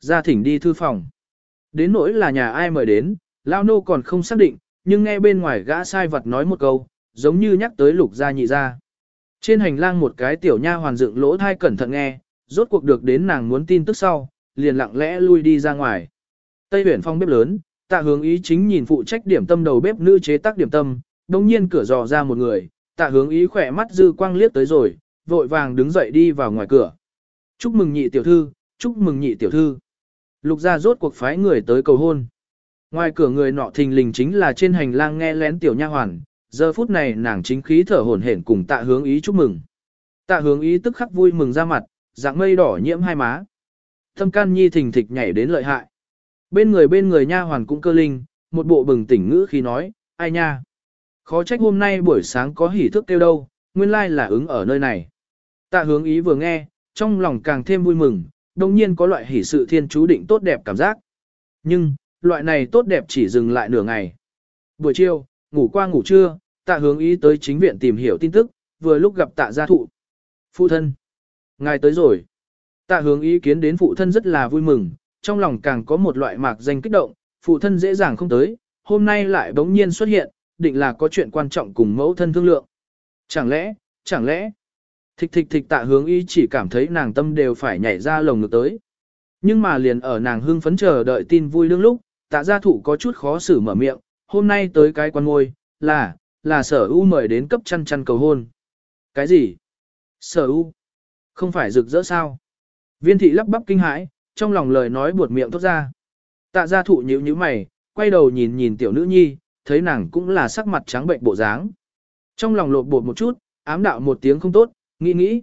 Ra thỉnh đi thư phòng. Đến nỗi là nhà ai mời đến, Lao Nô còn không xác định, nhưng nghe bên ngoài gã sai vật nói một câu, giống như nhắc tới lục gia nhị gia. Trên hành lang một cái tiểu nha hoàn dựng lỗ thai cẩn thận nghe, rốt cuộc được đến nàng muốn tin tức sau, liền lặng lẽ lui đi ra ngoài. Tây huyển phong bếp lớn, tạ hướng ý chính nhìn phụ trách điểm tâm đầu bếp nữ chế tác điểm tâm, đồng nhiên cửa dò ra một người, tạ hướng ý khỏe mắt dư quang liếc tới rồi, vội vàng đứng dậy đi vào ngoài cửa. Chúc mừng nhị tiểu thư, chúc mừng nhị tiểu thư. Lục gia rốt cuộc phái người tới cầu hôn. Ngoài cửa người nọ thình lình chính là trên hành lang nghe lén tiểu nha hoàn, giờ phút này nàng chính khí thở hổn hển cùng tạ hướng ý chúc mừng. Tạ hướng ý tức khắc vui mừng ra mặt, dạng mây đỏ nhiễm hai má. Thâm can nhi thình thịch nhảy đến lợi hại. Bên người bên người nha hoàn cũng cơ linh, một bộ bừng tỉnh ngữ khi nói, ai nha. Khó trách hôm nay buổi sáng có hỉ thức kêu đâu, nguyên lai là ứng ở nơi này. Tạ hướng ý vừa nghe, trong lòng càng thêm vui mừng, đồng nhiên có loại hỉ sự thiên chú định tốt đẹp cảm giác. Nhưng, loại này tốt đẹp chỉ dừng lại nửa ngày. Buổi chiều, ngủ qua ngủ trưa, tạ hướng ý tới chính viện tìm hiểu tin tức, vừa lúc gặp tạ gia thụ. Phụ thân. Ngài tới rồi. Tạ hướng ý kiến đến phụ thân rất là vui mừng, trong lòng càng có một loại mạc danh kích động, phụ thân dễ dàng không tới, hôm nay lại bỗng nhiên xuất hiện, định là có chuyện quan trọng cùng mẫu thân thương lượng. Chẳng lẽ, chẳng lẽ, thịch thịch thịch tạ hướng ý chỉ cảm thấy nàng tâm đều phải nhảy ra lồng ngực tới. Nhưng mà liền ở nàng hưng phấn chờ đợi tin vui đương lúc, tạ gia thụ có chút khó xử mở miệng, hôm nay tới cái quan ngôi, là, là sở u mời đến cấp chăn chăn cầu hôn. Cái gì? Sở u? Không phải rực rỡ sao? Viên thị lắp bắp kinh hãi, trong lòng lời nói buột miệng thốt ra. Tạ gia thụ nhíu nhíu mày, quay đầu nhìn nhìn tiểu nữ nhi, thấy nàng cũng là sắc mặt trắng bệnh bộ dáng. Trong lòng lột bột một chút, ám đạo một tiếng không tốt, nghĩ nghĩ.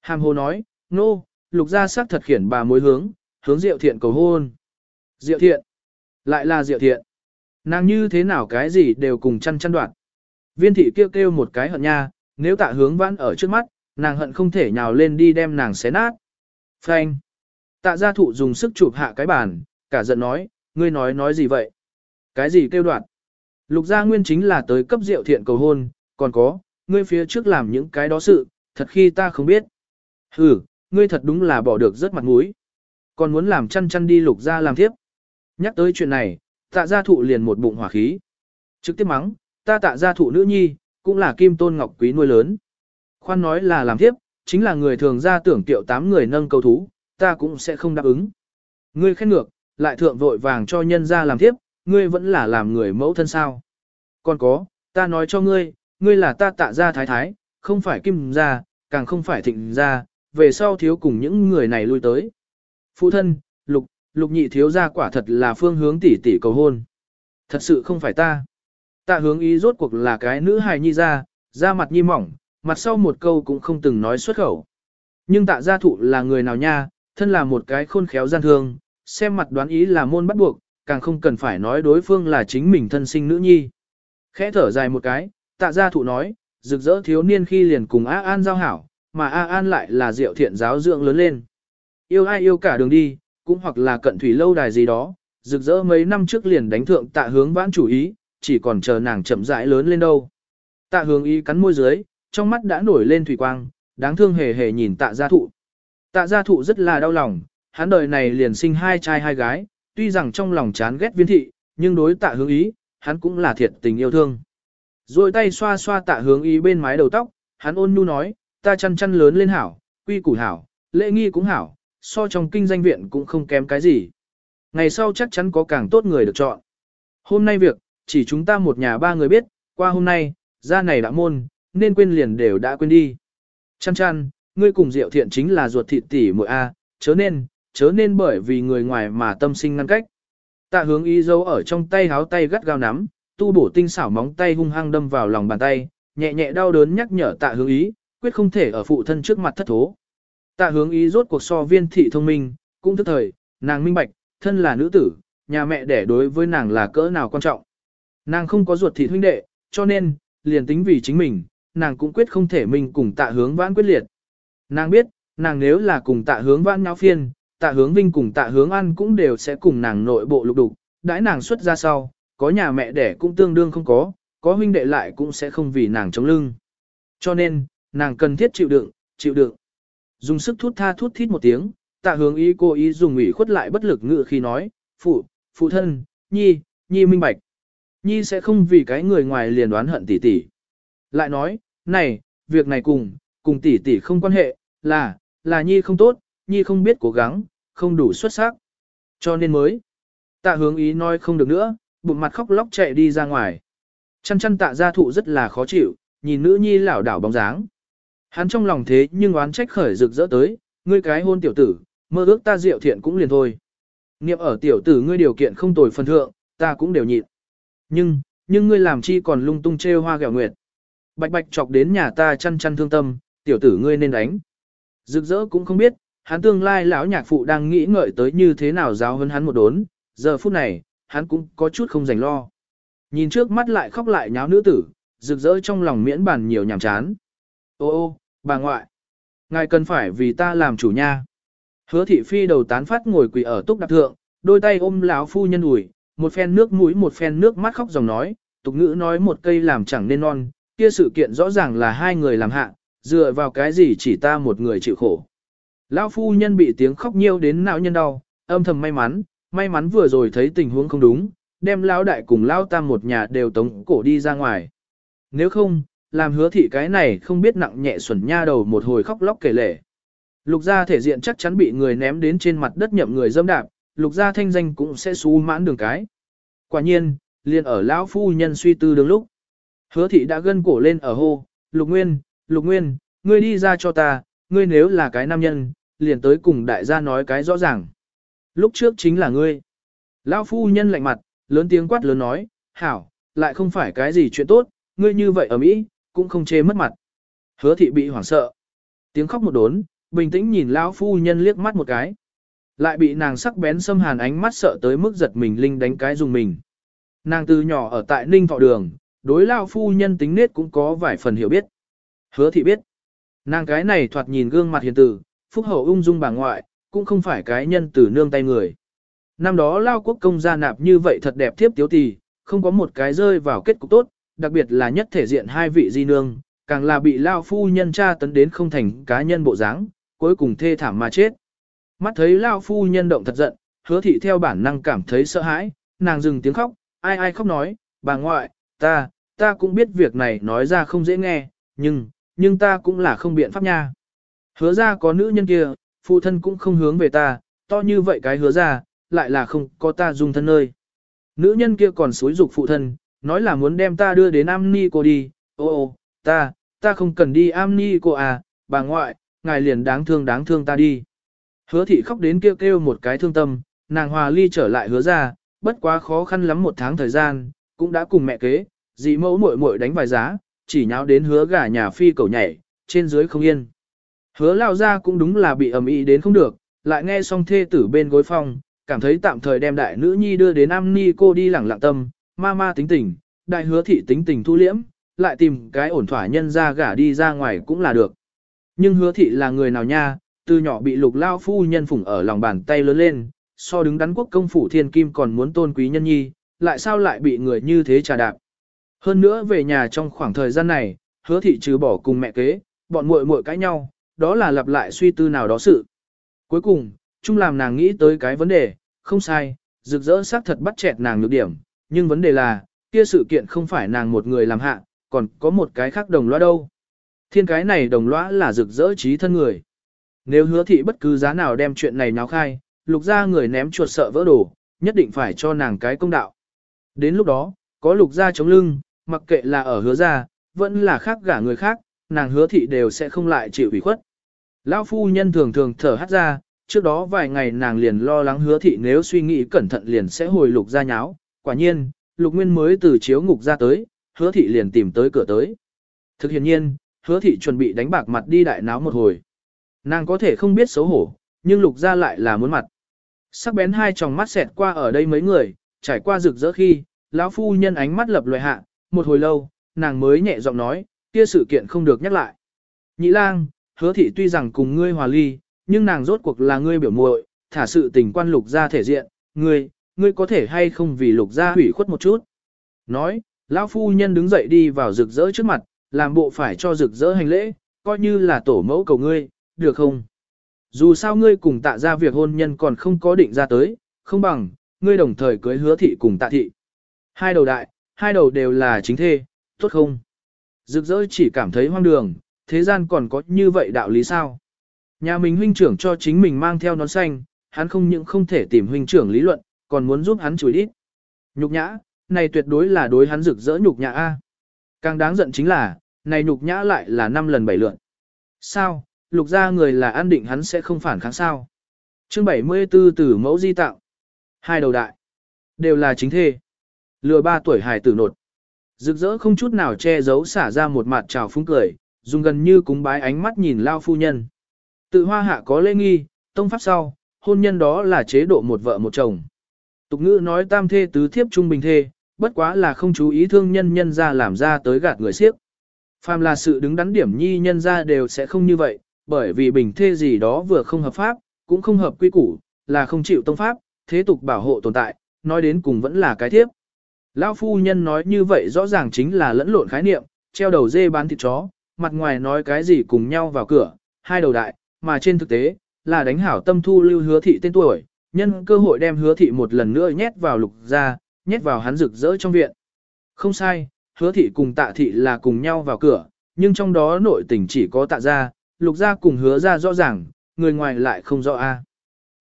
Hàm hồ nói, nô, no, lục gia sắc thật khiển bà mối hướng, hướng diệu thiện cầu hôn. Diệu thiện, lại là diệu thiện. Nàng như thế nào cái gì đều cùng chăn chăn đoạn. Viên thị kêu kêu một cái hận nha, nếu tạ hướng vãn ở trước mắt, nàng hận không thể nhào lên đi đem nàng xé nát. Phanh. Tạ gia thụ dùng sức chụp hạ cái bàn, cả giận nói, ngươi nói nói gì vậy? Cái gì kêu đoạn? Lục gia nguyên chính là tới cấp rượu thiện cầu hôn, còn có, ngươi phía trước làm những cái đó sự, thật khi ta không biết. Ừ, ngươi thật đúng là bỏ được rất mặt mũi. Còn muốn làm chăn chăn đi lục gia làm tiếp. Nhắc tới chuyện này, tạ gia thụ liền một bụng hỏa khí. Trực tiếp mắng, ta tạ gia thụ nữ nhi, cũng là kim tôn ngọc quý nuôi lớn. Khoan nói là làm tiếp, chính là người thường ra tưởng tiệu tám người nâng cầu thú, ta cũng sẽ không đáp ứng. Ngươi khen ngược, lại thượng vội vàng cho nhân ra làm tiếp, ngươi vẫn là làm người mẫu thân sao. Còn có, ta nói cho ngươi, ngươi là ta tạ gia thái thái, không phải kim gia, càng không phải thịnh gia, về sau thiếu cùng những người này lui tới. Phụ thân, lục, lục nhị thiếu gia quả thật là phương hướng tỷ tỷ cầu hôn. Thật sự không phải ta. Tạ hướng ý rốt cuộc là cái nữ hài nhi ra, da mặt nhi mỏng, mặt sau một câu cũng không từng nói xuất khẩu. Nhưng tạ gia thụ là người nào nha, thân là một cái khôn khéo gian thương, xem mặt đoán ý là môn bắt buộc, càng không cần phải nói đối phương là chính mình thân sinh nữ nhi. Khẽ thở dài một cái, tạ gia thụ nói, rực rỡ thiếu niên khi liền cùng A An giao hảo, mà A An lại là diệu thiện giáo dưỡng lớn lên. Yêu ai yêu cả đường đi, cũng hoặc là cận thủy lâu đài gì đó, rực rỡ mấy năm trước liền đánh thượng tạ hướng vãn chủ ý, chỉ còn chờ nàng chậm rãi lớn lên đâu. Tạ hướng ý cắn môi dưới, trong mắt đã nổi lên thủy quang, đáng thương hề hề nhìn tạ gia thụ. Tạ gia thụ rất là đau lòng, hắn đời này liền sinh hai trai hai gái, tuy rằng trong lòng chán ghét viên thị, nhưng đối tạ hướng ý, hắn cũng là thiệt tình yêu thương. Rồi tay xoa xoa tạ hướng ý bên mái đầu tóc, hắn ôn nhu nói, ta chăn chăn lớn lên hảo, quy củ hảo, lễ nghi cũng hảo, so trong kinh danh viện cũng không kém cái gì. Ngày sau chắc chắn có càng tốt người được chọn. Hôm nay việc, chỉ chúng ta một nhà ba người biết, qua hôm nay, ra này đã môn, nên quên liền đều đã quên đi. Chăn chăn, ngươi cùng Diệu Thiện chính là ruột thịt tỷ muội a, chớ nên, chớ nên bởi vì người ngoài mà tâm sinh ngăn cách. Tạ hướng ý dấu ở trong tay háo tay gắt gao nắm, tu bổ tinh xảo móng tay hung hăng đâm vào lòng bàn tay, nhẹ nhẹ đau đớn nhắc nhở tạ hướng ý, quyết không thể ở phụ thân trước mặt thất thố. Tạ hướng ý rốt cuộc so viên thị thông minh, cũng thức thời, nàng minh bạch, thân là nữ tử, nhà mẹ đẻ đối với nàng là cỡ nào quan trọng. Nàng không có ruột thịt huynh đệ, cho nên, liền tính vì chính mình, nàng cũng quyết không thể mình cùng tạ hướng vãn quyết liệt. Nàng biết, nàng nếu là cùng tạ hướng vãn nháo phiên, tạ hướng vinh cùng tạ hướng ăn cũng đều sẽ cùng nàng nội bộ lục đục, đãi nàng xuất ra sau, có nhà mẹ đẻ cũng tương đương không có, có huynh đệ lại cũng sẽ không vì nàng chống lưng. Cho nên, nàng cần thiết chịu đựng, chịu đựng. Dùng sức thút tha thút thít một tiếng, tạ hướng ý cô ý dùng ủy khuất lại bất lực ngự khi nói, phụ, phụ thân, nhi, nhi minh bạch. Nhi sẽ không vì cái người ngoài liền đoán hận tỷ tỷ. Lại nói, này, việc này cùng, cùng tỷ tỷ không quan hệ, là, là nhi không tốt, nhi không biết cố gắng, không đủ xuất sắc. Cho nên mới. Tạ hướng ý nói không được nữa, bụng mặt khóc lóc chạy đi ra ngoài. Chăn chăn tạ gia thụ rất là khó chịu, nhìn nữ nhi lảo đảo bóng dáng. Hắn trong lòng thế nhưng oán trách khởi rực rỡ tới, ngươi cái hôn tiểu tử, mơ ước ta diệu thiện cũng liền thôi. Niệm ở tiểu tử ngươi điều kiện không tồi phần thượng, ta cũng đều nhịn. Nhưng, nhưng ngươi làm chi còn lung tung trêu hoa gẹo nguyệt. Bạch bạch chọc đến nhà ta chăn chăn thương tâm, tiểu tử ngươi nên đánh. Rực rỡ cũng không biết, hắn tương lai lão nhạc phụ đang nghĩ ngợi tới như thế nào giáo hơn hắn một đốn, giờ phút này, hắn cũng có chút không dành lo. Nhìn trước mắt lại khóc lại nháo nữ tử, rực rỡ trong lòng miễn bàn nhiều nhảm chán. Ô ô, bà ngoại, ngài cần phải vì ta làm chủ nha. Hứa thị phi đầu tán phát ngồi quỳ ở túc đạp thượng, đôi tay ôm lão phu nhân ủi, một phen nước mũi một phen nước mắt khóc dòng nói, tục ngữ nói một cây làm chẳng nên non, kia sự kiện rõ ràng là hai người làm hạ, dựa vào cái gì chỉ ta một người chịu khổ. Lão phu nhân bị tiếng khóc nhiều đến não nhân đau, âm thầm may mắn, may mắn vừa rồi thấy tình huống không đúng, đem lão đại cùng lão tam một nhà đều tống cổ đi ra ngoài. Nếu không, làm hứa thị cái này không biết nặng nhẹ xuẩn nha đầu một hồi khóc lóc kể lể. Lục gia thể diện chắc chắn bị người ném đến trên mặt đất nhậm người dâm đạp, lục gia thanh danh cũng sẽ xú mãn đường cái. Quả nhiên, liền ở lão phu nhân suy tư đường lúc. Hứa thị đã gân cổ lên ở hô, lục nguyên, lục nguyên, ngươi đi ra cho ta, ngươi nếu là cái nam nhân, liền tới cùng đại gia nói cái rõ ràng. Lúc trước chính là ngươi. Lão phu nhân lạnh mặt, lớn tiếng quát lớn nói, hảo, lại không phải cái gì chuyện tốt, ngươi như vậy ở Mỹ, cũng không chê mất mặt. Hứa thị bị hoảng sợ. Tiếng khóc một đốn, bình tĩnh nhìn lão phu nhân liếc mắt một cái. Lại bị nàng sắc bén xâm hàn ánh mắt sợ tới mức giật mình linh đánh cái dùng mình. Nàng từ nhỏ ở tại Ninh Thọ Đường, đối lão phu nhân tính nết cũng có vài phần hiểu biết. Hứa thị biết. Nàng cái này thoạt nhìn gương mặt hiền tử, phúc hậu ung dung bà ngoại, cũng không phải cái nhân tử nương tay người. Năm đó lao quốc công gia nạp như vậy thật đẹp thiếp tiếu tì, không có một cái rơi vào kết cục tốt, đặc biệt là nhất thể diện hai vị di nương, càng là bị lao phu nhân tra tấn đến không thành cá nhân bộ dáng, cuối cùng thê thảm mà chết. Mắt thấy lao phu nhân động thật giận, hứa thị theo bản năng cảm thấy sợ hãi, nàng dừng tiếng khóc, ai ai khóc nói, bà ngoại, ta, ta cũng biết việc này nói ra không dễ nghe, nhưng, nhưng ta cũng là không biện pháp nha. Hứa ra có nữ nhân kia, phụ thân cũng không hướng về ta, to như vậy cái hứa ra, lại là không có ta dung thân nơi. Nữ nhân kia còn xúi dục phụ thân, nói là muốn đem ta đưa đến Amni cô đi, ô ô, ta, ta không cần đi Amni cô à, bà ngoại, ngài liền đáng thương đáng thương ta đi. Hứa thị khóc đến kêu kêu một cái thương tâm, nàng hòa ly trở lại hứa ra, bất quá khó khăn lắm một tháng thời gian, cũng đã cùng mẹ kế, dị mẫu muội muội đánh vài giá, chỉ nháo đến hứa gả nhà phi cầu nhảy, trên dưới không yên. Hứa lao ra cũng đúng là bị ầm ĩ đến không được, lại nghe xong thê tử bên gối phòng, cảm thấy tạm thời đem đại nữ nhi đưa đến am ni cô đi lẳng lặng tâm, ma ma tính tình, đại hứa thị tính tình thu liễm, lại tìm cái ổn thỏa nhân ra gả đi ra ngoài cũng là được. Nhưng hứa thị là người nào nha, từ nhỏ bị lục lao phu nhân phủng ở lòng bàn tay lớn lên, so đứng đắn quốc công phủ thiên kim còn muốn tôn quý nhân nhi, lại sao lại bị người như thế trà đạp. Hơn nữa về nhà trong khoảng thời gian này, hứa thị trừ bỏ cùng mẹ kế, bọn muội muội cãi nhau, đó là lặp lại suy tư nào đó sự. Cuối cùng, chung làm nàng nghĩ tới cái vấn đề, không sai, rực rỡ xác thật bắt chẹt nàng nhược điểm, nhưng vấn đề là, kia sự kiện không phải nàng một người làm hạ, còn có một cái khác đồng loa đâu. Thiên cái này đồng lõa là rực rỡ trí thân người. Nếu hứa thị bất cứ giá nào đem chuyện này náo khai, lục ra người ném chuột sợ vỡ đổ, nhất định phải cho nàng cái công đạo. Đến lúc đó, có lục ra chống lưng, mặc kệ là ở hứa ra, vẫn là khác gả người khác, nàng hứa thị đều sẽ không lại chịu ủy khuất. Lão phu nhân thường thường thở hắt ra, trước đó vài ngày nàng liền lo lắng hứa thị nếu suy nghĩ cẩn thận liền sẽ hồi lục ra nháo. Quả nhiên, lục nguyên mới từ chiếu ngục ra tới, hứa thị liền tìm tới cửa tới. Thực hiện nhiên, hứa thị chuẩn bị đánh bạc mặt đi đại náo một hồi. Nàng có thể không biết xấu hổ, nhưng lục ra lại là muốn mặt. Sắc bén hai tròng mắt xẹt qua ở đây mấy người, trải qua rực rỡ khi, lão phu nhân ánh mắt lập loại hạ, một hồi lâu, nàng mới nhẹ giọng nói, kia sự kiện không được nhắc lại. Nhị lang, hứa thị tuy rằng cùng ngươi hòa ly, nhưng nàng rốt cuộc là ngươi biểu muội, thả sự tình quan lục gia thể diện, ngươi, ngươi có thể hay không vì lục gia hủy khuất một chút. Nói, lão phu nhân đứng dậy đi vào rực rỡ trước mặt, làm bộ phải cho rực rỡ hành lễ, coi như là tổ mẫu cầu ngươi, được không? Dù sao ngươi cùng tạ ra việc hôn nhân còn không có định ra tới, không bằng, ngươi đồng thời cưới hứa thị cùng tạ thị. Hai đầu đại, hai đầu đều là chính thê, tốt không? Rực rỡ chỉ cảm thấy hoang đường, thế gian còn có như vậy đạo lý sao? Nhà mình huynh trưởng cho chính mình mang theo nón xanh, hắn không những không thể tìm huynh trưởng lý luận, còn muốn giúp hắn chửi đít. Nhục nhã, này tuyệt đối là đối hắn rực rỡ nhục nhã A. Càng đáng giận chính là, này nhục nhã lại là năm lần bảy lượn. Sao, lục ra người là an định hắn sẽ không phản kháng sao? chương 74 từ mẫu di tạo. Hai đầu đại. Đều là chính thê. Lừa ba tuổi hài tử nột. Rực rỡ không chút nào che giấu xả ra một mặt trào phúng cười, dùng gần như cúng bái ánh mắt nhìn lao phu nhân. Tự hoa hạ có lễ nghi, tông pháp sau, hôn nhân đó là chế độ một vợ một chồng. Tục ngữ nói tam thê tứ thiếp trung bình thê, bất quá là không chú ý thương nhân nhân ra làm ra tới gạt người siếp. Phàm là sự đứng đắn điểm nhi nhân ra đều sẽ không như vậy, bởi vì bình thê gì đó vừa không hợp pháp, cũng không hợp quy củ, là không chịu tông pháp, thế tục bảo hộ tồn tại, nói đến cùng vẫn là cái thiếp. Lão phu nhân nói như vậy rõ ràng chính là lẫn lộn khái niệm, treo đầu dê bán thịt chó, mặt ngoài nói cái gì cùng nhau vào cửa, hai đầu đại, mà trên thực tế, là đánh hảo tâm thu lưu hứa thị tên tuổi, nhân cơ hội đem hứa thị một lần nữa nhét vào lục ra, nhét vào hắn rực rỡ trong viện. Không sai, hứa thị cùng tạ thị là cùng nhau vào cửa, nhưng trong đó nội tình chỉ có tạ ra, lục ra cùng hứa ra rõ ràng, người ngoài lại không rõ a.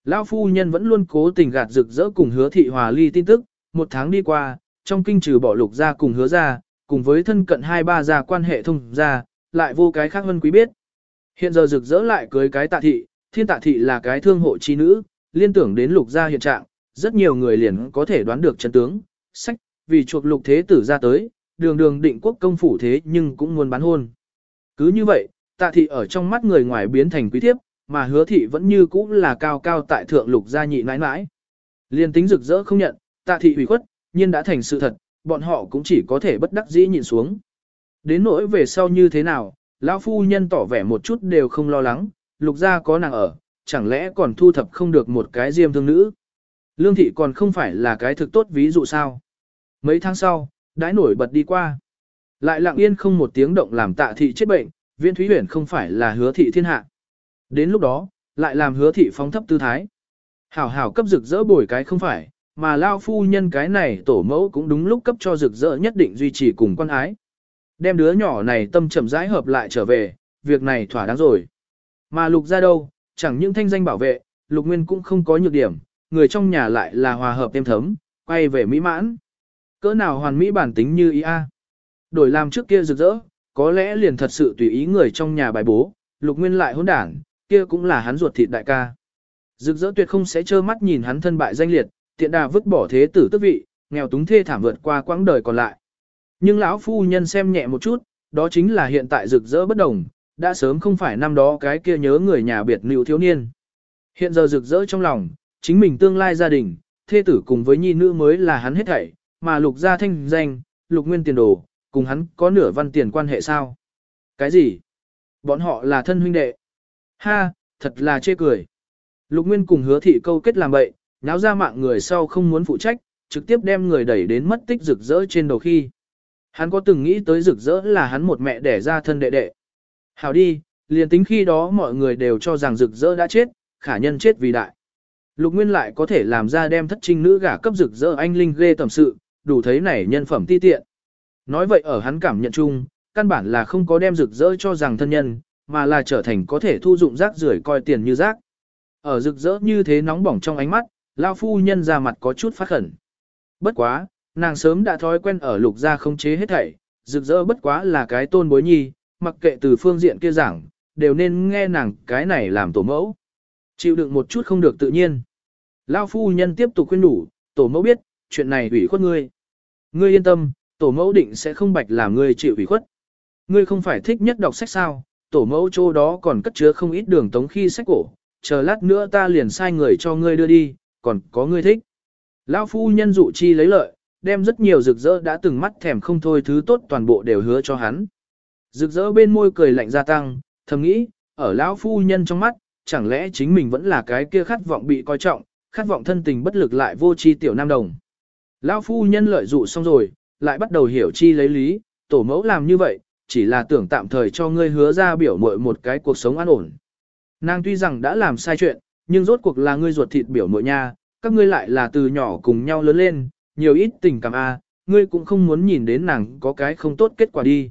Lão phu nhân vẫn luôn cố tình gạt rực rỡ cùng hứa thị hòa ly tin tức, một tháng đi qua, trong kinh trừ bỏ lục ra cùng hứa ra, cùng với thân cận hai ba gia quan hệ thông ra, lại vô cái khác hơn quý biết. Hiện giờ rực rỡ lại cưới cái tạ thị, thiên tạ thị là cái thương hộ chi nữ, liên tưởng đến lục gia hiện trạng, rất nhiều người liền có thể đoán được chân tướng, sách, vì chuộc lục thế tử ra tới, đường đường định quốc công phủ thế nhưng cũng muốn bán hôn. Cứ như vậy, tạ thị ở trong mắt người ngoài biến thành quý thiếp, mà hứa thị vẫn như cũ là cao cao tại thượng lục gia nhị nãi nãi. Liên tính rực rỡ không nhận, tạ thị hủy khuất, nhiên đã thành sự thật, bọn họ cũng chỉ có thể bất đắc dĩ nhìn xuống. Đến nỗi về sau như thế nào, lão phu nhân tỏ vẻ một chút đều không lo lắng, lục gia có nàng ở, chẳng lẽ còn thu thập không được một cái diêm thương nữ. Lương thị còn không phải là cái thực tốt ví dụ sao. Mấy tháng sau, đãi nổi bật đi qua. Lại lặng yên không một tiếng động làm tạ thị chết bệnh, viên thúy huyền không phải là hứa thị thiên hạ. Đến lúc đó, lại làm hứa thị phóng thấp tư thái. Hảo hảo cấp rực rỡ bồi cái không phải, mà lao phu nhân cái này tổ mẫu cũng đúng lúc cấp cho rực rỡ nhất định duy trì cùng quan ái. Đem đứa nhỏ này tâm chậm rãi hợp lại trở về, việc này thỏa đáng rồi. Mà lục ra đâu, chẳng những thanh danh bảo vệ, lục nguyên cũng không có nhược điểm, người trong nhà lại là hòa hợp êm thấm, quay về mỹ mãn. Cỡ nào hoàn mỹ bản tính như ý a Đổi làm trước kia rực rỡ, có lẽ liền thật sự tùy ý người trong nhà bài bố, lục nguyên lại hỗn đảng, kia cũng là hắn ruột thịt đại ca. Rực rỡ tuyệt không sẽ trơ mắt nhìn hắn thân bại danh liệt, tiện đà vứt bỏ thế tử tước vị, nghèo túng thê thảm vượt qua quãng đời còn lại. Nhưng lão phu nhân xem nhẹ một chút, đó chính là hiện tại rực rỡ bất đồng, đã sớm không phải năm đó cái kia nhớ người nhà biệt nữ thiếu niên. Hiện giờ rực rỡ trong lòng, chính mình tương lai gia đình, thê tử cùng với nhi nữ mới là hắn hết thảy, mà lục gia thanh danh, lục nguyên tiền đồ, cùng hắn có nửa văn tiền quan hệ sao? Cái gì? Bọn họ là thân huynh đệ. Ha, thật là chê cười. Lục Nguyên cùng hứa thị câu kết làm bậy, náo ra mạng người sau không muốn phụ trách, trực tiếp đem người đẩy đến mất tích rực rỡ trên đầu khi. Hắn có từng nghĩ tới rực rỡ là hắn một mẹ đẻ ra thân đệ đệ. Hảo đi, liền tính khi đó mọi người đều cho rằng rực rỡ đã chết, khả nhân chết vì đại. Lục Nguyên lại có thể làm ra đem thất trinh nữ gả cấp rực rỡ anh linh ghê tầm sự, đủ thấy này nhân phẩm ti tiện. Nói vậy ở hắn cảm nhận chung, căn bản là không có đem rực rỡ cho rằng thân nhân, mà là trở thành có thể thu dụng rác rưởi coi tiền như rác. Ở rực rỡ như thế nóng bỏng trong ánh mắt, lao phu nhân ra mặt có chút phát khẩn. Bất quá, nàng sớm đã thói quen ở lục gia không chế hết thảy, rực rỡ bất quá là cái tôn bối nhi, mặc kệ từ phương diện kia giảng, đều nên nghe nàng cái này làm tổ mẫu. Chịu đựng một chút không được tự nhiên. Lao phu nhân tiếp tục khuyên đủ, tổ mẫu biết, chuyện này ủy khuất ngươi. Ngươi yên tâm, tổ mẫu định sẽ không bạch làm ngươi chịu ủy khuất. Ngươi không phải thích nhất đọc sách sao, tổ mẫu chỗ đó còn cất chứa không ít đường tống khi sách cổ, chờ lát nữa ta liền sai người cho ngươi đưa đi, còn có ngươi thích. Lão phu nhân dụ chi lấy lợi, đem rất nhiều rực rỡ đã từng mắt thèm không thôi thứ tốt toàn bộ đều hứa cho hắn. Rực rỡ bên môi cười lạnh gia tăng, thầm nghĩ, ở lão phu nhân trong mắt, chẳng lẽ chính mình vẫn là cái kia khát vọng bị coi trọng, khát vọng thân tình bất lực lại vô chi tiểu nam đồng. Lão phu nhân lợi dụ xong rồi, lại bắt đầu hiểu chi lấy lý, tổ mẫu làm như vậy, chỉ là tưởng tạm thời cho ngươi hứa ra biểu muội một cái cuộc sống an ổn. Nàng tuy rằng đã làm sai chuyện, nhưng rốt cuộc là ngươi ruột thịt biểu muội nha, các ngươi lại là từ nhỏ cùng nhau lớn lên, nhiều ít tình cảm a, ngươi cũng không muốn nhìn đến nàng có cái không tốt kết quả đi.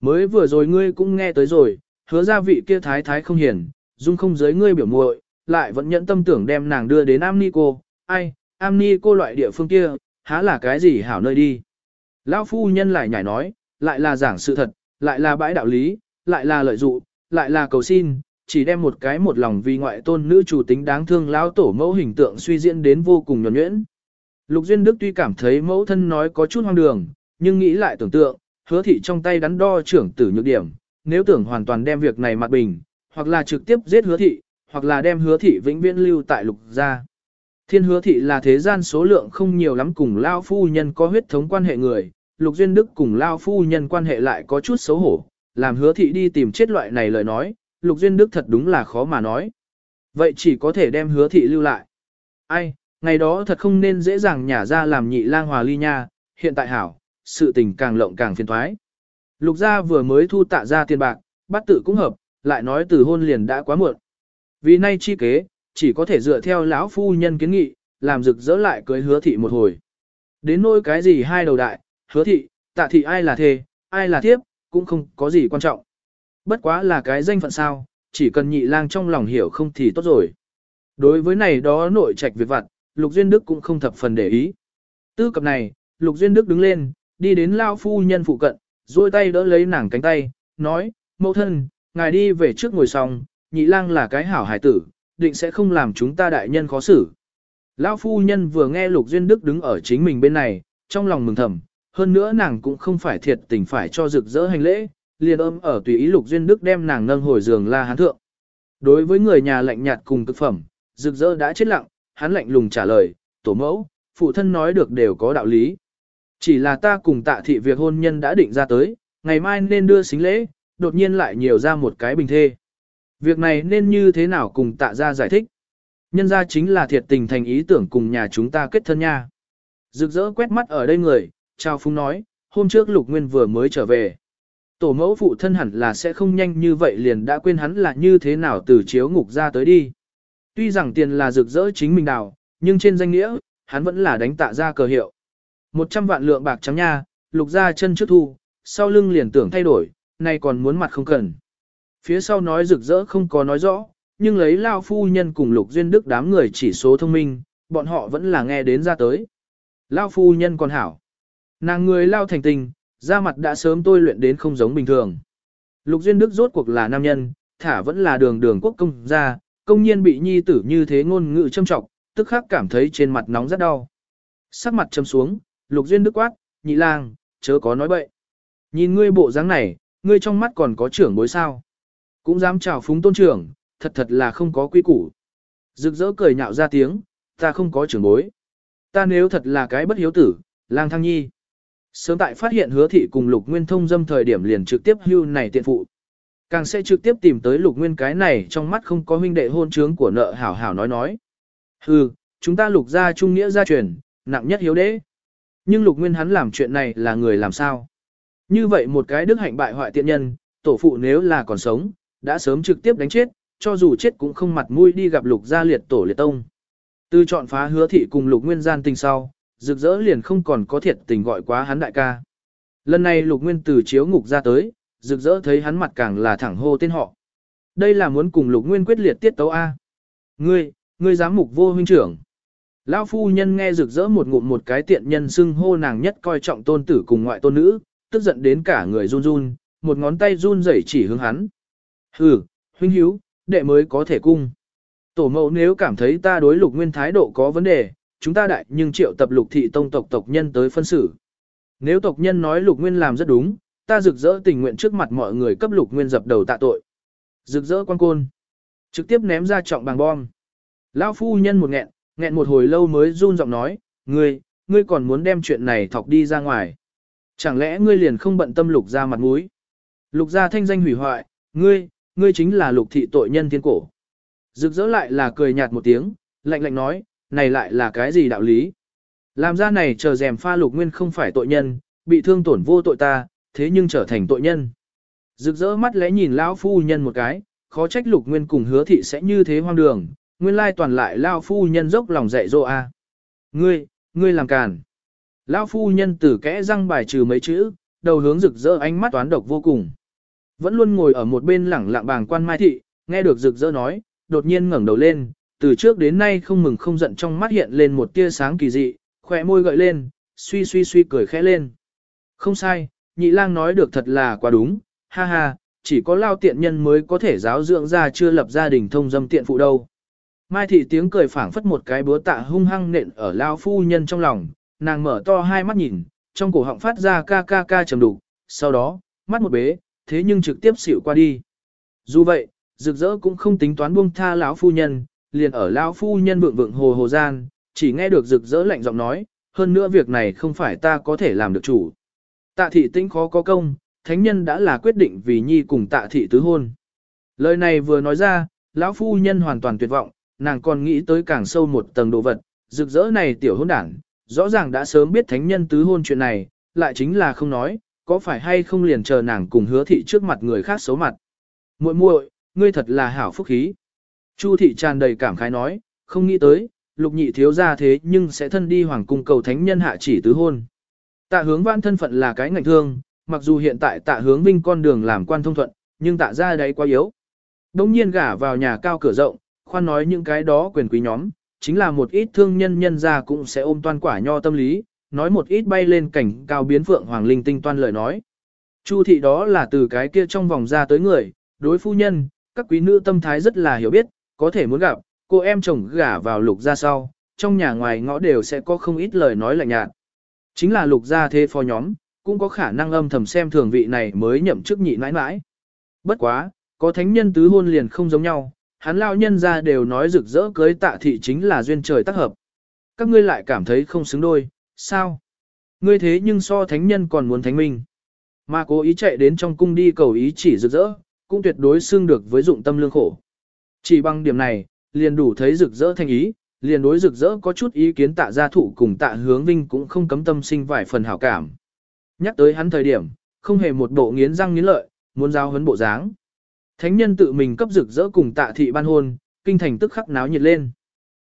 Mới vừa rồi ngươi cũng nghe tới rồi, hứa ra vị kia thái thái không hiền, dung không giới ngươi biểu muội, lại vẫn nhận tâm tưởng đem nàng đưa đến Amnico, ai, Amnico loại địa phương kia, há là cái gì hảo nơi đi. Lão phu nhân lại nhảy nói, lại là giảng sự thật, lại là bãi đạo lý, lại là lợi dụ, lại là cầu xin, chỉ đem một cái một lòng vì ngoại tôn nữ chủ tính đáng thương lão tổ mẫu hình tượng suy diễn đến vô cùng nhuẩn nhuyễn. Lục Duyên Đức tuy cảm thấy mẫu thân nói có chút hoang đường, nhưng nghĩ lại tưởng tượng, hứa thị trong tay đắn đo trưởng tử nhược điểm, nếu tưởng hoàn toàn đem việc này mặt bình, hoặc là trực tiếp giết hứa thị, hoặc là đem hứa thị vĩnh viễn lưu tại lục gia. Thiên hứa thị là thế gian số lượng không nhiều lắm cùng Lao phu nhân có huyết thống quan hệ người, Lục Duyên Đức cùng Lao phu nhân quan hệ lại có chút xấu hổ, làm hứa thị đi tìm chết loại này lời nói, Lục Duyên Đức thật đúng là khó mà nói. Vậy chỉ có thể đem hứa thị lưu lại. Ai, ngày đó thật không nên dễ dàng nhả ra làm nhị lang hòa ly nha, hiện tại hảo, sự tình càng lộng càng phiền thoái. Lục gia vừa mới thu tạ ra tiền bạc, bắt tự cũng hợp, lại nói từ hôn liền đã quá muộn. Vì nay chi kế, chỉ có thể dựa theo lão phu nhân kiến nghị, làm rực rỡ lại cưới hứa thị một hồi. Đến nỗi cái gì hai đầu đại, hứa thị, tạ thị ai là thề, ai là thiếp, cũng không có gì quan trọng. Bất quá là cái danh phận sao, chỉ cần nhị lang trong lòng hiểu không thì tốt rồi. Đối với này đó nội trạch việc vặt, Lục Duyên Đức cũng không thập phần để ý. Tư cập này, Lục Duyên Đức đứng lên, đi đến lao phu nhân phụ cận, duỗi tay đỡ lấy nàng cánh tay, nói, mẫu thân, ngài đi về trước ngồi xong, nhị lang là cái hảo hải tử, định sẽ không làm chúng ta đại nhân khó xử. Lão phu nhân vừa nghe Lục Duyên Đức đứng ở chính mình bên này, trong lòng mừng thầm, hơn nữa nàng cũng không phải thiệt tình phải cho rực rỡ hành lễ, liền ôm ở tùy ý Lục Duyên Đức đem nàng nâng hồi giường la hán thượng. Đối với người nhà lạnh nhạt cùng cực phẩm, rực rỡ đã chết lặng, hắn lạnh lùng trả lời, tổ mẫu, phụ thân nói được đều có đạo lý. Chỉ là ta cùng tạ thị việc hôn nhân đã định ra tới, ngày mai nên đưa xính lễ, đột nhiên lại nhiều ra một cái bình thê. Việc này nên như thế nào cùng tạ ra giải thích? Nhân ra chính là thiệt tình thành ý tưởng cùng nhà chúng ta kết thân nha. Rực rỡ quét mắt ở đây người, trao phúng nói, hôm trước lục nguyên vừa mới trở về. Tổ mẫu phụ thân hẳn là sẽ không nhanh như vậy liền đã quên hắn là như thế nào từ chiếu ngục ra tới đi. Tuy rằng tiền là rực rỡ chính mình đào, nhưng trên danh nghĩa, hắn vẫn là đánh tạ ra cờ hiệu. Một trăm vạn lượng bạc trắng nha, lục ra chân trước thu, sau lưng liền tưởng thay đổi, nay còn muốn mặt không cần. Phía sau nói rực rỡ không có nói rõ, nhưng lấy Lao Phu Nhân cùng Lục Duyên Đức đám người chỉ số thông minh, bọn họ vẫn là nghe đến ra tới. Lao Phu Nhân còn hảo. Nàng người Lao thành tình, da mặt đã sớm tôi luyện đến không giống bình thường. Lục Duyên Đức rốt cuộc là nam nhân, thả vẫn là đường đường quốc công gia, công nhiên bị nhi tử như thế ngôn ngữ châm trọng, tức khắc cảm thấy trên mặt nóng rất đau. Sắc mặt châm xuống, Lục Duyên Đức quát, nhị lang, chớ có nói bậy. Nhìn ngươi bộ dáng này, ngươi trong mắt còn có trưởng bối sao. Cũng dám chào phúng tôn trưởng, thật thật là không có quy củ. Rực rỡ cười nhạo ra tiếng, ta không có trưởng bối. Ta nếu thật là cái bất hiếu tử, lang thăng nhi. Sớm tại phát hiện hứa thị cùng lục nguyên thông dâm thời điểm liền trực tiếp hưu này tiện phụ. Càng sẽ trực tiếp tìm tới lục nguyên cái này trong mắt không có huynh đệ hôn trướng của nợ hảo hảo nói nói. Hừ, chúng ta lục gia trung nghĩa gia truyền, nặng nhất hiếu đế. Nhưng lục nguyên hắn làm chuyện này là người làm sao? Như vậy một cái đức hạnh bại hoại tiện nhân, tổ phụ nếu là còn sống, đã sớm trực tiếp đánh chết, cho dù chết cũng không mặt mũi đi gặp lục gia liệt tổ liệt tông. Từ chọn phá hứa thị cùng lục nguyên gian tình sau, rực rỡ liền không còn có thiệt tình gọi quá hắn đại ca. Lần này lục nguyên từ chiếu ngục ra tới, rực rỡ thấy hắn mặt càng là thẳng hô tên họ. Đây là muốn cùng lục nguyên quyết liệt tiết tấu A. Ngươi, ngươi giám mục vô huynh trưởng. Lão phu nhân nghe rực rỡ một ngụm một cái tiện nhân xưng hô nàng nhất coi trọng tôn tử cùng ngoại tôn nữ, tức giận đến cả người run run, một ngón tay run rẩy chỉ hướng hắn. Hừ, huynh hiếu, đệ mới có thể cung. Tổ mẫu nếu cảm thấy ta đối lục nguyên thái độ có vấn đề, chúng ta đại nhưng triệu tập lục thị tông tộc tộc nhân tới phân xử. Nếu tộc nhân nói lục nguyên làm rất đúng, ta rực rỡ tình nguyện trước mặt mọi người cấp lục nguyên dập đầu tạ tội. Rực rỡ quan côn. Trực tiếp ném ra trọng bằng bom. Lão phu nhân một nghẹn, nghẹn một hồi lâu mới run giọng nói, ngươi, ngươi còn muốn đem chuyện này thọc đi ra ngoài. Chẳng lẽ ngươi liền không bận tâm lục ra mặt mũi? Lục ra thanh danh hủy hoại, ngươi, ngươi chính là lục thị tội nhân thiên cổ. Rực rỡ lại là cười nhạt một tiếng, lạnh lạnh nói, này lại là cái gì đạo lý? Làm ra này chờ dèm pha lục nguyên không phải tội nhân, bị thương tổn vô tội ta, thế nhưng trở thành tội nhân. Rực rỡ mắt lẽ nhìn lão phu nhân một cái, khó trách lục nguyên cùng hứa thị sẽ như thế hoang đường, nguyên lai toàn lại lão phu nhân dốc lòng dạy dỗ a. Ngươi, ngươi làm càn. lão phu nhân tử kẽ răng bài trừ mấy chữ, đầu hướng rực rỡ ánh mắt toán độc vô cùng. Vẫn luôn ngồi ở một bên lẳng lặng bàng quan mai thị, nghe được rực rỡ nói, đột nhiên ngẩng đầu lên, từ trước đến nay không mừng không giận trong mắt hiện lên một tia sáng kỳ dị, khỏe môi gợi lên, suy suy suy cười khẽ lên. Không sai, nhị lang nói được thật là quá đúng, ha ha, chỉ có lao tiện nhân mới có thể giáo dưỡng ra chưa lập gia đình thông dâm tiện phụ đâu. Mai thị tiếng cười phảng phất một cái búa tạ hung hăng nện ở lao phu nhân trong lòng, nàng mở to hai mắt nhìn, trong cổ họng phát ra ca ca ca trầm đục, sau đó, mắt một bế, thế nhưng trực tiếp xỉu qua đi. Dù vậy, rực rỡ cũng không tính toán buông tha lão phu nhân, liền ở lão phu nhân vượng vượng hồ hồ gian, chỉ nghe được rực rỡ lạnh giọng nói, hơn nữa việc này không phải ta có thể làm được chủ. Tạ thị tĩnh khó có công, thánh nhân đã là quyết định vì nhi cùng tạ thị tứ hôn. Lời này vừa nói ra, lão phu nhân hoàn toàn tuyệt vọng, nàng còn nghĩ tới càng sâu một tầng đồ vật, rực rỡ này tiểu hôn đảng, rõ ràng đã sớm biết thánh nhân tứ hôn chuyện này, lại chính là không nói, có phải hay không liền chờ nàng cùng hứa thị trước mặt người khác xấu mặt. muội muội, ngươi thật là hảo phúc khí. Chu thị tràn đầy cảm khái nói, không nghĩ tới, lục nhị thiếu ra thế nhưng sẽ thân đi hoàng cung cầu thánh nhân hạ chỉ tứ hôn. Tạ hướng văn thân phận là cái ngành thương, mặc dù hiện tại tạ hướng vinh con đường làm quan thông thuận, nhưng tạ ra đấy quá yếu. Đông nhiên gả vào nhà cao cửa rộng, khoan nói những cái đó quyền quý nhóm, chính là một ít thương nhân nhân ra cũng sẽ ôm toan quả nho tâm lý, nói một ít bay lên cảnh cao biến phượng hoàng linh tinh toan lời nói. Chu thị đó là từ cái kia trong vòng ra tới người, đối phu nhân, các quý nữ tâm thái rất là hiểu biết, có thể muốn gặp, cô em chồng gả vào lục ra sau, trong nhà ngoài ngõ đều sẽ có không ít lời nói lạnh nhạt. Chính là lục gia thế phó nhóm, cũng có khả năng âm thầm xem thường vị này mới nhậm chức nhị mãi mãi. Bất quá, có thánh nhân tứ hôn liền không giống nhau, hắn lao nhân ra đều nói rực rỡ cưới tạ thị chính là duyên trời tác hợp. Các ngươi lại cảm thấy không xứng đôi, sao? Ngươi thế nhưng so thánh nhân còn muốn thánh minh. Mà cố ý chạy đến trong cung đi cầu ý chỉ rực rỡ, cũng tuyệt đối xưng được với dụng tâm lương khổ. Chỉ bằng điểm này, liền đủ thấy rực rỡ thanh ý, liền đối rực rỡ có chút ý kiến tạ gia thụ cùng tạ hướng vinh cũng không cấm tâm sinh vài phần hảo cảm. Nhắc tới hắn thời điểm, không hề một bộ nghiến răng nghiến lợi, muốn giao hấn bộ dáng. Thánh nhân tự mình cấp rực rỡ cùng tạ thị ban hôn, kinh thành tức khắc náo nhiệt lên.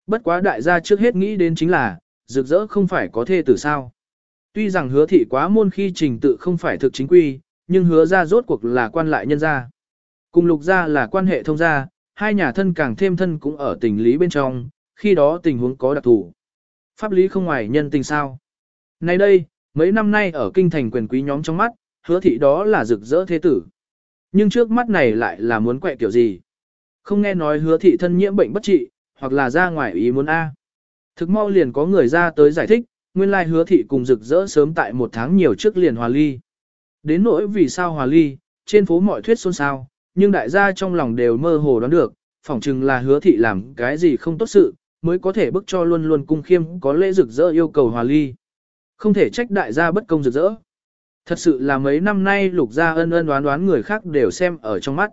Bất quá đại gia trước hết nghĩ đến chính là, rực rỡ không phải có thê tử sao. Tuy rằng hứa thị quá môn khi trình tự không phải thực chính quy, nhưng hứa ra rốt cuộc là quan lại nhân gia. Cùng lục gia là quan hệ thông gia, hai nhà thân càng thêm thân cũng ở tình lý bên trong, khi đó tình huống có đặc thù. Pháp lý không ngoài nhân tình sao. Nay đây, mấy năm nay ở kinh thành quyền quý nhóm trong mắt, hứa thị đó là rực rỡ thế tử. Nhưng trước mắt này lại là muốn quẹ kiểu gì? Không nghe nói hứa thị thân nhiễm bệnh bất trị, hoặc là ra ngoài ý muốn A. Thực mau liền có người ra tới giải thích, nguyên lai hứa thị cùng rực rỡ sớm tại một tháng nhiều trước liền hòa ly. Đến nỗi vì sao hòa ly, trên phố mọi thuyết xôn xao, nhưng đại gia trong lòng đều mơ hồ đoán được, phỏng chừng là hứa thị làm cái gì không tốt sự, mới có thể bức cho luôn luôn cung khiêm có lễ rực rỡ yêu cầu hòa ly. Không thể trách đại gia bất công rực rỡ. Thật sự là mấy năm nay lục gia ân ân đoán đoán người khác đều xem ở trong mắt.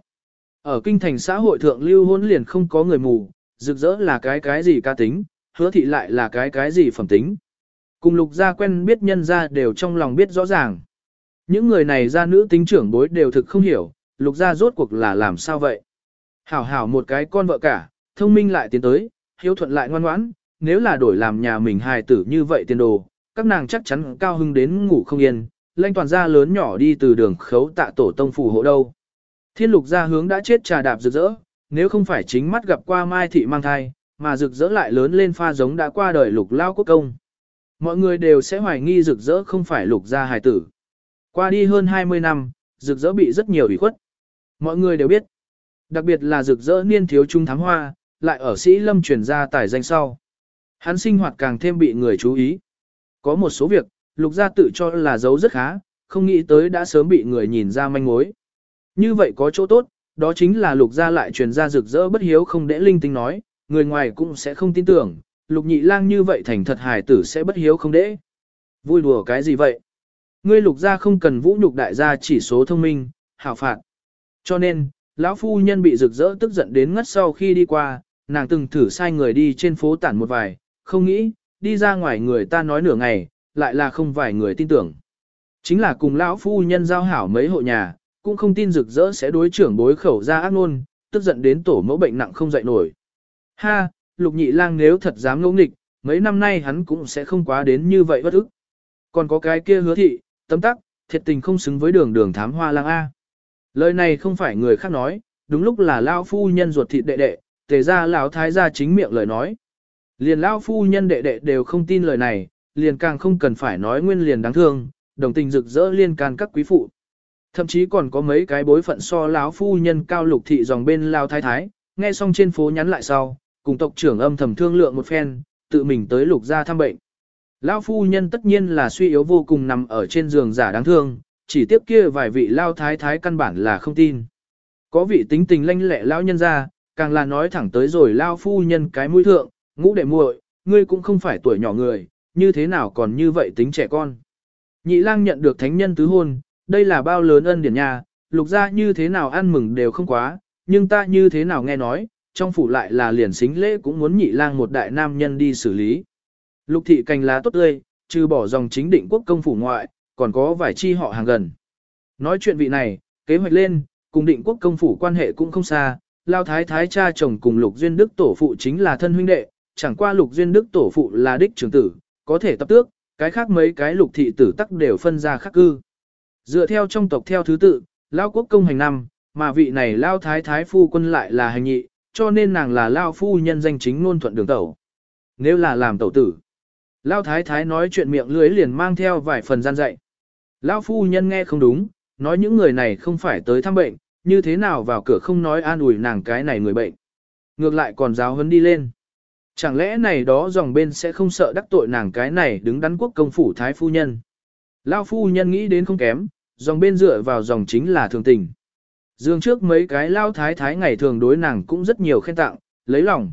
Ở kinh thành xã hội thượng lưu hôn liền không có người mù, rực rỡ là cái cái gì ca tính, hứa thị lại là cái cái gì phẩm tính. Cùng lục gia quen biết nhân gia đều trong lòng biết rõ ràng. Những người này gia nữ tính trưởng bối đều thực không hiểu, lục gia rốt cuộc là làm sao vậy. Hảo hảo một cái con vợ cả, thông minh lại tiến tới, hiếu thuận lại ngoan ngoãn, nếu là đổi làm nhà mình hài tử như vậy tiền đồ, các nàng chắc chắn cao hưng đến ngủ không yên, lanh toàn gia lớn nhỏ đi từ đường khấu tạ tổ tông phủ hộ đâu. Thiên lục gia hướng đã chết trà đạp rực rỡ, nếu không phải chính mắt gặp qua Mai Thị mang thai, mà rực rỡ lại lớn lên pha giống đã qua đời lục lao quốc công. Mọi người đều sẽ hoài nghi rực rỡ không phải lục gia hài tử. Qua đi hơn 20 năm, rực rỡ bị rất nhiều ủy khuất. Mọi người đều biết, đặc biệt là rực rỡ niên thiếu trung thám hoa, lại ở sĩ lâm truyền ra tài danh sau. Hắn sinh hoạt càng thêm bị người chú ý. Có một số việc, lục gia tự cho là giấu rất khá, không nghĩ tới đã sớm bị người nhìn ra manh mối. Như vậy có chỗ tốt, đó chính là lục gia lại truyền ra rực rỡ bất hiếu không để linh tinh nói, người ngoài cũng sẽ không tin tưởng, lục nhị lang như vậy thành thật hài tử sẽ bất hiếu không để. Vui đùa cái gì vậy? Ngươi lục gia không cần vũ nhục đại gia chỉ số thông minh, hảo phạt. Cho nên, lão phu nhân bị rực rỡ tức giận đến ngất sau khi đi qua, nàng từng thử sai người đi trên phố tản một vài, không nghĩ, đi ra ngoài người ta nói nửa ngày, lại là không vài người tin tưởng. Chính là cùng lão phu nhân giao hảo mấy hộ nhà, cũng không tin rực rỡ sẽ đối trưởng bối khẩu ra ác nôn, tức giận đến tổ mẫu bệnh nặng không dậy nổi. Ha, lục nhị lang nếu thật dám ngỗ nghịch, mấy năm nay hắn cũng sẽ không quá đến như vậy bất ức. Còn có cái kia hứa thị, tấm tắc, thiệt tình không xứng với đường đường thám hoa lang A. Lời này không phải người khác nói, đúng lúc là lao phu nhân ruột thịt đệ đệ, tề ra lão thái gia chính miệng lời nói. Liền lão phu nhân đệ đệ đều không tin lời này, liền càng không cần phải nói nguyên liền đáng thương, đồng tình rực rỡ liên can các quý phụ. Thậm chí còn có mấy cái bối phận so lão phu nhân cao lục thị dòng bên lao thái thái, nghe xong trên phố nhắn lại sau, cùng tộc trưởng âm thầm thương lượng một phen, tự mình tới lục ra thăm bệnh. Lão phu nhân tất nhiên là suy yếu vô cùng nằm ở trên giường giả đáng thương, chỉ tiếp kia vài vị lao thái thái căn bản là không tin. Có vị tính tình lanh lẹ lão nhân ra, càng là nói thẳng tới rồi lao phu nhân cái mũi thượng, ngũ đệ muội, ngươi cũng không phải tuổi nhỏ người, như thế nào còn như vậy tính trẻ con. Nhị lang nhận được thánh nhân tứ hôn, đây là bao lớn ân điển nhà, lục gia như thế nào ăn mừng đều không quá, nhưng ta như thế nào nghe nói, trong phủ lại là liền xính lễ cũng muốn nhị lang một đại nam nhân đi xử lý. Lục thị cành lá tốt tươi, trừ bỏ dòng chính định quốc công phủ ngoại, còn có vài chi họ hàng gần. Nói chuyện vị này, kế hoạch lên, cùng định quốc công phủ quan hệ cũng không xa, lao thái thái cha chồng cùng lục duyên đức tổ phụ chính là thân huynh đệ, chẳng qua lục duyên đức tổ phụ là đích trưởng tử, có thể tập tước, cái khác mấy cái lục thị tử tắc đều phân ra khắc cư. Dựa theo trong tộc theo thứ tự, lao quốc công hành năm, mà vị này lao thái thái phu quân lại là hành nhị, cho nên nàng là lao phu nhân danh chính ngôn thuận đường tẩu. Nếu là làm tẩu tử, lao thái thái nói chuyện miệng lưới liền mang theo vài phần gian dạy. Lao phu nhân nghe không đúng, nói những người này không phải tới thăm bệnh, như thế nào vào cửa không nói an ủi nàng cái này người bệnh. Ngược lại còn giáo huấn đi lên. Chẳng lẽ này đó dòng bên sẽ không sợ đắc tội nàng cái này đứng đắn quốc công phủ thái phu nhân. Lao phu nhân nghĩ đến không kém, dòng bên dựa vào dòng chính là thường tình. Dương trước mấy cái lao thái thái ngày thường đối nàng cũng rất nhiều khen tặng, lấy lòng.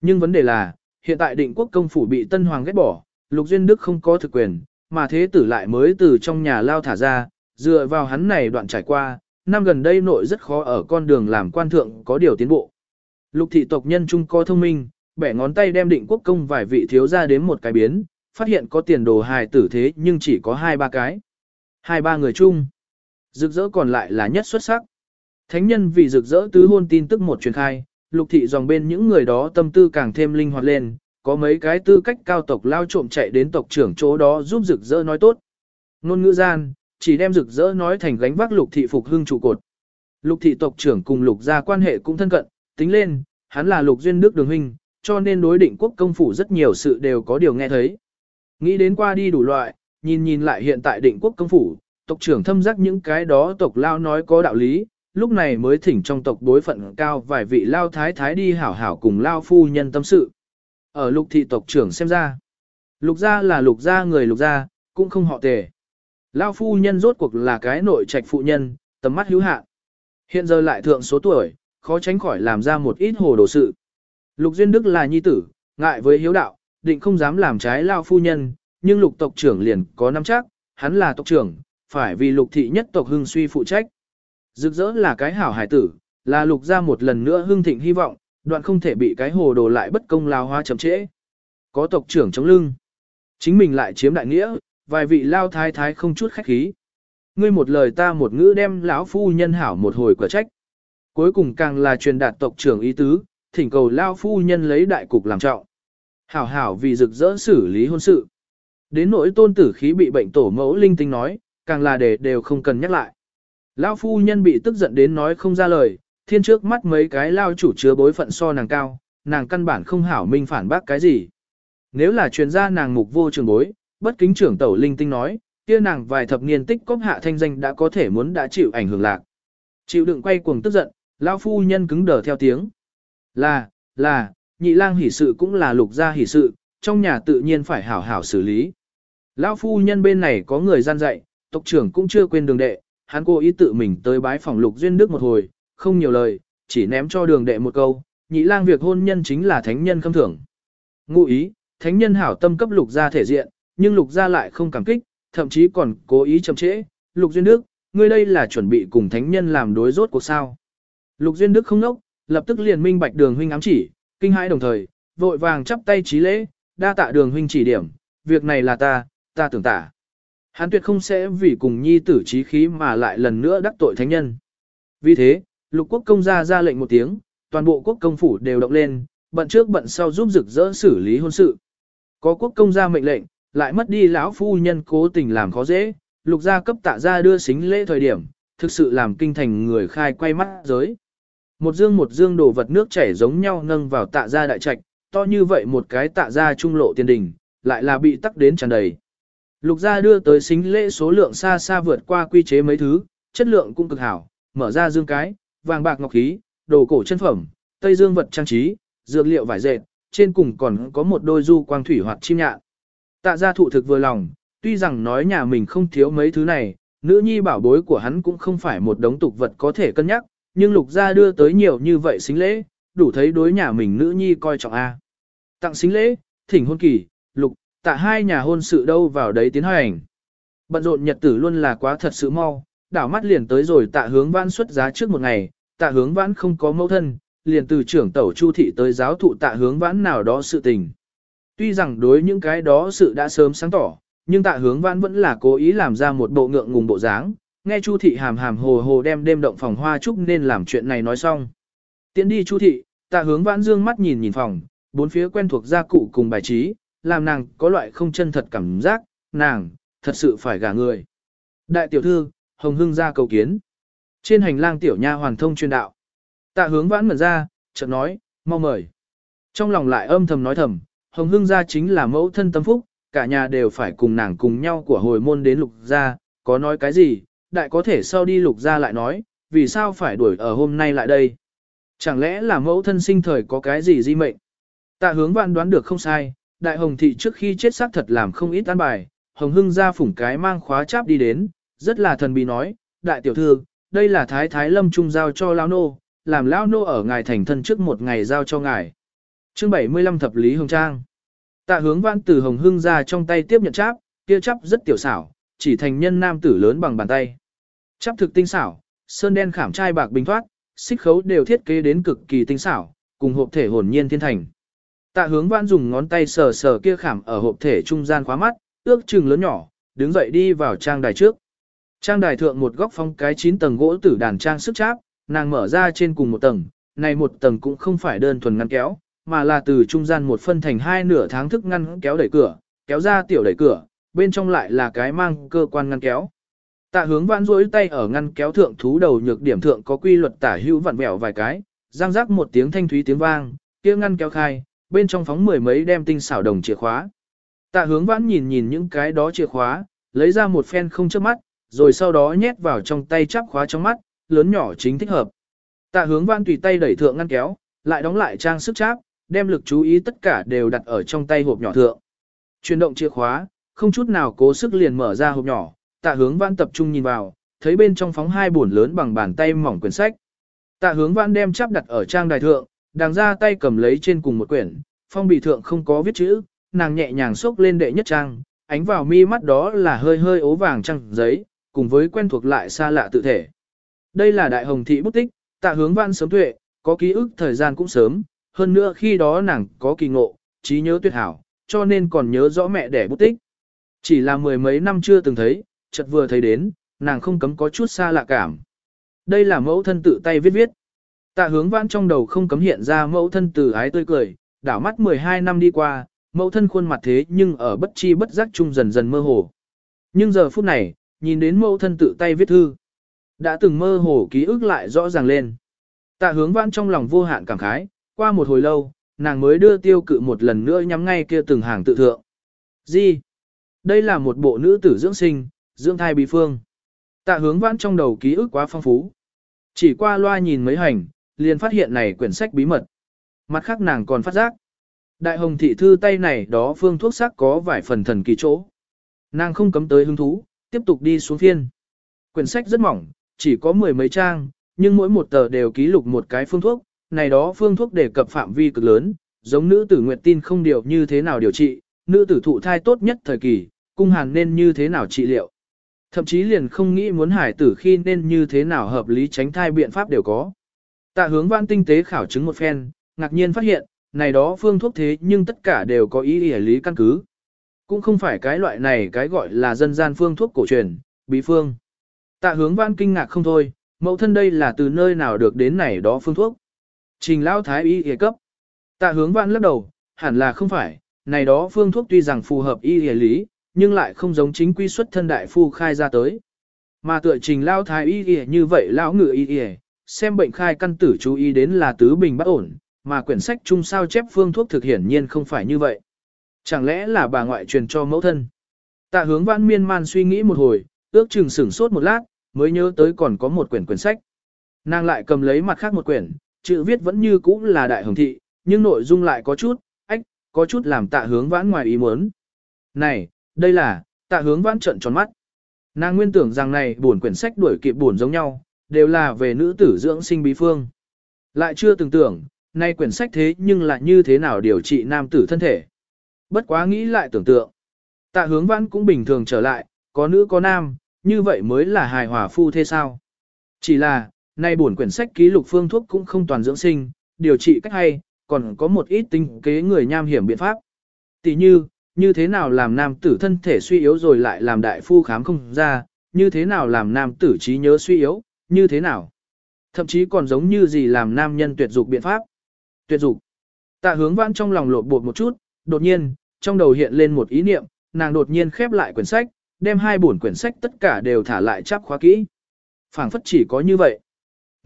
Nhưng vấn đề là, hiện tại định quốc công phủ bị Tân Hoàng ghét bỏ, Lục Duyên Đức không có thực quyền, mà thế tử lại mới từ trong nhà lao thả ra, dựa vào hắn này đoạn trải qua, năm gần đây nội rất khó ở con đường làm quan thượng có điều tiến bộ. Lục thị tộc nhân trung có thông minh, bẻ ngón tay đem định quốc công vài vị thiếu ra đến một cái biến, phát hiện có tiền đồ hài tử thế nhưng chỉ có hai ba cái. Hai ba người chung. Rực rỡ còn lại là nhất xuất sắc. Thánh nhân vì rực rỡ tứ hôn tin tức một truyền khai, lục thị dòng bên những người đó tâm tư càng thêm linh hoạt lên, có mấy cái tư cách cao tộc lao trộm chạy đến tộc trưởng chỗ đó giúp rực rỡ nói tốt. Nôn ngữ gian, chỉ đem rực rỡ nói thành gánh vác lục thị phục hưng trụ cột. Lục thị tộc trưởng cùng lục gia quan hệ cũng thân cận, tính lên, hắn là lục duyên đức đường huynh, cho nên đối định quốc công phủ rất nhiều sự đều có điều nghe thấy. Nghĩ đến qua đi đủ loại, nhìn nhìn lại hiện tại định quốc công phủ, tộc trưởng thâm giác những cái đó tộc lao nói có đạo lý, lúc này mới thỉnh trong tộc đối phận cao vài vị lao thái thái đi hảo hảo cùng lao phu nhân tâm sự. Ở lục thị tộc trưởng xem ra, lục gia là lục gia người lục gia, cũng không họ tề. Lao phu nhân rốt cuộc là cái nội trạch phụ nhân, tầm mắt hữu hạn. Hiện giờ lại thượng số tuổi, khó tránh khỏi làm ra một ít hồ đồ sự. Lục Duyên Đức là nhi tử, ngại với hiếu đạo, định không dám làm trái Lao phu nhân, nhưng lục tộc trưởng liền có nắm chắc, hắn là tộc trưởng, phải vì lục thị nhất tộc hưng suy phụ trách. Rực rỡ là cái hảo hải tử, là lục ra một lần nữa hưng thịnh hy vọng, đoạn không thể bị cái hồ đồ lại bất công lao hoa chậm trễ. Có tộc trưởng chống lưng. Chính mình lại chiếm đại nghĩa, vài vị lao thái thái không chút khách khí. Ngươi một lời ta một ngữ đem lão phu nhân hảo một hồi quả trách. Cuối cùng càng là truyền đạt tộc trưởng ý tứ, thỉnh cầu lao phu nhân lấy đại cục làm trọng. Hảo hảo vì rực rỡ xử lý hôn sự. Đến nỗi tôn tử khí bị bệnh tổ mẫu linh tinh nói, càng là để đều không cần nhắc lại. Lao phu nhân bị tức giận đến nói không ra lời, thiên trước mắt mấy cái lao chủ chứa bối phận so nàng cao, nàng căn bản không hảo minh phản bác cái gì. Nếu là chuyên gia nàng mục vô trường bối, bất kính trưởng tẩu linh tinh nói, kia nàng vài thập niên tích cóp hạ thanh danh đã có thể muốn đã chịu ảnh hưởng lạc. Chịu đựng quay cuồng tức giận, lão phu nhân cứng đờ theo tiếng. Là, là, nhị lang hỷ sự cũng là lục gia hỷ sự, trong nhà tự nhiên phải hảo hảo xử lý. Lão phu nhân bên này có người gian dạy, tộc trưởng cũng chưa quên đường đệ, hắn cố ý tự mình tới bái phòng lục duyên đức một hồi, không nhiều lời, chỉ ném cho đường đệ một câu, nhị lang việc hôn nhân chính là thánh nhân khâm thưởng. Ngụ ý, thánh nhân hảo tâm cấp lục gia thể diện, nhưng lục gia lại không cảm kích, thậm chí còn cố ý chậm trễ, lục duyên đức, ngươi đây là chuẩn bị cùng thánh nhân làm đối rốt cuộc sao. Lục duyên đức không nốc, lập tức liền minh bạch đường huynh ám chỉ, kinh hãi đồng thời, vội vàng chắp tay trí lễ, đa tạ đường huynh chỉ điểm, việc này là ta, ta tưởng tả. Hắn tuyệt không sẽ vì cùng nhi tử trí khí mà lại lần nữa đắc tội thánh nhân. Vì thế, lục quốc công gia ra lệnh một tiếng, toàn bộ quốc công phủ đều động lên, bận trước bận sau giúp rực rỡ xử lý hôn sự. Có quốc công gia mệnh lệnh, lại mất đi lão phu nhân cố tình làm khó dễ, lục gia cấp tạ gia đưa xính lễ thời điểm, thực sự làm kinh thành người khai quay mắt giới. Một dương một dương đồ vật nước chảy giống nhau nâng vào tạ gia đại trạch, to như vậy một cái tạ gia trung lộ tiền đình, lại là bị tắc đến tràn đầy. Lục gia đưa tới xính lễ số lượng xa xa vượt qua quy chế mấy thứ, chất lượng cũng cực hảo, mở ra dương cái, vàng bạc ngọc khí, đồ cổ chân phẩm, tây dương vật trang trí, dược liệu vải dệt, trên cùng còn có một đôi du quang thủy hoặc chim nhạn. Tạ gia thụ thực vừa lòng, tuy rằng nói nhà mình không thiếu mấy thứ này, nữ nhi bảo bối của hắn cũng không phải một đống tục vật có thể cân nhắc, nhưng lục gia đưa tới nhiều như vậy xính lễ, đủ thấy đối nhà mình nữ nhi coi trọng A. Tặng xính lễ, thỉnh hôn kỳ, lục, tạ hai nhà hôn sự đâu vào đấy tiến hành. Bận rộn nhật tử luôn là quá thật sự mau, đảo mắt liền tới rồi tạ hướng vãn xuất giá trước một ngày, tạ hướng vãn không có mẫu thân, liền từ trưởng tẩu chu thị tới giáo thụ tạ hướng vãn nào đó sự tình. Tuy rằng đối những cái đó sự đã sớm sáng tỏ, nhưng tạ hướng vãn vẫn là cố ý làm ra một bộ ngượng ngùng bộ dáng, nghe chu thị hàm hàm hồ hồ đem đêm động phòng hoa trúc nên làm chuyện này nói xong. Tiến đi chu thị, tạ hướng vãn dương mắt nhìn nhìn phòng, bốn phía quen thuộc gia cụ cùng bài trí, làm nàng có loại không chân thật cảm giác, nàng, thật sự phải gả người. Đại tiểu thư, Hồng Hưng ra cầu kiến. Trên hành lang tiểu nha hoàn thông truyền đạo. Tạ hướng vãn mẩn ra, chợt nói, mau mời. Trong lòng lại âm thầm nói thầm, Hồng Hưng gia chính là mẫu thân tâm phúc, cả nhà đều phải cùng nàng cùng nhau của hồi môn đến lục gia, có nói cái gì, đại có thể sau đi lục gia lại nói, vì sao phải đuổi ở hôm nay lại đây. Chẳng lẽ là mẫu thân sinh thời có cái gì di mệnh? Tạ hướng vạn đoán được không sai, đại hồng thị trước khi chết xác thật làm không ít an bài, hồng hưng ra phủng cái mang khóa cháp đi đến, rất là thần bí nói, đại tiểu thư, đây là thái thái lâm trung giao cho lao nô, làm lao nô ở ngài thành thân trước một ngày giao cho ngài. Chương 75 thập lý hồng trang. Tạ hướng vãn từ hồng hưng ra trong tay tiếp nhận cháp, kia cháp rất tiểu xảo, chỉ thành nhân nam tử lớn bằng bàn tay. Cháp thực tinh xảo, sơn đen khảm trai bạc bình thoát, xích khấu đều thiết kế đến cực kỳ tinh xảo, cùng hộp thể hồn nhiên thiên thành. Tạ hướng vãn dùng ngón tay sờ sờ kia khảm ở hộp thể trung gian khóa mắt, ước chừng lớn nhỏ, đứng dậy đi vào trang đài trước. Trang đài thượng một góc phong cái 9 tầng gỗ tử đàn trang sức cháp, nàng mở ra trên cùng một tầng, này một tầng cũng không phải đơn thuần ngăn kéo, mà là từ trung gian một phân thành hai nửa tháng thức ngăn kéo đẩy cửa, kéo ra tiểu đẩy cửa, bên trong lại là cái mang cơ quan ngăn kéo. Tạ hướng vãn rỗi tay ở ngăn kéo thượng thú đầu nhược điểm thượng có quy luật tả hữu vặn vẹo vài cái, răng rắc một tiếng thanh thúy tiếng vang, kia ngăn kéo khai, bên trong phóng mười mấy đem tinh xảo đồng chìa khóa. Tạ hướng vãn nhìn nhìn những cái đó chìa khóa, lấy ra một phen không chớp mắt, rồi sau đó nhét vào trong tay chắp khóa trong mắt, lớn nhỏ chính thích hợp. Tạ hướng vãn tùy tay đẩy thượng ngăn kéo, lại đóng lại trang sức cháp, đem lực chú ý tất cả đều đặt ở trong tay hộp nhỏ thượng. Chuyển động chìa khóa, không chút nào cố sức liền mở ra hộp nhỏ, tạ hướng vãn tập trung nhìn vào, thấy bên trong phóng hai buồn lớn bằng bàn tay mỏng quyển sách. Tạ hướng vãn đem chắp đặt ở trang đài thượng, đàng ra tay cầm lấy trên cùng một quyển, phong bì thượng không có viết chữ, nàng nhẹ nhàng xốc lên đệ nhất trang, ánh vào mi mắt đó là hơi hơi ố vàng trăng giấy, cùng với quen thuộc lại xa lạ tự thể. Đây là đại hồng thị bút tích, tạ hướng văn sớm tuệ, có ký ức thời gian cũng sớm, hơn nữa khi đó nàng có kỳ ngộ, trí nhớ tuyệt hảo, cho nên còn nhớ rõ mẹ đẻ bút tích. Chỉ là mười mấy năm chưa từng thấy, chợt vừa thấy đến, nàng không cấm có chút xa lạ cảm. Đây là mẫu thân tự tay viết viết. Tạ hướng vãn trong đầu không cấm hiện ra mẫu thân từ ái tươi cười, đảo mắt 12 năm đi qua, mẫu thân khuôn mặt thế nhưng ở bất chi bất giác chung dần dần mơ hồ. Nhưng giờ phút này, nhìn đến mẫu thân tự tay viết thư. Đã từng mơ hồ ký ức lại rõ ràng lên. Tạ hướng vãn trong lòng vô hạn cảm khái, qua một hồi lâu, nàng mới đưa tiêu cự một lần nữa nhắm ngay kia từng hàng tự thượng. Gì? Đây là một bộ nữ tử dưỡng sinh, dưỡng thai bí phương. Tạ hướng vãn trong đầu ký ức quá phong phú. Chỉ qua loa nhìn mấy hành, liền phát hiện này quyển sách bí mật. Mặt khác nàng còn phát giác. Đại hồng thị thư tay này đó phương thuốc sắc có vài phần thần kỳ chỗ. Nàng không cấm tới hứng thú, tiếp tục đi xuống phiên. Quyển sách rất mỏng, chỉ có mười mấy trang, nhưng mỗi một tờ đều ký lục một cái phương thuốc, này đó phương thuốc đề cập phạm vi cực lớn, giống nữ tử nguyệt tin không điều như thế nào điều trị, nữ tử thụ thai tốt nhất thời kỳ, cung hàn nên như thế nào trị liệu. Thậm chí liền không nghĩ muốn hải tử khi nên như thế nào hợp lý tránh thai biện pháp đều có. Tạ hướng văn tinh tế khảo chứng một phen, ngạc nhiên phát hiện, này đó phương thuốc thế nhưng tất cả đều có ý ý lý căn cứ. Cũng không phải cái loại này cái gọi là dân gian phương thuốc cổ truyền, bí phương. Tạ hướng văn kinh ngạc không thôi, mẫu thân đây là từ nơi nào được đến này đó phương thuốc. Trình Lão Thái y y cấp. Tạ hướng vãn lắc đầu, hẳn là không phải, này đó phương thuốc tuy rằng phù hợp y y lý, nhưng lại không giống chính quy xuất thân đại phu khai ra tới. Mà tựa trình Lão Thái y y như vậy lão ngự y y, xem bệnh khai căn tử chú ý đến là tứ bình bất ổn, mà quyển sách chung sao chép phương thuốc thực hiển nhiên không phải như vậy. Chẳng lẽ là bà ngoại truyền cho mẫu thân? Tạ hướng vãn miên man suy nghĩ một hồi, ước chừng sửng sốt một lát, mới nhớ tới còn có một quyển quyển sách. Nàng lại cầm lấy mặt khác một quyển, chữ viết vẫn như cũ là đại hồng thị, nhưng nội dung lại có chút, ách, có chút làm tạ hướng vãn ngoài ý muốn. Này, đây là, tạ hướng vãn trận tròn mắt. Nàng nguyên tưởng rằng này buồn quyển sách đuổi kịp buồn giống nhau, đều là về nữ tử dưỡng sinh bí phương. Lại chưa từng tưởng, nay quyển sách thế nhưng lại như thế nào điều trị nam tử thân thể. Bất quá nghĩ lại tưởng tượng. Tạ hướng vãn cũng bình thường trở lại, có nữ có nam, như vậy mới là hài hòa phu thế sao. Chỉ là, nay buồn quyển sách ký lục phương thuốc cũng không toàn dưỡng sinh, điều trị cách hay, còn có một ít tinh kế người nham hiểm biện pháp. Tỷ như, như thế nào làm nam tử thân thể suy yếu rồi lại làm đại phu khám không ra, như thế nào làm nam tử trí nhớ suy yếu, như thế nào. Thậm chí còn giống như gì làm nam nhân tuyệt dục biện pháp. Tuyệt dục. Tạ hướng vãn trong lòng lột bột một chút, đột nhiên, trong đầu hiện lên một ý niệm, nàng đột nhiên khép lại quyển sách, đem hai bổn quyển sách tất cả đều thả lại chắp khóa kỹ. phảng phất chỉ có như vậy.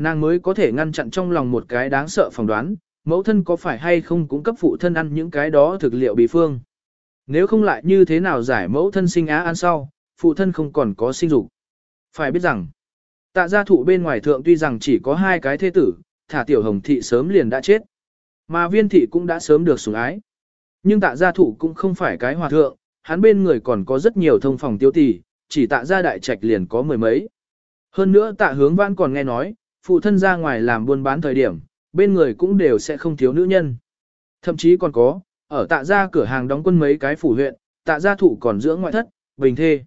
Nàng mới có thể ngăn chặn trong lòng một cái đáng sợ phỏng đoán, mẫu thân có phải hay không cũng cấp phụ thân ăn những cái đó thực liệu bị phương. Nếu không lại như thế nào giải mẫu thân sinh á ăn sau, phụ thân không còn có sinh dục. Phải biết rằng, tạ gia thụ bên ngoài thượng tuy rằng chỉ có hai cái thế tử, thả tiểu hồng thị sớm liền đã chết. Mà viên thị cũng đã sớm được sủng ái. Nhưng tạ gia thụ cũng không phải cái hòa thượng, hắn bên người còn có rất nhiều thông phòng tiêu tỷ, chỉ tạ gia đại trạch liền có mười mấy. Hơn nữa tạ hướng văn còn nghe nói, phụ thân ra ngoài làm buôn bán thời điểm, bên người cũng đều sẽ không thiếu nữ nhân. Thậm chí còn có, ở tạ gia cửa hàng đóng quân mấy cái phủ huyện, tạ gia thụ còn dưỡng ngoại thất, bình thê.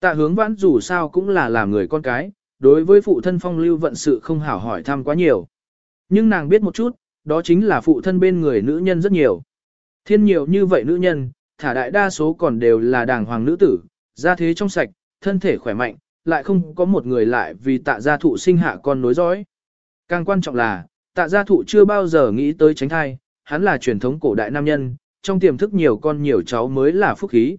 Tạ hướng vãn dù sao cũng là làm người con cái, đối với phụ thân phong lưu vận sự không hảo hỏi thăm quá nhiều. Nhưng nàng biết một chút, đó chính là phụ thân bên người nữ nhân rất nhiều. Thiên nhiều như vậy nữ nhân, thả đại đa số còn đều là đàng hoàng nữ tử, gia thế trong sạch, thân thể khỏe mạnh, lại không có một người lại vì tạ gia thụ sinh hạ con nối dõi. Càng quan trọng là, tạ gia thụ chưa bao giờ nghĩ tới tránh thai, hắn là truyền thống cổ đại nam nhân, trong tiềm thức nhiều con nhiều cháu mới là phúc khí.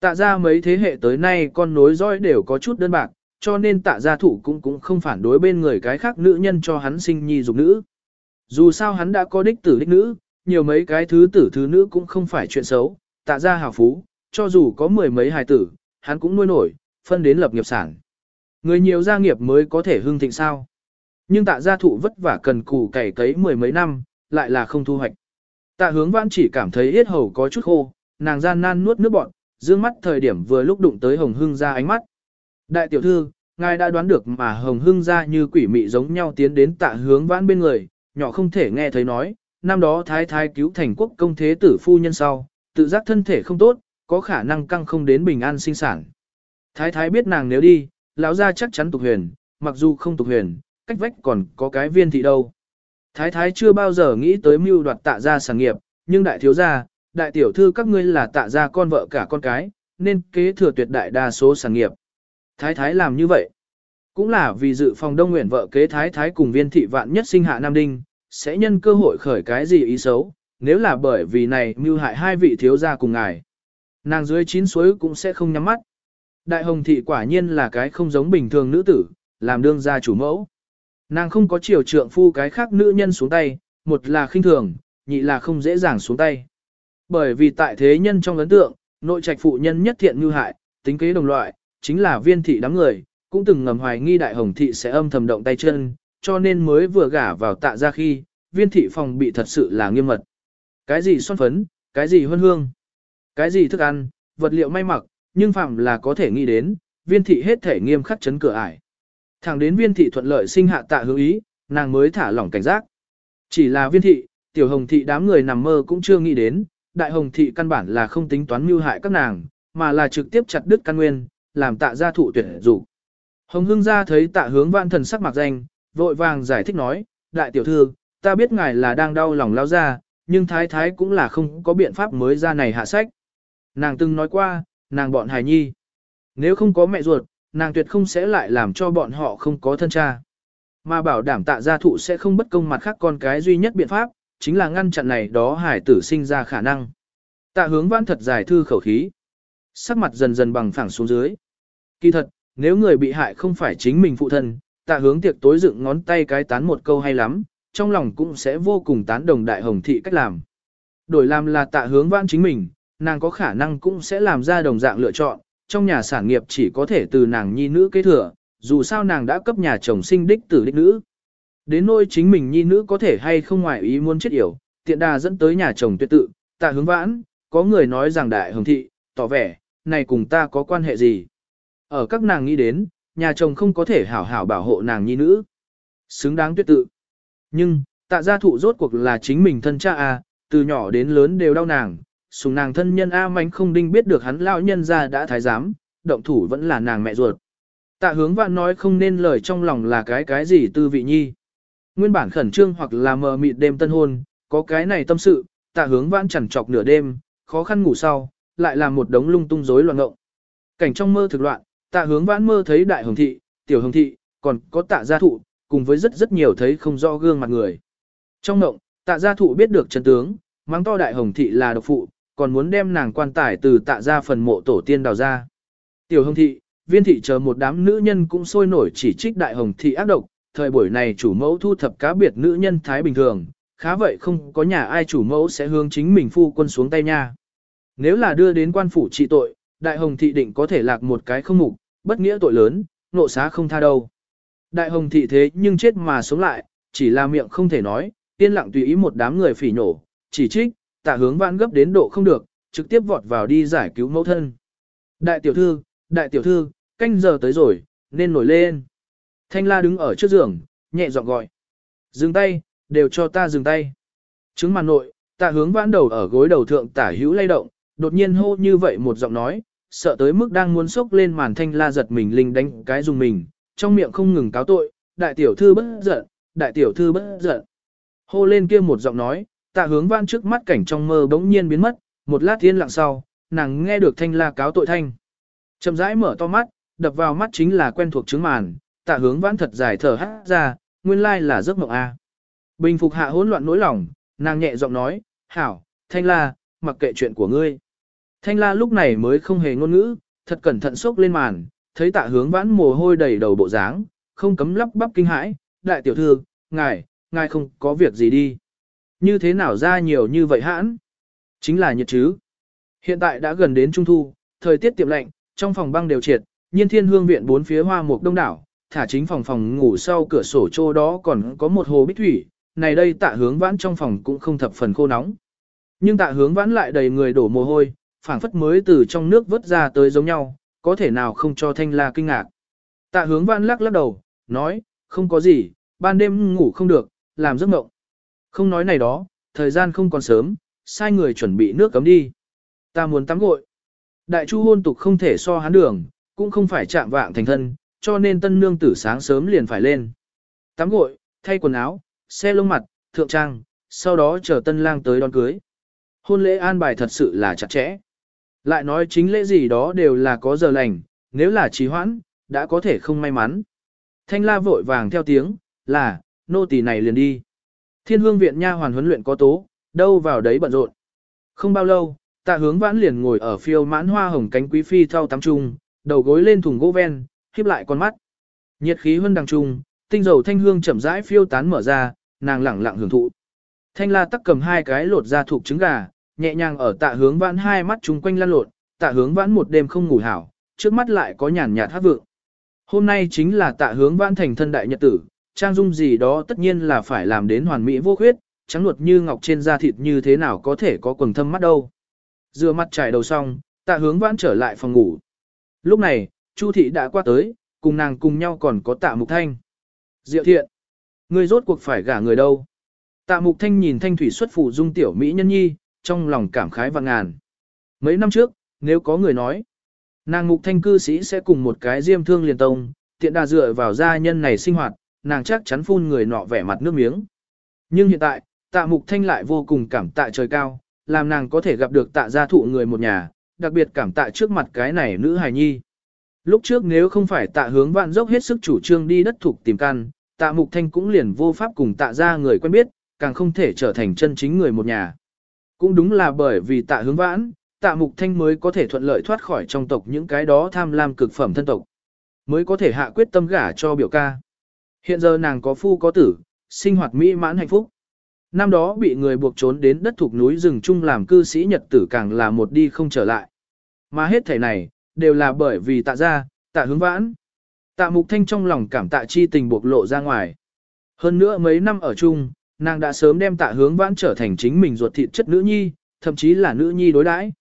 Tạ gia mấy thế hệ tới nay con nối dõi đều có chút đơn bạc, cho nên tạ gia thụ cũng cũng không phản đối bên người cái khác nữ nhân cho hắn sinh nhi dục nữ. Dù sao hắn đã có đích tử đích nữ, nhiều mấy cái thứ tử thứ nữ cũng không phải chuyện xấu, tạ gia hào phú, cho dù có mười mấy hài tử, hắn cũng nuôi nổi, phân đến lập nghiệp sản. Người nhiều gia nghiệp mới có thể hưng thịnh sao. Nhưng tạ gia thụ vất vả cần cù cày cấy mười mấy năm, lại là không thu hoạch. Tạ hướng vãn chỉ cảm thấy yết hầu có chút khô, nàng gian nan nuốt nước bọn, dương mắt thời điểm vừa lúc đụng tới hồng hưng ra ánh mắt. Đại tiểu thư, ngài đã đoán được mà hồng hưng ra như quỷ mị giống nhau tiến đến tạ hướng vãn bên người, nhỏ không thể nghe thấy nói, năm đó thái thái cứu thành quốc công thế tử phu nhân sau, tự giác thân thể không tốt, có khả năng căng không đến bình an sinh sản. Thái thái biết nàng nếu đi, lão gia chắc chắn tục huyền, mặc dù không tục huyền, cách vách còn có cái viên thị đâu. Thái thái chưa bao giờ nghĩ tới mưu đoạt tạ gia sản nghiệp, nhưng đại thiếu gia, đại tiểu thư các ngươi là tạ gia con vợ cả con cái, nên kế thừa tuyệt đại đa số sản nghiệp. Thái thái làm như vậy, cũng là vì dự phòng đông nguyện vợ kế thái thái cùng viên thị vạn nhất sinh hạ Nam Đinh, sẽ nhân cơ hội khởi cái gì ý xấu, nếu là bởi vì này mưu hại hai vị thiếu gia cùng ngài. Nàng dưới chín suối cũng sẽ không nhắm mắt. Đại hồng thị quả nhiên là cái không giống bình thường nữ tử, làm đương gia chủ mẫu. Nàng không có chiều trượng phu cái khác nữ nhân xuống tay, một là khinh thường, nhị là không dễ dàng xuống tay. Bởi vì tại thế nhân trong ấn tượng, nội trạch phụ nhân nhất thiện như hại, tính kế đồng loại, chính là viên thị đám người, cũng từng ngầm hoài nghi đại hồng thị sẽ âm thầm động tay chân, cho nên mới vừa gả vào tạ ra khi, viên thị phòng bị thật sự là nghiêm mật. Cái gì son phấn, cái gì huân hương, cái gì thức ăn, vật liệu may mặc, nhưng phạm là có thể nghĩ đến, viên thị hết thể nghiêm khắc chấn cửa ải. Thẳng đến viên thị thuận lợi sinh hạ tạ hữu ý, nàng mới thả lỏng cảnh giác. Chỉ là viên thị, tiểu hồng thị đám người nằm mơ cũng chưa nghĩ đến, đại hồng thị căn bản là không tính toán mưu hại các nàng, mà là trực tiếp chặt đứt căn nguyên, làm tạ gia thụ tuyển dụ. Hồng hương gia thấy tạ hướng vạn thần sắc mặt danh, vội vàng giải thích nói, đại tiểu thư, ta biết ngài là đang đau lòng lao ra, nhưng thái thái cũng là không có biện pháp mới ra này hạ sách. Nàng từng nói qua, nàng bọn hài nhi. Nếu không có mẹ ruột, nàng tuyệt không sẽ lại làm cho bọn họ không có thân cha. Mà bảo đảm tạ gia thụ sẽ không bất công mặt khác con cái duy nhất biện pháp, chính là ngăn chặn này đó hải tử sinh ra khả năng. Tạ hướng vãn thật dài thư khẩu khí. Sắc mặt dần dần bằng phẳng xuống dưới. Kỳ thật, nếu người bị hại không phải chính mình phụ thân, tạ hướng tiệc tối dựng ngón tay cái tán một câu hay lắm, trong lòng cũng sẽ vô cùng tán đồng đại hồng thị cách làm. Đổi làm là tạ hướng vãn chính mình, nàng có khả năng cũng sẽ làm ra đồng dạng lựa chọn, trong nhà sản nghiệp chỉ có thể từ nàng nhi nữ kế thừa, dù sao nàng đã cấp nhà chồng sinh đích tử đích nữ. Đến nỗi chính mình nhi nữ có thể hay không ngoại ý muốn chết yểu, tiện đà dẫn tới nhà chồng tuyệt tự, tạ hướng vãn, có người nói rằng đại hồng thị, tỏ vẻ, này cùng ta có quan hệ gì. Ở các nàng nghĩ đến, nhà chồng không có thể hảo hảo bảo hộ nàng nhi nữ. Xứng đáng tuyệt tự. Nhưng, tạ gia thụ rốt cuộc là chính mình thân cha A, từ nhỏ đến lớn đều đau nàng, sùng nàng thân nhân A mánh không đinh biết được hắn lão nhân ra đã thái giám, động thủ vẫn là nàng mẹ ruột. Tạ hướng vạn nói không nên lời trong lòng là cái cái gì tư vị nhi. Nguyên bản khẩn trương hoặc là mờ mịt đêm tân hôn, có cái này tâm sự, tạ hướng vãn chẳng chọc nửa đêm, khó khăn ngủ sau, lại làm một đống lung tung rối loạn ngộng. Cảnh trong mơ thực loạn, tạ hướng vãn mơ thấy đại hồng thị, tiểu hồng thị, còn có tạ gia thụ, cùng với rất rất nhiều thấy không rõ gương mặt người. Trong ngộng, tạ gia thụ biết được chân tướng, mang to đại hồng thị là độc phụ, còn muốn đem nàng quan tài từ tạ gia phần mộ tổ tiên đào ra. Tiểu hồng thị, viên thị chờ một đám nữ nhân cũng sôi nổi chỉ trích đại hồng thị ác độc, thời buổi này chủ mẫu thu thập cá biệt nữ nhân thái bình thường, khá vậy không có nhà ai chủ mẫu sẽ hướng chính mình phu quân xuống tay nha. Nếu là đưa đến quan phủ trị tội, đại hồng thị định có thể lạc một cái không mục, bất nghĩa tội lớn, nộ xá không tha đâu. Đại hồng thị thế nhưng chết mà sống lại, chỉ là miệng không thể nói, yên lặng tùy ý một đám người phỉ nổ, chỉ trích, tạ hướng vãn gấp đến độ không được, trực tiếp vọt vào đi giải cứu mẫu thân. Đại tiểu thư, đại tiểu thư, canh giờ tới rồi, nên nổi lên. Thanh la đứng ở trước giường, nhẹ giọng gọi. Dừng tay, đều cho ta dừng tay. Trứng màn nội, tạ hướng vãn đầu ở gối đầu thượng tả hữu lay động, đột nhiên hô như vậy một giọng nói, sợ tới mức đang muốn sốc lên màn thanh la giật mình linh đánh cái dùng mình, trong miệng không ngừng cáo tội, đại tiểu thư bất giận, đại tiểu thư bất giận. Hô lên kia một giọng nói, tạ hướng vãn trước mắt cảnh trong mơ bỗng nhiên biến mất, một lát thiên lặng sau, nàng nghe được thanh la cáo tội thanh. Chậm rãi mở to mắt, đập vào mắt chính là quen thuộc trứng màn, tạ hướng vãn thật dài thở hát ra, nguyên lai là giấc mộng A. Bình phục hạ hỗn loạn nỗi lòng, nàng nhẹ giọng nói, hảo, thanh la, mặc kệ chuyện của ngươi. Thanh la lúc này mới không hề ngôn ngữ, thật cẩn thận xốc lên màn, thấy tạ hướng vãn mồ hôi đầy đầu bộ dáng, không cấm lắp bắp kinh hãi, đại tiểu thư, ngài, ngài không có việc gì đi. Như thế nào ra nhiều như vậy hãn? Chính là nhiệt chứ. Hiện tại đã gần đến trung thu, thời tiết tiệm lạnh, trong phòng băng đều triệt, nhiên thiên hương viện bốn phía hoa mục đông đảo, thả chính phòng phòng ngủ sau cửa sổ chỗ đó còn có một hồ bích thủy, này đây tạ hướng vãn trong phòng cũng không thập phần khô nóng. Nhưng tạ hướng vãn lại đầy người đổ mồ hôi, phảng phất mới từ trong nước vớt ra tới giống nhau, có thể nào không cho thanh la kinh ngạc. Tạ hướng vãn lắc lắc đầu, nói, không có gì, ban đêm ngủ không được, làm giấc mộng. Không nói này đó, thời gian không còn sớm, sai người chuẩn bị nước cấm đi. Ta muốn tắm gội. Đại chu hôn tục không thể so hắn đường, cũng không phải chạm vạng thành thân, cho nên tân nương tử sáng sớm liền phải lên. Tắm gội, thay quần áo, xe lông mặt, thượng trang, sau đó chờ tân lang tới đón cưới. Hôn lễ an bài thật sự là chặt chẽ. Lại nói chính lễ gì đó đều là có giờ lành, nếu là trì hoãn, đã có thể không may mắn. Thanh la vội vàng theo tiếng, là, nô tỳ này liền đi. Thiên hương viện nha hoàn huấn luyện có tố, đâu vào đấy bận rộn. Không bao lâu, tạ hướng vãn liền ngồi ở phiêu mãn hoa hồng cánh quý phi thao tắm trung, đầu gối lên thùng gỗ ven, khiếp lại con mắt. Nhiệt khí hơn đằng trung, tinh dầu thanh hương chậm rãi phiêu tán mở ra, nàng lẳng lặng hưởng thụ. Thanh la tắc cầm hai cái lột ra thuộc trứng gà, nhẹ nhàng ở tạ hướng vãn hai mắt chung quanh lăn lộn, tạ hướng vãn một đêm không ngủ hảo, trước mắt lại có nhàn nhạt hát vượng. Hôm nay chính là tạ hướng vãn thành thân đại nhật tử, trang dung gì đó tất nhiên là phải làm đến hoàn mỹ vô khuyết, trắng luột như ngọc trên da thịt như thế nào có thể có quầng thâm mắt đâu. Dừa mặt trải đầu xong, tạ hướng vãn trở lại phòng ngủ. Lúc này, Chu thị đã qua tới, cùng nàng cùng nhau còn có tạ mục thanh. Diệu thiện, người rốt cuộc phải gả người đâu. Tạ mục thanh nhìn thanh thủy xuất phủ dung tiểu mỹ nhân nhi, trong lòng cảm khái và ngàn. Mấy năm trước, nếu có người nói, nàng mục thanh cư sĩ sẽ cùng một cái diêm thương liền tông, tiện đà dựa vào gia nhân này sinh hoạt, nàng chắc chắn phun người nọ vẻ mặt nước miếng. Nhưng hiện tại, tạ mục thanh lại vô cùng cảm tạ trời cao, làm nàng có thể gặp được tạ gia thụ người một nhà, đặc biệt cảm tạ trước mặt cái này nữ hài nhi. Lúc trước nếu không phải tạ hướng vạn dốc hết sức chủ trương đi đất thuộc tìm căn, tạ mục thanh cũng liền vô pháp cùng tạ Gia người quen biết, càng không thể trở thành chân chính người một nhà. Cũng đúng là bởi vì tạ hướng vãn, tạ mục thanh mới có thể thuận lợi thoát khỏi trong tộc những cái đó tham lam cực phẩm thân tộc. Mới có thể hạ quyết tâm gả cho biểu ca. Hiện giờ nàng có phu có tử, sinh hoạt mỹ mãn hạnh phúc. Năm đó bị người buộc trốn đến đất thuộc núi rừng chung làm cư sĩ nhật tử càng là một đi không trở lại. Mà hết thể này, đều là bởi vì tạ ra, tạ hướng vãn. Tạ mục thanh trong lòng cảm tạ chi tình buộc lộ ra ngoài. Hơn nữa mấy năm ở chung, nàng đã sớm đem tạ hướng vãn trở thành chính mình ruột thịt chất nữ nhi, thậm chí là nữ nhi đối đãi.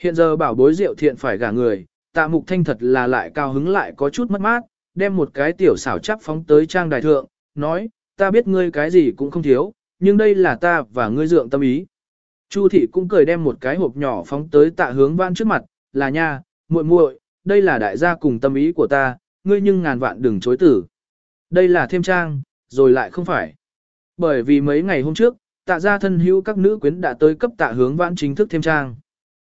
Hiện giờ bảo bối rượu thiện phải gả người, tạ mục thanh thật là lại cao hứng lại có chút mất mát, đem một cái tiểu xảo chắp phóng tới trang đài thượng, nói, ta biết ngươi cái gì cũng không thiếu, nhưng đây là ta và ngươi dượng tâm ý. Chu thị cũng cười đem một cái hộp nhỏ phóng tới tạ hướng vãn trước mặt, là nha, muội muội, đây là đại gia cùng tâm ý của ta, ngươi nhưng ngàn vạn đừng chối tử. Đây là thêm trang, rồi lại không phải. Bởi vì mấy ngày hôm trước, tạ gia thân hữu các nữ quyến đã tới cấp tạ hướng vãn chính thức thêm trang.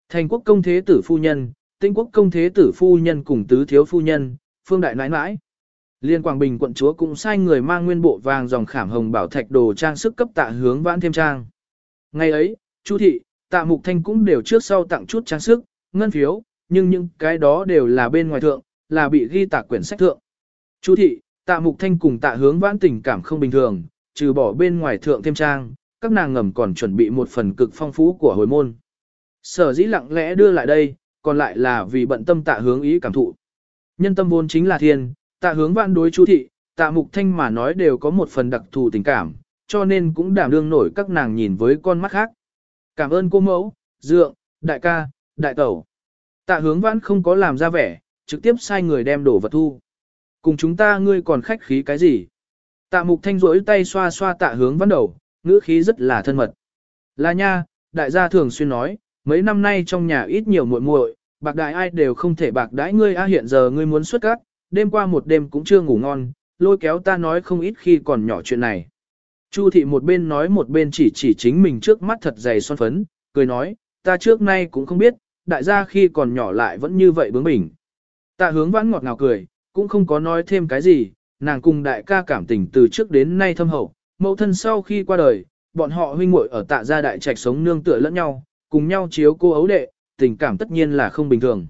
Thành quốc công thế tử phu nhân, tinh quốc công thế tử phu nhân cùng tứ thiếu phu nhân, phương đại nãi nãi. Liên Quảng Bình quận chúa cũng sai người mang nguyên bộ vàng dòng khảm hồng bảo thạch đồ trang sức cấp tạ hướng vãn thêm trang. Ngày ấy, Chu thị, tạ mục thanh cũng đều trước sau tặng chút trang sức, ngân phiếu, nhưng những cái đó đều là bên ngoài thượng, là bị ghi tạc quyển sách thượng. Chu thị, tạ mục thanh cùng tạ hướng vãn tình cảm không bình thường, trừ bỏ bên ngoài thượng thêm trang, các nàng ngầm còn chuẩn bị một phần cực phong phú của hồi môn. Sở dĩ lặng lẽ đưa lại đây, còn lại là vì bận tâm tạ hướng ý cảm thụ. Nhân tâm vốn chính là thiên, tạ hướng vãn đối chu thị, tạ mục thanh mà nói đều có một phần đặc thù tình cảm, cho nên cũng đảm đương nổi các nàng nhìn với con mắt khác. Cảm ơn cô mẫu, dượng, đại ca, đại tẩu. Tạ hướng vãn không có làm ra vẻ, trực tiếp sai người đem đổ vật thu. Cùng chúng ta ngươi còn khách khí cái gì? Tạ mục thanh rỗi tay xoa xoa tạ hướng vãn đầu, ngữ khí rất là thân mật. Là nha, đại gia thường xuyên nói, mấy năm nay trong nhà ít nhiều muội muội, bạc đại ai đều không thể bạc đãi ngươi a hiện giờ ngươi muốn xuất cát, đêm qua một đêm cũng chưa ngủ ngon, lôi kéo ta nói không ít khi còn nhỏ chuyện này. Chu thị một bên nói một bên chỉ chỉ chính mình trước mắt thật dày son phấn, cười nói, ta trước nay cũng không biết, đại gia khi còn nhỏ lại vẫn như vậy bướng bỉnh. Tạ hướng vãn ngọt ngào cười, cũng không có nói thêm cái gì, nàng cùng đại ca cảm tình từ trước đến nay thâm hậu, mẫu thân sau khi qua đời, bọn họ huynh muội ở tạ gia đại trạch sống nương tựa lẫn nhau, cùng nhau chiếu cô ấu đệ, tình cảm tất nhiên là không bình thường.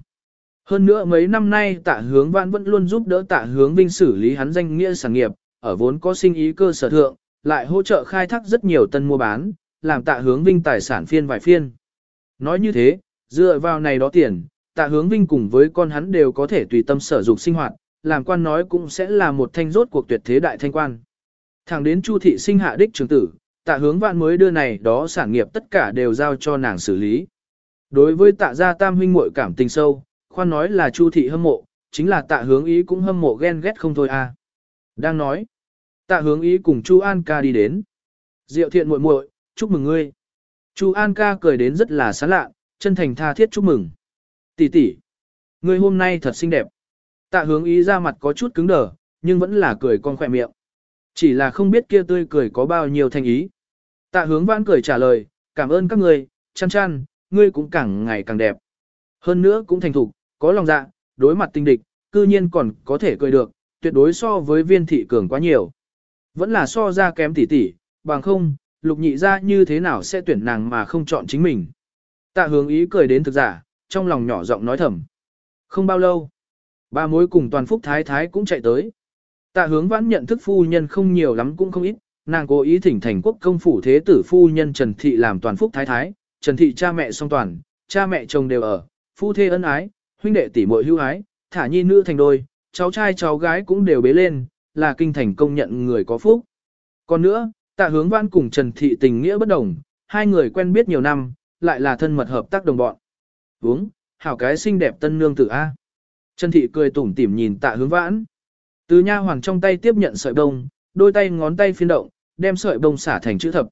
Hơn nữa mấy năm nay tạ hướng vãn vẫn luôn giúp đỡ tạ hướng vinh xử lý hắn danh nghĩa sản nghiệp, ở vốn có sinh ý cơ sở thượng, lại hỗ trợ khai thác rất nhiều tân mua bán, làm tạ hướng vinh tài sản phiên vài phiên. Nói như thế, dựa vào này đó tiền, tạ hướng vinh cùng với con hắn đều có thể tùy tâm sở dục sinh hoạt, làm quan nói cũng sẽ là một thanh rốt cuộc tuyệt thế đại thanh quan. Thẳng đến Chu thị sinh hạ đích trường tử, tạ hướng vạn mới đưa này đó sản nghiệp tất cả đều giao cho nàng xử lý. Đối với tạ gia tam huynh muội cảm tình sâu, khoan nói là Chu thị hâm mộ, chính là tạ hướng ý cũng hâm mộ ghen ghét không thôi à. Đang nói, tạ hướng ý cùng Chu An ca đi đến. Diệu thiện muội muội, chúc mừng ngươi. Chu An ca cười đến rất là sán lạ, chân thành tha thiết chúc mừng. Tỷ tỷ, ngươi hôm nay thật xinh đẹp. Tạ hướng ý ra mặt có chút cứng đờ, nhưng vẫn là cười con khỏe miệng. Chỉ là không biết kia tươi cười có bao nhiêu thành ý. Tạ hướng vãn cười trả lời, cảm ơn các người, chăn chăn, ngươi cũng càng ngày càng đẹp. Hơn nữa cũng thành thục, có lòng dạ, đối mặt tinh địch, cư nhiên còn có thể cười được, tuyệt đối so với viên thị cường quá nhiều. Vẫn là so ra kém tỷ tỷ, bằng không, lục nhị ra như thế nào sẽ tuyển nàng mà không chọn chính mình. Tạ hướng ý cười đến thực giả, trong lòng nhỏ giọng nói thầm. Không bao lâu, ba mối cùng toàn phúc thái thái cũng chạy tới. Tạ hướng vãn nhận thức phu nhân không nhiều lắm cũng không ít, nàng cố ý thỉnh thành quốc công phủ thế tử phu nhân Trần Thị làm toàn phúc thái thái, Trần Thị cha mẹ song toàn, cha mẹ chồng đều ở, phu thê ân ái, huynh đệ tỷ muội hữu ái, thả nhi nữ thành đôi, cháu trai cháu gái cũng đều bế lên, là kinh thành công nhận người có phúc. Còn nữa, tạ hướng văn cùng Trần Thị tình nghĩa bất đồng, hai người quen biết nhiều năm, lại là thân mật hợp tác đồng bọn. Uống, hảo cái xinh đẹp tân nương tử A. Trần Thị cười tủm tỉm nhìn tạ hướng vãn. Từ nha hoàng trong tay tiếp nhận sợi bông, đôi tay ngón tay phiên động, đem sợi bông xả thành chữ thập.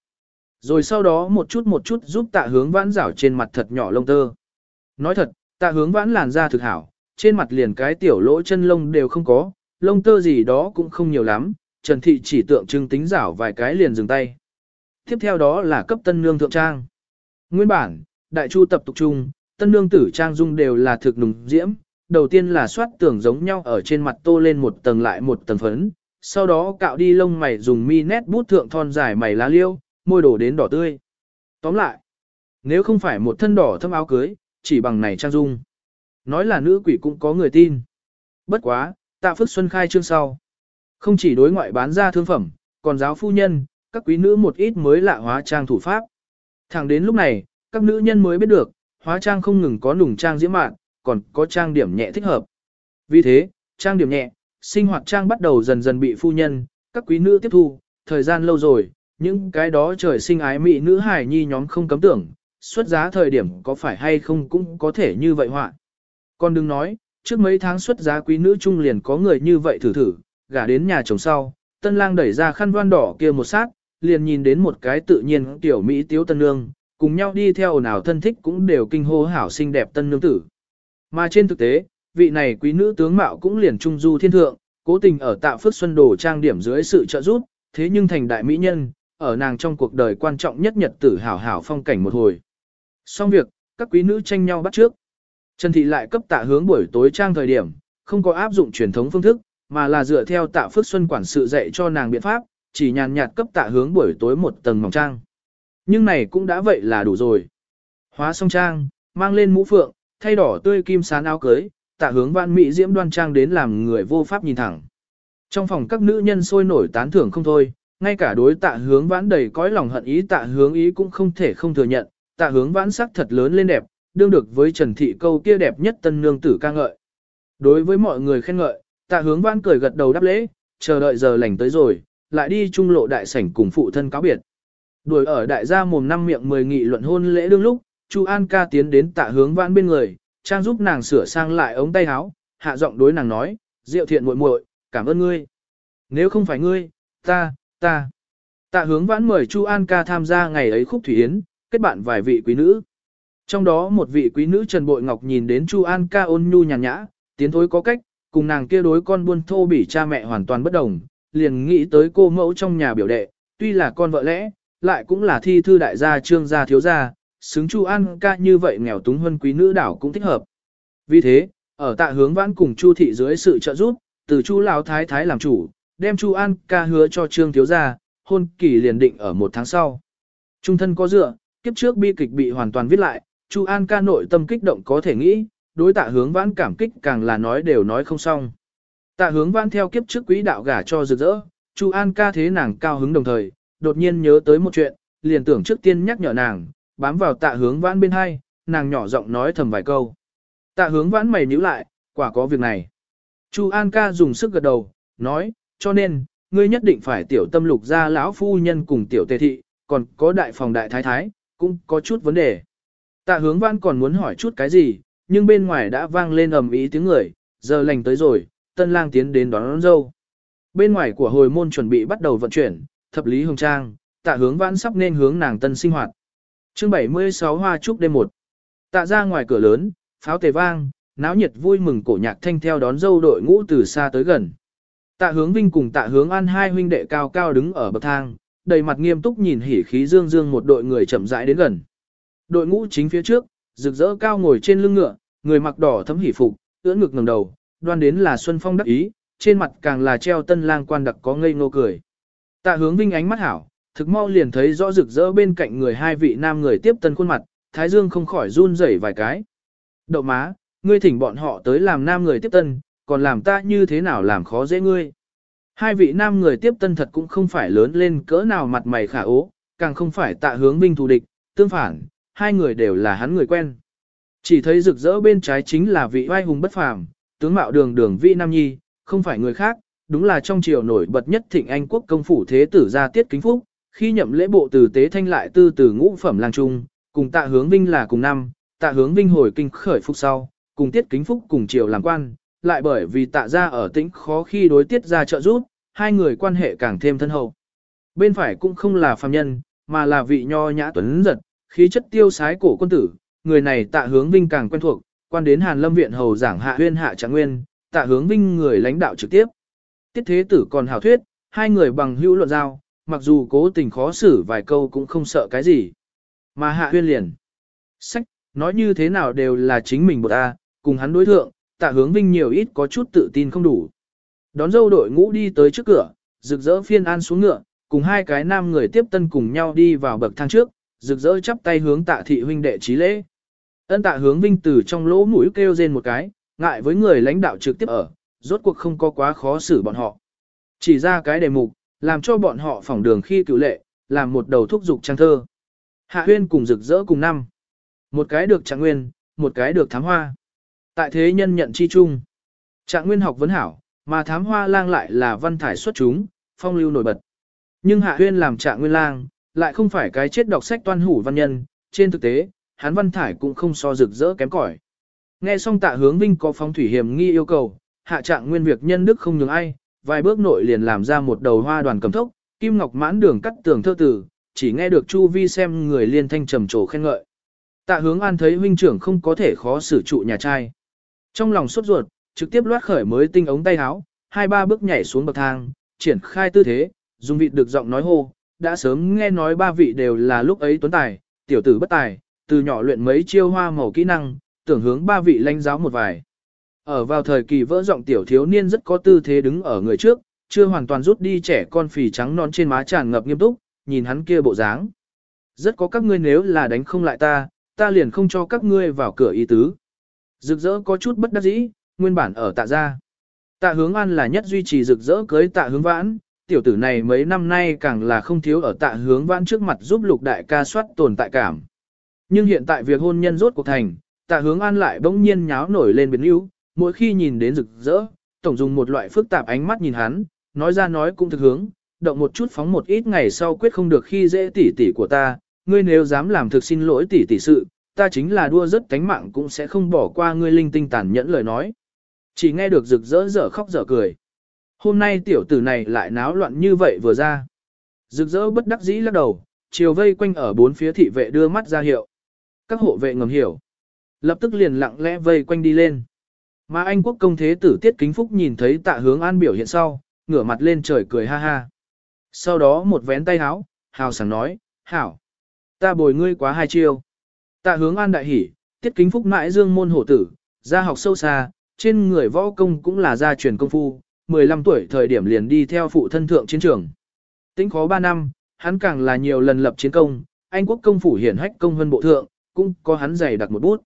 Rồi sau đó một chút một chút giúp tạ hướng vãn rảo trên mặt thật nhỏ lông tơ. Nói thật, tạ hướng vãn làn da thực hảo, trên mặt liền cái tiểu lỗ chân lông đều không có, lông tơ gì đó cũng không nhiều lắm, Trần Thị chỉ tượng trưng tính rảo vài cái liền dừng tay. Tiếp theo đó là cấp tân nương thượng trang. Nguyên bản, đại chu tập tục trung, tân nương tử trang dung đều là thực nùng diễm, đầu tiên là soát tưởng giống nhau ở trên mặt tô lên một tầng lại một tầng phấn, sau đó cạo đi lông mày dùng mi nét bút thượng thon dài mày lá liêu, môi đổ đến đỏ tươi. Tóm lại, nếu không phải một thân đỏ thâm áo cưới, chỉ bằng này trang dung. Nói là nữ quỷ cũng có người tin. Bất quá, tạ phước xuân khai trương sau. Không chỉ đối ngoại bán ra thương phẩm, còn giáo phu nhân, các quý nữ một ít mới lạ hóa trang thủ pháp. Thẳng đến lúc này, các nữ nhân mới biết được, hóa trang không ngừng có nùng trang diễm mạn, còn có trang điểm nhẹ thích hợp. Vì thế, trang điểm nhẹ, sinh hoạt trang bắt đầu dần dần bị phu nhân, các quý nữ tiếp thu, thời gian lâu rồi, những cái đó trời sinh ái mỹ nữ hài nhi nhóm không cấm tưởng, xuất giá thời điểm có phải hay không cũng có thể như vậy họa. Còn đừng nói, trước mấy tháng xuất giá quý nữ trung liền có người như vậy thử thử, gả đến nhà chồng sau, tân lang đẩy ra khăn voan đỏ kia một sát, liền nhìn đến một cái tự nhiên tiểu Mỹ tiếu tân nương, cùng nhau đi theo nào thân thích cũng đều kinh hô hảo xinh đẹp tân nương tử. Mà trên thực tế, vị này quý nữ tướng mạo cũng liền trung du thiên thượng, cố tình ở tạo phước xuân đồ trang điểm dưới sự trợ giúp, thế nhưng thành đại mỹ nhân, ở nàng trong cuộc đời quan trọng nhất nhật tử hảo hảo phong cảnh một hồi. Xong việc, các quý nữ tranh nhau bắt trước. Trần Thị lại cấp tạ hướng buổi tối trang thời điểm, không có áp dụng truyền thống phương thức, mà là dựa theo tạ phước xuân quản sự dạy cho nàng biện pháp, chỉ nhàn nhạt cấp tạ hướng buổi tối một tầng mỏng trang. Nhưng này cũng đã vậy là đủ rồi. Hóa xong trang, mang lên mũ phượng, thay đỏ tươi kim sán áo cưới, tạ hướng vạn mỹ diễm đoan trang đến làm người vô pháp nhìn thẳng. Trong phòng các nữ nhân sôi nổi tán thưởng không thôi, ngay cả đối tạ hướng vãn đầy cõi lòng hận ý tạ hướng ý cũng không thể không thừa nhận, tạ hướng vãn sắc thật lớn lên đẹp, đương được với Trần Thị câu kia đẹp nhất tân nương tử ca ngợi. Đối với mọi người khen ngợi, tạ hướng vãn cười gật đầu đáp lễ, chờ đợi giờ lành tới rồi, lại đi trung lộ đại sảnh cùng phụ thân cáo biệt. Đuổi ở đại gia mồm năm miệng mười nghị luận hôn lễ đương lúc, Chu An ca tiến đến tạ hướng vãn bên người, trang giúp nàng sửa sang lại ống tay áo, hạ giọng đối nàng nói, Diệu thiện muội muội, cảm ơn ngươi. Nếu không phải ngươi, ta, ta. Tạ hướng vãn mời Chu An ca tham gia ngày ấy khúc thủy yến, kết bạn vài vị quý nữ. Trong đó một vị quý nữ Trần Bội Ngọc nhìn đến Chu An ca ôn nhu nhàn nhã, tiến thối có cách, cùng nàng kia đối con buôn thô bỉ cha mẹ hoàn toàn bất đồng, liền nghĩ tới cô mẫu trong nhà biểu đệ, tuy là con vợ lẽ, lại cũng là thi thư đại gia trương gia thiếu gia, xứng Chu An ca như vậy nghèo túng hơn quý nữ đảo cũng thích hợp. Vì thế, ở tạ hướng vãn cùng Chu thị dưới sự trợ giúp, từ Chu lão thái thái làm chủ, đem Chu An ca hứa cho trương thiếu gia, hôn kỳ liền định ở một tháng sau. Trung thân có dựa, kiếp trước bi kịch bị hoàn toàn viết lại, Chu An ca nội tâm kích động có thể nghĩ, đối tạ hướng vãn cảm kích càng là nói đều nói không xong. Tạ hướng vãn theo kiếp trước quý đạo gả cho rực rỡ, Chu An ca thế nàng cao hứng đồng thời, đột nhiên nhớ tới một chuyện, liền tưởng trước tiên nhắc nhở nàng, bám vào tạ hướng vãn bên hai, nàng nhỏ giọng nói thầm vài câu. Tạ hướng vãn mày nhíu lại, quả có việc này. Chu An ca dùng sức gật đầu, nói, cho nên, ngươi nhất định phải tiểu tâm lục ra lão phu nhân cùng tiểu tề thị, còn có đại phòng đại thái thái, cũng có chút vấn đề. Tạ hướng văn còn muốn hỏi chút cái gì, nhưng bên ngoài đã vang lên ầm ý tiếng người, giờ lành tới rồi, tân lang tiến đến đón, đón dâu. Bên ngoài của hồi môn chuẩn bị bắt đầu vận chuyển, thập lý hồng trang, tạ hướng văn sắp nên hướng nàng tân sinh hoạt. chương 76 hoa trúc đêm một Tạ ra ngoài cửa lớn, pháo tề vang, náo nhiệt vui mừng cổ nhạc thanh theo đón dâu đội ngũ từ xa tới gần. Tạ hướng vinh cùng tạ hướng an hai huynh đệ cao cao đứng ở bậc thang, đầy mặt nghiêm túc nhìn hỉ khí dương dương một đội người chậm rãi đến gần. Đội ngũ chính phía trước, rực rỡ cao ngồi trên lưng ngựa, người mặc đỏ thấm hỉ phục, ưỡn ngực ngẩng đầu, đoan đến là Xuân Phong đắc ý, trên mặt càng là treo tân lang quan đặc có ngây ngô cười. Tạ hướng vinh ánh mắt hảo, thực mau liền thấy rõ rực rỡ bên cạnh người hai vị nam người tiếp tân khuôn mặt, thái dương không khỏi run rẩy vài cái. Đậu má, ngươi thỉnh bọn họ tới làm nam người tiếp tân, còn làm ta như thế nào làm khó dễ ngươi. Hai vị nam người tiếp tân thật cũng không phải lớn lên cỡ nào mặt mày khả ố, càng không phải tạ hướng binh thù địch, tương phản, hai người đều là hắn người quen. Chỉ thấy rực rỡ bên trái chính là vị vai hùng bất phàm, tướng mạo đường đường vị nam nhi, không phải người khác, đúng là trong triều nổi bật nhất thịnh Anh quốc công phủ thế tử gia tiết kính phúc, khi nhậm lễ bộ từ tế thanh lại tư từ ngũ phẩm lang trung, cùng tạ hướng vinh là cùng năm, tạ hướng vinh hồi kinh khởi phúc sau, cùng tiết kính phúc cùng triều làm quan, lại bởi vì tạ ra ở tĩnh khó khi đối tiết ra trợ giúp, hai người quan hệ càng thêm thân hậu. Bên phải cũng không là phàm nhân, mà là vị nho nhã tuấn giật, khí chất tiêu sái cổ quân tử, người này tạ hướng vinh càng quen thuộc, quan đến Hàn Lâm viện hầu giảng hạ huyên hạ trạng nguyên, tạ hướng vinh người lãnh đạo trực tiếp. Tiết thế tử còn hào thuyết, hai người bằng hữu luận giao, mặc dù cố tình khó xử vài câu cũng không sợ cái gì. Mà hạ huyên liền. Sách, nói như thế nào đều là chính mình một A, cùng hắn đối thượng, tạ hướng vinh nhiều ít có chút tự tin không đủ. Đón dâu đội ngũ đi tới trước cửa, rực rỡ phiên an xuống ngựa, cùng hai cái nam người tiếp tân cùng nhau đi vào bậc thang trước, rực rỡ chắp tay hướng tạ thị huynh đệ trí lễ. Ân tạ hướng vinh từ trong lỗ mũi kêu rên một cái, ngại với người lãnh đạo trực tiếp ở, rốt cuộc không có quá khó xử bọn họ. Chỉ ra cái đề mục, làm cho bọn họ phỏng đường khi cựu lệ, làm một đầu thúc dục trang thơ. Hạ huyên cùng rực rỡ cùng năm. Một cái được trạng nguyên, một cái được thám hoa. Tại thế nhân nhận chi chung. Trạng nguyên học vấn hảo, mà thám hoa lang lại là văn thải xuất chúng, phong lưu nổi bật. Nhưng hạ huyên làm trạng nguyên lang, lại không phải cái chết đọc sách toan hủ văn nhân, trên thực tế, hắn văn thải cũng không so rực rỡ kém cỏi. Nghe xong tạ hướng vinh có phong thủy hiểm nghi yêu cầu, hạ trạng nguyên việc nhân đức không nhường ai, vài bước nội liền làm ra một đầu hoa đoàn cầm thốc, kim ngọc mãn đường cắt tường thơ tử, chỉ nghe được chu vi xem người liên thanh trầm trồ khen ngợi. Tạ hướng an thấy huynh trưởng không có thể khó xử trụ nhà trai. Trong lòng sốt ruột, trực tiếp loát khởi mới tinh ống tay áo, hai ba bước nhảy xuống bậc thang, triển khai tư thế, dùng vị được giọng nói hô, đã sớm nghe nói ba vị đều là lúc ấy tuấn tài, tiểu tử bất tài, từ nhỏ luyện mấy chiêu hoa màu kỹ năng, tưởng hướng ba vị lãnh giáo một vài. Ở vào thời kỳ vỡ giọng tiểu thiếu niên rất có tư thế đứng ở người trước, chưa hoàn toàn rút đi trẻ con phì trắng non trên má tràn ngập nghiêm túc, nhìn hắn kia bộ dáng. Rất có các ngươi nếu là đánh không lại ta, ta liền không cho các ngươi vào cửa ý tứ. Rực rỡ có chút bất đắc dĩ, nguyên bản ở tạ gia. Tạ hướng an là nhất duy trì rực rỡ cưới tạ hướng vãn, tiểu tử này mấy năm nay càng là không thiếu ở tạ hướng vãn trước mặt giúp lục đại ca soát tồn tại cảm. Nhưng hiện tại việc hôn nhân rốt cuộc thành, tạ hướng an lại bỗng nhiên nháo nổi lên biến yếu, mỗi khi nhìn đến rực rỡ, tổng dùng một loại phức tạp ánh mắt nhìn hắn, nói ra nói cũng thực hướng, động một chút phóng một ít ngày sau quyết không được khi dễ tỉ tỉ của ta, ngươi nếu dám làm thực xin lỗi tỉ tỉ sự, ta chính là đua rất cánh mạng cũng sẽ không bỏ qua ngươi linh tinh tàn nhẫn lời nói. Chỉ nghe được rực rỡ dở khóc dở cười. Hôm nay tiểu tử này lại náo loạn như vậy vừa ra. Rực rỡ bất đắc dĩ lắc đầu, chiều vây quanh ở bốn phía thị vệ đưa mắt ra hiệu. Các hộ vệ ngầm hiểu. Lập tức liền lặng lẽ vây quanh đi lên. Mà Anh quốc công thế tử Tiết Kính Phúc nhìn thấy tạ hướng an biểu hiện sau, ngửa mặt lên trời cười ha ha. Sau đó một vén tay háo, hào sảng nói, hảo, ta bồi ngươi quá hai chiêu. Tạ hướng an đại hỉ, Tiết Kính Phúc mãi dương môn hổ tử, gia học sâu xa, trên người võ công cũng là gia truyền công phu, 15 tuổi thời điểm liền đi theo phụ thân thượng chiến trường. Tính khó 3 năm, hắn càng là nhiều lần lập chiến công, Anh quốc công phủ hiển hách công hơn bộ thượng, cũng có hắn dày đặt một bút.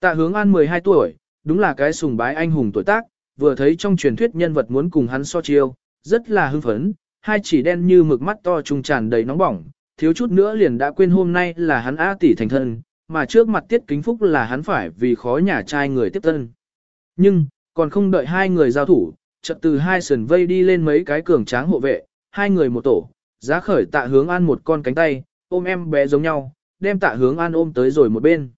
Tạ hướng an 12 tuổi, đúng là cái sùng bái anh hùng tuổi tác, vừa thấy trong truyền thuyết nhân vật muốn cùng hắn so chiêu, rất là hưng phấn, hai chỉ đen như mực mắt to trùng tràn đầy nóng bỏng, thiếu chút nữa liền đã quên hôm nay là hắn A tỷ thành thân, mà trước mặt tiết kính phúc là hắn phải vì khó nhà trai người tiếp tân. Nhưng, còn không đợi hai người giao thủ, chợt từ hai sườn vây đi lên mấy cái cường tráng hộ vệ, hai người một tổ, giá khởi tạ hướng an một con cánh tay, ôm em bé giống nhau, đem tạ hướng an ôm tới rồi một bên.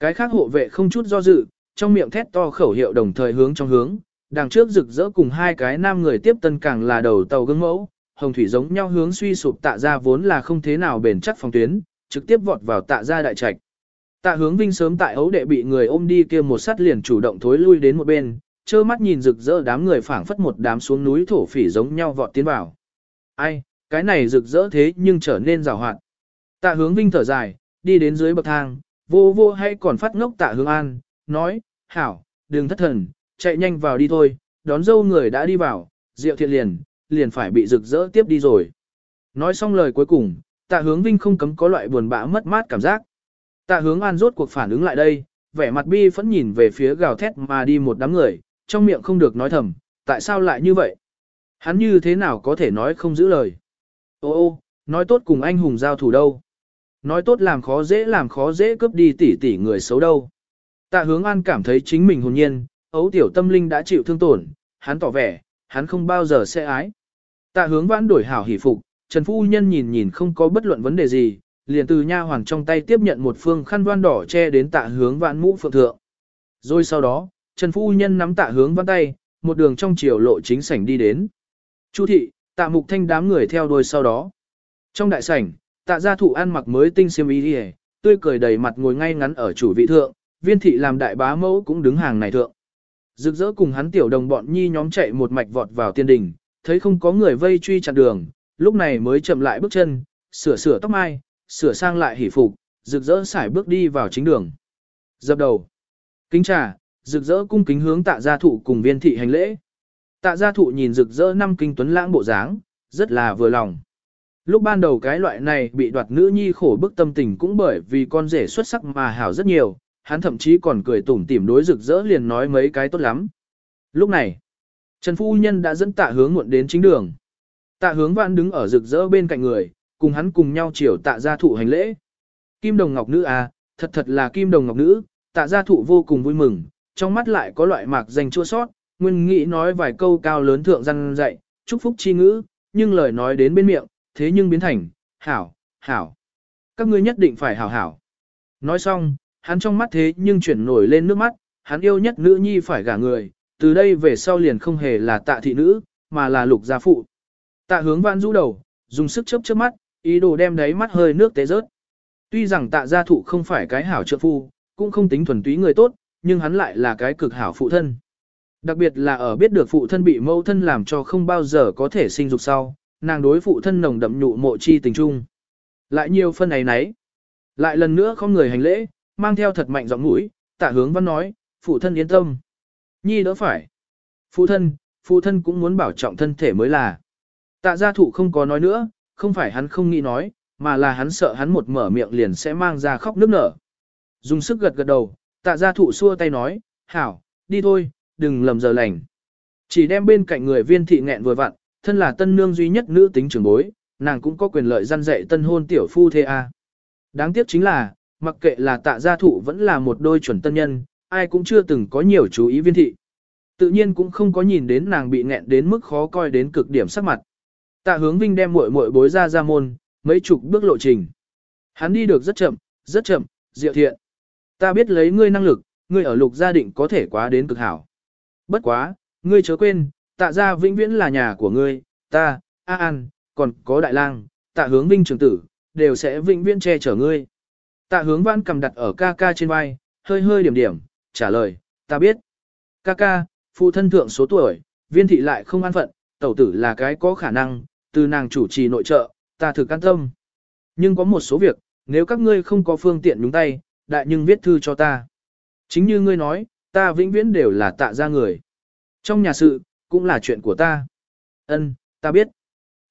Cái khác hộ vệ không chút do dự, trong miệng thét to khẩu hiệu đồng thời hướng trong hướng, đằng trước rực rỡ cùng hai cái nam người tiếp tân càng là đầu tàu gương mẫu, hồng thủy giống nhau hướng suy sụp tạ ra vốn là không thế nào bền chắc phòng tuyến, trực tiếp vọt vào tạ ra đại trạch. Tạ hướng vinh sớm tại ấu đệ bị người ôm đi kia một sát liền chủ động thối lui đến một bên, trơ mắt nhìn rực rỡ đám người phảng phất một đám xuống núi thổ phỉ giống nhau vọt tiến vào. Ai, cái này rực rỡ thế nhưng trở nên rào hoạt. Tạ hướng vinh thở dài, đi đến dưới bậc thang, vô vô hay còn phát ngốc tạ hướng an, nói, hảo, đừng thất thần, chạy nhanh vào đi thôi, đón dâu người đã đi vào, rượu thiện liền, liền phải bị rực rỡ tiếp đi rồi. Nói xong lời cuối cùng, tạ hướng vinh không cấm có loại buồn bã mất mát cảm giác. Tạ hướng an rốt cuộc phản ứng lại đây, vẻ mặt bi phẫn nhìn về phía gào thét mà đi một đám người, trong miệng không được nói thầm, tại sao lại như vậy? Hắn như thế nào có thể nói không giữ lời? Ô ô, nói tốt cùng anh hùng giao thủ đâu? Nói tốt làm khó dễ làm khó dễ cướp đi tỷ tỷ người xấu đâu? Tạ hướng an cảm thấy chính mình hồn nhiên, ấu tiểu tâm linh đã chịu thương tổn, hắn tỏ vẻ, hắn không bao giờ sẽ ái. Tạ hướng vãn đổi hảo hỷ phục, Trần Phu Nhân nhìn nhìn không có bất luận vấn đề gì, liền từ nha hoàng trong tay tiếp nhận một phương khăn đoan đỏ che đến tạ hướng vãn mũ phượng thượng. Rồi sau đó, Trần Phu Nhân nắm tạ hướng vãn tay, một đường trong chiều lộ chính sảnh đi đến. Chu thị, tạ mục thanh đám người theo đuôi sau đó. Trong đại sảnh, tạ gia thụ ăn mặc mới tinh xiêm y đi tươi cười đầy mặt ngồi ngay ngắn ở chủ vị thượng, viên thị làm đại bá mẫu cũng đứng hàng này thượng. Rực rỡ cùng hắn tiểu đồng bọn nhi nhóm chạy một mạch vọt vào tiên đình, thấy không có người vây truy chặn đường, lúc này mới chậm lại bước chân, sửa sửa tóc mai, sửa sang lại hỷ phục, rực rỡ xải bước đi vào chính đường. Dập đầu. Kính trà, rực rỡ cung kính hướng tạ gia thụ cùng viên thị hành lễ. Tạ gia thụ nhìn rực rỡ năm kinh tuấn lãng bộ dáng, rất là vừa lòng. Lúc ban đầu cái loại này bị đoạt nữ nhi khổ bức tâm tình cũng bởi vì con rể xuất sắc mà hảo rất nhiều, hắn thậm chí còn cười tủm tỉm đối rực rỡ liền nói mấy cái tốt lắm. Lúc này, Trần Phu Nhân đã dẫn tạ hướng muộn đến chính đường. Tạ hướng vạn đứng ở rực rỡ bên cạnh người, cùng hắn cùng nhau chiều tạ gia thụ hành lễ. Kim đồng ngọc nữ à, thật thật là kim đồng ngọc nữ, tạ gia thụ vô cùng vui mừng, trong mắt lại có loại mạc dành chua sót, nguyên nghĩ nói vài câu cao lớn thượng răng dạy, chúc phúc chi ngữ, nhưng lời nói đến bên miệng, thế nhưng biến thành, hảo, hảo. Các ngươi nhất định phải hảo hảo. Nói xong, hắn trong mắt thế nhưng chuyển nổi lên nước mắt, hắn yêu nhất nữ nhi phải gả người, từ đây về sau liền không hề là tạ thị nữ, mà là lục gia phụ. Tạ hướng vãn rũ đầu, dùng sức chớp chớp mắt, ý đồ đem đáy mắt hơi nước tế rớt. Tuy rằng tạ gia thụ không phải cái hảo trợ phu, cũng không tính thuần túy người tốt, nhưng hắn lại là cái cực hảo phụ thân. Đặc biệt là ở biết được phụ thân bị mâu thân làm cho không bao giờ có thể sinh dục sau, nàng đối phụ thân nồng đậm nhụ mộ chi tình trung. Lại nhiều phân ấy nấy. Lại lần nữa không người hành lễ, mang theo thật mạnh giọng mũi, tạ hướng văn nói, phụ thân yên tâm. Nhi đỡ phải. Phụ thân, phụ thân cũng muốn bảo trọng thân thể mới là. Tạ gia thụ không có nói nữa, không phải hắn không nghĩ nói, mà là hắn sợ hắn một mở miệng liền sẽ mang ra khóc nước nở. Dùng sức gật gật đầu, tạ gia thụ xua tay nói, hảo, đi thôi, đừng lầm giờ lành. Chỉ đem bên cạnh người viên thị nghẹn vừa vặn, thân là tân nương duy nhất nữ tính trưởng bối, nàng cũng có quyền lợi gian dạy tân hôn tiểu phu thê a. Đáng tiếc chính là, mặc kệ là tạ gia thụ vẫn là một đôi chuẩn tân nhân, ai cũng chưa từng có nhiều chú ý viên thị. Tự nhiên cũng không có nhìn đến nàng bị nghẹn đến mức khó coi đến cực điểm sắc mặt. Tạ hướng vinh đem muội muội bối ra ra môn, mấy chục bước lộ trình. Hắn đi được rất chậm, rất chậm, diệu thiện. Ta biết lấy ngươi năng lực, ngươi ở lục gia định có thể quá đến cực hảo. Bất quá, ngươi chớ quên, tạ gia vĩnh viễn là nhà của ngươi, ta, A An, còn có đại lang, tạ hướng vinh trưởng tử, đều sẽ vĩnh viễn che chở ngươi. Tạ hướng Vãn cầm đặt ở ca ca trên vai, hơi hơi điểm điểm, trả lời, ta biết. Ca ca, phụ thân thượng số tuổi, viên thị lại không an phận, tẩu tử là cái có khả năng, từ nàng chủ trì nội trợ, ta thực an tâm. Nhưng có một số việc, nếu các ngươi không có phương tiện nhúng tay, đại nhưng viết thư cho ta. Chính như ngươi nói, ta vĩnh viễn đều là tạ ra người. Trong nhà sự, cũng là chuyện của ta. Ân, ta biết.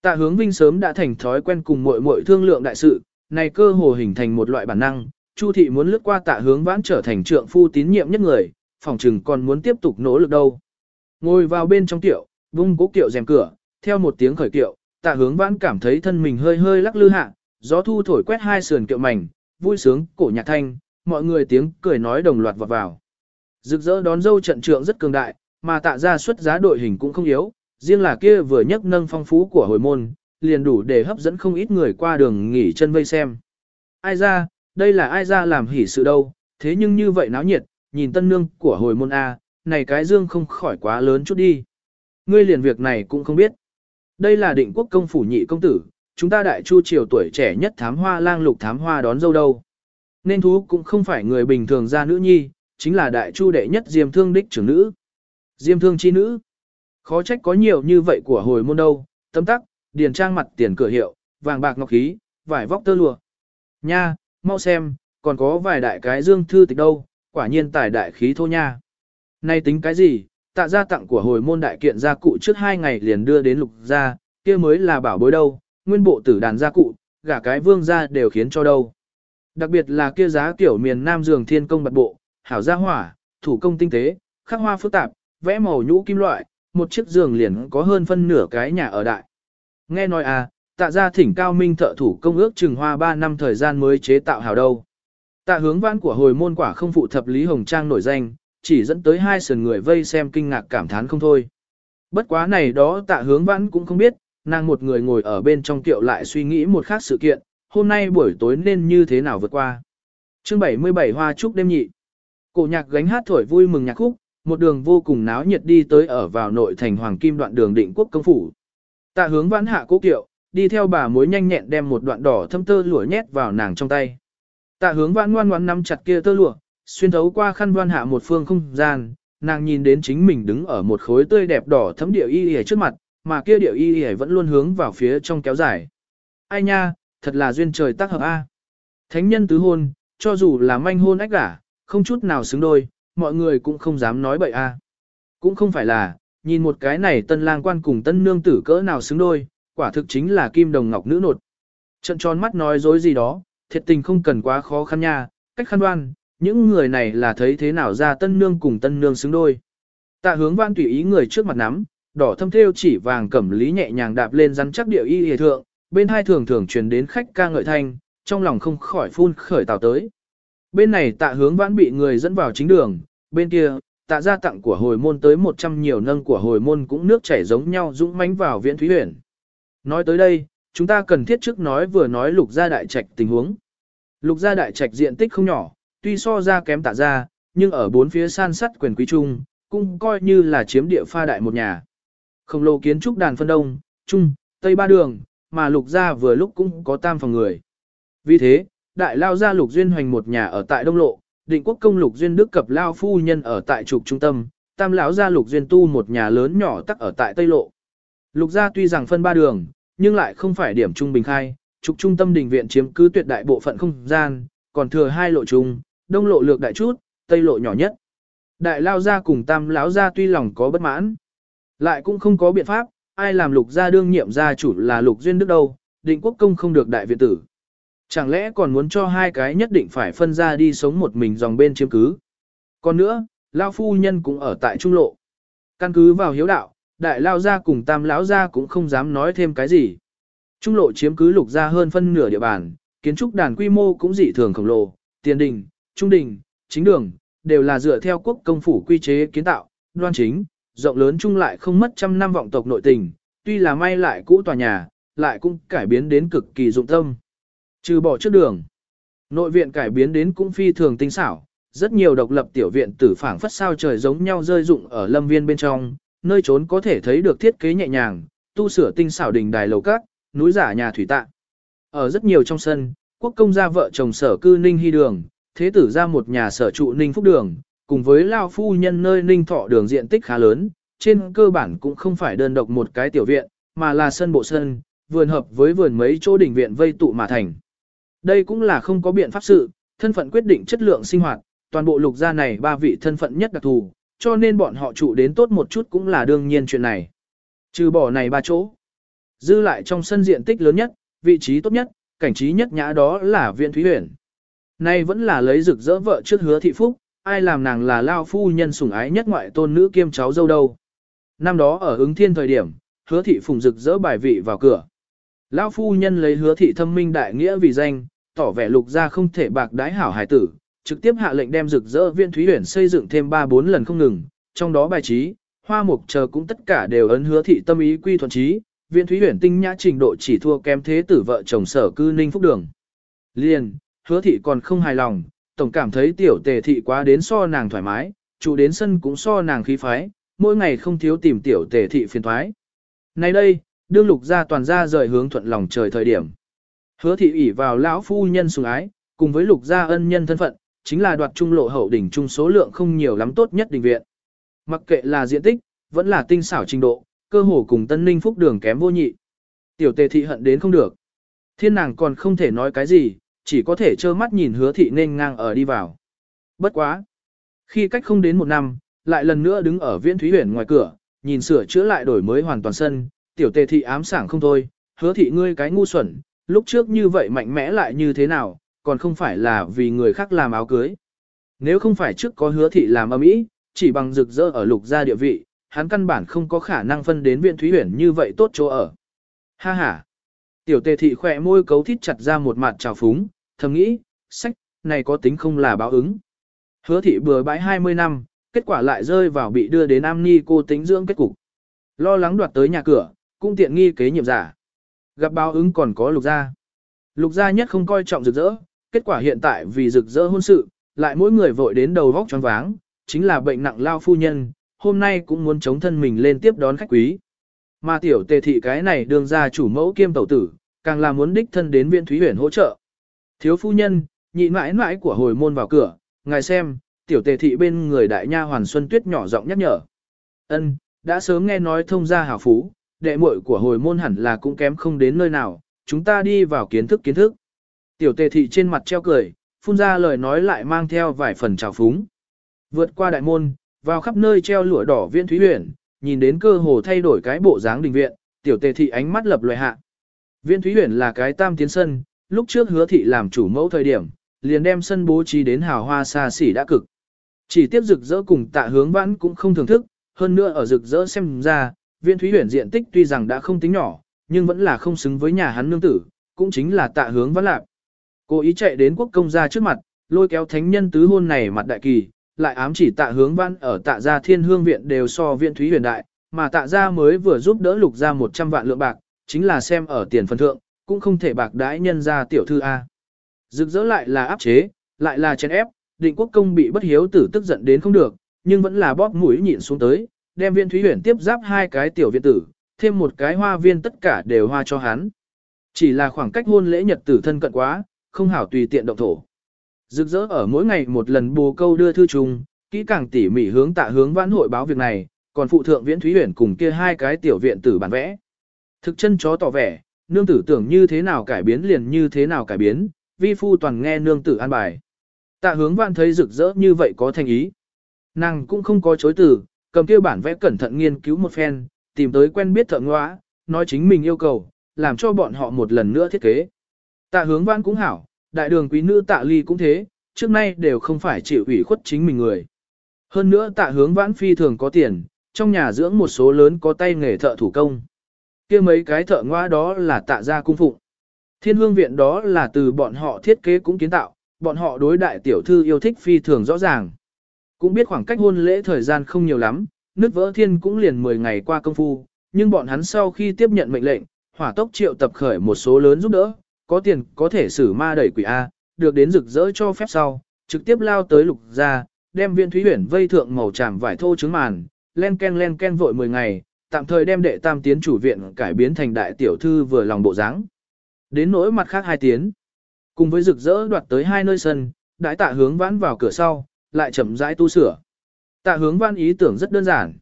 Tạ hướng vinh sớm đã thành thói quen cùng mọi mọi thương lượng đại sự, này cơ hồ hình thành một loại bản năng, Chu thị muốn lướt qua tạ hướng vãn trở thành trượng phu tín nhiệm nhất người, phòng trừng còn muốn tiếp tục nỗ lực đâu. Ngồi vào bên trong tiệu, vung cố kiệu rèm cửa, theo một tiếng khởi kiệu, tạ hướng vãn cảm thấy thân mình hơi hơi lắc lư hạ, gió thu thổi quét hai sườn kiệu mảnh, vui sướng, cổ nhạc thanh, mọi người tiếng cười nói đồng loạt vọt vào. Rực rỡ đón dâu trận trượng rất cường đại, mà tạ ra xuất giá đội hình cũng không yếu, riêng là kia vừa nhấc nâng phong phú của hồi môn, liền đủ để hấp dẫn không ít người qua đường nghỉ chân vây xem. Ai ra, đây là ai ra làm hỉ sự đâu, thế nhưng như vậy náo nhiệt, nhìn tân nương của hồi môn A, này cái dương không khỏi quá lớn chút đi. Ngươi liền việc này cũng không biết. Đây là định quốc công phủ nhị công tử, chúng ta đại chu triều tuổi trẻ nhất thám hoa lang lục thám hoa đón dâu đâu. Nên thú cũng không phải người bình thường ra nữ nhi, chính là đại chu đệ nhất diêm thương đích trưởng nữ. Diêm thương chi nữ. Khó trách có nhiều như vậy của hồi môn đâu, tấm tắc, điền trang mặt tiền cửa hiệu, vàng bạc ngọc khí, vải vóc tơ lụa. Nha, mau xem, còn có vài đại cái dương thư tịch đâu, quả nhiên tài đại khí thô nha. Này tính cái gì, tạ gia tặng của hồi môn đại kiện gia cụ trước hai ngày liền đưa đến lục gia, kia mới là bảo bối đâu, nguyên bộ tử đàn gia cụ, gả cái vương gia đều khiến cho đâu. Đặc biệt là kia giá tiểu miền Nam giường thiên công bật bộ, hảo gia hỏa, thủ công tinh tế, khắc hoa phức tạp, vẽ màu nhũ kim loại, một chiếc giường liền có hơn phân nửa cái nhà ở đại. Nghe nói à, tạ gia thỉnh cao minh thợ thủ công ước chừng hoa 3 năm thời gian mới chế tạo hảo đâu. Tạ hướng vãn của hồi môn quả không phụ thập Lý Hồng Trang nổi danh, chỉ dẫn tới hai sườn người vây xem kinh ngạc cảm thán không thôi. Bất quá này đó tạ hướng vãn cũng không biết, nàng một người ngồi ở bên trong tiệu lại suy nghĩ một khác sự kiện, hôm nay buổi tối nên như thế nào vượt qua. chương 77 Hoa Trúc đêm nhị. Cổ nhạc gánh hát thổi vui mừng nhạc khúc, một đường vô cùng náo nhiệt đi tới ở vào nội thành Hoàng Kim đoạn đường định quốc công phủ. Tạ hướng vãn hạ cố kiệu, đi theo bà mối nhanh nhẹn đem một đoạn đỏ thâm tơ lụa nhét vào nàng trong tay. Tạ hướng vãn ngoan ngoan nắm chặt kia tơ lụa, xuyên thấu qua khăn đoan hạ một phương không gian, nàng nhìn đến chính mình đứng ở một khối tươi đẹp đỏ thấm điệu y y trước mặt, mà kia điệu y y vẫn luôn hướng vào phía trong kéo dài. Ai nha, thật là duyên trời tác hợp A. Thánh nhân tứ hôn, cho dù là manh hôn ách gả, không chút nào xứng đôi, mọi người cũng không dám nói bậy A. Cũng không phải là, nhìn một cái này tân lang quan cùng tân nương tử cỡ nào xứng đôi, quả thực chính là kim đồng ngọc nữ nột. Trận tròn mắt nói dối gì đó, thiệt tình không cần quá khó khăn nha, cách khăn đoan, những người này là thấy thế nào ra tân nương cùng tân nương xứng đôi. Tạ hướng văn tùy ý người trước mặt nắm, đỏ thâm thêu chỉ vàng cẩm lý nhẹ nhàng đạp lên rắn chắc điệu y hề thượng, bên hai thường thường truyền đến khách ca ngợi thanh, trong lòng không khỏi phun khởi tào tới. Bên này tạ hướng vãn bị người dẫn vào chính đường, bên kia, tạ gia tặng của hồi môn tới 100 nhiều nâng của hồi môn cũng nước chảy giống nhau dũng mánh vào viễn thúy huyền. Nói tới đây, chúng ta cần thiết trước nói vừa nói lục gia đại trạch tình huống. Lục gia đại trạch diện tích không nhỏ, tuy so ra kém tạ ra, nhưng ở bốn phía san sắt quyền quý trung, cũng coi như là chiếm địa pha đại một nhà. Khổng lồ kiến trúc đàn phân đông, trung, tây ba đường, mà lục gia vừa lúc cũng có tam phòng người. Vì thế, đại lao gia lục duyên hoành một nhà ở tại đông lộ, định quốc công lục duyên đức cập lao phu nhân ở tại trục trung tâm, tam lão gia lục duyên tu một nhà lớn nhỏ tắc ở tại tây lộ. Lục gia tuy rằng phân ba đường, nhưng lại không phải điểm trung bình khai, trục trung tâm đình viện chiếm cứ tuyệt đại bộ phận không gian, còn thừa hai lộ trung, đông lộ lược đại chút, tây lộ nhỏ nhất. Đại lao gia cùng tam lão gia tuy lòng có bất mãn, lại cũng không có biện pháp, ai làm lục gia đương nhiệm gia chủ là lục duyên đức đâu, định quốc công không được đại viện tử. Chẳng lẽ còn muốn cho hai cái nhất định phải phân ra đi sống một mình dòng bên chiếm cứ. Còn nữa, lao phu nhân cũng ở tại trung lộ. Căn cứ vào hiếu đạo, đại lao gia cùng tam lão gia cũng không dám nói thêm cái gì. Trung lộ chiếm cứ lục gia hơn phân nửa địa bàn, kiến trúc đàn quy mô cũng dị thường khổng lồ, tiền đình, trung đình, chính đường, đều là dựa theo quốc công phủ quy chế kiến tạo, đoan chính, rộng lớn chung lại không mất trăm năm vọng tộc nội tình, tuy là may lại cũ tòa nhà, lại cũng cải biến đến cực kỳ dụng tâm. Trừ bỏ trước đường, nội viện cải biến đến cũng phi thường tinh xảo, rất nhiều độc lập tiểu viện tử phảng phất sao trời giống nhau rơi dụng ở lâm viên bên trong, nơi trốn có thể thấy được thiết kế nhẹ nhàng, tu sửa tinh xảo đình đài lầu cát, núi giả nhà thủy tạ. Ở rất nhiều trong sân, quốc công gia vợ chồng sở cư Ninh Hy Đường, thế tử ra một nhà sở trụ Ninh Phúc Đường, cùng với Lao Phu Nhân nơi Ninh Thọ Đường diện tích khá lớn, trên cơ bản cũng không phải đơn độc một cái tiểu viện, mà là sân bộ sân, vườn hợp với vườn mấy chỗ đỉnh viện vây tụ mà thành. Đây cũng là không có biện pháp sự, thân phận quyết định chất lượng sinh hoạt, toàn bộ lục gia này ba vị thân phận nhất đặc thù, cho nên bọn họ trụ đến tốt một chút cũng là đương nhiên chuyện này. Trừ bỏ này ba chỗ. Dư lại trong sân diện tích lớn nhất, vị trí tốt nhất, cảnh trí nhất nhã đó là viện thúy huyền. Nay vẫn là lấy rực rỡ vợ trước hứa thị phúc, ai làm nàng là lao phu nhân sủng ái nhất ngoại tôn nữ kiêm cháu dâu đâu. Năm đó ở ứng thiên thời điểm, hứa thị phùng rực rỡ bài vị vào cửa. Lão phu nhân lấy hứa thị thâm minh đại nghĩa vì danh, tỏ vẻ lục ra không thể bạc đái hảo hải tử, trực tiếp hạ lệnh đem rực rỡ viên thúy huyển xây dựng thêm 3-4 lần không ngừng, trong đó bài trí, hoa mục chờ cũng tất cả đều ấn hứa thị tâm ý quy thuận trí, viên thúy huyền tinh nhã trình độ chỉ thua kém thế tử vợ chồng sở cư ninh phúc đường. Liền, hứa thị còn không hài lòng, tổng cảm thấy tiểu tề thị quá đến so nàng thoải mái, chủ đến sân cũng so nàng khí phái, mỗi ngày không thiếu tìm tiểu tề thị phiền thoái. Nay đây, đương lục gia toàn gia rời hướng thuận lòng trời thời điểm. Hứa thị ủy vào lão phu nhân sủng ái, cùng với lục gia ân nhân thân phận, chính là đoạt trung lộ hậu đỉnh trung số lượng không nhiều lắm tốt nhất đình viện. Mặc kệ là diện tích, vẫn là tinh xảo trình độ, cơ hồ cùng tân ninh phúc đường kém vô nhị. Tiểu tề thị hận đến không được. Thiên nàng còn không thể nói cái gì, chỉ có thể trơ mắt nhìn hứa thị nên ngang ở đi vào. Bất quá. Khi cách không đến một năm, lại lần nữa đứng ở viễn thúy huyền ngoài cửa, nhìn sửa chữa lại đổi mới hoàn toàn sân, tiểu tề thị ám sảng không thôi, hứa thị ngươi cái ngu xuẩn, lúc trước như vậy mạnh mẽ lại như thế nào, còn không phải là vì người khác làm áo cưới. Nếu không phải trước có hứa thị làm âm ý, chỉ bằng rực rỡ ở lục gia địa vị, hắn căn bản không có khả năng phân đến viện thúy huyền như vậy tốt chỗ ở. Ha ha! Tiểu tề thị khỏe môi cấu thít chặt ra một mặt trào phúng, thầm nghĩ, sách, này có tính không là báo ứng. Hứa thị bừa bãi 20 năm, kết quả lại rơi vào bị đưa đến am ni cô tính dưỡng kết cục. Lo lắng đoạt tới nhà cửa, cũng tiện nghi kế nhiệm giả. Gặp báo ứng còn có lục gia. Lục gia nhất không coi trọng rực rỡ, kết quả hiện tại vì rực rỡ hôn sự, lại mỗi người vội đến đầu vóc choáng váng, chính là bệnh nặng lao phu nhân, hôm nay cũng muốn chống thân mình lên tiếp đón khách quý. Mà tiểu tề thị cái này đường ra chủ mẫu kiêm tẩu tử, càng là muốn đích thân đến viện thúy huyền hỗ trợ. Thiếu phu nhân, nhị mãi mãi của hồi môn vào cửa, ngài xem, tiểu tề thị bên người đại nha hoàn xuân tuyết nhỏ giọng nhắc nhở. Ân, đã sớm nghe nói thông gia hảo phú, đệ muội của hồi môn hẳn là cũng kém không đến nơi nào, chúng ta đi vào kiến thức kiến thức. Tiểu tề thị trên mặt treo cười, phun ra lời nói lại mang theo vài phần trào phúng. Vượt qua đại môn, vào khắp nơi treo lụa đỏ viên thúy huyền, nhìn đến cơ hồ thay đổi cái bộ dáng đình viện, tiểu tề thị ánh mắt lập loè hạ. Viên Thúy Huyền là cái tam tiến sân, lúc trước hứa thị làm chủ mẫu thời điểm, liền đem sân bố trí đến hào hoa xa xỉ đã cực. Chỉ tiếp rực rỡ cùng tạ hướng vãn cũng không thưởng thức, hơn nữa ở rực rỡ xem ra, viên Thúy Huyền diện tích tuy rằng đã không tính nhỏ, nhưng vẫn là không xứng với nhà hắn nương tử, cũng chính là tạ hướng vãn lạc. Cô ý chạy đến quốc công gia trước mặt, lôi kéo thánh nhân tứ hôn này mặt đại kỳ, lại ám chỉ tạ hướng văn ở tạ gia thiên hương viện đều so viện thúy huyền đại, mà tạ gia mới vừa giúp đỡ lục ra 100 vạn lượng bạc, chính là xem ở tiền phần thượng, cũng không thể bạc đãi nhân ra tiểu thư A. Rực rỡ lại là áp chế, lại là chèn ép, định quốc công bị bất hiếu tử tức giận đến không được, nhưng vẫn là bóp mũi nhịn xuống tới, đem viên thúy huyền tiếp giáp hai cái tiểu viện tử, thêm một cái hoa viên tất cả đều hoa cho hắn. Chỉ là khoảng cách hôn lễ nhật tử thân cận quá, không hảo tùy tiện động thổ. Rực rỡ ở mỗi ngày một lần bồ câu đưa thư trùng, kỹ càng tỉ mỉ hướng tạ hướng vãn hội báo việc này, còn phụ thượng viễn thúy huyền cùng kia hai cái tiểu viện tử bản vẽ. Thực chân chó tỏ vẻ, nương tử tưởng như thế nào cải biến liền như thế nào cải biến, vi phu toàn nghe nương tử an bài. Tạ hướng vãn thấy rực rỡ như vậy có thành ý. Nàng cũng không có chối từ, cầm kia bản vẽ cẩn thận nghiên cứu một phen, tìm tới quen biết thợ ngõa, nói chính mình yêu cầu, làm cho bọn họ một lần nữa thiết kế. Tạ hướng vãn cũng hảo, đại đường quý nữ tạ ly cũng thế, trước nay đều không phải chịu ủy khuất chính mình người. Hơn nữa tạ hướng vãn phi thường có tiền, trong nhà dưỡng một số lớn có tay nghề thợ thủ công. kia mấy cái thợ ngoa đó là tạ gia cung phụng. Thiên hương viện đó là từ bọn họ thiết kế cũng kiến tạo, bọn họ đối đại tiểu thư yêu thích phi thường rõ ràng. Cũng biết khoảng cách hôn lễ thời gian không nhiều lắm, nước vỡ thiên cũng liền 10 ngày qua công phu, nhưng bọn hắn sau khi tiếp nhận mệnh lệnh, hỏa tốc triệu tập khởi một số lớn giúp đỡ, có tiền có thể xử ma đẩy quỷ A, được đến rực rỡ cho phép sau, trực tiếp lao tới lục ra, đem viên thúy huyển vây thượng màu tràm vải thô trứng màn, len ken len ken vội 10 ngày, tạm thời đem đệ tam tiến chủ viện cải biến thành đại tiểu thư vừa lòng bộ dáng. Đến nỗi mặt khác hai tiến, cùng với rực rỡ đoạt tới hai nơi sân, đại tạ hướng vãn vào cửa sau, lại chậm rãi tu sửa. Tạ hướng vãn ý tưởng rất đơn giản.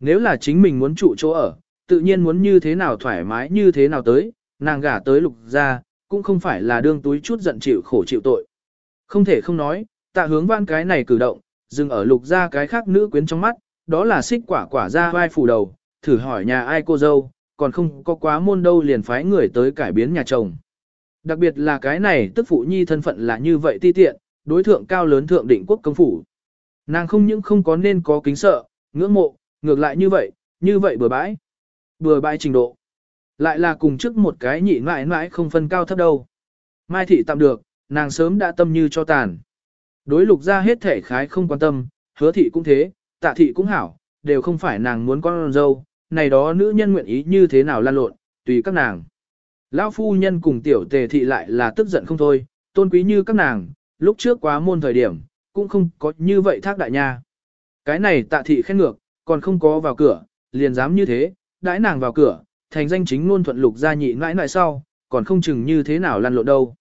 Nếu là chính mình muốn trụ chỗ ở, tự nhiên muốn như thế nào thoải mái như thế nào tới, nàng gả tới lục ra, cũng không phải là đương túi chút giận chịu khổ chịu tội. Không thể không nói, tạ hướng văn cái này cử động, dừng ở lục ra cái khác nữ quyến trong mắt, đó là xích quả quả ra vai phủ đầu, thử hỏi nhà ai cô dâu, còn không có quá môn đâu liền phái người tới cải biến nhà chồng. Đặc biệt là cái này tức phụ nhi thân phận là như vậy ti tiện, đối thượng cao lớn thượng định quốc công phủ. Nàng không những không có nên có kính sợ, ngưỡng mộ, ngược lại như vậy, như vậy bừa bãi. Bừa bãi trình độ. Lại là cùng trước một cái nhị mãi mãi không phân cao thấp đâu. Mai thị tạm được, nàng sớm đã tâm như cho tàn. Đối lục ra hết thể khái không quan tâm, hứa thị cũng thế, tạ thị cũng hảo, đều không phải nàng muốn con dâu, này đó nữ nhân nguyện ý như thế nào lan lộn, tùy các nàng. Lão phu nhân cùng tiểu tề thị lại là tức giận không thôi, tôn quý như các nàng, lúc trước quá môn thời điểm, cũng không có như vậy thác đại nha. Cái này tạ thị khen ngược, còn không có vào cửa, liền dám như thế, đãi nàng vào cửa, thành danh chính ngôn thuận lục gia nhị mãi mãi sau, còn không chừng như thế nào lăn lộn đâu.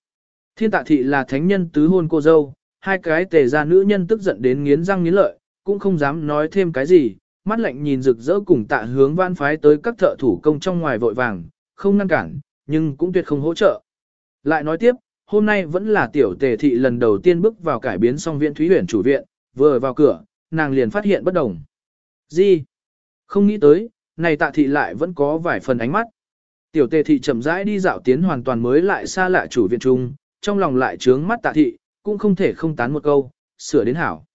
Thiên tạ thị là thánh nhân tứ hôn cô dâu, hai cái tề gia nữ nhân tức giận đến nghiến răng nghiến lợi, cũng không dám nói thêm cái gì, mắt lạnh nhìn rực rỡ cùng tạ hướng vãn phái tới các thợ thủ công trong ngoài vội vàng, không ngăn cản, nhưng cũng tuyệt không hỗ trợ. Lại nói tiếp, hôm nay vẫn là tiểu tề thị lần đầu tiên bước vào cải biến song viện thúy huyền chủ viện, vừa vào cửa, nàng liền phát hiện bất đồng. Gì? Không nghĩ tới, này tạ thị lại vẫn có vài phần ánh mắt. Tiểu tề thị chậm rãi đi dạo tiến hoàn toàn mới lại xa lạ chủ viện trung, trong lòng lại trướng mắt tạ thị, cũng không thể không tán một câu, sửa đến hảo.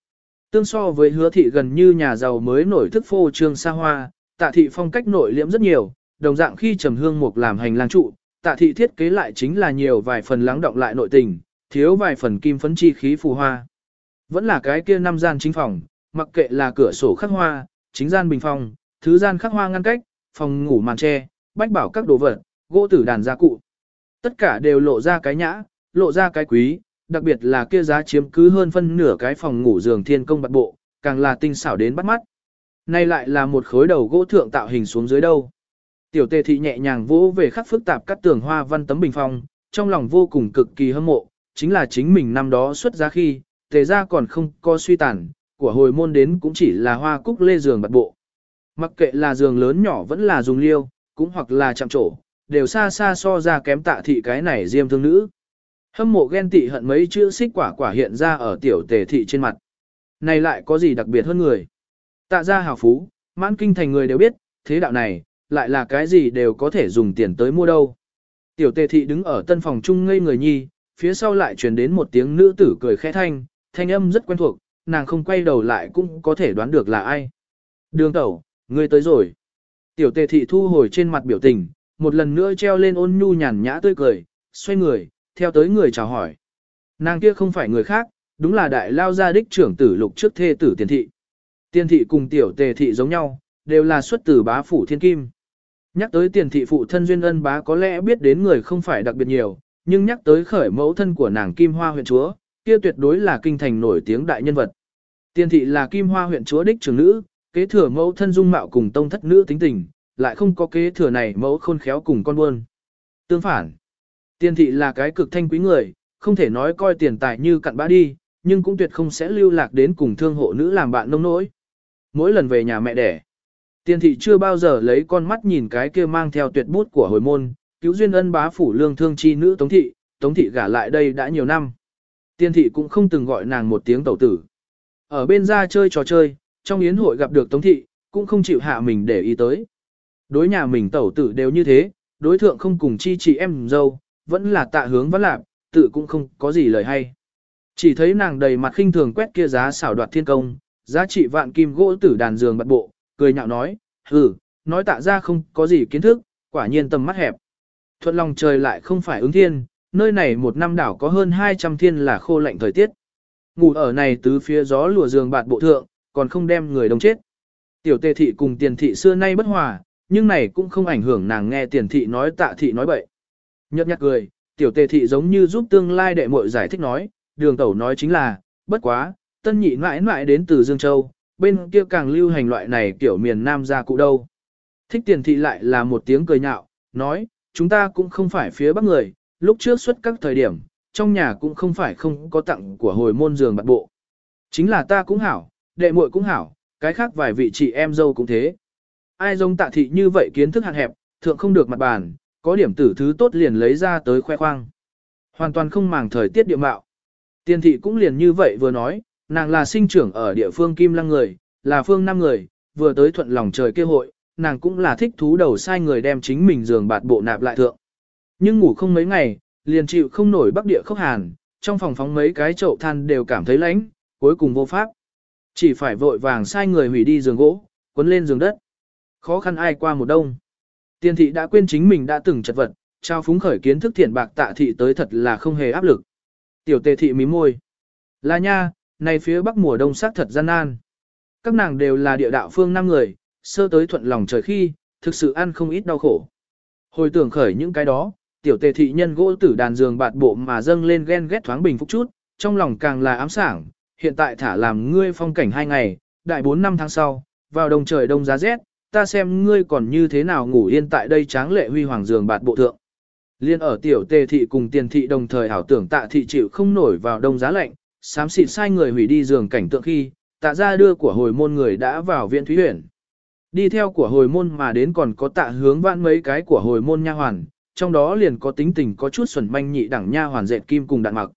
Tương so với hứa thị gần như nhà giàu mới nổi thức phô trương xa hoa, tạ thị phong cách nội liễm rất nhiều, đồng dạng khi trầm hương mục làm hành lang trụ, tạ thị thiết kế lại chính là nhiều vài phần lắng động lại nội tình, thiếu vài phần kim phấn chi khí phù hoa. Vẫn là cái kia năm gian chính phòng, mặc kệ là cửa sổ khắc hoa, chính gian bình phòng, thứ gian khắc hoa ngăn cách, phòng ngủ màn tre, bách bảo các đồ vật, gỗ tử đàn gia cụ. Tất cả đều lộ ra cái nhã, lộ ra cái quý, đặc biệt là kia giá chiếm cứ hơn phân nửa cái phòng ngủ giường thiên công bạc bộ, càng là tinh xảo đến bắt mắt. Nay lại là một khối đầu gỗ thượng tạo hình xuống dưới đâu. Tiểu tề thị nhẹ nhàng vỗ về khắc phức tạp cắt tường hoa văn tấm bình phong, trong lòng vô cùng cực kỳ hâm mộ, chính là chính mình năm đó xuất ra khi, tề ra còn không có suy tàn, của hồi môn đến cũng chỉ là hoa cúc lê giường bạc bộ. Mặc kệ là giường lớn nhỏ vẫn là dùng liêu, cũng hoặc là chạm trổ, đều xa xa so ra kém tạ thị cái này diêm thương nữ. Hâm mộ ghen tị hận mấy chữ xích quả quả hiện ra ở tiểu tề thị trên mặt. Này lại có gì đặc biệt hơn người? Tạ ra hào phú, mãn kinh thành người đều biết, thế đạo này, lại là cái gì đều có thể dùng tiền tới mua đâu. Tiểu tề thị đứng ở tân phòng chung ngây người nhi, phía sau lại truyền đến một tiếng nữ tử cười khẽ thanh, thanh âm rất quen thuộc, nàng không quay đầu lại cũng có thể đoán được là ai. Đường tẩu, ngươi tới rồi. Tiểu tề thị thu hồi trên mặt biểu tình, một lần nữa treo lên ôn nhu nhàn nhã tươi cười, xoay người, theo tới người chào hỏi. Nàng kia không phải người khác, đúng là đại lao gia đích trưởng tử lục trước thê tử tiền thị. Tiền thị cùng tiểu tề thị giống nhau, đều là xuất tử bá phủ thiên kim. Nhắc tới tiền thị phụ thân duyên ân bá có lẽ biết đến người không phải đặc biệt nhiều, nhưng nhắc tới khởi mẫu thân của nàng Kim Hoa huyện chúa, kia tuyệt đối là kinh thành nổi tiếng đại nhân vật. Tiền thị là Kim Hoa huyện chúa đích trưởng nữ, kế thừa mẫu thân dung mạo cùng tông thất nữ tính tình, lại không có kế thừa này mẫu khôn khéo cùng con buôn. Tương phản, tiền thị là cái cực thanh quý người, không thể nói coi tiền tài như cặn bã đi, nhưng cũng tuyệt không sẽ lưu lạc đến cùng thương hộ nữ làm bạn nông nỗi. Mỗi lần về nhà mẹ đẻ, tiền thị chưa bao giờ lấy con mắt nhìn cái kia mang theo tuyệt bút của hồi môn, cứu duyên ân bá phủ lương thương chi nữ Tống thị, Tống thị gả lại đây đã nhiều năm. Tiền thị cũng không từng gọi nàng một tiếng tẩu tử. Ở bên ra chơi trò chơi, trong yến hội gặp được Tống thị, cũng không chịu hạ mình để ý tới. Đối nhà mình tẩu tử đều như thế, đối thượng không cùng chi chị em dâu, vẫn là tạ hướng vẫn lạc, tự cũng không có gì lời hay. Chỉ thấy nàng đầy mặt khinh thường quét kia giá xảo đoạt thiên công, giá trị vạn kim gỗ tử đàn giường bật bộ, cười nhạo nói, hừ, nói tạ ra không có gì kiến thức, quả nhiên tầm mắt hẹp. Thuận lòng trời lại không phải ứng thiên, nơi này một năm đảo có hơn 200 thiên là khô lạnh thời tiết. Ngủ ở này tứ phía gió lùa giường bạt bộ thượng, còn không đem người đông chết. Tiểu tề thị cùng tiền thị xưa nay bất hòa, nhưng này cũng không ảnh hưởng nàng nghe tiền thị nói tạ thị nói bậy. Nhật nhạt cười, tiểu tề thị giống như giúp tương lai đệ muội giải thích nói, đường tẩu nói chính là, bất quá, tân nhị mãi mãi đến từ Dương Châu, bên kia càng lưu hành loại này kiểu miền Nam ra cụ đâu. Thích tiền thị lại là một tiếng cười nhạo, nói, chúng ta cũng không phải phía bắc người, lúc trước xuất các thời điểm, trong nhà cũng không phải không có tặng của hồi môn giường bạc bộ. Chính là ta cũng hảo, đệ muội cũng hảo, cái khác vài vị chị em dâu cũng thế. Ai giống tạ thị như vậy kiến thức hạn hẹp, thượng không được mặt bàn, có điểm tử thứ tốt liền lấy ra tới khoe khoang. Hoàn toàn không màng thời tiết địa mạo. Tiên thị cũng liền như vậy vừa nói, nàng là sinh trưởng ở địa phương Kim Lăng người, là phương năm người, vừa tới thuận lòng trời kêu hội, nàng cũng là thích thú đầu sai người đem chính mình giường bạt bộ nạp lại thượng. Nhưng ngủ không mấy ngày, liền chịu không nổi bắc địa khốc hàn, trong phòng phóng mấy cái chậu than đều cảm thấy lạnh, cuối cùng vô pháp. Chỉ phải vội vàng sai người hủy đi giường gỗ, quấn lên giường đất. Khó khăn ai qua một đông. Tiên thị đã quên chính mình đã từng chật vật, trao phúng khởi kiến thức thiện bạc tạ thị tới thật là không hề áp lực. Tiểu tề thị mím môi. Là nha, này phía bắc mùa đông sắc thật gian nan. Các nàng đều là địa đạo phương năm người, sơ tới thuận lòng trời khi, thực sự ăn không ít đau khổ. Hồi tưởng khởi những cái đó, tiểu tề thị nhân gỗ tử đàn giường bạt bộ mà dâng lên ghen ghét thoáng bình phúc chút, trong lòng càng là ám sảng, hiện tại thả làm ngươi phong cảnh hai ngày, đại bốn năm tháng sau, vào đông trời đông giá rét, ta xem ngươi còn như thế nào ngủ yên tại đây tráng lệ huy hoàng giường bạt bộ thượng. Liên ở tiểu tề thị cùng tiền thị đồng thời hảo tưởng tạ thị chịu không nổi vào đông giá lạnh, sám xịt sai người hủy đi giường cảnh tượng khi, tạ ra đưa của hồi môn người đã vào viện thúy huyền. Đi theo của hồi môn mà đến còn có tạ hướng vãn mấy cái của hồi môn nha hoàn, trong đó liền có tính tình có chút xuẩn manh nhị đẳng nha hoàn dệt kim cùng đạn mặc.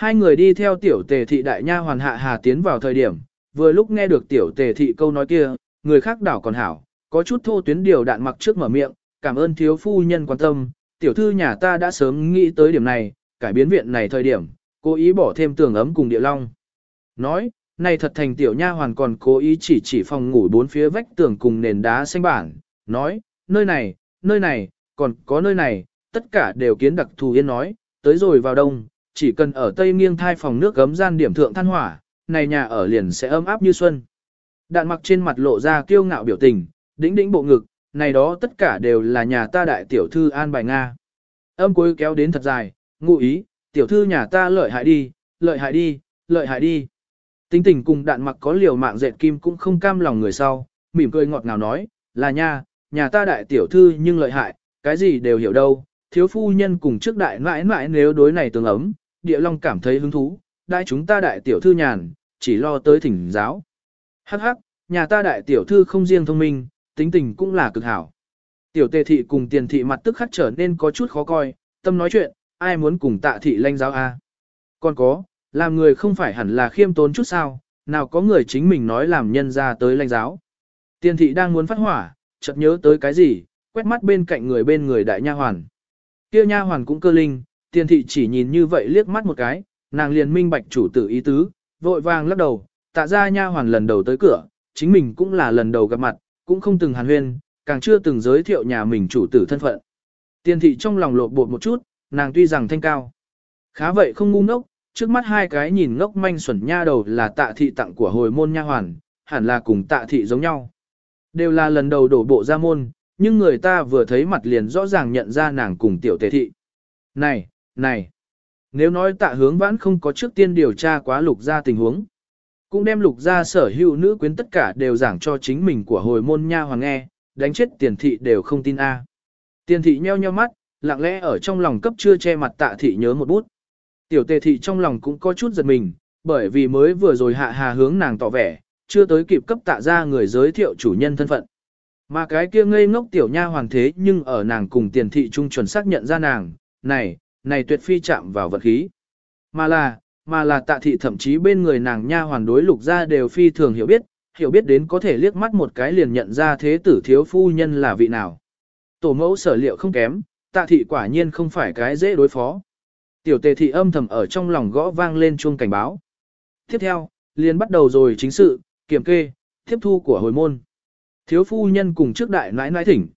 Hai người đi theo tiểu tề thị đại nha hoàn hạ hà tiến vào thời điểm, vừa lúc nghe được tiểu tề thị câu nói kia, người khác đảo còn hảo, có chút thô tuyến điều đạn mặc trước mở miệng, cảm ơn thiếu phu nhân quan tâm, tiểu thư nhà ta đã sớm nghĩ tới điểm này, cải biến viện này thời điểm, cố ý bỏ thêm tường ấm cùng địa long. Nói, này thật thành tiểu nha hoàn còn cố ý chỉ chỉ phòng ngủ bốn phía vách tường cùng nền đá xanh bản, nói, nơi này, nơi này, còn có nơi này, tất cả đều kiến đặc thù yên nói, tới rồi vào đông, chỉ cần ở tây nghiêng thai phòng nước gấm gian điểm thượng than hỏa, này nhà ở liền sẽ ấm áp như xuân. Đạn mặc trên mặt lộ ra kiêu ngạo biểu tình, đĩnh đĩnh bộ ngực, này đó tất cả đều là nhà ta đại tiểu thư an bài Nga. Âm cuối kéo đến thật dài, ngụ ý, tiểu thư nhà ta lợi hại đi, lợi hại đi, lợi hại đi. Tính tình cùng đạn mặc có liều mạng dệt kim cũng không cam lòng người sau, mỉm cười ngọt ngào nói, là nha, nhà ta đại tiểu thư nhưng lợi hại, cái gì đều hiểu đâu, thiếu phu nhân cùng trước đại mãi mãi nếu đối này tương ấm, địa long cảm thấy hứng thú, đại chúng ta đại tiểu thư nhàn, chỉ lo tới thỉnh giáo. Hắc hắc, nhà ta đại tiểu thư không riêng thông minh, tính tình cũng là cực hảo. Tiểu tề thị cùng tiền thị mặt tức khắc trở nên có chút khó coi, tâm nói chuyện, ai muốn cùng tạ thị lanh giáo a? Còn có, làm người không phải hẳn là khiêm tốn chút sao, nào có người chính mình nói làm nhân ra tới lanh giáo. Tiền thị đang muốn phát hỏa, chợt nhớ tới cái gì, quét mắt bên cạnh người bên người đại nha hoàn. Kia nha hoàn cũng cơ linh, tiền thị chỉ nhìn như vậy liếc mắt một cái, nàng liền minh bạch chủ tử ý tứ, vội vàng lắc đầu, tạ ra nha hoàn lần đầu tới cửa, chính mình cũng là lần đầu gặp mặt, cũng không từng hàn huyên, càng chưa từng giới thiệu nhà mình chủ tử thân phận. Tiền thị trong lòng lột bột một chút, nàng tuy rằng thanh cao. Khá vậy không ngu ngốc, trước mắt hai cái nhìn ngốc manh xuẩn nha đầu là tạ thị tặng của hồi môn nha hoàn, hẳn là cùng tạ thị giống nhau. Đều là lần đầu đổ bộ ra môn, nhưng người ta vừa thấy mặt liền rõ ràng nhận ra nàng cùng tiểu tề thị. Này, này, nếu nói tạ hướng vãn không có trước tiên điều tra quá lục ra tình huống, cũng đem lục ra sở hữu nữ quyến tất cả đều giảng cho chính mình của hồi môn nha hoàng nghe, đánh chết tiền thị đều không tin a. Tiền thị nheo nheo mắt, lặng lẽ ở trong lòng cấp chưa che mặt tạ thị nhớ một bút. Tiểu tề thị trong lòng cũng có chút giật mình, bởi vì mới vừa rồi hạ hà hướng nàng tỏ vẻ, chưa tới kịp cấp tạ ra người giới thiệu chủ nhân thân phận. Mà cái kia ngây ngốc tiểu nha hoàng thế nhưng ở nàng cùng tiền thị trung chuẩn xác nhận ra nàng, này, này tuyệt phi chạm vào vật khí. Mà là, mà là tạ thị thậm chí bên người nàng nha hoàn đối lục ra đều phi thường hiểu biết, hiểu biết đến có thể liếc mắt một cái liền nhận ra thế tử thiếu phu nhân là vị nào. Tổ mẫu sở liệu không kém, tạ thị quả nhiên không phải cái dễ đối phó. Tiểu tề thị âm thầm ở trong lòng gõ vang lên chuông cảnh báo. Tiếp theo, liền bắt đầu rồi chính sự, kiểm kê, tiếp thu của hồi môn. Thiếu phu nhân cùng trước đại nãi nãi thỉnh.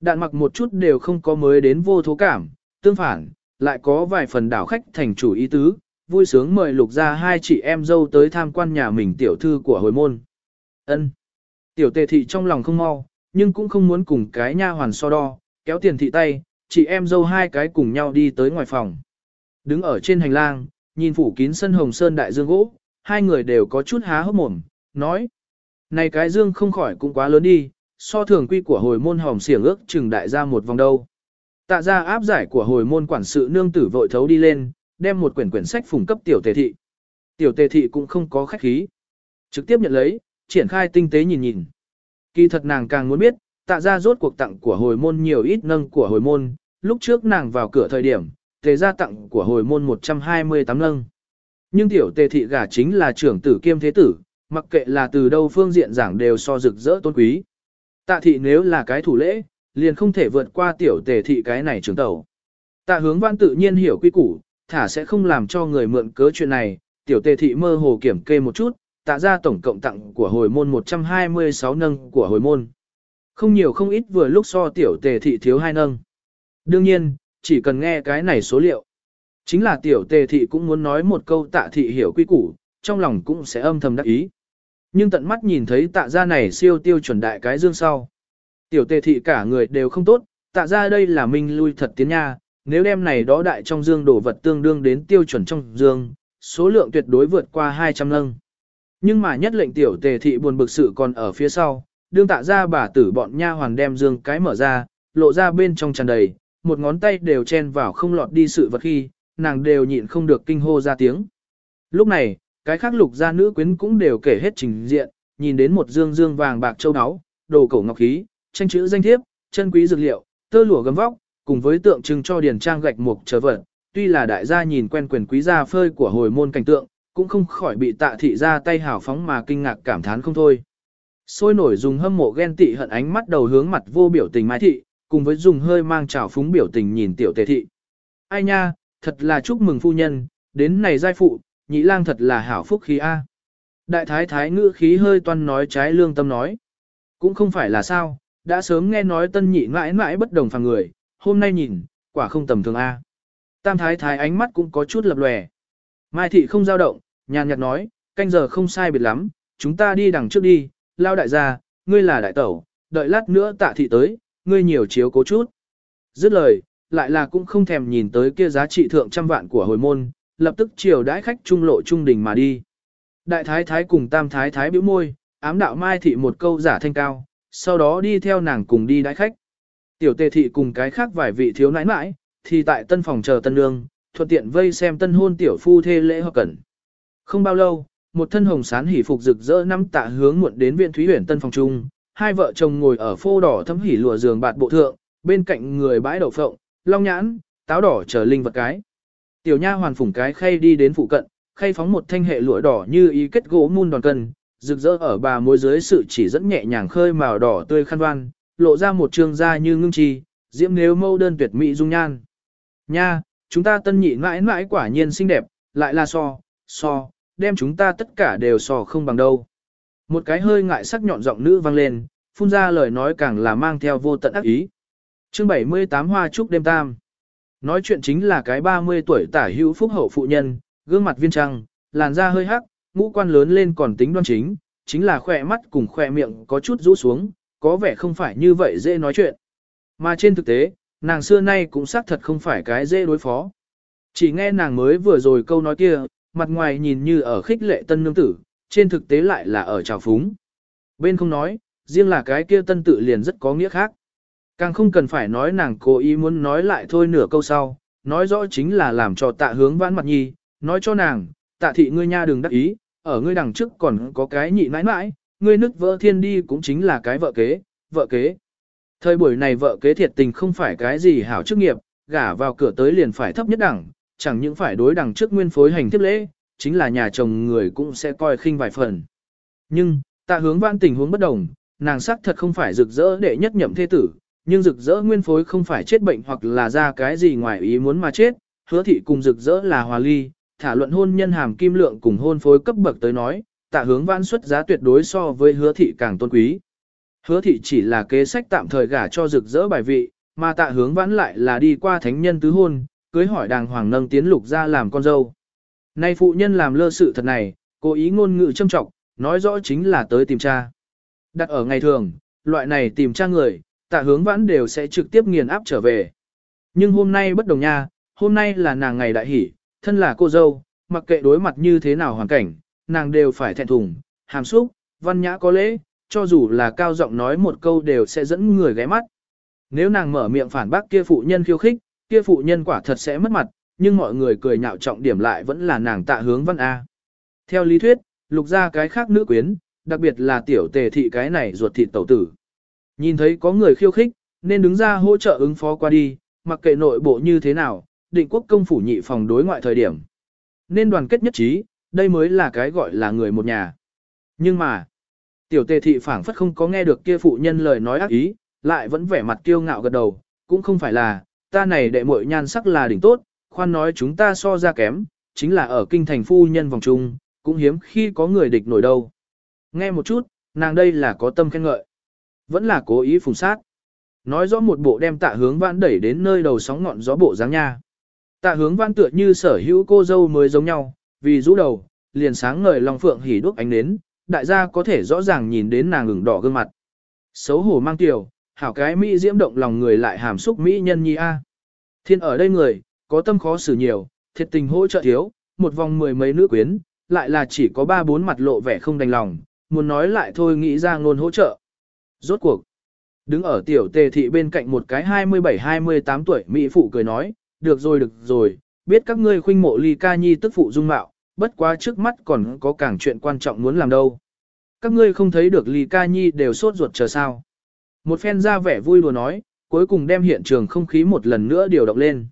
Đạn mặc một chút đều không có mới đến vô thố cảm, tương phản, lại có vài phần đảo khách thành chủ ý tứ, vui sướng mời lục ra hai chị em dâu tới tham quan nhà mình tiểu thư của hồi môn. ân Tiểu tề thị trong lòng không mau, nhưng cũng không muốn cùng cái nha hoàn so đo, kéo tiền thị tay, chị em dâu hai cái cùng nhau đi tới ngoài phòng. Đứng ở trên hành lang, nhìn phủ kín sân hồng sơn đại dương gỗ, hai người đều có chút há hốc mồm, nói. Này cái dương không khỏi cũng quá lớn đi, so thường quy của hồi môn hòm xiển ước chừng đại ra một vòng đâu. Tạ ra áp giải của hồi môn quản sự nương tử vội thấu đi lên, đem một quyển quyển sách phùng cấp tiểu tề thị. Tiểu tề thị cũng không có khách khí. Trực tiếp nhận lấy, triển khai tinh tế nhìn nhìn. Kỳ thật nàng càng muốn biết, tạ ra rốt cuộc tặng của hồi môn nhiều ít nâng của hồi môn, lúc trước nàng vào cửa thời điểm, tề ra tặng của hồi môn 128 nâng. Nhưng tiểu tề thị gả chính là trưởng tử kiêm thế tử, mặc kệ là từ đâu phương diện giảng đều so rực rỡ tôn quý. Tạ thị nếu là cái thủ lễ, liền không thể vượt qua tiểu tề thị cái này trưởng tẩu. Tạ hướng văn tự nhiên hiểu quy củ, thả sẽ không làm cho người mượn cớ chuyện này, tiểu tề thị mơ hồ kiểm kê một chút, tạ ra tổng cộng tặng của hồi môn 126 nâng của hồi môn. Không nhiều không ít vừa lúc so tiểu tề thị thiếu hai nâng. Đương nhiên, chỉ cần nghe cái này số liệu. Chính là tiểu tề thị cũng muốn nói một câu tạ thị hiểu quy củ, trong lòng cũng sẽ âm thầm đắc ý. Nhưng tận mắt nhìn thấy tạ gia này siêu tiêu chuẩn đại cái dương sau. Tiểu tề thị cả người đều không tốt, tạ ra đây là minh lui thật tiến nha, nếu đem này đó đại trong dương đổ vật tương đương đến tiêu chuẩn trong dương, số lượng tuyệt đối vượt qua 200 lâng. Nhưng mà nhất lệnh tiểu tề thị buồn bực sự còn ở phía sau, đương tạ ra bà tử bọn nha hoàn đem dương cái mở ra, lộ ra bên trong tràn đầy, một ngón tay đều chen vào không lọt đi sự vật khi, nàng đều nhịn không được kinh hô ra tiếng. Lúc này, cái khác lục gia nữ quyến cũng đều kể hết trình diện, nhìn đến một dương dương vàng bạc châu áo, đồ cổ ngọc khí, tranh chữ danh thiếp, chân quý dược liệu, tơ lụa gấm vóc, cùng với tượng trưng cho điển trang gạch mục trở vật. Tuy là đại gia nhìn quen quyền quý gia phơi của hồi môn cảnh tượng, cũng không khỏi bị tạ thị ra tay hào phóng mà kinh ngạc cảm thán không thôi. Sôi nổi dùng hâm mộ ghen tị hận ánh mắt đầu hướng mặt vô biểu tình mai thị, cùng với dùng hơi mang trào phúng biểu tình nhìn tiểu tề thị. Ai nha, thật là chúc mừng phu nhân, đến này giai phụ, nhị lang thật là hảo phúc khí A. Đại thái thái ngữ khí hơi toan nói trái lương tâm nói. Cũng không phải là sao, đã sớm nghe nói tân nhị mãi mãi bất đồng phàng người, hôm nay nhìn, quả không tầm thường A. Tam thái thái ánh mắt cũng có chút lập lòe. Mai thị không dao động, nhàn nhạt nói, canh giờ không sai biệt lắm, chúng ta đi đằng trước đi, lao đại gia, ngươi là đại tẩu, đợi lát nữa tạ thị tới, ngươi nhiều chiếu cố chút. Dứt lời, lại là cũng không thèm nhìn tới kia giá trị thượng trăm vạn của hồi môn, lập tức chiều đãi khách trung lộ trung đình mà đi. Đại thái thái cùng tam thái thái bĩu môi, ám đạo mai thị một câu giả thanh cao, sau đó đi theo nàng cùng đi đãi khách. Tiểu tề thị cùng cái khác vài vị thiếu nãi nãi, thì tại tân phòng chờ tân nương, thuận tiện vây xem tân hôn tiểu phu thê lễ hợp cẩn. Không bao lâu, một thân hồng sán hỉ phục rực rỡ năm tạ hướng muộn đến viện thúy huyền tân phòng trung, hai vợ chồng ngồi ở phô đỏ thấm hỉ lụa giường bạt bộ thượng, bên cạnh người bãi đậu phộng, long nhãn, táo đỏ chờ linh vật cái. Tiểu nha hoàn phủng cái khay đi đến phụ cận, khay phóng một thanh hệ lụa đỏ như ý kết gỗ mun đòn cân, rực rỡ ở bà môi dưới sự chỉ dẫn nhẹ nhàng khơi màu đỏ tươi khăn đoan, lộ ra một trường da như ngưng trì, diễm nếu mâu đơn tuyệt mỹ dung nhan. Nha, chúng ta tân nhị mãi mãi quả nhiên xinh đẹp, lại là so, so, đem chúng ta tất cả đều so không bằng đâu. Một cái hơi ngại sắc nhọn giọng nữ vang lên, phun ra lời nói càng là mang theo vô tận ác ý. Chương 78 Hoa Trúc đêm tam. Nói chuyện chính là cái 30 tuổi tả hữu phúc hậu phụ nhân, gương mặt viên trăng, làn da hơi hắc, ngũ quan lớn lên còn tính đoan chính, chính là khỏe mắt cùng khỏe miệng có chút rũ xuống, có vẻ không phải như vậy dễ nói chuyện. Mà trên thực tế, nàng xưa nay cũng xác thật không phải cái dễ đối phó. Chỉ nghe nàng mới vừa rồi câu nói kia, mặt ngoài nhìn như ở khích lệ tân nương tử, trên thực tế lại là ở trào phúng. Bên không nói, riêng là cái kia tân tự liền rất có nghĩa khác. Càng không cần phải nói nàng cố ý muốn nói lại thôi nửa câu sau, nói rõ chính là làm cho tạ hướng vãn mặt nhi, nói cho nàng, tạ thị ngươi nha đừng đắc ý, ở ngươi đằng trước còn có cái nhị mãi mãi, ngươi nức vỡ thiên đi cũng chính là cái vợ kế, vợ kế. Thời buổi này vợ kế thiệt tình không phải cái gì hảo chức nghiệp, gả vào cửa tới liền phải thấp nhất đẳng, chẳng những phải đối đằng trước nguyên phối hành tiếp lễ, chính là nhà chồng người cũng sẽ coi khinh vài phần. Nhưng, tạ hướng văn tình huống bất đồng, nàng sắc thật không phải rực rỡ để nhất nhậm thế tử, nhưng rực rỡ nguyên phối không phải chết bệnh hoặc là ra cái gì ngoài ý muốn mà chết, hứa thị cùng rực rỡ là hòa ly, thả luận hôn nhân hàm kim lượng cùng hôn phối cấp bậc tới nói, tạ hướng vãn xuất giá tuyệt đối so với hứa thị càng tôn quý. Hứa thị chỉ là kế sách tạm thời gả cho rực rỡ bài vị, mà tạ hướng vãn lại là đi qua thánh nhân tứ hôn, cưới hỏi đàng hoàng nâng tiến lục ra làm con dâu. Nay phụ nhân làm lơ sự thật này, cố ý ngôn ngữ châm trọng, nói rõ chính là tới tìm cha. Đặt ở ngày thường, loại này tìm cha người, tạ hướng vãn đều sẽ trực tiếp nghiền áp trở về. Nhưng hôm nay bất đồng nha, hôm nay là nàng ngày đại hỷ, thân là cô dâu, mặc kệ đối mặt như thế nào hoàn cảnh, nàng đều phải thẹn thùng, hàm xúc, văn nhã có lễ, cho dù là cao giọng nói một câu đều sẽ dẫn người ghé mắt. Nếu nàng mở miệng phản bác kia phụ nhân khiêu khích, kia phụ nhân quả thật sẽ mất mặt, nhưng mọi người cười nhạo trọng điểm lại vẫn là nàng tạ hướng văn A. Theo lý thuyết, lục ra cái khác nữ quyến, đặc biệt là tiểu tề thị cái này ruột thịt tẩu tử. Nhìn thấy có người khiêu khích, nên đứng ra hỗ trợ ứng phó qua đi, mặc kệ nội bộ như thế nào, định quốc công phủ nhị phòng đối ngoại thời điểm. Nên đoàn kết nhất trí, đây mới là cái gọi là người một nhà. Nhưng mà, tiểu tề thị phảng phất không có nghe được kia phụ nhân lời nói ác ý, lại vẫn vẻ mặt kiêu ngạo gật đầu, cũng không phải là, ta này đệ muội nhan sắc là đỉnh tốt, khoan nói chúng ta so ra kém, chính là ở kinh thành phu nhân vòng trung, cũng hiếm khi có người địch nổi đâu. Nghe một chút, nàng đây là có tâm khen ngợi. Vẫn là cố ý phùng sát. Nói rõ một bộ đem tạ hướng vãn đẩy đến nơi đầu sóng ngọn gió bộ dáng nha. Tạ hướng văn tựa như sở hữu cô dâu mới giống nhau, vì rũ đầu, liền sáng ngời long phượng hỉ đuốc ánh đến, đại gia có thể rõ ràng nhìn đến nàng ửng đỏ gương mặt. Xấu hổ mang tiểu, hảo cái mỹ diễm động lòng người lại hàm xúc mỹ nhân nhi a. Thiên ở đây người, có tâm khó xử nhiều, thiệt tình hỗ trợ thiếu, một vòng mười mấy nữ quyến, lại là chỉ có ba bốn mặt lộ vẻ không đành lòng, muốn nói lại thôi nghĩ ra ngôn hỗ trợ. Rốt cuộc, đứng ở tiểu tề thị bên cạnh một cái 27-28 tuổi Mỹ phụ cười nói, được rồi được rồi, biết các ngươi khuynh mộ ly ca nhi tức phụ dung mạo, bất quá trước mắt còn có càng chuyện quan trọng muốn làm đâu. Các ngươi không thấy được ly ca nhi đều sốt ruột chờ sao. Một phen ra vẻ vui đùa nói, cuối cùng đem hiện trường không khí một lần nữa điều động lên.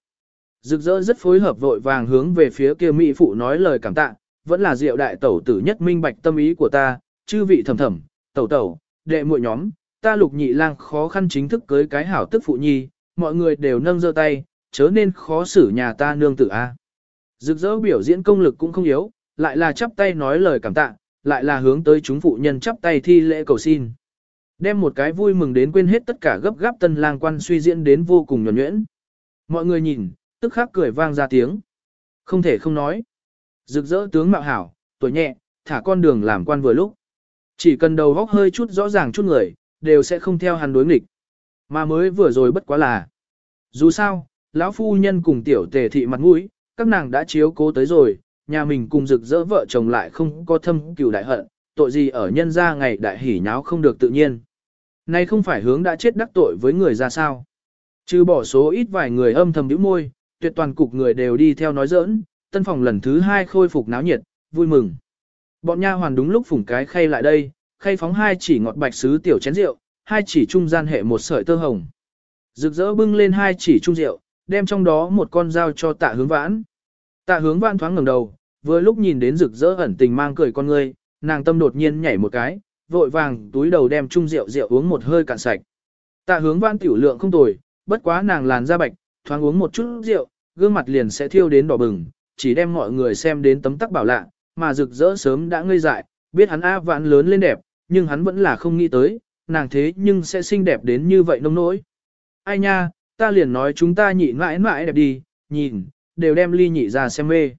Rực rỡ rất phối hợp vội vàng hướng về phía kia Mỹ phụ nói lời cảm tạ, vẫn là diệu đại tẩu tử nhất minh bạch tâm ý của ta, chư vị thầm thầm, tẩu tẩu, đệ muội nhóm, ta lục nhị lang khó khăn chính thức cưới cái hảo tức phụ nhi, mọi người đều nâng giơ tay, chớ nên khó xử nhà ta nương tử a. Rực rỡ biểu diễn công lực cũng không yếu, lại là chắp tay nói lời cảm tạ, lại là hướng tới chúng phụ nhân chắp tay thi lễ cầu xin. Đem một cái vui mừng đến quên hết tất cả gấp gáp tân lang quan suy diễn đến vô cùng nhuẩn nhuyễn. Mọi người nhìn, tức khắc cười vang ra tiếng. Không thể không nói. Rực rỡ tướng mạo hảo, tuổi nhẹ, thả con đường làm quan vừa lúc. Chỉ cần đầu góc hơi chút rõ ràng chút người, đều sẽ không theo hắn đối nghịch. Mà mới vừa rồi bất quá là. Dù sao, lão phu nhân cùng tiểu tề thị mặt mũi, các nàng đã chiếu cố tới rồi, nhà mình cùng rực rỡ vợ chồng lại không có thâm cừu đại hận, tội gì ở nhân ra ngày đại hỉ nháo không được tự nhiên. Nay không phải hướng đã chết đắc tội với người ra sao. Trừ bỏ số ít vài người âm thầm nhíu môi, tuyệt toàn cục người đều đi theo nói giỡn, tân phòng lần thứ hai khôi phục náo nhiệt, vui mừng. Bọn nha hoàn đúng lúc phủng cái khay lại đây, khay phóng hai chỉ ngọt bạch sứ tiểu chén rượu, hai chỉ trung gian hệ một sợi tơ hồng. Rực rỡ bưng lên hai chỉ trung rượu, đem trong đó một con dao cho tạ hướng vãn. Tạ hướng vãn thoáng ngẩng đầu, vừa lúc nhìn đến rực rỡ ẩn tình mang cười con ngươi, nàng tâm đột nhiên nhảy một cái, vội vàng túi đầu đem chung rượu rượu uống một hơi cạn sạch. Tạ hướng vãn tiểu lượng không tồi, bất quá nàng làn da bạch, thoáng uống một chút rượu, gương mặt liền sẽ thiêu đến đỏ bừng, chỉ đem mọi người xem đến tấm tắc bảo lạ, mà rực rỡ sớm đã ngây dại, biết hắn A vãn lớn lên đẹp, nhưng hắn vẫn là không nghĩ tới, nàng thế nhưng sẽ xinh đẹp đến như vậy nông nỗi. Ai nha, ta liền nói chúng ta nhịn mãi mãi đẹp đi, nhìn, đều đem ly nhị ra xem mê.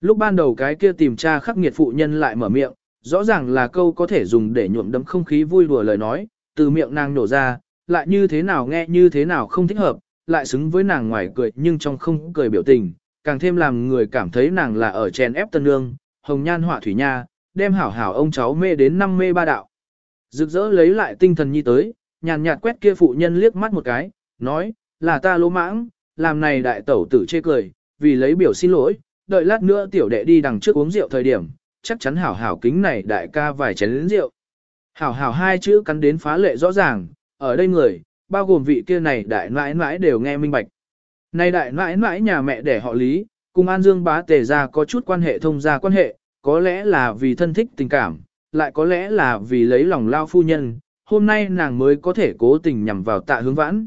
Lúc ban đầu cái kia tìm tra khắc nghiệt phụ nhân lại mở miệng, rõ ràng là câu có thể dùng để nhuộm đấm không khí vui đùa lời nói, từ miệng nàng nổ ra, lại như thế nào nghe như thế nào không thích hợp, lại xứng với nàng ngoài cười nhưng trong không cười biểu tình, càng thêm làm người cảm thấy nàng là ở chèn ép tân nương, hồng nhan họa thủy nha, đem hảo hảo ông cháu mê đến năm mê ba đạo. Rực rỡ lấy lại tinh thần nhi tới, nhàn nhạt quét kia phụ nhân liếc mắt một cái, nói, là ta lỗ mãng, làm này đại tẩu tử chê cười, vì lấy biểu xin lỗi, đợi lát nữa tiểu đệ đi đằng trước uống rượu thời điểm, chắc chắn hảo hảo kính này đại ca vài chén lĩnh rượu. Hảo hảo hai chữ cắn đến phá lệ rõ ràng, ở đây người, bao gồm vị kia này đại nãi nãi đều nghe minh bạch. Này đại nãi nãi nhà mẹ để họ Lý, cùng An Dương bá tề ra có chút quan hệ thông gia quan hệ, có lẽ là vì thân thích tình cảm, lại có lẽ là vì lấy lòng lao phu nhân, hôm nay nàng mới có thể cố tình nhằm vào tạ hướng vãn.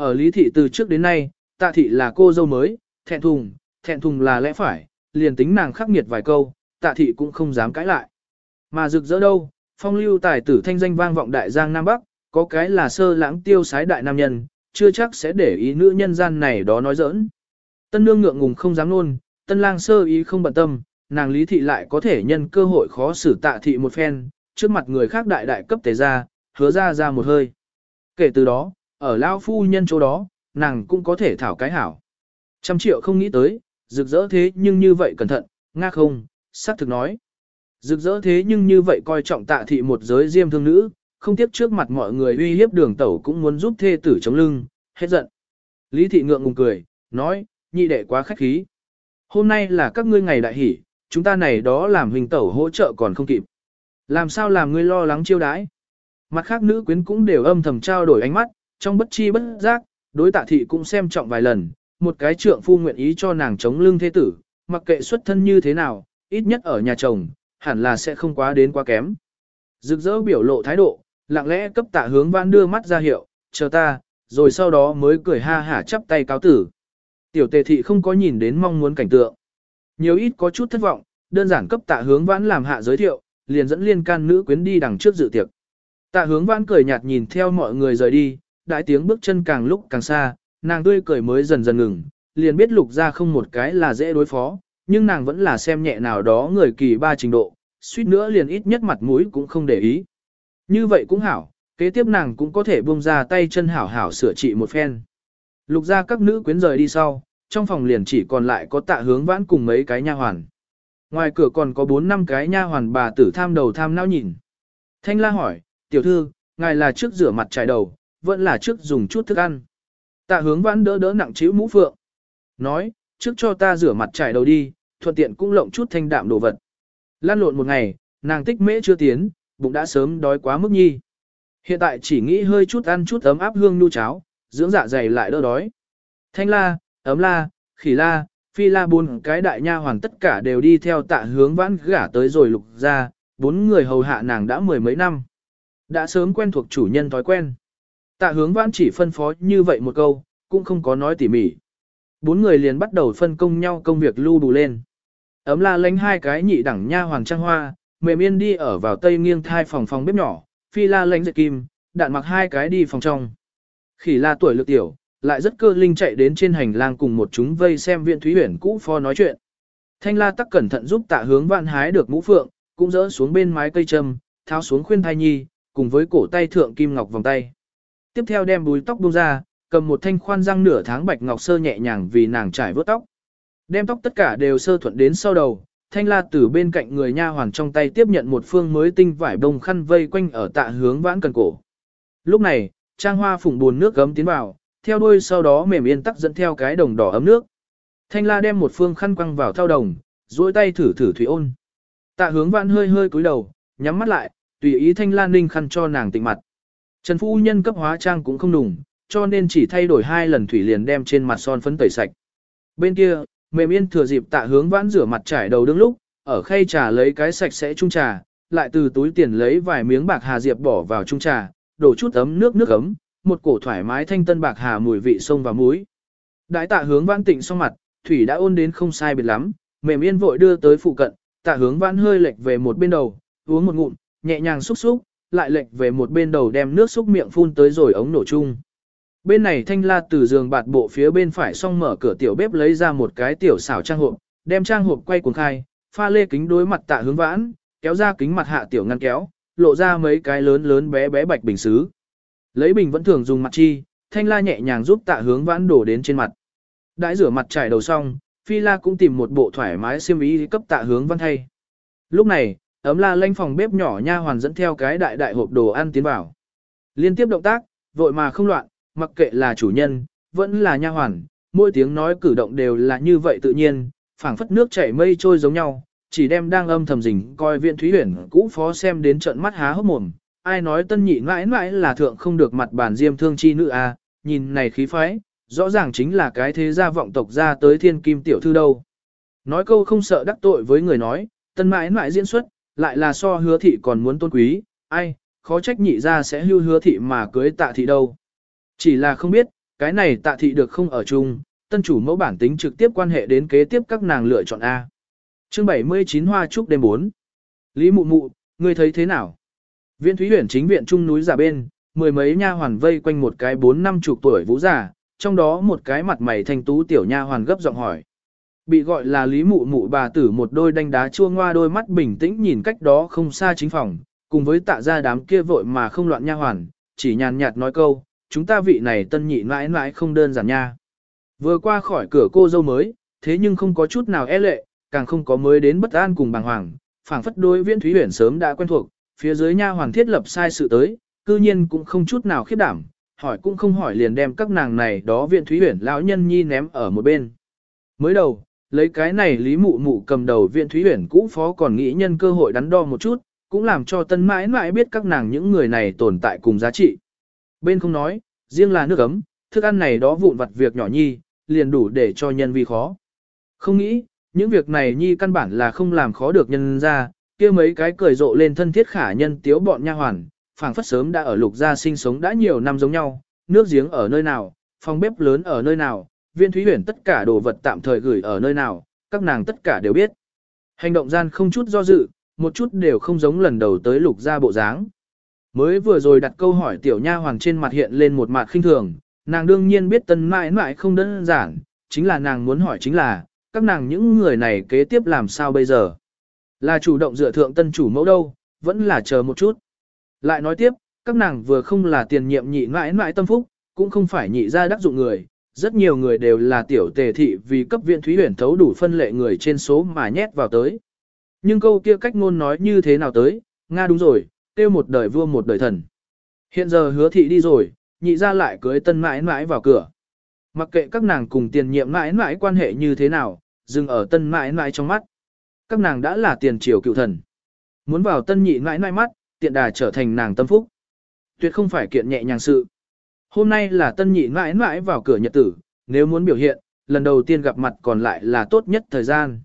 Ở Lý Thị từ trước đến nay, tạ thị là cô dâu mới, thẹn thùng, thẹn thùng là lẽ phải, liền tính nàng khắc nghiệt vài câu, tạ thị cũng không dám cãi lại. Mà rực rỡ đâu, phong lưu tài tử thanh danh vang vọng đại giang Nam Bắc, có cái là sơ lãng tiêu sái đại nam nhân, chưa chắc sẽ để ý nữ nhân gian này đó nói giỡn. Tân nương ngượng ngùng không dám luôn, tân lang sơ ý không bận tâm, nàng lý thị lại có thể nhân cơ hội khó xử tạ thị một phen, trước mặt người khác đại đại cấp tế ra, hứa ra ra một hơi. Kể từ đó, ở lao phu nhân chỗ đó, nàng cũng có thể thảo cái hảo. Trăm triệu không nghĩ tới, rực rỡ thế nhưng như vậy cẩn thận, nga không, sắc thực nói. Rực rỡ thế nhưng như vậy coi trọng tạ thị một giới diêm thương nữ, không tiếp trước mặt mọi người uy hiếp đường tẩu cũng muốn giúp thê tử chống lưng, hết giận. Lý thị ngượng ngùng cười, nói, nhị đệ quá khách khí. Hôm nay là các ngươi ngày đại hỷ, chúng ta này đó làm hình tẩu hỗ trợ còn không kịp. Làm sao làm ngươi lo lắng chiêu đãi? Mặt khác nữ quyến cũng đều âm thầm trao đổi ánh mắt, trong bất chi bất giác, đối tạ thị cũng xem trọng vài lần, một cái trượng phu nguyện ý cho nàng chống lưng thế tử, mặc kệ xuất thân như thế nào, ít nhất ở nhà chồng, hẳn là sẽ không quá đến quá kém. Rực rỡ biểu lộ thái độ, lặng lẽ cấp tạ hướng vãn đưa mắt ra hiệu, chờ ta, rồi sau đó mới cười ha hả chắp tay cáo tử. Tiểu tề thị không có nhìn đến mong muốn cảnh tượng. Nhiều ít có chút thất vọng, đơn giản cấp tạ hướng vãn làm hạ giới thiệu, liền dẫn liên can nữ quyến đi đằng trước dự tiệc. Tạ hướng vãn cười nhạt nhìn theo mọi người rời đi, đại tiếng bước chân càng lúc càng xa, nàng tươi cười mới dần dần ngừng, liền biết lục ra không một cái là dễ đối phó, nhưng nàng vẫn là xem nhẹ nào đó người kỳ ba trình độ, suýt nữa liền ít nhất mặt mũi cũng không để ý. Như vậy cũng hảo, kế tiếp nàng cũng có thể buông ra tay chân hảo hảo sửa trị một phen. Lục ra các nữ quyến rời đi sau, trong phòng liền chỉ còn lại có tạ hướng vãn cùng mấy cái nha hoàn. Ngoài cửa còn có 4 năm cái nha hoàn bà tử tham đầu tham não nhìn. Thanh la hỏi, tiểu thư, ngài là trước rửa mặt trải đầu, vẫn là trước dùng chút thức ăn. Tạ hướng vãn đỡ đỡ nặng chiếu mũ phượng. Nói, trước cho ta rửa mặt trải đầu đi, thuận tiện cũng lộng chút thanh đạm đồ vật. Lan lộn một ngày, nàng tích mễ chưa tiến, bụng đã sớm đói quá mức nhi. Hiện tại chỉ nghĩ hơi chút ăn chút ấm áp hương nu cháo, dưỡng dạ dày lại đỡ đói. Thanh la, ấm la, khỉ la, phi la bốn cái đại nha hoàn tất cả đều đi theo tạ hướng vãn gả tới rồi lục ra, bốn người hầu hạ nàng đã mười mấy năm. Đã sớm quen thuộc chủ nhân thói quen. Tạ hướng vãn chỉ phân phó như vậy một câu, cũng không có nói tỉ mỉ. Bốn người liền bắt đầu phân công nhau công việc lưu đủ lên. Ấm la lánh hai cái nhị đẳng nha hoàng trang hoa, mềm yên đi ở vào tây nghiêng thai phòng phòng bếp nhỏ, phi la lánh dệt kim, đạn mặc hai cái đi phòng trong. Khỉ la tuổi lực tiểu, lại rất cơ linh chạy đến trên hành lang cùng một chúng vây xem viện thúy huyển cũ pho nói chuyện. Thanh la tắc cẩn thận giúp tạ hướng vạn hái được mũ phượng, cũng dỡ xuống bên mái cây châm, tháo xuống khuyên thai nhi, cùng với cổ tay thượng kim ngọc vòng tay. Tiếp theo đem búi tóc buông ra, cầm một thanh khoan răng nửa tháng bạch ngọc sơ nhẹ nhàng vì nàng trải vớt tóc. Đem tóc tất cả đều sơ thuận đến sau đầu, thanh la từ bên cạnh người nha hoàn trong tay tiếp nhận một phương mới tinh vải bông khăn vây quanh ở tạ hướng vãn cần cổ. Lúc này, trang hoa phùng buồn nước gấm tiến vào, theo đuôi sau đó mềm yên tắc dẫn theo cái đồng đỏ ấm nước. Thanh la đem một phương khăn quăng vào thao đồng, duỗi tay thử thử thủy ôn. Tạ hướng vãn hơi hơi cúi đầu, nhắm mắt lại, tùy ý thanh la ninh khăn cho nàng tịnh mặt. Trần phu nhân cấp hóa trang cũng không đủng, cho nên chỉ thay đổi hai lần thủy liền đem trên mặt son phấn tẩy sạch. Bên kia, mềm yên thừa dịp tạ hướng vãn rửa mặt trải đầu đứng lúc, ở khay trà lấy cái sạch sẽ chung trà, lại từ túi tiền lấy vài miếng bạc hà diệp bỏ vào chung trà, đổ chút ấm nước nước ấm, một cổ thoải mái thanh tân bạc hà mùi vị sông và muối. Đại tạ hướng vãn tịnh xong mặt, thủy đã ôn đến không sai biệt lắm, mềm yên vội đưa tới phụ cận, tạ hướng vãn hơi lệch về một bên đầu, uống một ngụm, nhẹ nhàng xúc xúc, lại lệch về một bên đầu đem nước xúc miệng phun tới rồi ống nổ chung. Bên này thanh la từ giường bạt bộ phía bên phải xong mở cửa tiểu bếp lấy ra một cái tiểu xảo trang hộp, đem trang hộp quay cuồng khai, pha lê kính đối mặt tạ hướng vãn, kéo ra kính mặt hạ tiểu ngăn kéo, lộ ra mấy cái lớn lớn bé bé bạch bình xứ. Lấy bình vẫn thường dùng mặt chi, thanh la nhẹ nhàng giúp tạ hướng vãn đổ đến trên mặt. Đãi rửa mặt trải đầu xong, phi la cũng tìm một bộ thoải mái xiêm y cấp tạ hướng vãn thay. Lúc này, ấm la lanh phòng bếp nhỏ nha hoàn dẫn theo cái đại đại hộp đồ ăn tiến vào. Liên tiếp động tác, vội mà không loạn, mặc kệ là chủ nhân, vẫn là nha hoàn, mỗi tiếng nói cử động đều là như vậy tự nhiên, phảng phất nước chảy mây trôi giống nhau, chỉ đem đang âm thầm rình coi viện thúy huyển cũ phó xem đến trận mắt há hốc mồm. Ai nói tân nhị mãi mãi là thượng không được mặt bản diêm thương chi nữ a à, nhìn này khí phái, rõ ràng chính là cái thế gia vọng tộc ra tới thiên kim tiểu thư đâu. Nói câu không sợ đắc tội với người nói, tân mãi mãi diễn xuất, lại là so hứa thị còn muốn tôn quý, ai, khó trách nhị ra sẽ hưu hứa thị mà cưới tạ thị đâu. Chỉ là không biết, cái này tạ thị được không ở chung, tân chủ mẫu bản tính trực tiếp quan hệ đến kế tiếp các nàng lựa chọn A. chương 79 Hoa Trúc đêm 4. Lý mụ mụ, ngươi thấy thế nào? Viện Thúy Huyền chính viện trung núi giả bên, mười mấy nha hoàn vây quanh một cái bốn năm chục tuổi vũ giả, trong đó một cái mặt mày thanh tú tiểu nha hoàn gấp giọng hỏi. Bị gọi là Lý mụ mụ bà tử một đôi đanh đá chua ngoa đôi mắt bình tĩnh nhìn cách đó không xa chính phòng, cùng với tạ ra đám kia vội mà không loạn nha hoàn, chỉ nhàn nhạt nói câu, chúng ta vị này tân nhị mãi mãi không đơn giản nha. Vừa qua khỏi cửa cô dâu mới, thế nhưng không có chút nào e lệ, càng không có mới đến bất an cùng bàng hoàng, phảng phất đối viễn thúy huyền sớm đã quen thuộc, phía dưới nha hoàng thiết lập sai sự tới, cư nhiên cũng không chút nào khiếp đảm, hỏi cũng không hỏi liền đem các nàng này đó viện thúy huyền lão nhân nhi ném ở một bên. Mới đầu, lấy cái này lý mụ mụ cầm đầu viện thúy huyền cũ phó còn nghĩ nhân cơ hội đắn đo một chút, cũng làm cho tân mãi mãi biết các nàng những người này tồn tại cùng giá trị. Bên không nói, riêng là nước ấm, thức ăn này đó vụn vặt việc nhỏ nhi, liền đủ để cho nhân vi khó. Không nghĩ, những việc này nhi căn bản là không làm khó được nhân ra, kia mấy cái cười rộ lên thân thiết khả nhân tiếu bọn nha hoàn, phảng phất sớm đã ở lục gia sinh sống đã nhiều năm giống nhau, nước giếng ở nơi nào, phòng bếp lớn ở nơi nào, viên thúy huyền tất cả đồ vật tạm thời gửi ở nơi nào, các nàng tất cả đều biết. Hành động gian không chút do dự, một chút đều không giống lần đầu tới lục ra bộ dáng. Mới vừa rồi đặt câu hỏi tiểu nha hoàng trên mặt hiện lên một mặt khinh thường, nàng đương nhiên biết tân mãi mãi không đơn giản, chính là nàng muốn hỏi chính là, các nàng những người này kế tiếp làm sao bây giờ? Là chủ động dựa thượng tân chủ mẫu đâu, vẫn là chờ một chút. Lại nói tiếp, các nàng vừa không là tiền nhiệm nhị mãi mãi tâm phúc, cũng không phải nhị ra đắc dụng người, rất nhiều người đều là tiểu tề thị vì cấp viện thúy huyền thấu đủ phân lệ người trên số mà nhét vào tới. Nhưng câu kia cách ngôn nói như thế nào tới, Nga đúng rồi, tiêu một đời vua một đời thần. Hiện giờ hứa thị đi rồi, nhị ra lại cưới tân mãi mãi vào cửa. Mặc kệ các nàng cùng tiền nhiệm mãi mãi quan hệ như thế nào, dừng ở tân mãi mãi trong mắt. Các nàng đã là tiền triều cựu thần. Muốn vào tân nhị mãi mãi mắt, tiện đà trở thành nàng tâm phúc. Tuyệt không phải kiện nhẹ nhàng sự. Hôm nay là tân nhị mãi mãi vào cửa nhật tử, nếu muốn biểu hiện, lần đầu tiên gặp mặt còn lại là tốt nhất thời gian.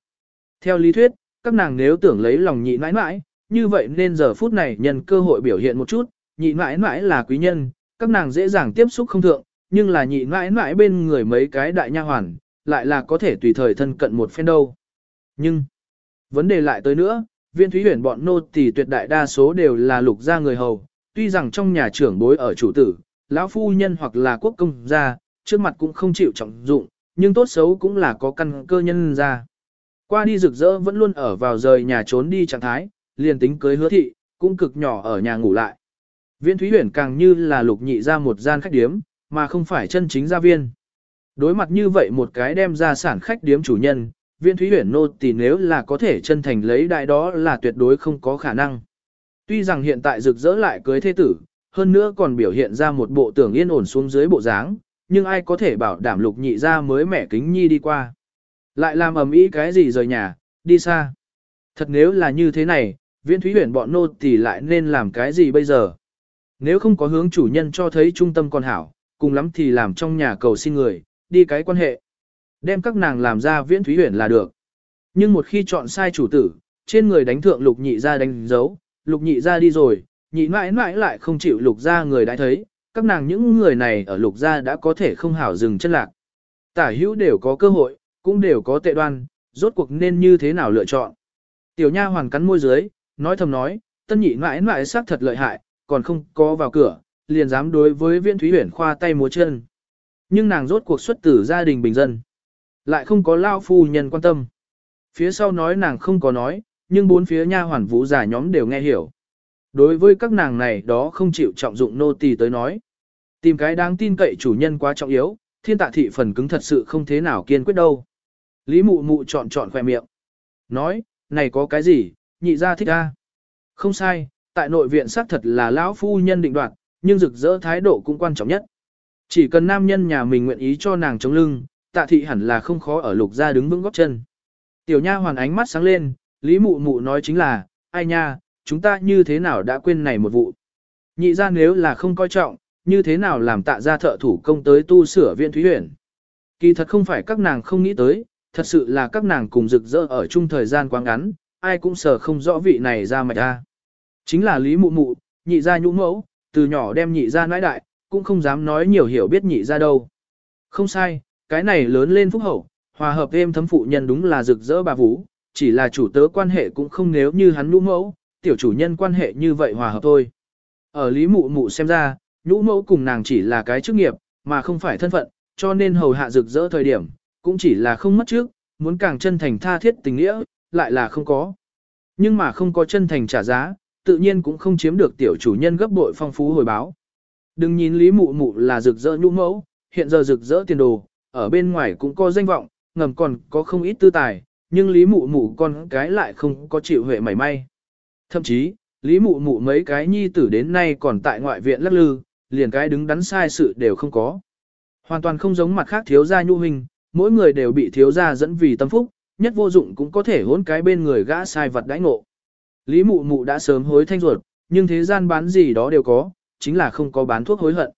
Theo lý thuyết, các nàng nếu tưởng lấy lòng nhị mãi mãi, như vậy nên giờ phút này nhân cơ hội biểu hiện một chút, nhị mãi mãi là quý nhân, các nàng dễ dàng tiếp xúc không thượng, nhưng là nhị mãi mãi bên người mấy cái đại nha hoàn, lại là có thể tùy thời thân cận một phen đâu. Nhưng, vấn đề lại tới nữa, viên thúy huyền bọn nô tỳ tuyệt đại đa số đều là lục gia người hầu, tuy rằng trong nhà trưởng bối ở chủ tử, lão phu nhân hoặc là quốc công gia, trước mặt cũng không chịu trọng dụng, nhưng tốt xấu cũng là có căn cơ nhân ra. Qua đi rực rỡ vẫn luôn ở vào rời nhà trốn đi trạng thái, liền tính cưới hứa thị, cũng cực nhỏ ở nhà ngủ lại. Viên Thúy Huyền càng như là lục nhị ra một gian khách điếm, mà không phải chân chính gia viên. Đối mặt như vậy một cái đem ra sản khách điếm chủ nhân, viên Thúy Huyền nô thì nếu là có thể chân thành lấy đại đó là tuyệt đối không có khả năng. Tuy rằng hiện tại rực rỡ lại cưới thế tử, hơn nữa còn biểu hiện ra một bộ tưởng yên ổn xuống dưới bộ dáng, nhưng ai có thể bảo đảm lục nhị ra mới mẻ kính nhi đi qua. Lại làm ầm ĩ cái gì rời nhà, đi xa. Thật nếu là như thế này, viễn thúy huyền bọn nô thì lại nên làm cái gì bây giờ? Nếu không có hướng chủ nhân cho thấy trung tâm còn hảo, cùng lắm thì làm trong nhà cầu xin người, đi cái quan hệ. Đem các nàng làm ra viễn thúy huyền là được. Nhưng một khi chọn sai chủ tử, trên người đánh thượng lục nhị ra đánh dấu, lục nhị ra đi rồi, nhị mãi mãi lại không chịu lục ra người đã thấy, các nàng những người này ở lục gia đã có thể không hảo dừng chân lạc. Tả hữu đều có cơ hội, cũng đều có tệ đoan, rốt cuộc nên như thế nào lựa chọn. Tiểu nha hoàn cắn môi dưới, nói thầm nói, tân nhị mãi mãi xác thật lợi hại, còn không có vào cửa, liền dám đối với viên thúy huyển khoa tay múa chân. Nhưng nàng rốt cuộc xuất tử gia đình bình dân. Lại không có lao phu nhân quan tâm. Phía sau nói nàng không có nói, nhưng bốn phía nha hoàn vũ giả nhóm đều nghe hiểu. Đối với các nàng này đó không chịu trọng dụng nô tỳ tới nói. Tìm cái đáng tin cậy chủ nhân quá trọng yếu, thiên tạ thị phần cứng thật sự không thế nào kiên quyết đâu. Lý mụ mụ chọn chọn khoe miệng. Nói, này có cái gì, nhị ra thích ra. Không sai, tại nội viện xác thật là lão phu nhân định đoạt, nhưng rực rỡ thái độ cũng quan trọng nhất. Chỉ cần nam nhân nhà mình nguyện ý cho nàng chống lưng, tạ thị hẳn là không khó ở lục gia đứng vững góc chân. Tiểu nha hoàn ánh mắt sáng lên, Lý mụ mụ nói chính là, ai nha, chúng ta như thế nào đã quên này một vụ. Nhị ra nếu là không coi trọng, như thế nào làm tạ ra thợ thủ công tới tu sửa viện thúy huyền. Kỳ thật không phải các nàng không nghĩ tới, thật sự là các nàng cùng rực rỡ ở chung thời gian quá ngắn, ai cũng sợ không rõ vị này ra mạch ra. Chính là lý mụ mụ, nhị ra nhũ mẫu, từ nhỏ đem nhị ra nãi đại, cũng không dám nói nhiều hiểu biết nhị ra đâu. Không sai, cái này lớn lên phúc hậu, hòa hợp thêm thấm phụ nhân đúng là rực rỡ bà vũ, chỉ là chủ tớ quan hệ cũng không nếu như hắn nhũ mẫu, tiểu chủ nhân quan hệ như vậy hòa hợp thôi. Ở lý mụ mụ xem ra, nhũ mẫu cùng nàng chỉ là cái chức nghiệp, mà không phải thân phận, cho nên hầu hạ rực rỡ thời điểm, cũng chỉ là không mất trước, muốn càng chân thành tha thiết tình nghĩa, lại là không có. Nhưng mà không có chân thành trả giá, tự nhiên cũng không chiếm được tiểu chủ nhân gấp bội phong phú hồi báo. Đừng nhìn lý mụ mụ là rực rỡ nhũ mẫu, hiện giờ rực rỡ tiền đồ, ở bên ngoài cũng có danh vọng, ngầm còn có không ít tư tài, nhưng lý mụ mụ con cái lại không có chịu huệ mảy may. Thậm chí, lý mụ mụ mấy cái nhi tử đến nay còn tại ngoại viện lắc lư, liền cái đứng đắn sai sự đều không có. Hoàn toàn không giống mặt khác thiếu gia nhu hình, mỗi người đều bị thiếu gia dẫn vì tâm phúc, nhất vô dụng cũng có thể hỗn cái bên người gã sai vật đãi ngộ. Lý mụ mụ đã sớm hối thanh ruột, nhưng thế gian bán gì đó đều có, chính là không có bán thuốc hối hận.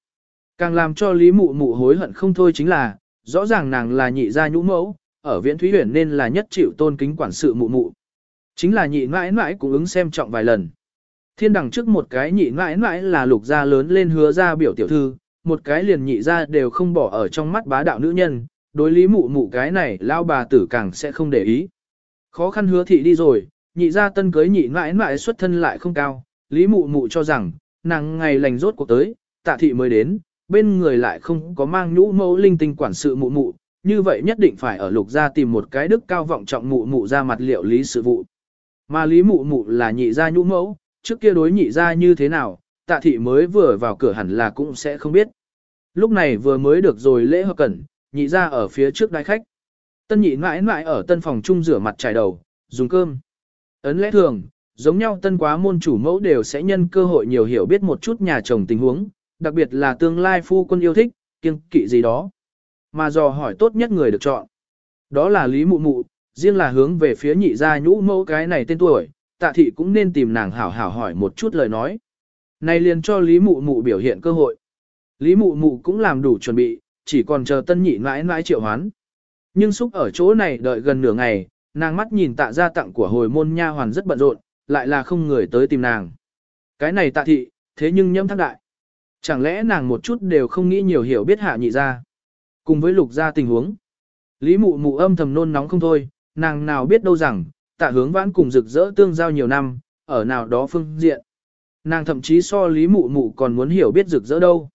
Càng làm cho Lý mụ mụ hối hận không thôi chính là, rõ ràng nàng là nhị gia nhũ mẫu, ở viện thúy huyền nên là nhất chịu tôn kính quản sự mụ mụ. Chính là nhị mãi mãi cũng ứng xem trọng vài lần. Thiên đằng trước một cái nhị mãi mãi là lục gia lớn lên hứa ra biểu tiểu thư, một cái liền nhị ra đều không bỏ ở trong mắt bá đạo nữ nhân, đối lý mụ mụ cái này lao bà tử càng sẽ không để ý. Khó khăn hứa thị đi rồi, nhị ra tân cưới nhị mãi mãi xuất thân lại không cao, lý mụ mụ cho rằng, nàng ngày lành rốt cuộc tới, tạ thị mới đến, bên người lại không có mang nhũ mẫu linh tinh quản sự mụ mụ, như vậy nhất định phải ở lục gia tìm một cái đức cao vọng trọng mụ mụ ra mặt liệu lý sự vụ. Mà lý mụ mụ là nhị gia nhũ mẫu, trước kia đối nhị gia như thế nào, tạ thị mới vừa vào cửa hẳn là cũng sẽ không biết. Lúc này vừa mới được rồi lễ hợp cẩn, nhị gia ở phía trước đái khách. Tân nhị mãi mãi ở tân phòng chung rửa mặt trải đầu, dùng cơm. Ấn lẽ thường, giống nhau tân quá môn chủ mẫu đều sẽ nhân cơ hội nhiều hiểu biết một chút nhà chồng tình huống, đặc biệt là tương lai phu quân yêu thích, kiêng kỵ gì đó. Mà dò hỏi tốt nhất người được chọn. Đó là Lý Mụ Mụ, riêng là hướng về phía nhị gia nhũ mẫu cái này tên tuổi, tạ thị cũng nên tìm nàng hảo hảo hỏi một chút lời nói. Này liền cho Lý Mụ Mụ biểu hiện cơ hội. Lý Mụ Mụ cũng làm đủ chuẩn bị, chỉ còn chờ tân nhị mãi mãi triệu hoán. Nhưng xúc ở chỗ này đợi gần nửa ngày, nàng mắt nhìn tạ gia tặng của hồi môn nha hoàn rất bận rộn, lại là không người tới tìm nàng. Cái này tạ thị, thế nhưng nhâm thác đại. Chẳng lẽ nàng một chút đều không nghĩ nhiều hiểu biết hạ nhị ra. Cùng với lục gia tình huống. Lý mụ mụ âm thầm nôn nóng không thôi, nàng nào biết đâu rằng, tạ hướng vãn cùng rực rỡ tương giao nhiều năm, ở nào đó phương diện. Nàng thậm chí so lý mụ mụ còn muốn hiểu biết rực rỡ đâu.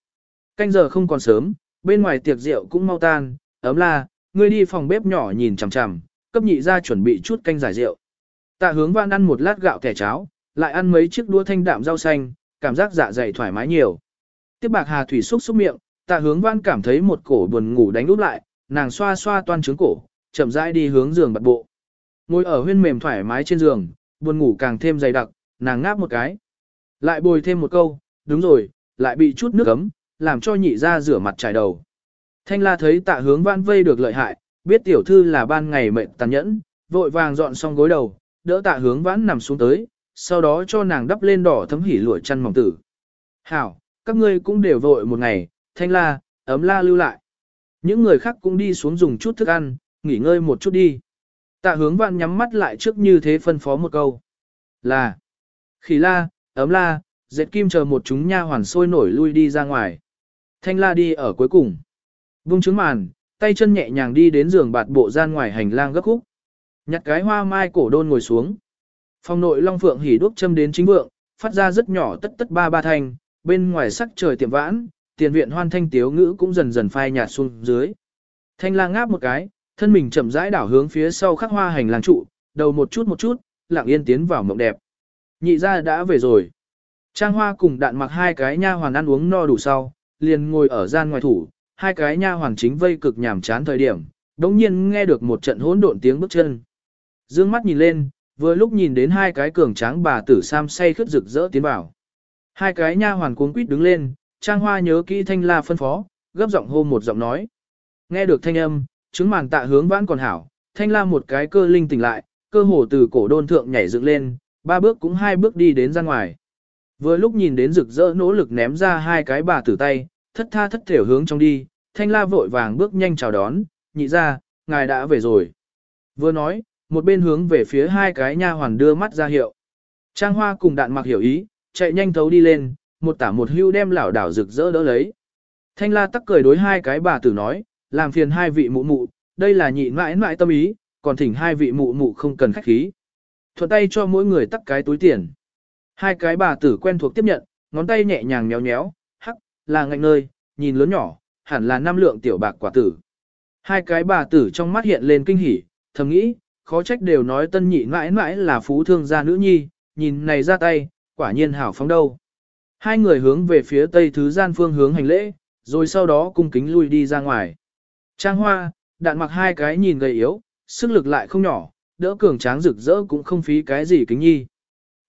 Canh giờ không còn sớm, bên ngoài tiệc rượu cũng mau tan, ấm la, ngươi đi phòng bếp nhỏ nhìn chằm chằm, cấp nhị ra chuẩn bị chút canh giải rượu. Tạ hướng vãn ăn một lát gạo kẻ cháo, lại ăn mấy chiếc đũa thanh đạm rau xanh, cảm giác dạ dày thoải mái nhiều. Tiếp bạc hà thủy xúc xúc miệng, tạ hướng vãn cảm thấy một cổ buồn ngủ đánh úp lại, nàng xoa xoa toan trướng cổ, chậm rãi đi hướng giường bật bộ. Ngồi ở huyên mềm thoải mái trên giường, buồn ngủ càng thêm dày đặc, nàng ngáp một cái. Lại bồi thêm một câu, đúng rồi, lại bị chút nước ấm, làm cho nhị ra rửa mặt trải đầu. Thanh la thấy tạ hướng vãn vây được lợi hại, biết tiểu thư là ban ngày mệnh tàn nhẫn, vội vàng dọn xong gối đầu, đỡ tạ hướng vãn nằm xuống tới, sau đó cho nàng đắp lên đỏ thấm hỉ lụa chăn mỏng tử. Hảo, các ngươi cũng đều vội một ngày, thanh la, ấm la lưu lại. Những người khác cũng đi xuống dùng chút thức ăn, nghỉ ngơi một chút đi. Tạ hướng vạn nhắm mắt lại trước như thế phân phó một câu. Là, Khỉ la, ấm la, dệt kim chờ một chúng nha hoàn sôi nổi lui đi ra ngoài. Thanh la đi ở cuối cùng. Vung trứng màn, tay chân nhẹ nhàng đi đến giường bạt bộ gian ngoài hành lang gấp khúc. Nhặt cái hoa mai cổ đôn ngồi xuống. Phòng nội long phượng hỉ đuốc châm đến chính vượng, phát ra rất nhỏ tất tất ba ba thanh, bên ngoài sắc trời tiệm vãn, tiền viện hoan thanh tiếu ngữ cũng dần dần phai nhạt xuống dưới. Thanh la ngáp một cái, thân mình chậm rãi đảo hướng phía sau khắc hoa hành lang trụ, đầu một chút một chút, lặng yên tiến vào mộng đẹp. Nhị ra đã về rồi. Trang hoa cùng đạn mặc hai cái nha hoàn ăn uống no đủ sau, liền ngồi ở gian ngoài thủ, hai cái nha hoàn chính vây cực nhảm chán thời điểm, đống nhiên nghe được một trận hỗn độn tiếng bước chân. Dương mắt nhìn lên, vừa lúc nhìn đến hai cái cường tráng bà tử sam say khướt rực rỡ tiến vào. Hai cái nha hoàn cuống quýt đứng lên, Trang Hoa nhớ kỹ thanh la phân phó, gấp giọng hô một giọng nói. Nghe được thanh âm, chứng màn tạ hướng vãn còn hảo, thanh la một cái cơ linh tỉnh lại, cơ hồ từ cổ đôn thượng nhảy dựng lên, ba bước cũng hai bước đi đến ra ngoài. Vừa lúc nhìn đến rực rỡ nỗ lực ném ra hai cái bà tử tay, thất tha thất thểu hướng trong đi, thanh la vội vàng bước nhanh chào đón, nhị ra, ngài đã về rồi. Vừa nói, một bên hướng về phía hai cái nha hoàn đưa mắt ra hiệu. Trang hoa cùng đạn mặc hiểu ý, chạy nhanh thấu đi lên, một tả một hưu đem lảo đảo rực rỡ đỡ lấy. Thanh la tắc cười đối hai cái bà tử nói, làm phiền hai vị mụ mụ, đây là nhị mãi mãi tâm ý, còn thỉnh hai vị mụ mụ không cần khách khí. Thuận tay cho mỗi người tắt cái túi tiền. Hai cái bà tử quen thuộc tiếp nhận, ngón tay nhẹ nhàng nhéo nhéo, hắc, là ngạnh nơi, nhìn lớn nhỏ, hẳn là năm lượng tiểu bạc quả tử. Hai cái bà tử trong mắt hiện lên kinh hỉ, thầm nghĩ, khó trách đều nói tân nhị mãi mãi là phú thương gia nữ nhi, nhìn này ra tay, quả nhiên hảo phóng đâu. Hai người hướng về phía tây thứ gian phương hướng hành lễ, rồi sau đó cung kính lui đi ra ngoài. Trang hoa, đạn mặc hai cái nhìn gầy yếu, sức lực lại không nhỏ, đỡ cường tráng rực rỡ cũng không phí cái gì kính nhi.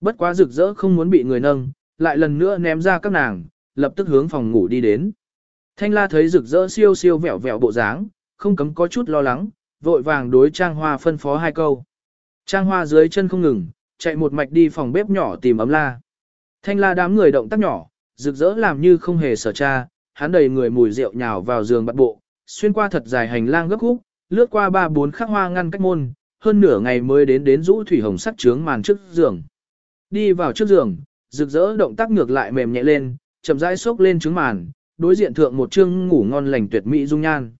Bất quá rực rỡ không muốn bị người nâng, lại lần nữa ném ra các nàng, lập tức hướng phòng ngủ đi đến. Thanh la thấy rực rỡ siêu siêu vẹo vẹo bộ dáng, không cấm có chút lo lắng, vội vàng đối Trang Hoa phân phó hai câu. Trang Hoa dưới chân không ngừng, chạy một mạch đi phòng bếp nhỏ tìm ấm la. Thanh la đám người động tác nhỏ, rực rỡ làm như không hề sở cha, hắn đầy người mùi rượu nhào vào giường bắt bộ, xuyên qua thật dài hành lang gấp khúc, lướt qua ba bốn khắc hoa ngăn cách môn, hơn nửa ngày mới đến đến rũ thủy hồng sắt trướng màn trước giường. Đi vào trước giường, rực rỡ động tác ngược lại mềm nhẹ lên, chậm rãi xốc lên trướng màn, đối diện thượng một chương ngủ ngon lành tuyệt mỹ dung nhan.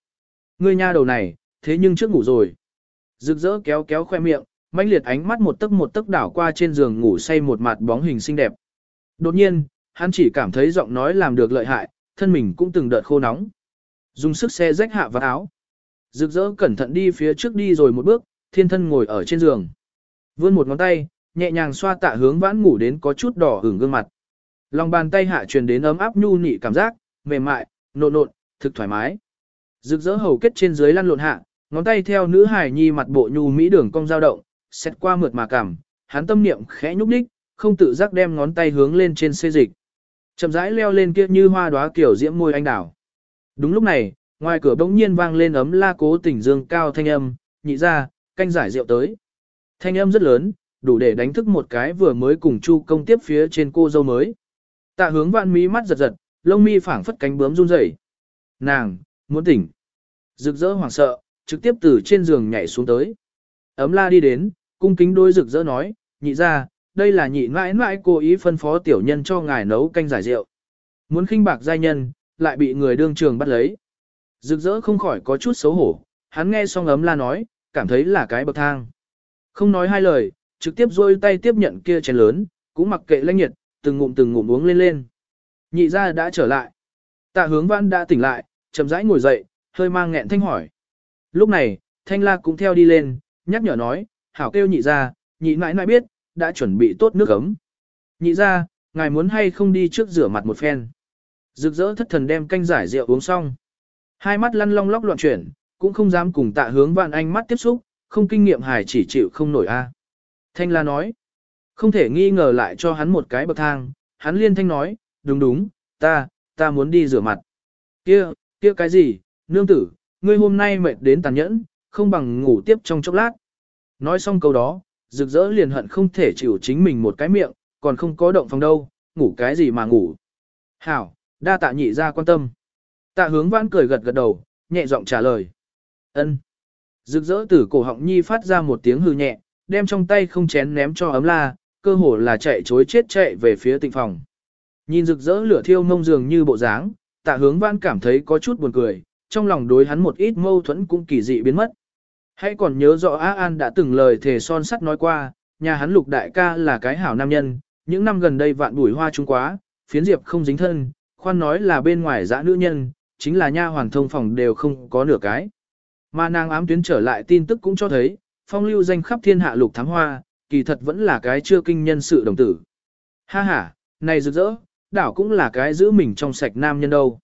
Ngươi nha đầu này, thế nhưng trước ngủ rồi. Rực rỡ kéo kéo khoe miệng, mãnh liệt ánh mắt một tấc một tấc đảo qua trên giường ngủ say một mặt bóng hình xinh đẹp. Đột nhiên, hắn chỉ cảm thấy giọng nói làm được lợi hại, thân mình cũng từng đợt khô nóng. Dùng sức xe rách hạ vào áo. Rực rỡ cẩn thận đi phía trước đi rồi một bước, thiên thân ngồi ở trên giường. Vươn một ngón tay, nhẹ nhàng xoa tạ hướng vãn ngủ đến có chút đỏ hưởng gương mặt. Lòng bàn tay hạ truyền đến ấm áp nhu nị cảm giác, mềm mại, nộn nộn, thực thoải mái. Rực rỡ hầu kết trên dưới lăn lộn hạ, ngón tay theo nữ hải nhi mặt bộ nhu mỹ đường cong dao động, xét qua mượt mà cảm, hắn tâm niệm khẽ nhúc đích, không tự giác đem ngón tay hướng lên trên xê dịch. Chậm rãi leo lên kia như hoa đóa kiểu diễm môi anh đào. Đúng lúc này, ngoài cửa bỗng nhiên vang lên ấm la cố tỉnh dương cao thanh âm, nhị ra, canh giải rượu tới. Thanh âm rất lớn, đủ để đánh thức một cái vừa mới cùng chu công tiếp phía trên cô dâu mới. Tạ hướng vạn mí mắt giật giật, lông mi phảng phất cánh bướm run rẩy. Nàng, muốn tỉnh. Rực rỡ hoảng sợ, trực tiếp từ trên giường nhảy xuống tới. Ấm la đi đến, cung kính đôi rực rỡ nói, nhị ra, đây là nhị mãi mãi cố ý phân phó tiểu nhân cho ngài nấu canh giải rượu. Muốn khinh bạc giai nhân, lại bị người đương trường bắt lấy. Rực rỡ không khỏi có chút xấu hổ, hắn nghe xong ấm la nói, cảm thấy là cái bậc thang. Không nói hai lời, trực tiếp rôi tay tiếp nhận kia chén lớn, cũng mặc kệ lãnh nhiệt, từng ngụm từng ngụm uống lên lên. Nhị ra đã trở lại. Tạ hướng văn đã tỉnh lại, chậm rãi ngồi dậy, hơi mang nghẹn thanh hỏi. Lúc này, thanh la cũng theo đi lên, nhắc nhở nói, hảo kêu nhị ra, nhị mãi mãi biết, đã chuẩn bị tốt nước ấm. Nhị ra, ngài muốn hay không đi trước rửa mặt một phen. Rực rỡ thất thần đem canh giải rượu uống xong. Hai mắt lăn long lóc loạn chuyển, cũng không dám cùng tạ hướng vạn anh mắt tiếp xúc, không kinh nghiệm hài chỉ chịu không nổi a. Thanh la nói, không thể nghi ngờ lại cho hắn một cái bậc thang, hắn liên thanh nói, đúng đúng, ta, ta muốn đi rửa mặt. Kia, kia cái gì, nương tử, ngươi hôm nay mệt đến tàn nhẫn, không bằng ngủ tiếp trong chốc lát. Nói xong câu đó, rực rỡ liền hận không thể chịu chính mình một cái miệng, còn không có động phòng đâu, ngủ cái gì mà ngủ. Hảo, đa tạ nhị ra quan tâm. Tạ hướng vãn cười gật gật đầu, nhẹ giọng trả lời. ân. Rực rỡ từ cổ họng nhi phát ra một tiếng hư nhẹ, đem trong tay không chén ném cho ấm la, cơ hồ là chạy chối chết chạy về phía tịnh phòng. Nhìn rực rỡ lửa thiêu mông dường như bộ dáng, tạ hướng Vãn cảm thấy có chút buồn cười, trong lòng đối hắn một ít mâu thuẫn cũng kỳ dị biến mất. Hãy còn nhớ rõ Á An đã từng lời thề son sắt nói qua, nhà hắn lục đại ca là cái hảo nam nhân, những năm gần đây vạn bùi hoa trung quá, phiến diệp không dính thân, khoan nói là bên ngoài dã nữ nhân, chính là nha hoàn thông phòng đều không có nửa cái. Mà nàng ám tuyến trở lại tin tức cũng cho thấy, phong lưu danh khắp thiên hạ lục thám hoa, kỳ thật vẫn là cái chưa kinh nhân sự đồng tử. Ha ha, này rực rỡ, đảo cũng là cái giữ mình trong sạch nam nhân đâu.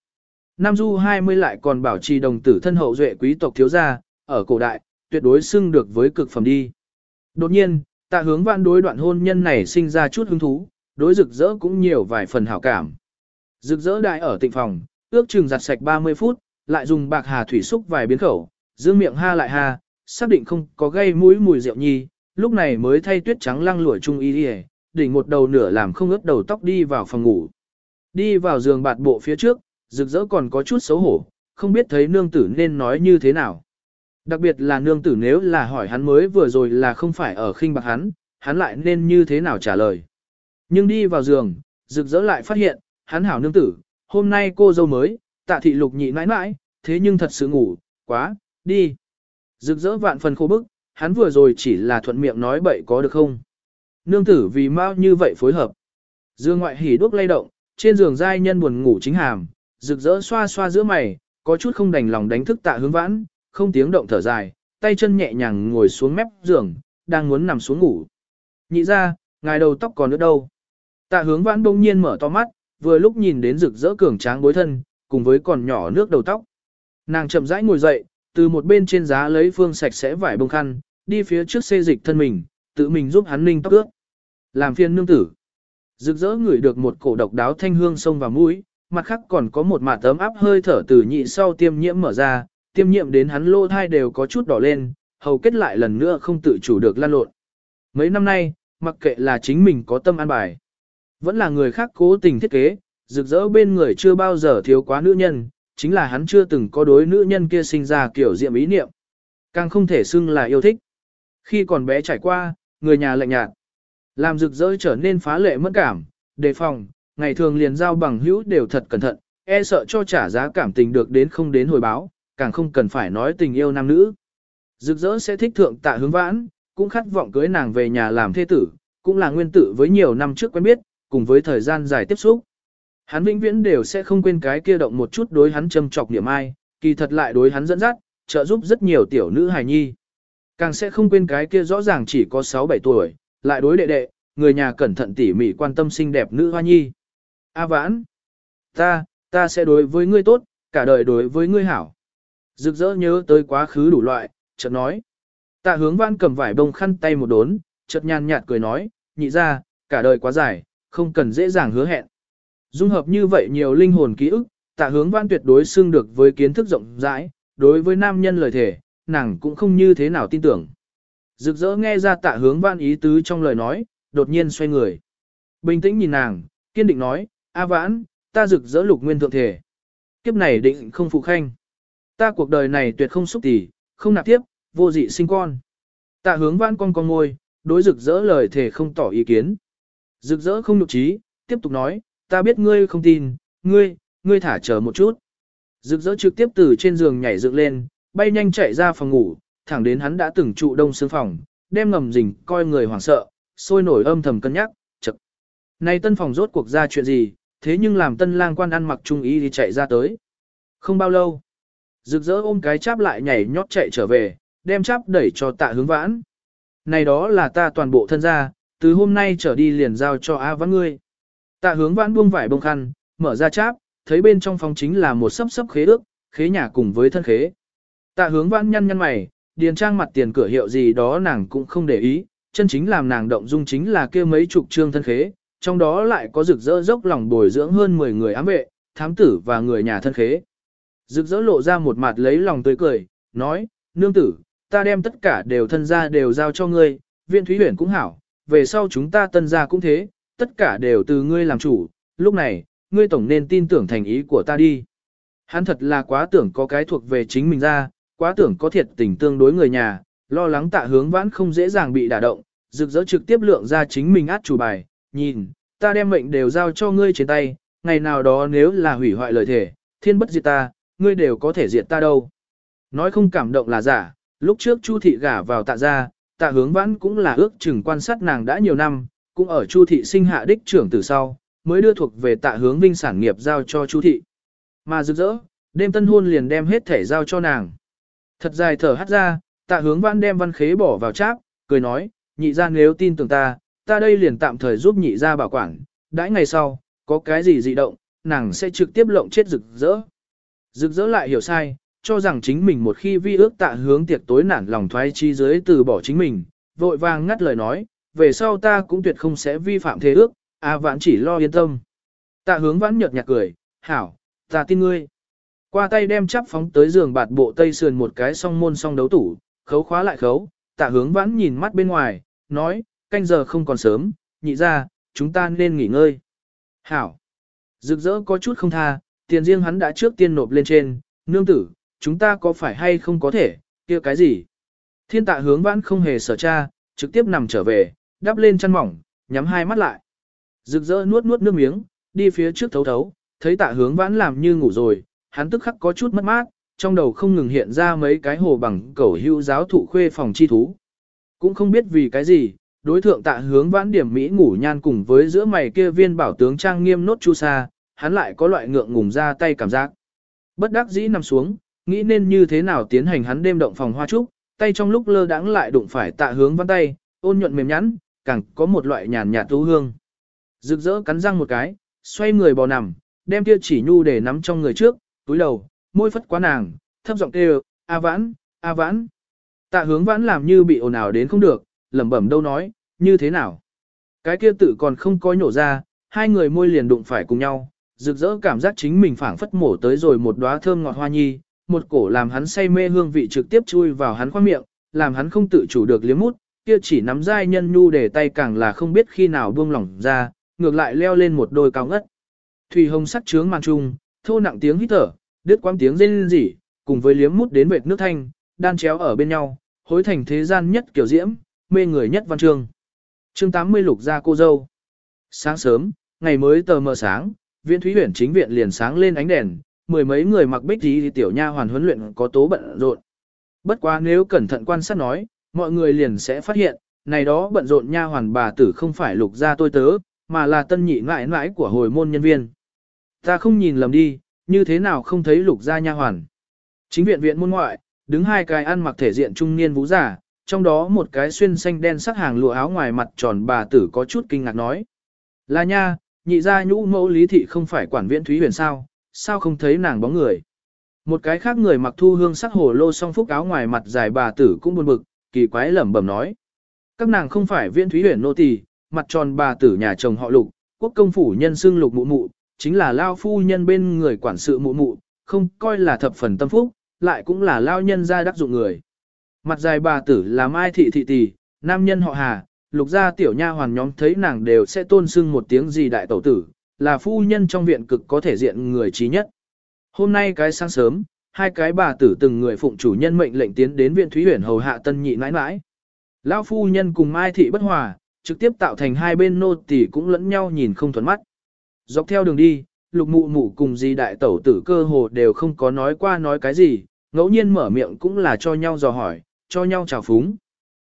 Nam Du 20 lại còn bảo trì đồng tử thân hậu duệ quý tộc thiếu gia, ở cổ đại, tuyệt đối xưng được với cực phẩm đi. Đột nhiên, tạ hướng văn đối đoạn hôn nhân này sinh ra chút hứng thú, đối rực rỡ cũng nhiều vài phần hảo cảm. Rực rỡ đại ở tịnh phòng, ước chừng giặt sạch 30 phút, lại dùng bạc hà thủy xúc vài biến khẩu, dương miệng ha lại ha, xác định không có gây mũi mùi rượu nhi, lúc này mới thay tuyết trắng lăng lụa trung y đi đỉnh một đầu nửa làm không ướt đầu tóc đi vào phòng ngủ. Đi vào giường bạt bộ phía trước, rực rỡ còn có chút xấu hổ, không biết thấy nương tử nên nói như thế nào. Đặc biệt là nương tử nếu là hỏi hắn mới vừa rồi là không phải ở khinh bạc hắn, hắn lại nên như thế nào trả lời. Nhưng đi vào giường, rực rỡ lại phát hiện, hắn hảo nương tử, hôm nay cô dâu mới, tạ thị lục nhị mãi mãi, thế nhưng thật sự ngủ, quá, đi. Rực rỡ vạn phần khô bức, hắn vừa rồi chỉ là thuận miệng nói bậy có được không. Nương tử vì mau như vậy phối hợp. Dương ngoại hỉ đuốc lay động, trên giường giai nhân buồn ngủ chính hàm, rực rỡ xoa xoa giữa mày, có chút không đành lòng đánh thức tạ hướng vãn, không tiếng động thở dài, tay chân nhẹ nhàng ngồi xuống mép giường, đang muốn nằm xuống ngủ. Nhị ra, ngài đầu tóc còn nữa đâu. Tạ hướng vãn bỗng nhiên mở to mắt, vừa lúc nhìn đến rực rỡ cường tráng bối thân, cùng với còn nhỏ nước đầu tóc. Nàng chậm rãi ngồi dậy, từ một bên trên giá lấy phương sạch sẽ vải bông khăn, đi phía trước xê dịch thân mình, tự mình giúp hắn ninh tóc ước. Làm phiên nương tử. Rực rỡ ngửi được một cổ độc đáo thanh hương sông vào mũi, mặt khác còn có một mạt tấm áp hơi thở từ nhị sau tiêm nhiễm mở ra, tiêm nhiễm đến hắn lô thai đều có chút đỏ lên, hầu kết lại lần nữa không tự chủ được lan lộn. Mấy năm nay, mặc kệ là chính mình có tâm an bài, vẫn là người khác cố tình thiết kế, rực rỡ bên người chưa bao giờ thiếu quá nữ nhân, chính là hắn chưa từng có đối nữ nhân kia sinh ra kiểu diệm ý niệm. Càng không thể xưng là yêu thích. Khi còn bé trải qua, người nhà lạnh nhạt, làm rực rỡ trở nên phá lệ mất cảm, đề phòng, ngày thường liền giao bằng hữu đều thật cẩn thận, e sợ cho trả giá cảm tình được đến không đến hồi báo, càng không cần phải nói tình yêu nam nữ. Rực rỡ sẽ thích thượng tạ hướng vãn, cũng khát vọng cưới nàng về nhà làm thê tử, cũng là nguyên tử với nhiều năm trước quen biết, cùng với thời gian dài tiếp xúc. Hắn vĩnh viễn đều sẽ không quên cái kia động một chút đối hắn châm chọc niệm ai, kỳ thật lại đối hắn dẫn dắt, trợ giúp rất nhiều tiểu nữ hài nhi. Càng sẽ không quên cái kia rõ ràng chỉ có 6-7 tuổi, lại đối đệ đệ, người nhà cẩn thận tỉ mỉ quan tâm xinh đẹp nữ hoa nhi. A vãn, ta, ta sẽ đối với ngươi tốt, cả đời đối với ngươi hảo. Rực rỡ nhớ tới quá khứ đủ loại, chợt nói. Tạ hướng vãn cầm vải bông khăn tay một đốn, chợt nhàn nhạt cười nói, nhị ra, cả đời quá dài, không cần dễ dàng hứa hẹn. Dung hợp như vậy nhiều linh hồn ký ức, tạ hướng vãn tuyệt đối xưng được với kiến thức rộng rãi, đối với nam nhân lời thể, nàng cũng không như thế nào tin tưởng. Rực rỡ nghe ra tạ hướng vãn ý tứ trong lời nói, đột nhiên xoay người. Bình tĩnh nhìn nàng, kiên định nói, A vãn, ta rực rỡ lục nguyên thượng thể. Kiếp này định không phụ khanh. Ta cuộc đời này tuyệt không xúc tỉ, không nạp tiếp, vô dị sinh con. Tạ hướng vãn con con ngôi, đối rực rỡ lời thể không tỏ ý kiến. Rực rỡ không nhục trí, tiếp tục nói, ta biết ngươi không tin, ngươi, ngươi thả chờ một chút. Rực rỡ trực tiếp từ trên giường nhảy dựng lên, bay nhanh chạy ra phòng ngủ, thẳng đến hắn đã từng trụ đông xương phòng, đem ngầm rình coi người hoảng sợ, sôi nổi âm thầm cân nhắc, chật. Này tân phòng rốt cuộc ra chuyện gì, thế nhưng làm tân lang quan ăn mặc trung ý thì chạy ra tới. Không bao lâu, rực rỡ ôm cái cháp lại nhảy nhót chạy trở về, đem cháp đẩy cho tạ hướng vãn. Này đó là ta toàn bộ thân gia, từ hôm nay trở đi liền giao cho A vãn ngươi. Tạ hướng vãn buông vải bông khăn, mở ra cháp, thấy bên trong phòng chính là một sấp sấp khế ước, khế nhà cùng với thân khế. Tạ hướng vãn nhăn nhăn mày, điền trang mặt tiền cửa hiệu gì đó nàng cũng không để ý, chân chính làm nàng động dung chính là kia mấy chục trương thân khế, trong đó lại có rực rỡ dốc lòng bồi dưỡng hơn 10 người ám vệ, thám tử và người nhà thân khế. Rực rỡ lộ ra một mặt lấy lòng tươi cười, nói, nương tử, ta đem tất cả đều thân ra đều giao cho ngươi, viện thúy huyền cũng hảo, về sau chúng ta tân gia cũng thế, tất cả đều từ ngươi làm chủ, lúc này, ngươi tổng nên tin tưởng thành ý của ta đi. Hắn thật là quá tưởng có cái thuộc về chính mình ra, quá tưởng có thiệt tình tương đối người nhà, lo lắng tạ hướng vãn không dễ dàng bị đả động, rực rỡ trực tiếp lượng ra chính mình át chủ bài, nhìn, ta đem mệnh đều giao cho ngươi trên tay, ngày nào đó nếu là hủy hoại lời thể, thiên bất diệt ta, ngươi đều có thể diệt ta đâu. Nói không cảm động là giả, lúc trước Chu thị gả vào tạ gia, tạ hướng vãn cũng là ước chừng quan sát nàng đã nhiều năm, cũng ở Chu thị sinh hạ đích trưởng từ sau, mới đưa thuộc về tạ hướng vinh sản nghiệp giao cho Chu thị. Mà rực rỡ, đêm tân hôn liền đem hết thể giao cho nàng. Thật dài thở hắt ra, tạ hướng vãn đem văn khế bỏ vào cháp, cười nói, nhị ra nếu tin tưởng ta, ta đây liền tạm thời giúp nhị ra bảo quản, đãi ngày sau, có cái gì dị động, nàng sẽ trực tiếp lộng chết rực rỡ. Rực rỡ lại hiểu sai, cho rằng chính mình một khi vi ước tạ hướng tiệc tối nản lòng thoái chi dưới từ bỏ chính mình, vội vàng ngắt lời nói, về sau ta cũng tuyệt không sẽ vi phạm thế ước, à vãn chỉ lo yên tâm. Tạ hướng vãn nhợt nhạt cười, hảo, ta tin ngươi. Qua tay đem chắp phóng tới giường bạt bộ tây sườn một cái song môn song đấu tủ, khấu khóa lại khấu, tạ hướng vãn nhìn mắt bên ngoài, nói, canh giờ không còn sớm, nhị ra, chúng ta nên nghỉ ngơi. Hảo. Rực rỡ có chút không tha, tiền riêng hắn đã trước tiên nộp lên trên, nương tử, chúng ta có phải hay không có thể, kia cái gì? Thiên tạ hướng vãn không hề sở cha, trực tiếp nằm trở về, đắp lên chăn mỏng, nhắm hai mắt lại. Rực rỡ nuốt nuốt nước miếng, đi phía trước thấu thấu, thấy tạ hướng vãn làm như ngủ rồi, hắn tức khắc có chút mất mát, trong đầu không ngừng hiện ra mấy cái hồ bằng cẩu hưu giáo thụ khuê phòng chi thú. Cũng không biết vì cái gì, đối thượng tạ hướng vãn điểm Mỹ ngủ nhan cùng với giữa mày kia viên bảo tướng trang nghiêm nốt chu sa, hắn lại có loại ngượng ngùng ra tay cảm giác. Bất đắc dĩ nằm xuống, nghĩ nên như thế nào tiến hành hắn đêm động phòng hoa trúc, tay trong lúc lơ đãng lại đụng phải tạ hướng văn tay, ôn nhuận mềm nhắn, càng có một loại nhàn nhạt thú hương. Rực rỡ cắn răng một cái, xoay người bò nằm, đem kia chỉ nhu để nắm trong người trước, túi đầu, môi phất quá nàng, thấp giọng kêu, A vãn, A vãn. Tạ hướng vãn làm như bị ồn ào đến không được, lẩm bẩm đâu nói, như thế nào. Cái kia tự còn không có nhổ ra, hai người môi liền đụng phải cùng nhau, rực rỡ cảm giác chính mình phảng phất mổ tới rồi một đóa thơm ngọt hoa nhi, một cổ làm hắn say mê hương vị trực tiếp chui vào hắn khoang miệng, làm hắn không tự chủ được liếm mút, kia chỉ nắm dai nhân nhu để tay càng là không biết khi nào buông lỏng ra, ngược lại leo lên một đôi cao ngất. Thủy hồng sắc trướng màn trung, thô nặng tiếng hít thở, đứt quãng tiếng rên rỉ, cùng với liếm mút đến vệt nước thanh, đan chéo ở bên nhau, hối thành thế gian nhất kiểu diễm, mê người nhất văn chương. Chương 80 lục ra cô dâu. Sáng sớm, ngày mới tờ mờ sáng, viện thúy huyển chính viện liền sáng lên ánh đèn, mười mấy người mặc bích thì tiểu nha hoàn huấn luyện có tố bận rộn. Bất quá nếu cẩn thận quan sát nói, mọi người liền sẽ phát hiện, này đó bận rộn nha hoàn bà tử không phải lục gia tôi tớ, mà là tân nhị ngoại mãi của hồi môn nhân viên. Ta không nhìn lầm đi, như thế nào không thấy lục gia nha hoàn. Chính viện viện môn ngoại, đứng hai cái ăn mặc thể diện trung niên vũ giả, trong đó một cái xuyên xanh đen sắc hàng lụa áo ngoài mặt tròn bà tử có chút kinh ngạc nói. Là nha, nhị gia nhũ mẫu lý thị không phải quản viện thúy huyền sao, sao không thấy nàng bóng người. Một cái khác người mặc thu hương sắc hồ lô song phúc áo ngoài mặt dài bà tử cũng buồn bực, kỳ quái lẩm bẩm nói. Các nàng không phải viên thúy huyền nô tỳ, mặt tròn bà tử nhà chồng họ lục, quốc công phủ nhân xưng lục mụ mụ, chính là lao phu nhân bên người quản sự mụ mụ, không coi là thập phần tâm phúc, lại cũng là lao nhân gia đắc dụng người. Mặt dài bà tử là Mai Thị Thị Tỷ, nam nhân họ Hà, lục gia tiểu nha hoàn nhóm thấy nàng đều sẽ tôn sưng một tiếng gì đại tẩu tử, là phu nhân trong viện cực có thể diện người trí nhất. Hôm nay cái sáng sớm, hai cái bà tử từng người phụng chủ nhân mệnh lệnh tiến đến viện Thúy Huyền hầu hạ tân nhị mãi mãi. Lão phu nhân cùng Mai Thị bất hòa, trực tiếp tạo thành hai bên nô tỳ cũng lẫn nhau nhìn không thuận mắt. Dọc theo đường đi, lục mụ mụ cùng di đại tẩu tử cơ hồ đều không có nói qua nói cái gì, ngẫu nhiên mở miệng cũng là cho nhau dò hỏi, cho nhau chào phúng.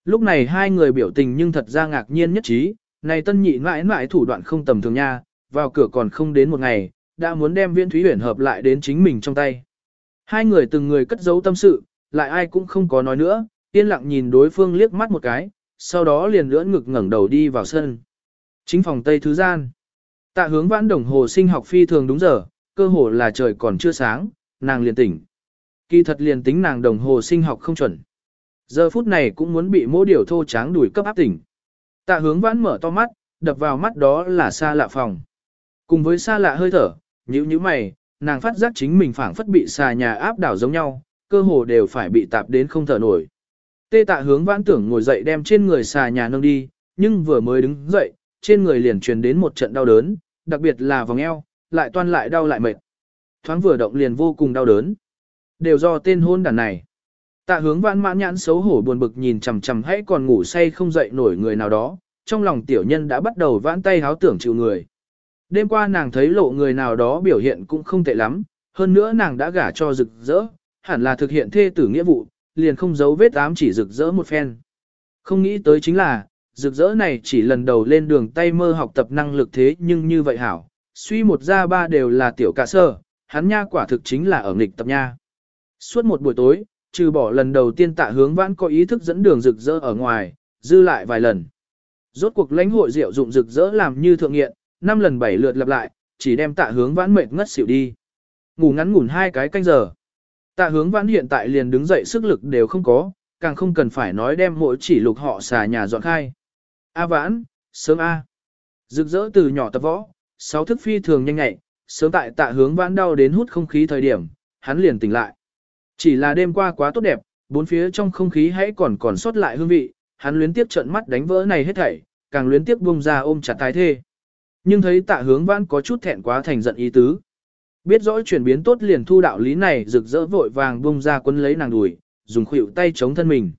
Lúc này hai người biểu tình nhưng thật ra ngạc nhiên nhất trí, này tân nhị mãi mãi thủ đoạn không tầm thường nha, vào cửa còn không đến một ngày, đã muốn đem viên thúy huyền hợp lại đến chính mình trong tay. Hai người từng người cất giấu tâm sự, lại ai cũng không có nói nữa, yên lặng nhìn đối phương liếc mắt một cái, sau đó liền lưỡn ngực ngẩng đầu đi vào sân. Chính phòng Tây Thứ Gian. Tạ hướng vãn đồng hồ sinh học phi thường đúng giờ, cơ hồ là trời còn chưa sáng, nàng liền tỉnh. Kỳ thật liền tính nàng đồng hồ sinh học không chuẩn. Giờ phút này cũng muốn bị mô điều thô tráng đuổi cấp áp tỉnh. Tạ hướng vãn mở to mắt, đập vào mắt đó là xa lạ phòng. Cùng với xa lạ hơi thở, nhíu nhíu mày, nàng phát giác chính mình phảng phất bị xà nhà áp đảo giống nhau, cơ hồ đều phải bị tạp đến không thở nổi. Tê tạ hướng vãn tưởng ngồi dậy đem trên người xà nhà nâng đi, nhưng vừa mới đứng dậy, trên người liền truyền đến một trận đau đớn, đặc biệt là vòng eo, lại toan lại đau lại mệt. Thoáng vừa động liền vô cùng đau đớn. Đều do tên hôn đàn này. Tạ hướng vãn mãn nhãn xấu hổ buồn bực nhìn chằm chằm hãy còn ngủ say không dậy nổi người nào đó, trong lòng tiểu nhân đã bắt đầu vãn tay háo tưởng chịu người. Đêm qua nàng thấy lộ người nào đó biểu hiện cũng không tệ lắm, hơn nữa nàng đã gả cho rực rỡ, hẳn là thực hiện thê tử nghĩa vụ, liền không giấu vết ám chỉ rực rỡ một phen. Không nghĩ tới chính là, rực rỡ này chỉ lần đầu lên đường tay mơ học tập năng lực thế nhưng như vậy hảo, suy một ra ba đều là tiểu cả sơ, hắn nha quả thực chính là ở nghịch tập nha. Suốt một buổi tối, trừ bỏ lần đầu tiên tạ hướng vãn có ý thức dẫn đường rực rỡ ở ngoài, dư lại vài lần. Rốt cuộc lãnh hội rượu dụng rực rỡ làm như thượng nghiện, năm lần bảy lượt lặp lại, chỉ đem tạ hướng vãn mệt ngất xỉu đi. Ngủ ngắn ngủn hai cái canh giờ. Tạ hướng vãn hiện tại liền đứng dậy sức lực đều không có, càng không cần phải nói đem mỗi chỉ lục họ xà nhà dọn khai. A vãn, sớm A. Rực rỡ từ nhỏ tập võ, sáu thức phi thường nhanh nhạy, sớm tại tạ hướng vãn đau đến hút không khí thời điểm, hắn liền tỉnh lại. Chỉ là đêm qua quá tốt đẹp, bốn phía trong không khí hãy còn còn sót lại hương vị, hắn luyến tiếp trận mắt đánh vỡ này hết thảy, càng luyến tiếp buông ra ôm chặt tái thê. Nhưng thấy tạ hướng vãn có chút thẹn quá thành giận ý tứ. Biết rõ chuyển biến tốt liền thu đạo lý này rực rỡ vội vàng bung ra quân lấy nàng đùi, dùng khuỷu tay chống thân mình.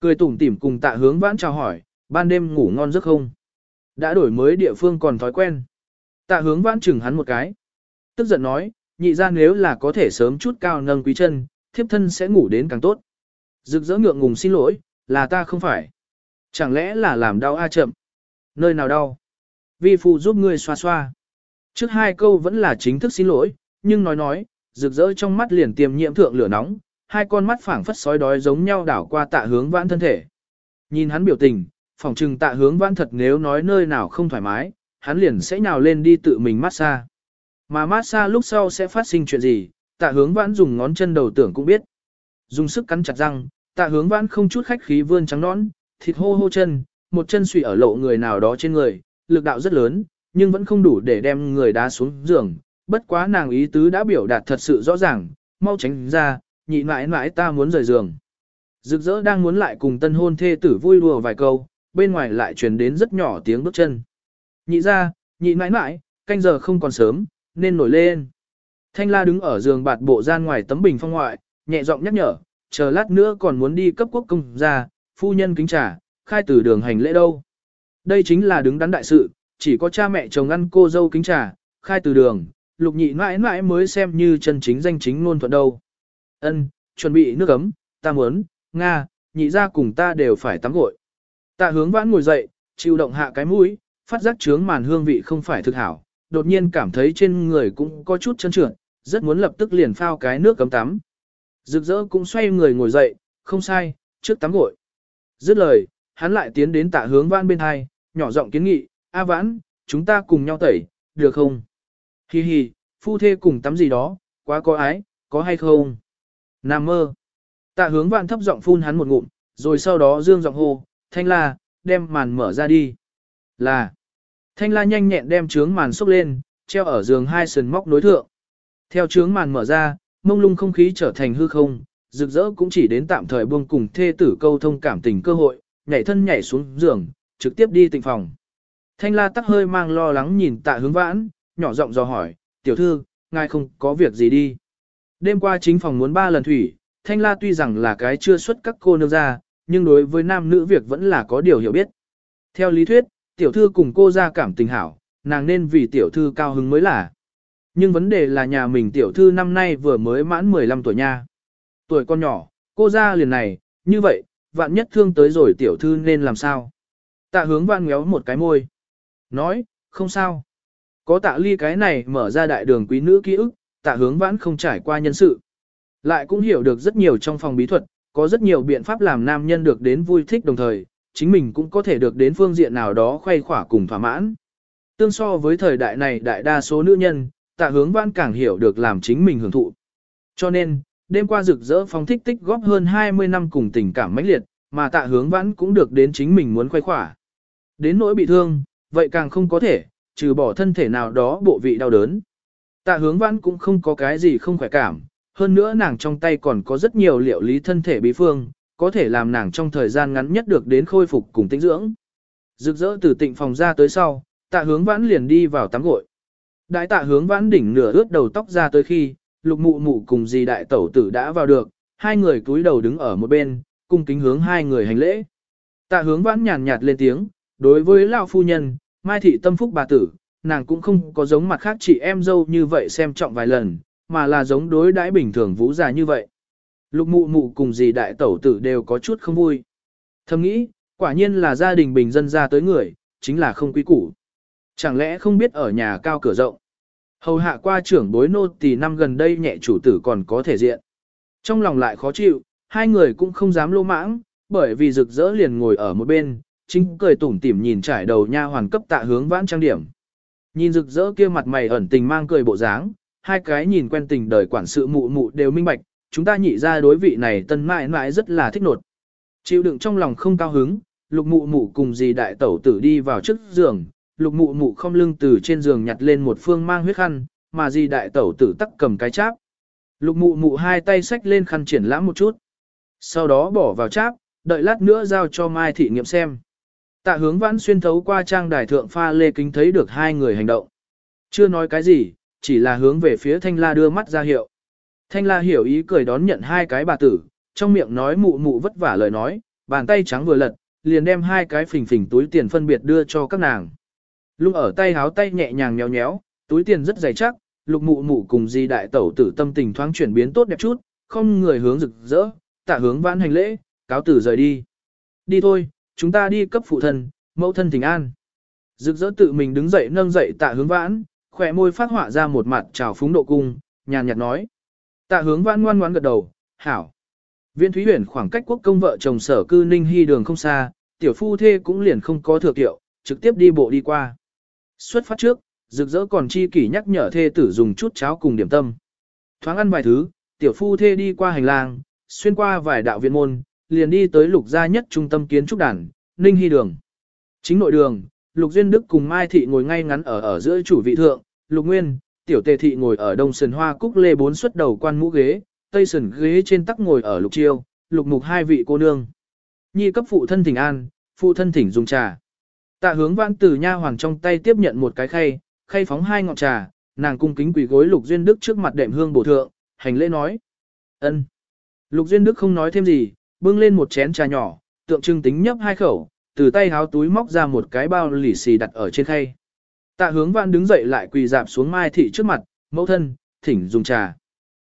Cười tủm tỉm cùng tạ hướng vãn chào hỏi, ban đêm ngủ ngon giấc không? Đã đổi mới địa phương còn thói quen. Tạ hướng vãn chừng hắn một cái. Tức giận nói, nhị ra nếu là có thể sớm chút cao nâng quý chân, thiếp thân sẽ ngủ đến càng tốt. Rực rỡ ngượng ngùng xin lỗi, là ta không phải. Chẳng lẽ là làm đau a chậm? Nơi nào đau? Vi phụ giúp ngươi xoa xoa. Trước hai câu vẫn là chính thức xin lỗi, nhưng nói nói, rực rỡ trong mắt liền tiềm nhiễm thượng lửa nóng, hai con mắt phảng phất sói đói giống nhau đảo qua tạ hướng vãn thân thể. Nhìn hắn biểu tình, phòng trừng tạ hướng vãn thật nếu nói nơi nào không thoải mái, hắn liền sẽ nhào lên đi tự mình mát xa. Mà mát xa lúc sau sẽ phát sinh chuyện gì, tạ hướng vãn dùng ngón chân đầu tưởng cũng biết. Dùng sức cắn chặt răng, tạ hướng vãn không chút khách khí vươn trắng nón, thịt hô hô chân, một chân suy ở lộ người nào đó trên người, lực đạo rất lớn, nhưng vẫn không đủ để đem người đá xuống giường. Bất quá nàng ý tứ đã biểu đạt thật sự rõ ràng, mau tránh ra, nhị mãi mãi ta muốn rời giường. Rực rỡ đang muốn lại cùng tân hôn thê tử vui đùa vài câu, bên ngoài lại truyền đến rất nhỏ tiếng bước chân. Nhị ra, nhị mãi mãi, canh giờ không còn sớm, nên nổi lên. Thanh la đứng ở giường bạt bộ gian ngoài tấm bình phong ngoại, nhẹ giọng nhắc nhở, chờ lát nữa còn muốn đi cấp quốc công ra, phu nhân kính trả, khai từ đường hành lễ đâu. Đây chính là đứng đắn đại sự, chỉ có cha mẹ chồng ăn cô dâu kính trà khai từ đường, lục nhị mãi mãi mới xem như chân chính danh chính luôn thuận đâu. Ân, chuẩn bị nước ấm, ta muốn, Nga, nhị ra cùng ta đều phải tắm gội. Tạ hướng vãn ngồi dậy, chịu động hạ cái mũi, phát giác trướng màn hương vị không phải thực hảo, đột nhiên cảm thấy trên người cũng có chút chân trượt, rất muốn lập tức liền phao cái nước cấm tắm. Rực rỡ cũng xoay người ngồi dậy, không sai, trước tắm gội. Dứt lời, hắn lại tiến đến tạ hướng vãn bên hai, nhỏ giọng kiến nghị, A vãn, chúng ta cùng nhau tẩy, được không? Hi hi, phu thê cùng tắm gì đó, quá có ái, có hay không? Nam mơ. Tạ hướng vạn thấp giọng phun hắn một ngụm, rồi sau đó dương giọng hô, thanh la, đem màn mở ra đi. Là. Thanh la nhanh nhẹn đem trướng màn xốc lên, treo ở giường hai sườn móc nối thượng. Theo trướng màn mở ra, mông lung không khí trở thành hư không, rực rỡ cũng chỉ đến tạm thời buông cùng thê tử câu thông cảm tình cơ hội, nhảy thân nhảy xuống giường, trực tiếp đi tịnh phòng. Thanh la tắc hơi mang lo lắng nhìn tạ hướng vãn, nhỏ giọng dò hỏi, tiểu thư, ngài không có việc gì đi. Đêm qua chính phòng muốn ba lần thủy, Thanh La tuy rằng là cái chưa xuất các cô nương ra, nhưng đối với nam nữ việc vẫn là có điều hiểu biết. Theo lý thuyết, tiểu thư cùng cô ra cảm tình hảo, nàng nên vì tiểu thư cao hứng mới là. Nhưng vấn đề là nhà mình tiểu thư năm nay vừa mới mãn 15 tuổi nha. Tuổi con nhỏ, cô ra liền này, như vậy, vạn nhất thương tới rồi tiểu thư nên làm sao? Tạ hướng vạn ngéo một cái môi. Nói, không sao. Có tạ ly cái này mở ra đại đường quý nữ ký ức, tạ hướng vãn không trải qua nhân sự. Lại cũng hiểu được rất nhiều trong phòng bí thuật, có rất nhiều biện pháp làm nam nhân được đến vui thích đồng thời, chính mình cũng có thể được đến phương diện nào đó khoay khỏa cùng thỏa mãn. Tương so với thời đại này đại đa số nữ nhân, tạ hướng vãn càng hiểu được làm chính mình hưởng thụ. Cho nên, đêm qua rực rỡ phong thích tích góp hơn 20 năm cùng tình cảm mãnh liệt, mà tạ hướng vãn cũng được đến chính mình muốn khoay khỏa. Đến nỗi bị thương, vậy càng không có thể, trừ bỏ thân thể nào đó bộ vị đau đớn. Tạ hướng vãn cũng không có cái gì không khỏe cảm, hơn nữa nàng trong tay còn có rất nhiều liệu lý thân thể bí phương, có thể làm nàng trong thời gian ngắn nhất được đến khôi phục cùng tinh dưỡng. Rực rỡ từ tịnh phòng ra tới sau, tạ hướng vãn liền đi vào tắm gội. Đại tạ hướng vãn đỉnh nửa ướt đầu tóc ra tới khi, lục mụ mụ cùng dì đại tẩu tử đã vào được, hai người cúi đầu đứng ở một bên, cung kính hướng hai người hành lễ. Tạ hướng vãn nhàn nhạt lên tiếng, đối với lão phu nhân, Mai thị tâm phúc bà tử, nàng cũng không có giống mặt khác chị em dâu như vậy xem trọng vài lần, mà là giống đối đãi bình thường vũ già như vậy. Lục mụ mụ cùng dì đại tẩu tử đều có chút không vui. Thầm nghĩ, quả nhiên là gia đình bình dân ra tới người, chính là không quý củ. Chẳng lẽ không biết ở nhà cao cửa rộng. Hầu hạ qua trưởng bối nô thì năm gần đây nhẹ chủ tử còn có thể diện. Trong lòng lại khó chịu, hai người cũng không dám lô mãng, bởi vì rực rỡ liền ngồi ở một bên, chính cười tủm tỉm nhìn trải đầu nha hoàn cấp tạ hướng vãn trang điểm. Nhìn rực rỡ kia mặt mày ẩn tình mang cười bộ dáng, hai cái nhìn quen tình đời quản sự mụ mụ đều minh bạch, chúng ta nhị ra đối vị này tân mãi mãi rất là thích nột. Chịu đựng trong lòng không cao hứng, lục mụ mụ cùng dì đại tẩu tử đi vào trước giường, lục mụ mụ không lưng từ trên giường nhặt lên một phương mang huyết khăn, mà dì đại tẩu tử tắc cầm cái cháp. Lục mụ mụ hai tay xách lên khăn triển lãm một chút. Sau đó bỏ vào cháp, đợi lát nữa giao cho Mai thị nghiệm xem. Tạ hướng vãn xuyên thấu qua trang đài thượng pha lê kính thấy được hai người hành động. Chưa nói cái gì, chỉ là hướng về phía thanh la đưa mắt ra hiệu. Thanh la hiểu ý cười đón nhận hai cái bà tử, trong miệng nói mụ mụ vất vả lời nói, bàn tay trắng vừa lật, liền đem hai cái phình phình túi tiền phân biệt đưa cho các nàng. Lúc ở tay háo tay nhẹ nhàng nhéo nhéo, túi tiền rất dày chắc, lục mụ mụ cùng di đại tẩu tử tâm tình thoáng chuyển biến tốt đẹp chút, không người hướng rực rỡ, tạ hướng vãn hành lễ, cáo tử rời đi. Đi thôi, chúng ta đi cấp phụ thân, mẫu thân thỉnh an. Rực rỡ tự mình đứng dậy nâng dậy tạ hướng vãn, khỏe môi phát họa ra một mặt trào phúng độ cung, nhàn nhạt nói. Tạ hướng vãn ngoan ngoãn gật đầu, hảo. Viên Thúy Huyền khoảng cách quốc công vợ chồng sở cư Ninh Hy đường không xa, tiểu phu thê cũng liền không có thừa tiệu trực tiếp đi bộ đi qua. Xuất phát trước, rực rỡ còn chi kỷ nhắc nhở thê tử dùng chút cháo cùng điểm tâm. Thoáng ăn vài thứ, tiểu phu thê đi qua hành lang, xuyên qua vài đạo viện môn, liền đi tới lục gia nhất trung tâm kiến trúc đàn, Ninh Hy đường. Chính nội đường, Lục Duyên Đức cùng Mai Thị ngồi ngay ngắn ở ở giữa chủ vị thượng, Lục Nguyên, Tiểu Tề Thị ngồi ở đông sườn hoa cúc lê bốn xuất đầu quan mũ ghế, tây sườn ghế trên tắc ngồi ở Lục Chiêu, Lục Mục hai vị cô nương. Nhi cấp phụ thân thỉnh an, phụ thân thỉnh dùng trà. Tạ hướng vãn từ nha hoàng trong tay tiếp nhận một cái khay, khay phóng hai ngọn trà, nàng cung kính quỳ gối Lục Duyên Đức trước mặt đệm hương bổ thượng, hành lễ nói. ân. Lục Duyên Đức không nói thêm gì, bưng lên một chén trà nhỏ, tượng trưng tính nhấp hai khẩu, từ tay háo túi móc ra một cái bao lì xì đặt ở trên khay. Tạ hướng vãn đứng dậy lại quỳ dạp xuống Mai Thị trước mặt, mẫu thân, thỉnh dùng trà.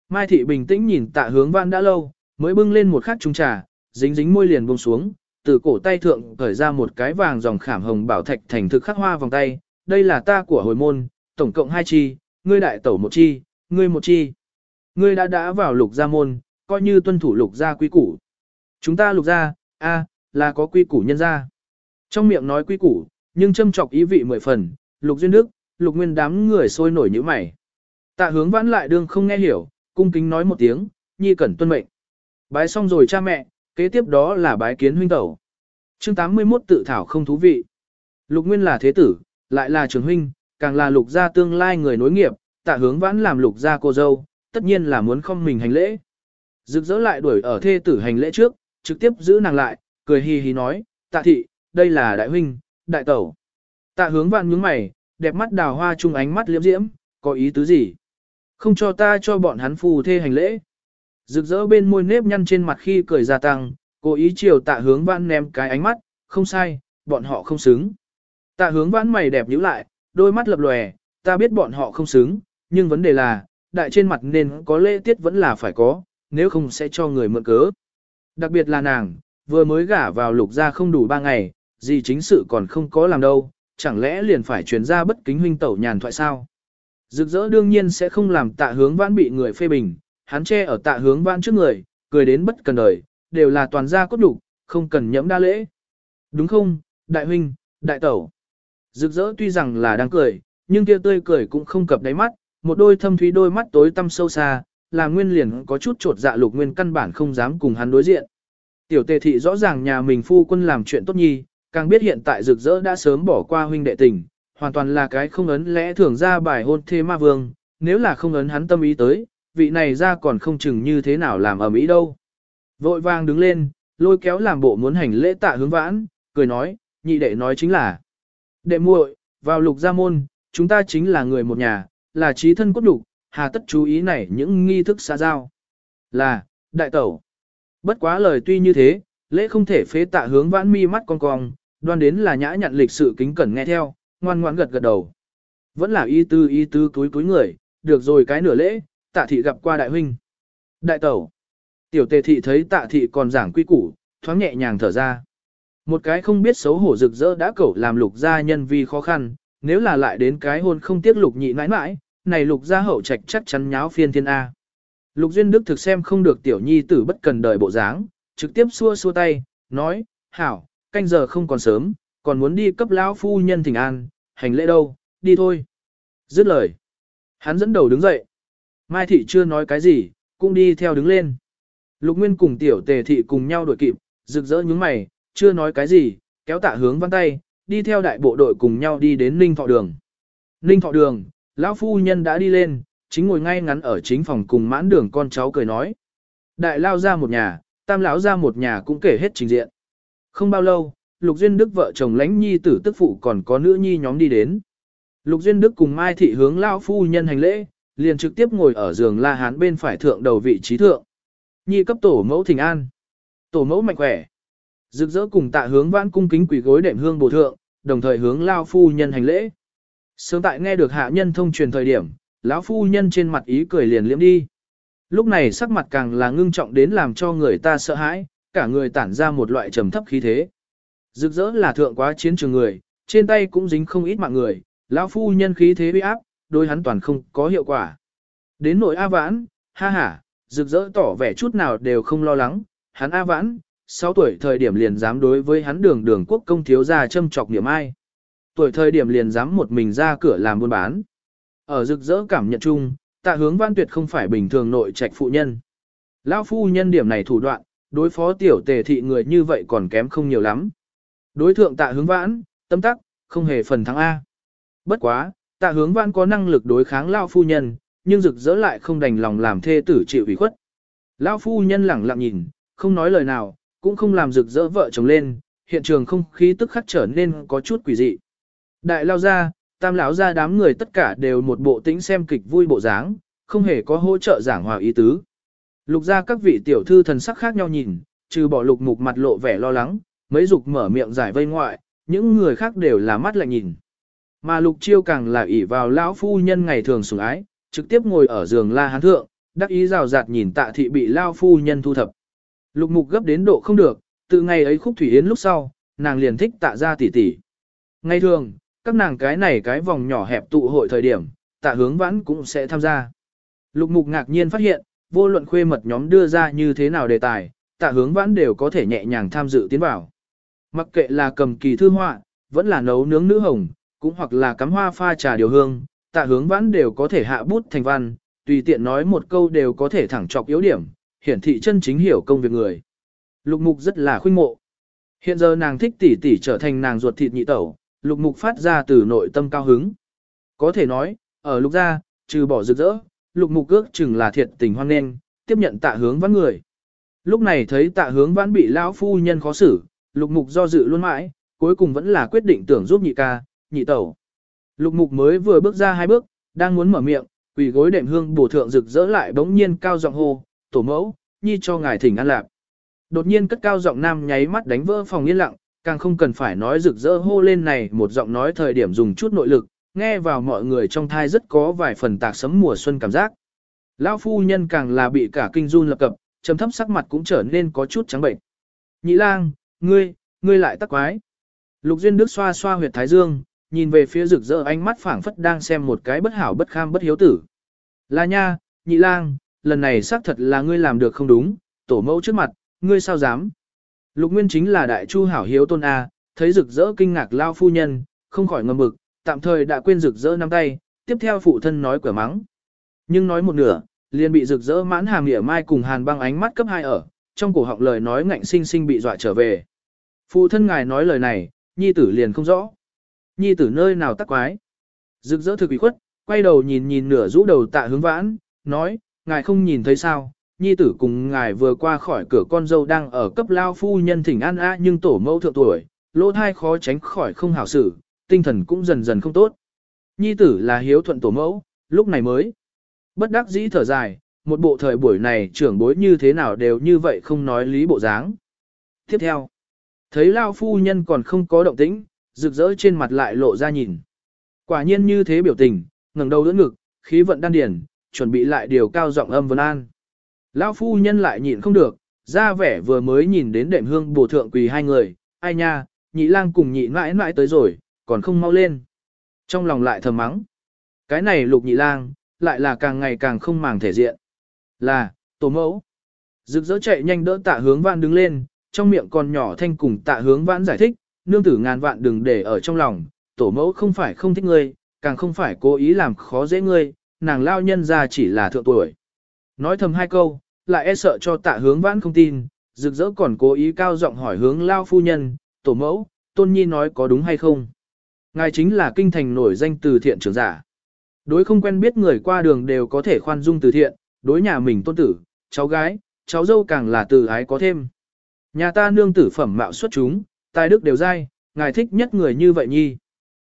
Mai Thị bình tĩnh nhìn tạ hướng vãn đã lâu, mới bưng lên một khát chung trà, dính dính môi liền buông xuống, từ cổ tay thượng cởi ra một cái vàng dòng khảm hồng bảo thạch thành thực khắc hoa vòng tay, đây là ta của hồi môn, tổng cộng hai chi, ngươi đại tẩu một chi, ngươi một chi. Ngươi đã đã vào lục gia môn, coi như tuân thủ lục gia quý củ. Chúng ta lục gia, a, là có quy củ nhân gia. Trong miệng nói quy củ, nhưng châm chọc ý vị mười phần, lục duyên đức, lục nguyên đám người sôi nổi như mày. Tạ hướng vãn lại đương không nghe hiểu, cung kính nói một tiếng, nhi cẩn tuân mệnh. Bái xong rồi cha mẹ, kế tiếp đó là bái kiến huynh tẩu. Chương 81 tự thảo không thú vị. Lục nguyên là thế tử, lại là trường huynh, càng là lục gia tương lai người nối nghiệp, tạ hướng vãn làm lục gia cô dâu, tất nhiên là muốn không mình hành lễ. Rực rỡ lại đuổi ở thê tử hành lễ trước, trực tiếp giữ nàng lại, cười hì hì nói, tạ thị, đây là đại huynh, đại tẩu. Tạ hướng vạn nhướng mày, đẹp mắt đào hoa chung ánh mắt liễm diễm, có ý tứ gì? Không cho ta cho bọn hắn phù thê hành lễ. Rực rỡ bên môi nếp nhăn trên mặt khi cười gia tăng, cố ý chiều tạ hướng vãn ném cái ánh mắt, không sai, bọn họ không xứng. Tạ hướng vãn mày đẹp nhíu lại, đôi mắt lập lòe, ta biết bọn họ không xứng, nhưng vấn đề là, đại trên mặt nên có lễ tiết vẫn là phải có, nếu không sẽ cho người mượn cớ. Đặc biệt là nàng, vừa mới gả vào lục gia không đủ ba ngày, gì chính sự còn không có làm đâu, chẳng lẽ liền phải truyền ra bất kính huynh tẩu nhàn thoại sao? Rực rỡ đương nhiên sẽ không làm tạ hướng vãn bị người phê bình, hắn che ở tạ hướng vãn trước người, cười đến bất cần đời, đều là toàn gia cốt đủ, không cần nhẫm đa lễ. Đúng không, đại huynh, đại tẩu? Rực rỡ tuy rằng là đang cười, nhưng kia tươi cười cũng không cập đáy mắt, một đôi thâm thúy đôi mắt tối tăm sâu xa, là nguyên liền có chút trột dạ lục nguyên căn bản không dám cùng hắn đối diện. Tiểu tề thị rõ ràng nhà mình phu quân làm chuyện tốt nhi, càng biết hiện tại rực rỡ đã sớm bỏ qua huynh đệ tình, hoàn toàn là cái không ấn lẽ thường ra bài hôn thê ma vương, nếu là không ấn hắn tâm ý tới, vị này ra còn không chừng như thế nào làm ở mỹ đâu. Vội vàng đứng lên, lôi kéo làm bộ muốn hành lễ tạ hướng vãn, cười nói, nhị đệ nói chính là. Đệ muội, vào lục gia môn, chúng ta chính là người một nhà, là trí thân cốt đục, hà tất chú ý này những nghi thức xã giao. Là, Đại tẩu. Bất quá lời tuy như thế, lễ không thể phế tạ hướng vãn mi mắt con cong, đoan đến là nhã nhận lịch sự kính cẩn nghe theo, ngoan ngoãn gật gật đầu. Vẫn là y tư y tư túi túi người, được rồi cái nửa lễ, tạ thị gặp qua đại huynh. Đại tẩu. Tiểu tề thị thấy tạ thị còn giảng quy củ, thoáng nhẹ nhàng thở ra. Một cái không biết xấu hổ rực rỡ đã cẩu làm lục gia nhân vi khó khăn, nếu là lại đến cái hôn không tiếc lục nhị mãi mãi, này lục gia hậu trạch chắc chắn nháo phiên thiên A. Lục Duyên Đức thực xem không được tiểu nhi tử bất cần đời bộ dáng, trực tiếp xua xua tay, nói, hảo, canh giờ không còn sớm, còn muốn đi cấp lão phu nhân thỉnh an, hành lễ đâu, đi thôi. Dứt lời. Hắn dẫn đầu đứng dậy. Mai thị chưa nói cái gì, cũng đi theo đứng lên. Lục Nguyên cùng tiểu tề thị cùng nhau đuổi kịp, rực rỡ những mày, chưa nói cái gì, kéo tạ hướng văn tay, đi theo đại bộ đội cùng nhau đi đến Ninh Thọ Đường. Ninh Thọ Đường, lão phu nhân đã đi lên, chính ngồi ngay ngắn ở chính phòng cùng mãn đường con cháu cười nói. Đại lao ra một nhà, tam lão ra một nhà cũng kể hết trình diện. Không bao lâu, Lục Duyên Đức vợ chồng lãnh nhi tử tức phụ còn có nữ nhi nhóm đi đến. Lục Duyên Đức cùng Mai Thị hướng lão phu nhân hành lễ, liền trực tiếp ngồi ở giường La Hán bên phải thượng đầu vị trí thượng. Nhi cấp tổ mẫu thỉnh an. Tổ mẫu mạnh khỏe. Rực rỡ cùng tạ hướng vãn cung kính quỷ gối đệm hương bổ thượng, đồng thời hướng lao phu nhân hành lễ. Sớm tại nghe được hạ nhân thông truyền thời điểm, lão phu nhân trên mặt ý cười liền liễm đi. Lúc này sắc mặt càng là ngưng trọng đến làm cho người ta sợ hãi, cả người tản ra một loại trầm thấp khí thế. Rực rỡ là thượng quá chiến trường người, trên tay cũng dính không ít mạng người, lão phu nhân khí thế uy áp, đôi hắn toàn không có hiệu quả. Đến nội A Vãn, ha ha, rực rỡ tỏ vẻ chút nào đều không lo lắng, hắn A Vãn, 6 tuổi thời điểm liền dám đối với hắn đường đường quốc công thiếu gia châm trọc niệm ai. Tuổi thời điểm liền dám một mình ra cửa làm buôn bán. Ở rực rỡ cảm nhận chung, tạ hướng văn tuyệt không phải bình thường nội trạch phụ nhân. Lão phu nhân điểm này thủ đoạn, đối phó tiểu tề thị người như vậy còn kém không nhiều lắm. Đối thượng tạ hướng vãn, tâm tắc, không hề phần thắng A. Bất quá, tạ hướng vãn có năng lực đối kháng lão phu nhân, nhưng rực rỡ lại không đành lòng làm thê tử chịu ủy khuất. Lão phu nhân lẳng lặng nhìn, không nói lời nào, cũng không làm rực rỡ vợ chồng lên, hiện trường không khí tức khắc trở nên có chút quỷ dị. Đại lao ra, tam lão ra đám người tất cả đều một bộ tĩnh xem kịch vui bộ dáng, không hề có hỗ trợ giảng hòa ý tứ. Lục ra các vị tiểu thư thần sắc khác nhau nhìn, trừ bỏ lục mục mặt lộ vẻ lo lắng, mấy dục mở miệng giải vây ngoại, những người khác đều là mắt lại nhìn. Mà lục chiêu càng là ỷ vào lão phu nhân ngày thường sủng ái, trực tiếp ngồi ở giường la hán thượng, đắc ý rào rạt nhìn tạ thị bị lao phu nhân thu thập. Lục mục gấp đến độ không được, từ ngày ấy khúc thủy yến lúc sau, nàng liền thích tạ ra tỉ tỉ. Ngày thường, các nàng cái này cái vòng nhỏ hẹp tụ hội thời điểm, tạ hướng vãn cũng sẽ tham gia. Lục mục ngạc nhiên phát hiện, vô luận khuê mật nhóm đưa ra như thế nào đề tài, tạ hướng vãn đều có thể nhẹ nhàng tham dự tiến vào. Mặc kệ là cầm kỳ thư họa, vẫn là nấu nướng nữ hồng, cũng hoặc là cắm hoa pha trà điều hương, tạ hướng vãn đều có thể hạ bút thành văn, tùy tiện nói một câu đều có thể thẳng chọc yếu điểm, hiển thị chân chính hiểu công việc người. Lục mục rất là khuynh mộ. Hiện giờ nàng thích tỷ tỷ trở thành nàng ruột thịt nhị tẩu, lục mục phát ra từ nội tâm cao hứng. Có thể nói, ở lục gia, trừ bỏ rực rỡ, lục mục ước chừng là thiệt tình hoan nghênh, tiếp nhận tạ hướng vãn người. Lúc này thấy tạ hướng vãn bị lão phu nhân khó xử, lục mục do dự luôn mãi, cuối cùng vẫn là quyết định tưởng giúp nhị ca, nhị tẩu. Lục mục mới vừa bước ra hai bước, đang muốn mở miệng, quỳ gối đệm hương bổ thượng rực rỡ lại bỗng nhiên cao giọng hô, tổ mẫu, nhi cho ngài thỉnh an lạc. Đột nhiên cất cao giọng nam nháy mắt đánh vỡ phòng yên lặng, càng không cần phải nói rực rỡ hô lên này một giọng nói thời điểm dùng chút nội lực, nghe vào mọi người trong thai rất có vài phần tạc sấm mùa xuân cảm giác. Lão phu nhân càng là bị cả kinh run lập cập, trầm thấp sắc mặt cũng trở nên có chút trắng bệnh. Nhị lang, ngươi, ngươi lại tắc quái. Lục Duyên Đức xoa xoa huyệt thái dương, nhìn về phía rực rỡ ánh mắt phảng phất đang xem một cái bất hảo bất kham bất hiếu tử. Là nha, nhị lang, lần này xác thật là ngươi làm được không đúng, tổ mẫu trước mặt, ngươi sao dám. Lục Nguyên chính là đại chu hảo hiếu tôn A, thấy rực rỡ kinh ngạc lao phu nhân, không khỏi ngầm bực, tạm thời đã quên rực rỡ nắm tay, tiếp theo phụ thân nói quả mắng. Nhưng nói một nửa, liền bị rực rỡ mãn hàm nghĩa mai cùng hàn băng ánh mắt cấp hai ở, trong cổ họng lời nói ngạnh sinh sinh bị dọa trở về. Phụ thân ngài nói lời này, nhi tử liền không rõ. Nhi tử nơi nào tắc quái. Rực rỡ thực ủy khuất, quay đầu nhìn nhìn nửa rũ đầu tạ hướng vãn, nói, ngài không nhìn thấy sao, nhi tử cùng ngài vừa qua khỏi cửa con dâu đang ở cấp lao phu nhân thỉnh an a nhưng tổ mẫu thượng tuổi, lỗ thai khó tránh khỏi không hảo xử, tinh thần cũng dần dần không tốt. Nhi tử là hiếu thuận tổ mẫu, lúc này mới. Bất đắc dĩ thở dài, một bộ thời buổi này trưởng bối như thế nào đều như vậy không nói lý bộ dáng. Tiếp theo, thấy Lao phu nhân còn không có động tĩnh, rực rỡ trên mặt lại lộ ra nhìn. Quả nhiên như thế biểu tình, ngẩng đầu đỡ ngực, khí vận đan điển, chuẩn bị lại điều cao giọng âm vân an. Lão phu nhân lại nhịn không được, ra vẻ vừa mới nhìn đến đệm hương bổ thượng quỳ hai người, ai nha, nhị lang cùng nhị mãi mãi tới rồi, còn không mau lên. Trong lòng lại thầm mắng. Cái này lục nhị lang, lại là càng ngày càng không màng thể diện. Là, tổ mẫu. Rực rỡ chạy nhanh đỡ tạ hướng vãn đứng lên, trong miệng còn nhỏ thanh cùng tạ hướng vãn giải thích, nương tử ngàn vạn đừng để ở trong lòng, tổ mẫu không phải không thích ngươi, càng không phải cố ý làm khó dễ ngươi, nàng lao nhân ra chỉ là thượng tuổi. Nói thầm hai câu, lại e sợ cho tạ hướng vãn không tin, rực rỡ còn cố ý cao giọng hỏi hướng lao phu nhân, tổ mẫu, tôn nhi nói có đúng hay không. Ngài chính là kinh thành nổi danh từ thiện trưởng giả. Đối không quen biết người qua đường đều có thể khoan dung từ thiện, đối nhà mình tôn tử, cháu gái, cháu dâu càng là từ ái có thêm. Nhà ta nương tử phẩm mạo xuất chúng, tài đức đều dai, ngài thích nhất người như vậy nhi.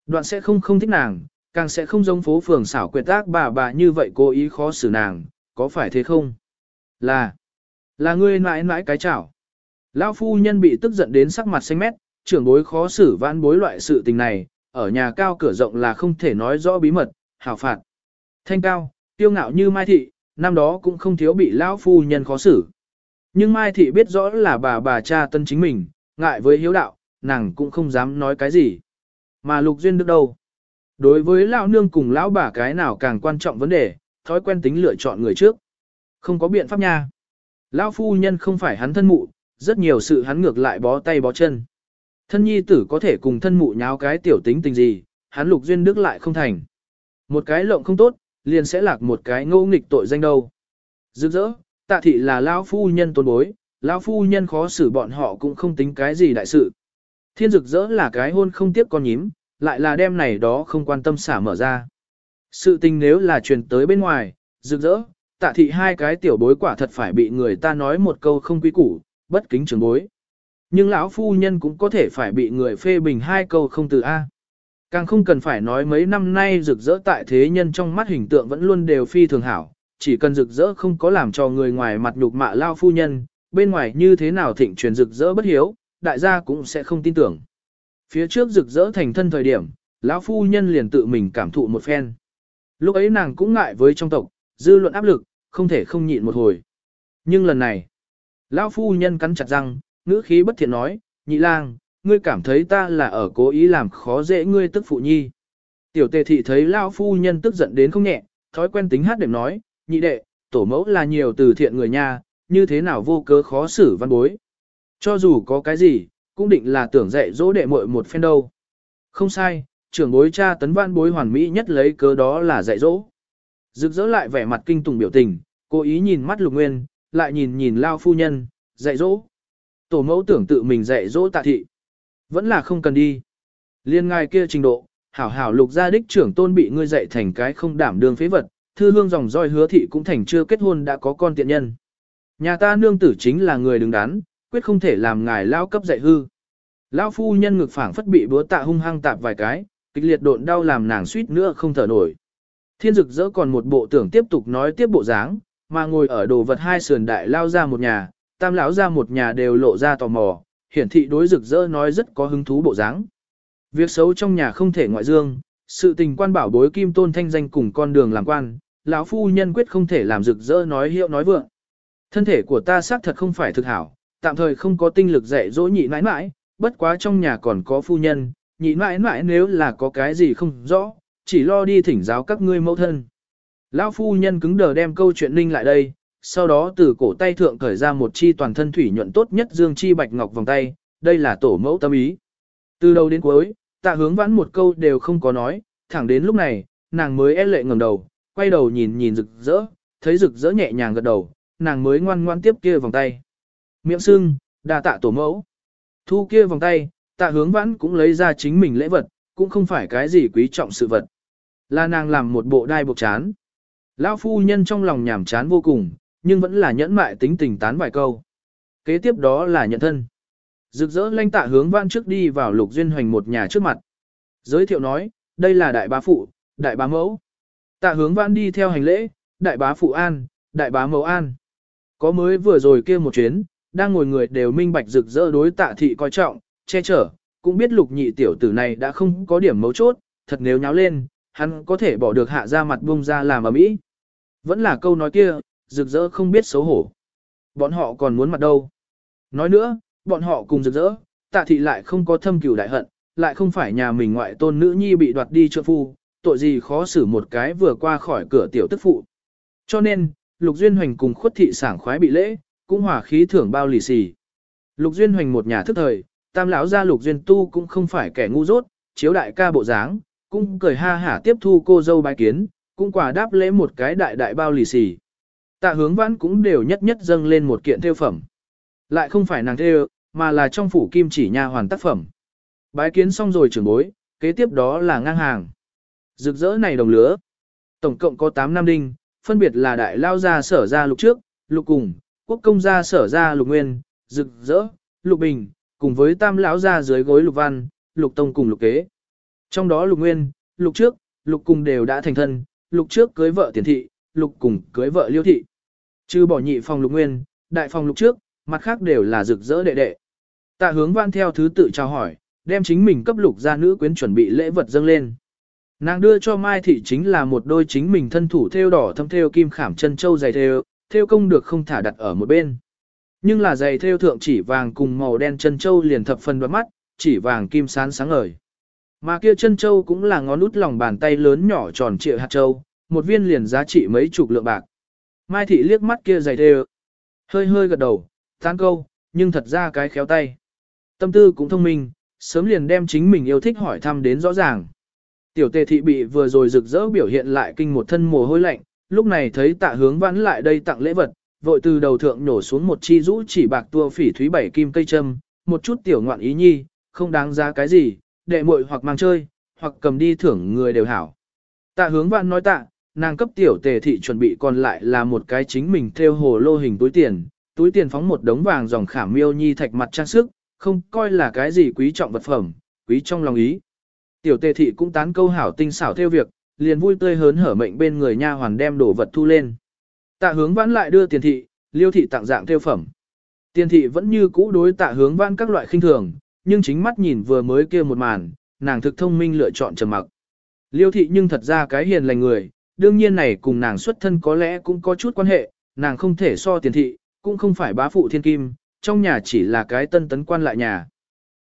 Đoạn sẽ không không thích nàng, càng sẽ không giống phố phường xảo quyệt tác bà bà như vậy cố ý khó xử nàng, có phải thế không? Là, là ngươi mãi mãi cái chảo. Lão phu nhân bị tức giận đến sắc mặt xanh mét, trưởng bối khó xử vãn bối loại sự tình này, ở nhà cao cửa rộng là không thể nói rõ bí mật, hảo phạt. Thanh cao, tiêu ngạo như Mai Thị, năm đó cũng không thiếu bị lão phu nhân khó xử. Nhưng Mai Thị biết rõ là bà bà cha tân chính mình, ngại với hiếu đạo, nàng cũng không dám nói cái gì. Mà Lục Duyên được đâu? Đối với lão nương cùng lão bà cái nào càng quan trọng vấn đề, thói quen tính lựa chọn người trước. Không có biện pháp nha. Lão phu nhân không phải hắn thân mụ, rất nhiều sự hắn ngược lại bó tay bó chân. Thân nhi tử có thể cùng thân mụ nháo cái tiểu tính tình gì, hắn lục duyên đức lại không thành. Một cái lộng không tốt, liền sẽ lạc một cái ngô nghịch tội danh đâu. Rực rỡ, tạ thị là lão phu nhân tôn bối, lão phu nhân khó xử bọn họ cũng không tính cái gì đại sự. Thiên rực rỡ là cái hôn không tiếc con nhím, lại là đêm này đó không quan tâm xả mở ra. Sự tình nếu là truyền tới bên ngoài, rực rỡ, tạ thị hai cái tiểu bối quả thật phải bị người ta nói một câu không quý củ, bất kính trường bối. Nhưng lão phu nhân cũng có thể phải bị người phê bình hai câu không từ A. Càng không cần phải nói mấy năm nay rực rỡ tại thế nhân trong mắt hình tượng vẫn luôn đều phi thường hảo, chỉ cần rực rỡ không có làm cho người ngoài mặt nhục mạ lao phu nhân, bên ngoài như thế nào thịnh truyền rực rỡ bất hiếu, đại gia cũng sẽ không tin tưởng. Phía trước rực rỡ thành thân thời điểm, lão phu nhân liền tự mình cảm thụ một phen. Lúc ấy nàng cũng ngại với trong tộc, dư luận áp lực, không thể không nhịn một hồi. Nhưng lần này, lão phu nhân cắn chặt răng, ngữ khí bất thiện nói, nhị lang, ngươi cảm thấy ta là ở cố ý làm khó dễ ngươi tức phụ nhi. Tiểu tề thị thấy lão phu nhân tức giận đến không nhẹ, thói quen tính hát đệm nói, nhị đệ, tổ mẫu là nhiều từ thiện người nha, như thế nào vô cớ khó xử văn bối. Cho dù có cái gì, cũng định là tưởng dạy dỗ đệ muội một phen đâu. Không sai, trưởng bối cha tấn văn bối hoàn mỹ nhất lấy cớ đó là dạy dỗ. Rực rỡ lại vẻ mặt kinh tùng biểu tình, cố ý nhìn mắt lục nguyên, lại nhìn nhìn lao phu nhân, dạy dỗ. Tổ mẫu tưởng tự mình dạy dỗ tạ thị. Vẫn là không cần đi. Liên ngài kia trình độ, hảo hảo lục gia đích trưởng tôn bị ngươi dạy thành cái không đảm đương phế vật, thư hương dòng roi hứa thị cũng thành chưa kết hôn đã có con tiện nhân. Nhà ta nương tử chính là người đứng đắn, quyết không thể làm ngài lao cấp dạy hư. Lao phu nhân ngực phảng phất bị búa tạ hung hăng tạp vài cái, kịch liệt độn đau làm nàng suýt nữa không thở nổi. Thiên dực dỡ còn một bộ tưởng tiếp tục nói tiếp bộ dáng, mà ngồi ở đồ vật hai sườn đại lao ra một nhà, tam lão ra một nhà đều lộ ra tò mò, hiển thị đối rực rỡ nói rất có hứng thú bộ dáng. Việc xấu trong nhà không thể ngoại dương, sự tình quan bảo bối kim tôn thanh danh cùng con đường làm quan, lão phu nhân quyết không thể làm rực rỡ nói hiệu nói vượng. Thân thể của ta xác thật không phải thực hảo, tạm thời không có tinh lực dạy dỗ nhị mãi mãi, bất quá trong nhà còn có phu nhân, nhị mãi mãi nếu là có cái gì không rõ, chỉ lo đi thỉnh giáo các ngươi mẫu thân. Lão phu nhân cứng đờ đem câu chuyện ninh lại đây, sau đó từ cổ tay thượng cởi ra một chi toàn thân thủy nhuận tốt nhất dương chi bạch ngọc vòng tay, đây là tổ mẫu tâm ý. Từ đầu đến cuối, tạ hướng vãn một câu đều không có nói, thẳng đến lúc này, nàng mới e lệ ngẩng đầu, quay đầu nhìn nhìn rực rỡ, thấy rực rỡ nhẹ nhàng gật đầu, nàng mới ngoan ngoan tiếp kia vòng tay. Miệng sưng, đa tạ tổ mẫu. Thu kia vòng tay, tạ hướng vãn cũng lấy ra chính mình lễ vật, cũng không phải cái gì quý trọng sự vật. Là nàng làm một bộ đai buộc chán. Lão phu nhân trong lòng nhảm chán vô cùng, nhưng vẫn là nhẫn mại tính tình tán vài câu. Kế tiếp đó là nhận thân. Rực rỡ lanh tạ hướng vãn trước đi vào lục duyên hoành một nhà trước mặt. Giới thiệu nói, đây là đại bá phụ, đại bá mẫu. Tạ hướng vãn đi theo hành lễ, đại bá phụ an, đại bá mẫu an. Có mới vừa rồi kia một chuyến, đang ngồi người đều minh bạch rực rỡ đối tạ thị coi trọng, che chở, cũng biết lục nhị tiểu tử này đã không có điểm mấu chốt, thật nếu nháo lên, hắn có thể bỏ được hạ ra mặt bung ra làm ở mỹ. Vẫn là câu nói kia, rực rỡ không biết xấu hổ. Bọn họ còn muốn mặt đâu. Nói nữa, bọn họ cùng rực rỡ, tạ thị lại không có thâm cửu đại hận, lại không phải nhà mình ngoại tôn nữ nhi bị đoạt đi trượng phu, tội gì khó xử một cái vừa qua khỏi cửa tiểu tức phụ. Cho nên, Lục Duyên Hoành cùng khuất thị sảng khoái bị lễ, cũng hòa khí thưởng bao lì xì. Lục Duyên Hoành một nhà thức thời, tam lão gia Lục Duyên Tu cũng không phải kẻ ngu dốt, chiếu đại ca bộ dáng, cũng cười ha hả tiếp thu cô dâu bái kiến, cũng quả đáp lễ một cái đại đại bao lì xì. Tạ hướng vãn cũng đều nhất nhất dâng lên một kiện theo phẩm. Lại không phải nàng theo, mà là trong phủ kim chỉ nha hoàn tác phẩm. Bái kiến xong rồi trưởng bối, kế tiếp đó là ngang hàng. Rực rỡ này đồng lứa. Tổng cộng có 8 nam đinh, phân biệt là đại lao gia sở gia lục trước, lục cùng, quốc công gia sở gia lục nguyên, rực rỡ, lục bình, cùng với tam lão gia dưới gối lục văn, lục tông cùng lục kế. Trong đó lục nguyên, lục trước, lục cùng đều đã thành thân, lục trước cưới vợ tiền thị, lục cùng cưới vợ liêu thị. Trừ bỏ nhị phòng lục nguyên, đại phòng lục trước, mặt khác đều là rực rỡ đệ đệ. Tạ hướng văn theo thứ tự chào hỏi, đem chính mình cấp lục gia nữ quyến chuẩn bị lễ vật dâng lên. Nàng đưa cho Mai Thị chính là một đôi chính mình thân thủ thêu đỏ thâm thêu kim khảm chân châu dày thêu, thêu công được không thả đặt ở một bên. Nhưng là giày thêu thượng chỉ vàng cùng màu đen chân châu liền thập phần đoạt mắt, chỉ vàng kim sáng sáng ngời. Mà kia chân châu cũng là ngón út lòng bàn tay lớn nhỏ tròn trịa hạt châu, một viên liền giá trị mấy chục lượng bạc. Mai thị liếc mắt kia giày thêu, hơi hơi gật đầu, tán câu, nhưng thật ra cái khéo tay. Tâm tư cũng thông minh, sớm liền đem chính mình yêu thích hỏi thăm đến rõ ràng. Tiểu tề thị bị vừa rồi rực rỡ biểu hiện lại kinh một thân mồ hôi lạnh, lúc này thấy tạ hướng vãn lại đây tặng lễ vật, vội từ đầu thượng nổ xuống một chi rũ chỉ bạc tua phỉ thúy bảy kim cây châm, một chút tiểu ngoạn ý nhi, không đáng giá cái gì, đệ muội hoặc mang chơi, hoặc cầm đi thưởng người đều hảo. Tạ hướng vạn nói tạ, nàng cấp tiểu tề thị chuẩn bị còn lại là một cái chính mình theo hồ lô hình túi tiền, túi tiền phóng một đống vàng dòng khảm miêu nhi thạch mặt trang sức, không coi là cái gì quý trọng vật phẩm, quý trong lòng ý. Tiểu tề thị cũng tán câu hảo tinh xảo theo việc, liền vui tươi hớn hở mệnh bên người nha hoàn đem đồ vật thu lên. Tạ hướng vãn lại đưa tiền thị, liêu thị tặng dạng theo phẩm. Tiền thị vẫn như cũ đối tạ hướng vãn các loại khinh thường, nhưng chính mắt nhìn vừa mới kia một màn, nàng thực thông minh lựa chọn trầm mặc. Liêu thị nhưng thật ra cái hiền lành người, đương nhiên này cùng nàng xuất thân có lẽ cũng có chút quan hệ, nàng không thể so tiền thị, cũng không phải bá phụ thiên kim, trong nhà chỉ là cái tân tấn quan lại nhà.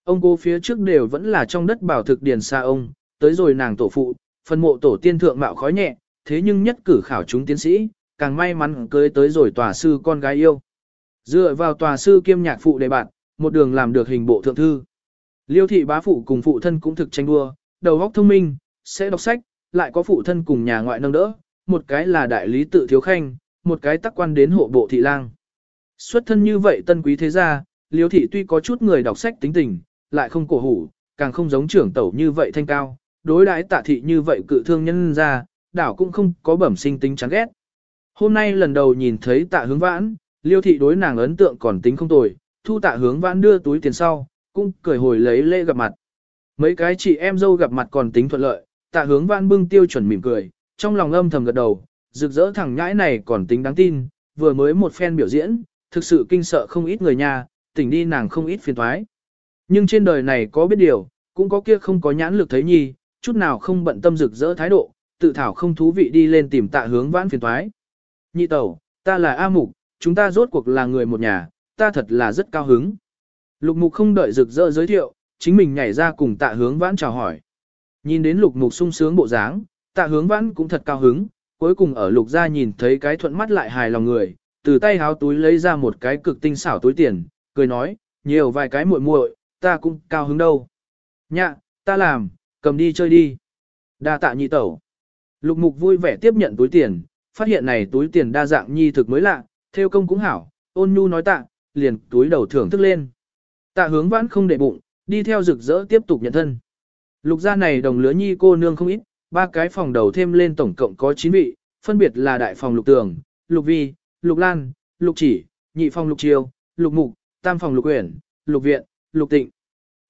Ông cô phía trước đều vẫn là trong đất bảo thực điền xa ông, tới rồi nàng tổ phụ, phân mộ tổ tiên thượng mạo khói nhẹ, thế nhưng nhất cử khảo chúng tiến sĩ, càng may mắn cưới tới rồi tòa sư con gái yêu. Dựa vào tòa sư kiêm nhạc phụ đề bạn, một đường làm được hình bộ thượng thư. Liêu thị bá phụ cùng phụ thân cũng thực tranh đua, đầu óc thông minh, sẽ đọc sách, lại có phụ thân cùng nhà ngoại nâng đỡ, một cái là đại lý tự thiếu khanh, một cái tắc quan đến hộ bộ thị lang. Xuất thân như vậy tân quý thế gia, liêu thị tuy có chút người đọc sách tính tình, lại không cổ hủ, càng không giống trưởng tẩu như vậy thanh cao, đối đãi tạ thị như vậy cự thương nhân ra, đảo cũng không có bẩm sinh tính chán ghét. Hôm nay lần đầu nhìn thấy tạ hướng vãn, liêu thị đối nàng ấn tượng còn tính không tồi, thu tạ hướng vãn đưa túi tiền sau, cũng cười hồi lấy lễ gặp mặt. Mấy cái chị em dâu gặp mặt còn tính thuận lợi, tạ hướng vãn bưng tiêu chuẩn mỉm cười, trong lòng âm thầm gật đầu, rực rỡ thằng nhãi này còn tính đáng tin, vừa mới một phen biểu diễn, thực sự kinh sợ không ít người nhà, tỉnh đi nàng không ít phiền thoái. Nhưng trên đời này có biết điều, cũng có kia không có nhãn lực thấy nhi, chút nào không bận tâm rực rỡ thái độ, tự thảo không thú vị đi lên tìm tạ hướng vãn phiền thoái. Nhị tẩu, ta là A Mục, chúng ta rốt cuộc là người một nhà, ta thật là rất cao hứng. Lục mục không đợi rực rỡ giới thiệu, chính mình nhảy ra cùng tạ hướng vãn chào hỏi. Nhìn đến lục mục sung sướng bộ dáng, tạ hướng vãn cũng thật cao hứng, cuối cùng ở lục gia nhìn thấy cái thuận mắt lại hài lòng người, từ tay háo túi lấy ra một cái cực tinh xảo túi tiền, cười nói, nhiều vài cái muội muội, ta cũng cao hứng đâu. Nhạ, ta làm, cầm đi chơi đi. Đa tạ nhị tẩu. Lục mục vui vẻ tiếp nhận túi tiền, phát hiện này túi tiền đa dạng nhi thực mới lạ, theo công cũng hảo, ôn nhu nói tạ, liền túi đầu thưởng thức lên. Tạ hướng vãn không để bụng, đi theo rực rỡ tiếp tục nhận thân. Lục gia này đồng lứa nhi cô nương không ít, ba cái phòng đầu thêm lên tổng cộng có 9 vị, phân biệt là đại phòng lục tường, lục vi, lục lan, lục chỉ, nhị phòng lục triều, lục mục, tam phòng lục uyển, lục viện, lục tịnh.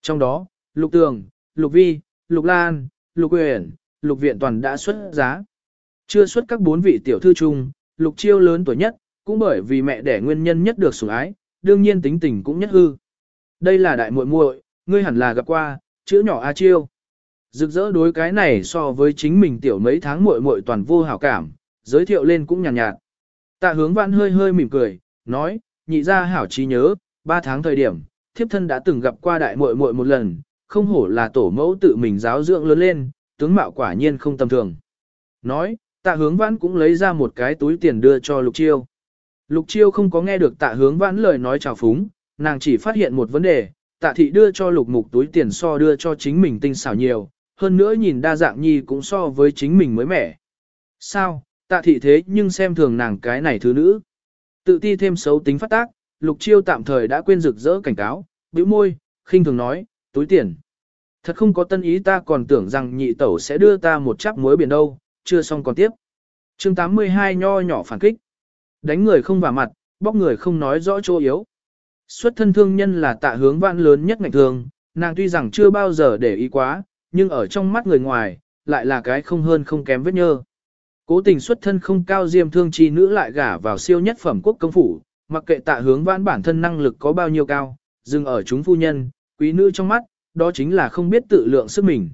Trong đó, lục tường, lục vi, lục lan, lục uyển, lục viện toàn đã xuất giá. Chưa xuất các bốn vị tiểu thư chung, lục chiêu lớn tuổi nhất, cũng bởi vì mẹ đẻ nguyên nhân nhất được sủng ái, đương nhiên tính tình cũng nhất hư. Đây là đại muội muội, ngươi hẳn là gặp qua, chữ nhỏ A Chiêu. Rực rỡ đối cái này so với chính mình tiểu mấy tháng muội muội toàn vô hảo cảm, giới thiệu lên cũng nhàn nhạt, nhạt. Tạ hướng vãn hơi hơi mỉm cười, nói, nhị ra hảo trí nhớ, ba tháng thời điểm, thiếp thân đã từng gặp qua đại muội muội một lần, không hổ là tổ mẫu tự mình giáo dưỡng lớn lên, tướng mạo quả nhiên không tầm thường. Nói, tạ hướng vãn cũng lấy ra một cái túi tiền đưa cho lục chiêu. Lục chiêu không có nghe được tạ hướng vãn lời nói chào phúng, nàng chỉ phát hiện một vấn đề, tạ thị đưa cho lục mục túi tiền so đưa cho chính mình tinh xảo nhiều, hơn nữa nhìn đa dạng nhi cũng so với chính mình mới mẻ. Sao, tạ thị thế nhưng xem thường nàng cái này thứ nữ. Tự ti thêm xấu tính phát tác, lục chiêu tạm thời đã quên rực rỡ cảnh cáo, bĩu môi, khinh thường nói, túi tiền. Thật không có tân ý ta còn tưởng rằng nhị tẩu sẽ đưa ta một chắp muối biển đâu, chưa xong còn tiếp. chương 82 nho nhỏ phản kích. Đánh người không vào mặt, bóc người không nói rõ chỗ yếu. Xuất thân thương nhân là tạ hướng vãn lớn nhất ngành thường, nàng tuy rằng chưa bao giờ để ý quá, nhưng ở trong mắt người ngoài, lại là cái không hơn không kém vết nhơ. Cố tình xuất thân không cao diêm thương chi nữ lại gả vào siêu nhất phẩm quốc công phủ, mặc kệ tạ hướng vãn bản thân năng lực có bao nhiêu cao, dừng ở chúng phu nhân, quý nữ trong mắt, đó chính là không biết tự lượng sức mình.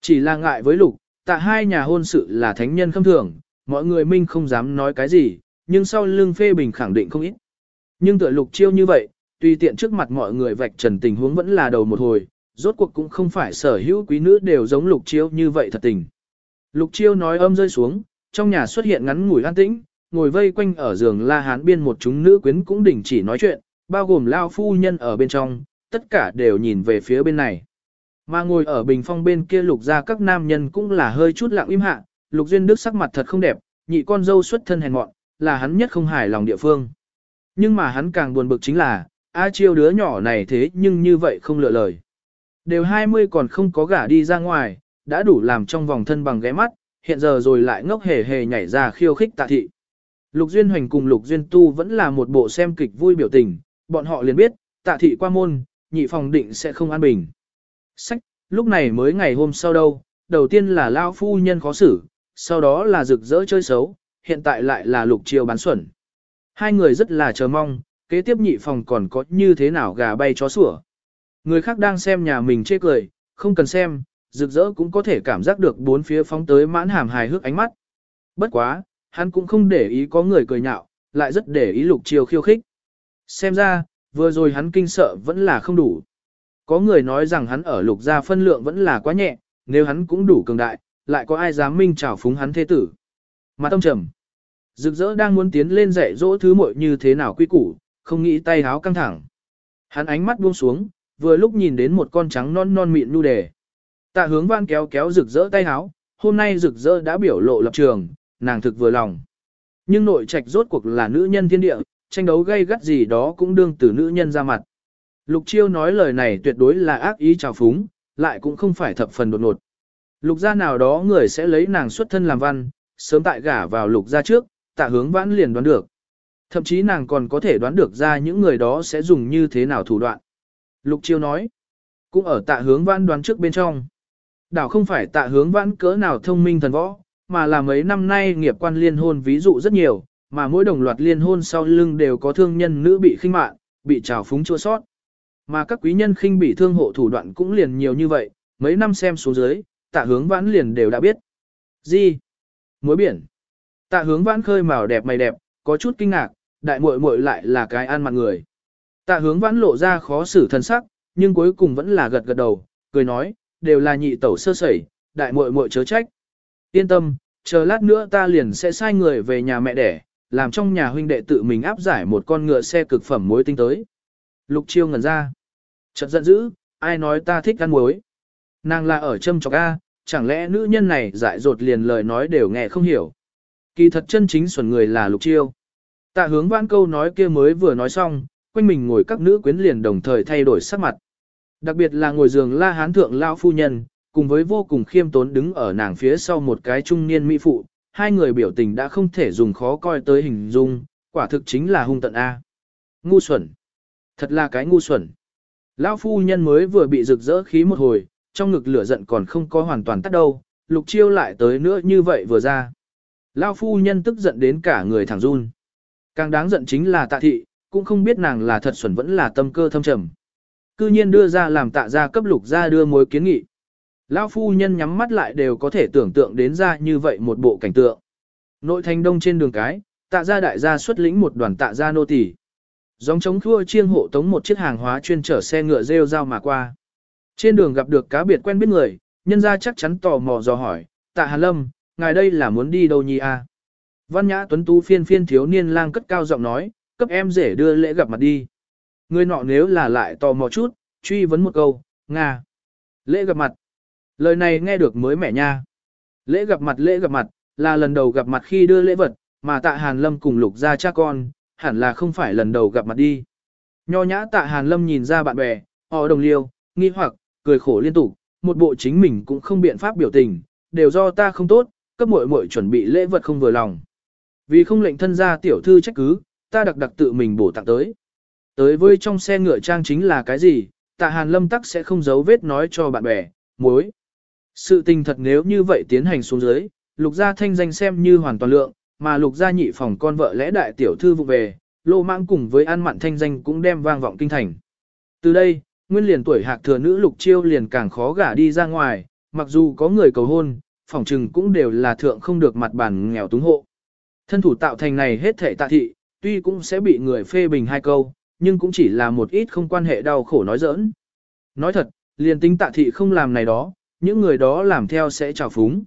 Chỉ là ngại với lục, tạ hai nhà hôn sự là thánh nhân khâm thường, mọi người minh không dám nói cái gì, nhưng sau lưng phê bình khẳng định không ít. Nhưng tựa lục chiêu như vậy, tùy tiện trước mặt mọi người vạch trần tình huống vẫn là đầu một hồi, rốt cuộc cũng không phải sở hữu quý nữ đều giống lục chiêu như vậy thật tình. Lục chiêu nói âm rơi xuống, trong nhà xuất hiện ngắn ngủi an tĩnh, ngồi vây quanh ở giường la hán biên một chúng nữ quyến cũng đình chỉ nói chuyện, bao gồm lao phu nhân ở bên trong, tất cả đều nhìn về phía bên này. Mà ngồi ở bình phong bên kia lục ra các nam nhân cũng là hơi chút lặng im hạ, lục duyên đức sắc mặt thật không đẹp, nhị con dâu xuất thân hèn mọn, là hắn nhất không hài lòng địa phương. Nhưng mà hắn càng buồn bực chính là, A chiêu đứa nhỏ này thế nhưng như vậy không lựa lời. Đều 20 còn không có gả đi ra ngoài, đã đủ làm trong vòng thân bằng ghé mắt, hiện giờ rồi lại ngốc hề hề nhảy ra khiêu khích tạ thị. Lục Duyên Hoành cùng Lục Duyên Tu vẫn là một bộ xem kịch vui biểu tình, bọn họ liền biết, tạ thị qua môn, nhị phòng định sẽ không an bình. Sách, lúc này mới ngày hôm sau đâu, đầu tiên là lao phu nhân khó xử, sau đó là rực rỡ chơi xấu, hiện tại lại là lục chiều bán xuẩn. Hai người rất là chờ mong, kế tiếp nhị phòng còn có như thế nào gà bay chó sủa. Người khác đang xem nhà mình chê cười, không cần xem, rực rỡ cũng có thể cảm giác được bốn phía phóng tới mãn hàm hài hước ánh mắt. Bất quá, hắn cũng không để ý có người cười nhạo, lại rất để ý lục chiều khiêu khích. Xem ra, vừa rồi hắn kinh sợ vẫn là không đủ. Có người nói rằng hắn ở lục gia phân lượng vẫn là quá nhẹ, nếu hắn cũng đủ cường đại, lại có ai dám minh trào phúng hắn thế tử. Mà tâm trầm. Rực rỡ đang muốn tiến lên dạy dỗ thứ muội như thế nào quy củ, không nghĩ tay háo căng thẳng. Hắn ánh mắt buông xuống, vừa lúc nhìn đến một con trắng non non mịn nu đề. Tạ hướng văn kéo kéo rực rỡ tay háo, hôm nay rực rỡ đã biểu lộ lập trường, nàng thực vừa lòng. Nhưng nội trạch rốt cuộc là nữ nhân thiên địa, tranh đấu gây gắt gì đó cũng đương từ nữ nhân ra mặt. Lục chiêu nói lời này tuyệt đối là ác ý trào phúng, lại cũng không phải thập phần đột ngột. Lục gia nào đó người sẽ lấy nàng xuất thân làm văn, sớm tại gả vào lục gia trước, tạ hướng vãn liền đoán được. Thậm chí nàng còn có thể đoán được ra những người đó sẽ dùng như thế nào thủ đoạn. Lục chiêu nói, cũng ở tạ hướng vãn đoán trước bên trong. Đảo không phải tạ hướng vãn cỡ nào thông minh thần võ, mà là mấy năm nay nghiệp quan liên hôn ví dụ rất nhiều, mà mỗi đồng loạt liên hôn sau lưng đều có thương nhân nữ bị khinh mạn, bị trào phúng chua sót. Mà các quý nhân khinh bị thương hộ thủ đoạn cũng liền nhiều như vậy, mấy năm xem xuống dưới, tạ hướng vãn liền đều đã biết. Gì? Muối biển. Tạ hướng vãn khơi màu đẹp mày đẹp, có chút kinh ngạc, đại muội muội lại là cái ăn mặt người. Tạ hướng vãn lộ ra khó xử thân sắc, nhưng cuối cùng vẫn là gật gật đầu, cười nói, đều là nhị tẩu sơ sẩy, đại muội muội chớ trách. Yên tâm, chờ lát nữa ta liền sẽ sai người về nhà mẹ đẻ, làm trong nhà huynh đệ tự mình áp giải một con ngựa xe cực phẩm muối tinh tới. Lục chiêu ngẩn ra. Chợt giận dữ, ai nói ta thích ăn muối. Nàng là ở châm chọc A, chẳng lẽ nữ nhân này dại dột liền lời nói đều nghe không hiểu. Kỳ thật chân chính xuẩn người là lục chiêu. Tạ hướng vãn câu nói kia mới vừa nói xong, quanh mình ngồi các nữ quyến liền đồng thời thay đổi sắc mặt. Đặc biệt là ngồi giường la hán thượng lao phu nhân, cùng với vô cùng khiêm tốn đứng ở nàng phía sau một cái trung niên mỹ phụ, hai người biểu tình đã không thể dùng khó coi tới hình dung, quả thực chính là hung tận A. Ngu xuẩn. Thật là cái ngu xuẩn. Lão phu nhân mới vừa bị rực rỡ khí một hồi, trong ngực lửa giận còn không có hoàn toàn tắt đâu, lục chiêu lại tới nữa như vậy vừa ra. lão phu nhân tức giận đến cả người thẳng run. Càng đáng giận chính là tạ thị, cũng không biết nàng là thật xuẩn vẫn là tâm cơ thâm trầm. Cư nhiên đưa ra làm tạ gia cấp lục ra đưa mối kiến nghị. Lão phu nhân nhắm mắt lại đều có thể tưởng tượng đến ra như vậy một bộ cảnh tượng. Nội thành đông trên đường cái, tạ gia đại gia xuất lĩnh một đoàn tạ gia nô tỳ. Dòng chống thua chiêng hộ tống một chiếc hàng hóa chuyên chở xe ngựa rêu rao mà qua. Trên đường gặp được cá biệt quen biết người, nhân ra chắc chắn tò mò dò hỏi, tạ Hà Lâm, ngài đây là muốn đi đâu nhi à? Văn nhã tuấn tú phiên phiên thiếu niên lang cất cao giọng nói, cấp em rể đưa lễ gặp mặt đi. Người nọ nếu là lại tò mò chút, truy vấn một câu, Nga. Lễ gặp mặt. Lời này nghe được mới mẻ nha. Lễ gặp mặt lễ gặp mặt, là lần đầu gặp mặt khi đưa lễ vật, mà tạ Hàn Lâm cùng lục ra cha con, hẳn là không phải lần đầu gặp mặt đi. Nho nhã tạ Hàn Lâm nhìn ra bạn bè, họ đồng liêu, nghi hoặc, cười khổ liên tục, một bộ chính mình cũng không biện pháp biểu tình, đều do ta không tốt, cấp muội muội chuẩn bị lễ vật không vừa lòng. Vì không lệnh thân gia tiểu thư trách cứ, ta đặc đặc tự mình bổ tặng tới. Tới với trong xe ngựa trang chính là cái gì, tạ hàn lâm tắc sẽ không giấu vết nói cho bạn bè, mối. Sự tình thật nếu như vậy tiến hành xuống dưới, lục gia thanh danh xem như hoàn toàn lượng, mà lục gia nhị phòng con vợ lẽ đại tiểu thư vụ về, lô mãng cùng với an mặn thanh danh cũng đem vang vọng kinh thành. Từ đây, nguyên liền tuổi hạc thừa nữ lục chiêu liền càng khó gả đi ra ngoài, mặc dù có người cầu hôn, phỏng trừng cũng đều là thượng không được mặt bản nghèo túng hộ. Thân thủ tạo thành này hết thể tạ thị, tuy cũng sẽ bị người phê bình hai câu, nhưng cũng chỉ là một ít không quan hệ đau khổ nói giỡn. Nói thật, liền tính tạ thị không làm này đó, những người đó làm theo sẽ trào phúng.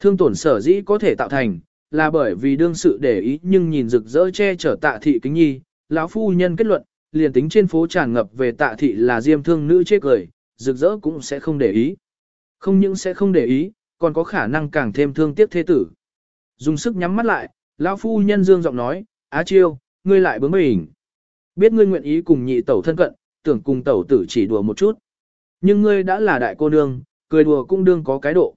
Thương tổn sở dĩ có thể tạo thành, là bởi vì đương sự để ý nhưng nhìn rực rỡ che chở tạ thị kính nhi, lão phu nhân kết luận, liền tính trên phố tràn ngập về tạ thị là diêm thương nữ chê cười, rực rỡ cũng sẽ không để ý. Không những sẽ không để ý, còn có khả năng càng thêm thương tiếc thế tử. Dùng sức nhắm mắt lại, lão phu nhân dương giọng nói, Á Chiêu, ngươi lại bướng bỉnh. Biết ngươi nguyện ý cùng nhị tẩu thân cận, tưởng cùng tẩu tử chỉ đùa một chút. Nhưng ngươi đã là đại cô nương, cười đùa cũng đương có cái độ.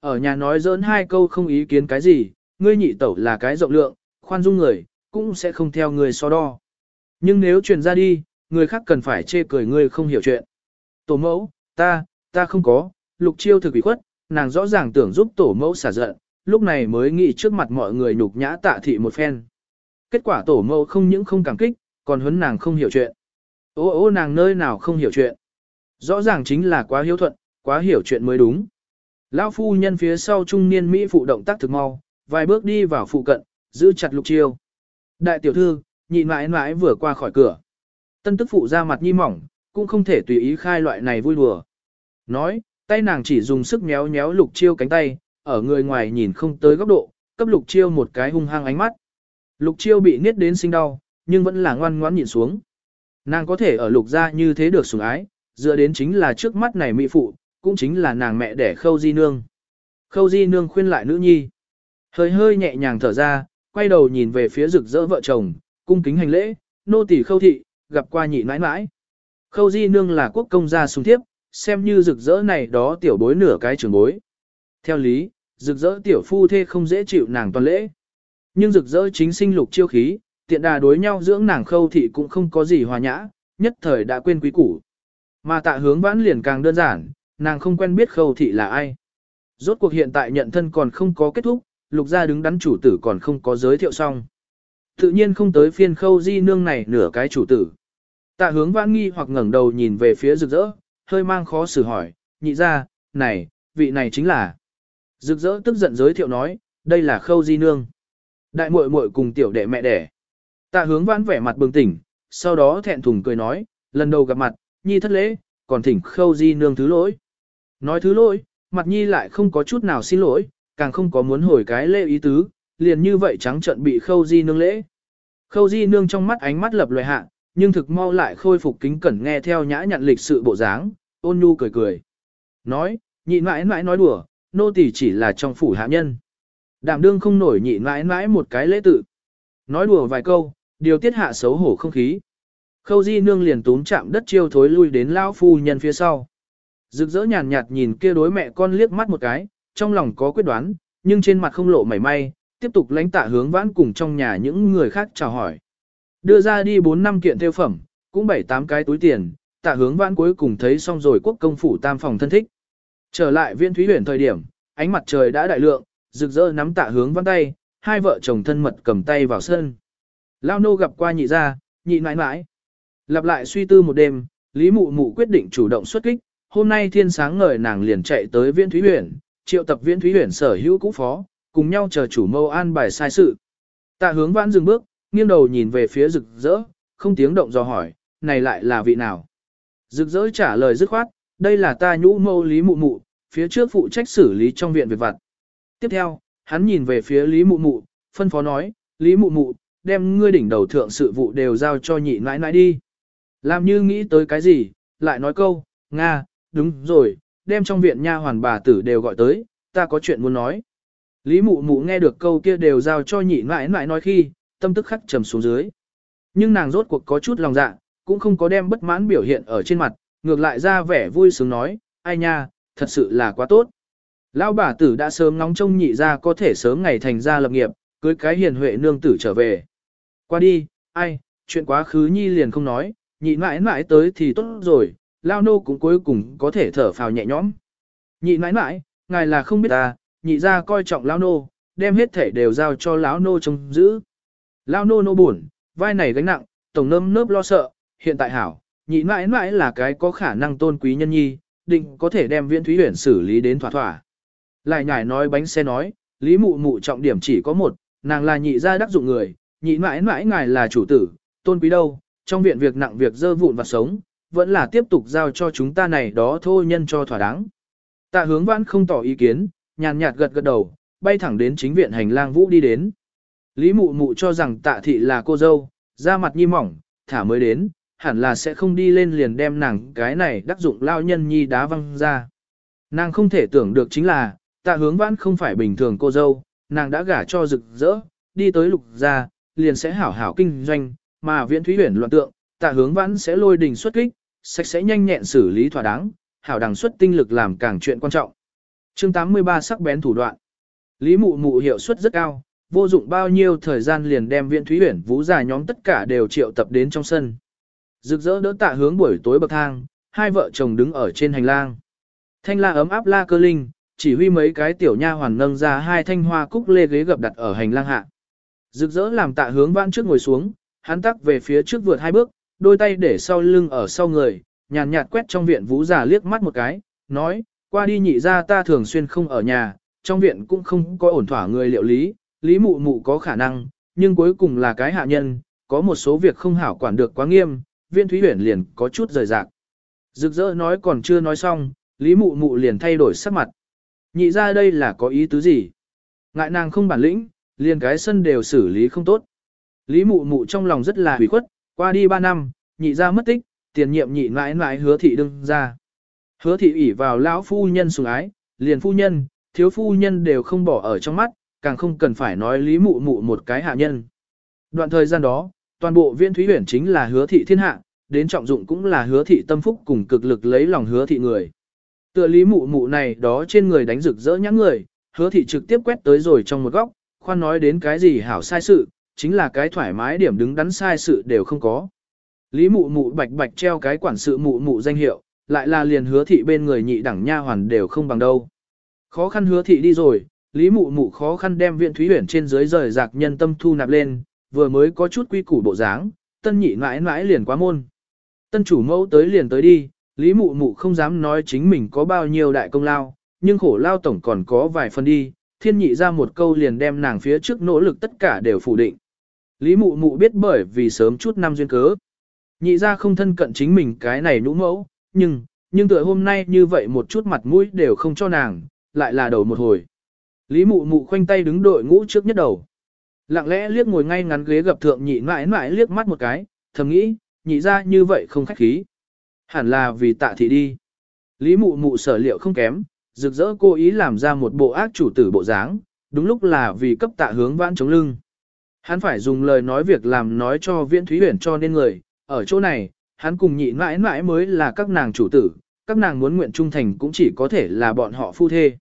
Ở nhà nói dỡn hai câu không ý kiến cái gì, ngươi nhị tẩu là cái rộng lượng, khoan dung người, cũng sẽ không theo ngươi so đo. Nhưng nếu truyền ra đi, người khác cần phải chê cười ngươi không hiểu chuyện. Tổ mẫu, ta, ta không có, lục chiêu thực bị khuất, nàng rõ ràng tưởng giúp tổ mẫu xả giận, lúc này mới nghĩ trước mặt mọi người nhục nhã tạ thị một phen. Kết quả tổ mẫu không những không cảm kích, còn huấn nàng không hiểu chuyện. Ô ô nàng nơi nào không hiểu chuyện. Rõ ràng chính là quá hiếu thuận, quá hiểu chuyện mới đúng. Lão phu nhân phía sau trung niên Mỹ phụ động tác thực mau, vài bước đi vào phụ cận, giữ chặt lục chiêu. Đại tiểu thư, nhịn mãi mãi vừa qua khỏi cửa. Tân tức phụ ra mặt nhi mỏng, cũng không thể tùy ý khai loại này vui đùa. Nói, tay nàng chỉ dùng sức méo méo lục chiêu cánh tay, ở người ngoài nhìn không tới góc độ, cấp lục chiêu một cái hung hăng ánh mắt. Lục chiêu bị niết đến sinh đau, nhưng vẫn là ngoan ngoãn nhìn xuống. Nàng có thể ở lục gia như thế được sủng ái, dựa đến chính là trước mắt này mỹ phụ, cũng chính là nàng mẹ đẻ khâu di nương. Khâu di nương khuyên lại nữ nhi. Hơi hơi nhẹ nhàng thở ra, quay đầu nhìn về phía rực rỡ vợ chồng, cung kính hành lễ, nô tỳ khâu thị, gặp qua nhị mãi mãi. Khâu di nương là quốc công gia sùng thiếp, xem như rực rỡ này đó tiểu bối nửa cái trường bối. Theo lý, rực rỡ tiểu phu thê không dễ chịu nàng toàn lễ. Nhưng rực rỡ chính sinh lục chiêu khí, tiện đà đối nhau dưỡng nàng khâu thị cũng không có gì hòa nhã, nhất thời đã quên quý củ. Mà tạ hướng vãn liền càng đơn giản, nàng không quen biết khâu thị là ai. Rốt cuộc hiện tại nhận thân còn không có kết thúc, lục gia đứng đắn chủ tử còn không có giới thiệu xong. Tự nhiên không tới phiên khâu di nương này nửa cái chủ tử. Tạ hướng vãn nghi hoặc ngẩng đầu nhìn về phía rực rỡ, hơi mang khó xử hỏi, nhị ra, này, vị này chính là. Rực rỡ tức giận giới thiệu nói, đây là khâu di nương. Đại muội muội cùng tiểu đệ mẹ đẻ. Tạ hướng vãn vẻ mặt bừng tỉnh, sau đó thẹn thùng cười nói, lần đầu gặp mặt, nhi thất lễ, còn thỉnh khâu di nương thứ lỗi. Nói thứ lỗi, mặt nhi lại không có chút nào xin lỗi, càng không có muốn hồi cái lễ ý tứ, liền như vậy trắng trận bị khâu di nương lễ. Khâu di nương trong mắt ánh mắt lập loài hạ, nhưng thực mau lại khôi phục kính cẩn nghe theo nhã nhận lịch sự bộ dáng, ôn nhu cười cười. Nói, nhị mãi mãi nói đùa, nô tỳ chỉ là trong phủ hạ nhân. Đảm đương không nổi nhị mãi mãi một cái lễ tự. Nói đùa vài câu, điều tiết hạ xấu hổ không khí. Khâu di nương liền túm chạm đất chiêu thối lui đến lão phu nhân phía sau. Rực rỡ nhàn nhạt nhìn kia đối mẹ con liếc mắt một cái, trong lòng có quyết đoán, nhưng trên mặt không lộ mảy may, tiếp tục lãnh tạ hướng vãn cùng trong nhà những người khác chào hỏi. Đưa ra đi 4 năm kiện theo phẩm, cũng 7-8 cái túi tiền, tạ hướng vãn cuối cùng thấy xong rồi quốc công phủ tam phòng thân thích. Trở lại viên thúy huyền thời điểm, ánh mặt trời đã đại lượng, rực rỡ nắm tạ hướng vãn tay, hai vợ chồng thân mật cầm tay vào sân. Lao nô gặp qua nhị gia, nhị mãi mãi. Lặp lại suy tư một đêm, Lý Mụ Mụ quyết định chủ động xuất kích, hôm nay thiên sáng ngời nàng liền chạy tới viên Thúy Huyền, triệu tập Viễn Thúy Huyền sở hữu cũ phó, cùng nhau chờ chủ mâu an bài sai sự. Tạ hướng vãn dừng bước, nghiêng đầu nhìn về phía rực rỡ, không tiếng động dò hỏi, này lại là vị nào? Rực rỡ trả lời dứt khoát, đây là ta nhũ mâu Lý Mụ Mụ, phía trước phụ trách xử lý trong viện việc vặt. Tiếp theo, hắn nhìn về phía Lý Mụ Mụ, phân phó nói, Lý Mụ Mụ, đem ngươi đỉnh đầu thượng sự vụ đều giao cho nhị nãi nãi đi. Làm như nghĩ tới cái gì, lại nói câu, Nga, đúng rồi, đem trong viện nha hoàn bà tử đều gọi tới, ta có chuyện muốn nói. Lý mụ mụ nghe được câu kia đều giao cho nhị mãi mãi nói khi, tâm tức khắc trầm xuống dưới. Nhưng nàng rốt cuộc có chút lòng dạ, cũng không có đem bất mãn biểu hiện ở trên mặt, ngược lại ra vẻ vui sướng nói, ai nha, thật sự là quá tốt. Lão bà tử đã sớm nóng trông nhị ra có thể sớm ngày thành ra lập nghiệp, cưới cái hiền huệ nương tử trở về. Qua đi, ai, chuyện quá khứ nhi liền không nói, nhị mãi mãi tới thì tốt rồi, lao nô cũng cuối cùng có thể thở phào nhẹ nhõm. Nhị mãi mãi, ngài là không biết ta, nhị ra coi trọng lao nô, đem hết thể đều giao cho lão nô trông giữ. Lao nô nô buồn, vai này gánh nặng, tổng nơm nớp lo sợ, hiện tại hảo, nhị mãi mãi là cái có khả năng tôn quý nhân nhi, định có thể đem viễn thúy huyển xử lý đến thỏa thỏa. Lại nhải nói bánh xe nói, lý mụ mụ trọng điểm chỉ có một, nàng là nhị gia đắc dụng người, nhị mãi mãi ngài là chủ tử, tôn quý đâu, trong viện việc nặng việc dơ vụn và sống, vẫn là tiếp tục giao cho chúng ta này đó thôi nhân cho thỏa đáng. Tạ hướng vãn không tỏ ý kiến, nhàn nhạt gật gật đầu, bay thẳng đến chính viện hành lang vũ đi đến. Lý mụ mụ cho rằng tạ thị là cô dâu, da mặt nhi mỏng, thả mới đến, hẳn là sẽ không đi lên liền đem nàng cái này đắc dụng lao nhân nhi đá văng ra. Nàng không thể tưởng được chính là, tạ hướng vãn không phải bình thường cô dâu, nàng đã gả cho rực rỡ, đi tới lục gia, liền sẽ hảo hảo kinh doanh, mà viễn thúy huyền loạn tượng, tạ hướng vãn sẽ lôi đình xuất kích, sạch sẽ nhanh nhẹn xử lý thỏa đáng, hảo đằng xuất tinh lực làm càng chuyện quan trọng. Chương 83 sắc bén thủ đoạn. Lý mụ mụ hiệu suất rất cao, vô dụng bao nhiêu thời gian liền đem viện thúy huyền vũ già nhóm tất cả đều triệu tập đến trong sân. Rực rỡ đỡ tạ hướng buổi tối bậc thang, hai vợ chồng đứng ở trên hành lang. Thanh la ấm áp la cơ linh, chỉ huy mấy cái tiểu nha hoàn nâng ra hai thanh hoa cúc lê ghế gập đặt ở hành lang hạ. Rực rỡ làm tạ hướng vãn trước ngồi xuống, hắn tắc về phía trước vượt hai bước, đôi tay để sau lưng ở sau người, nhàn nhạt quét trong viện vũ giả liếc mắt một cái, nói, qua đi nhị ra ta thường xuyên không ở nhà, trong viện cũng không có ổn thỏa người liệu lý, lý mụ mụ có khả năng, nhưng cuối cùng là cái hạ nhân, có một số việc không hảo quản được quá nghiêm, viên thúy huyển liền có chút rời rạc. Rực rỡ nói còn chưa nói xong, lý mụ mụ liền thay đổi sắc mặt. Nhị ra đây là có ý tứ gì? Ngại nàng không bản lĩnh, liền cái sân đều xử lý không tốt. Lý mụ mụ trong lòng rất là hủy khuất, qua đi 3 năm, nhị ra mất tích, tiền nhiệm nhị mãi mãi hứa thị đương ra. Hứa thị ủy vào lão phu nhân sủng ái, liền phu nhân, thiếu phu nhân đều không bỏ ở trong mắt, càng không cần phải nói lý mụ mụ một cái hạ nhân. Đoạn thời gian đó, toàn bộ viên thúy huyển chính là hứa thị thiên hạ, đến trọng dụng cũng là hứa thị tâm phúc cùng cực lực lấy lòng hứa thị người. Tựa lý mụ mụ này đó trên người đánh rực rỡ nhãn người, hứa thị trực tiếp quét tới rồi trong một góc, khoan nói đến cái gì hảo sai sự, chính là cái thoải mái điểm đứng đắn sai sự đều không có. Lý mụ mụ bạch bạch treo cái quản sự mụ mụ danh hiệu, lại là liền hứa thị bên người nhị đẳng nha hoàn đều không bằng đâu. Khó khăn hứa thị đi rồi, Lý mụ mụ khó khăn đem viện thúy huyển trên dưới rời rạc nhân tâm thu nạp lên, vừa mới có chút quy củ bộ dáng, tân nhị mãi mãi liền quá môn. Tân chủ mẫu tới liền tới đi, Lý mụ mụ không dám nói chính mình có bao nhiêu đại công lao, nhưng khổ lao tổng còn có vài phần đi, thiên nhị ra một câu liền đem nàng phía trước nỗ lực tất cả đều phủ định. Lý mụ mụ biết bởi vì sớm chút năm duyên cớ. Nhị ra không thân cận chính mình cái này nhũ mẫu, nhưng, nhưng tựa hôm nay như vậy một chút mặt mũi đều không cho nàng, lại là đầu một hồi. Lý mụ mụ khoanh tay đứng đội ngũ trước nhất đầu. Lặng lẽ liếc ngồi ngay ngắn ghế gặp thượng nhị mãi mãi liếc mắt một cái, thầm nghĩ, nhị ra như vậy không khách khí. Hẳn là vì tạ thị đi. Lý mụ mụ sở liệu không kém, rực rỡ cố ý làm ra một bộ ác chủ tử bộ dáng, đúng lúc là vì cấp tạ hướng vãn chống lưng. Hắn phải dùng lời nói việc làm nói cho viễn thúy huyền cho nên người, ở chỗ này, hắn cùng nhị mãi mãi mới là các nàng chủ tử, các nàng muốn nguyện trung thành cũng chỉ có thể là bọn họ phu thê.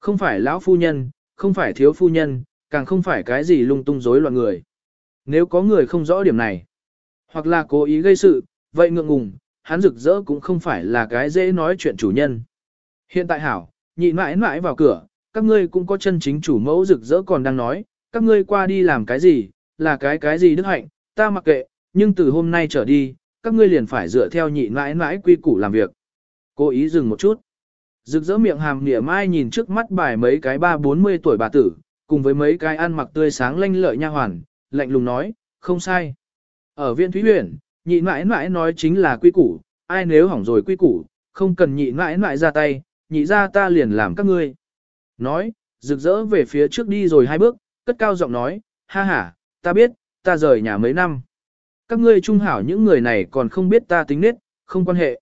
Không phải lão phu nhân, không phải thiếu phu nhân, càng không phải cái gì lung tung rối loạn người. Nếu có người không rõ điểm này, hoặc là cố ý gây sự, vậy ngượng ngùng, hắn rực rỡ cũng không phải là cái dễ nói chuyện chủ nhân. Hiện tại hảo, nhị mãi mãi vào cửa, các ngươi cũng có chân chính chủ mẫu rực rỡ còn đang nói, các ngươi qua đi làm cái gì, là cái cái gì đức hạnh, ta mặc kệ, nhưng từ hôm nay trở đi, các ngươi liền phải dựa theo nhị mãi mãi quy củ làm việc. Cố ý dừng một chút. Rực rỡ miệng hàm nỉa mai nhìn trước mắt bài mấy cái ba bốn mươi tuổi bà tử, cùng với mấy cái ăn mặc tươi sáng lanh lợi nha hoàn, lạnh lùng nói, không sai. Ở viện Thúy Huyền, nhị mãi mãi nói chính là quy củ, ai nếu hỏng rồi quy củ, không cần nhị mãi mãi ra tay, nhị ra ta liền làm các ngươi. Nói, rực rỡ về phía trước đi rồi hai bước, cất cao giọng nói, ha ha, ta biết, ta rời nhà mấy năm. Các ngươi trung hảo những người này còn không biết ta tính nết, không quan hệ.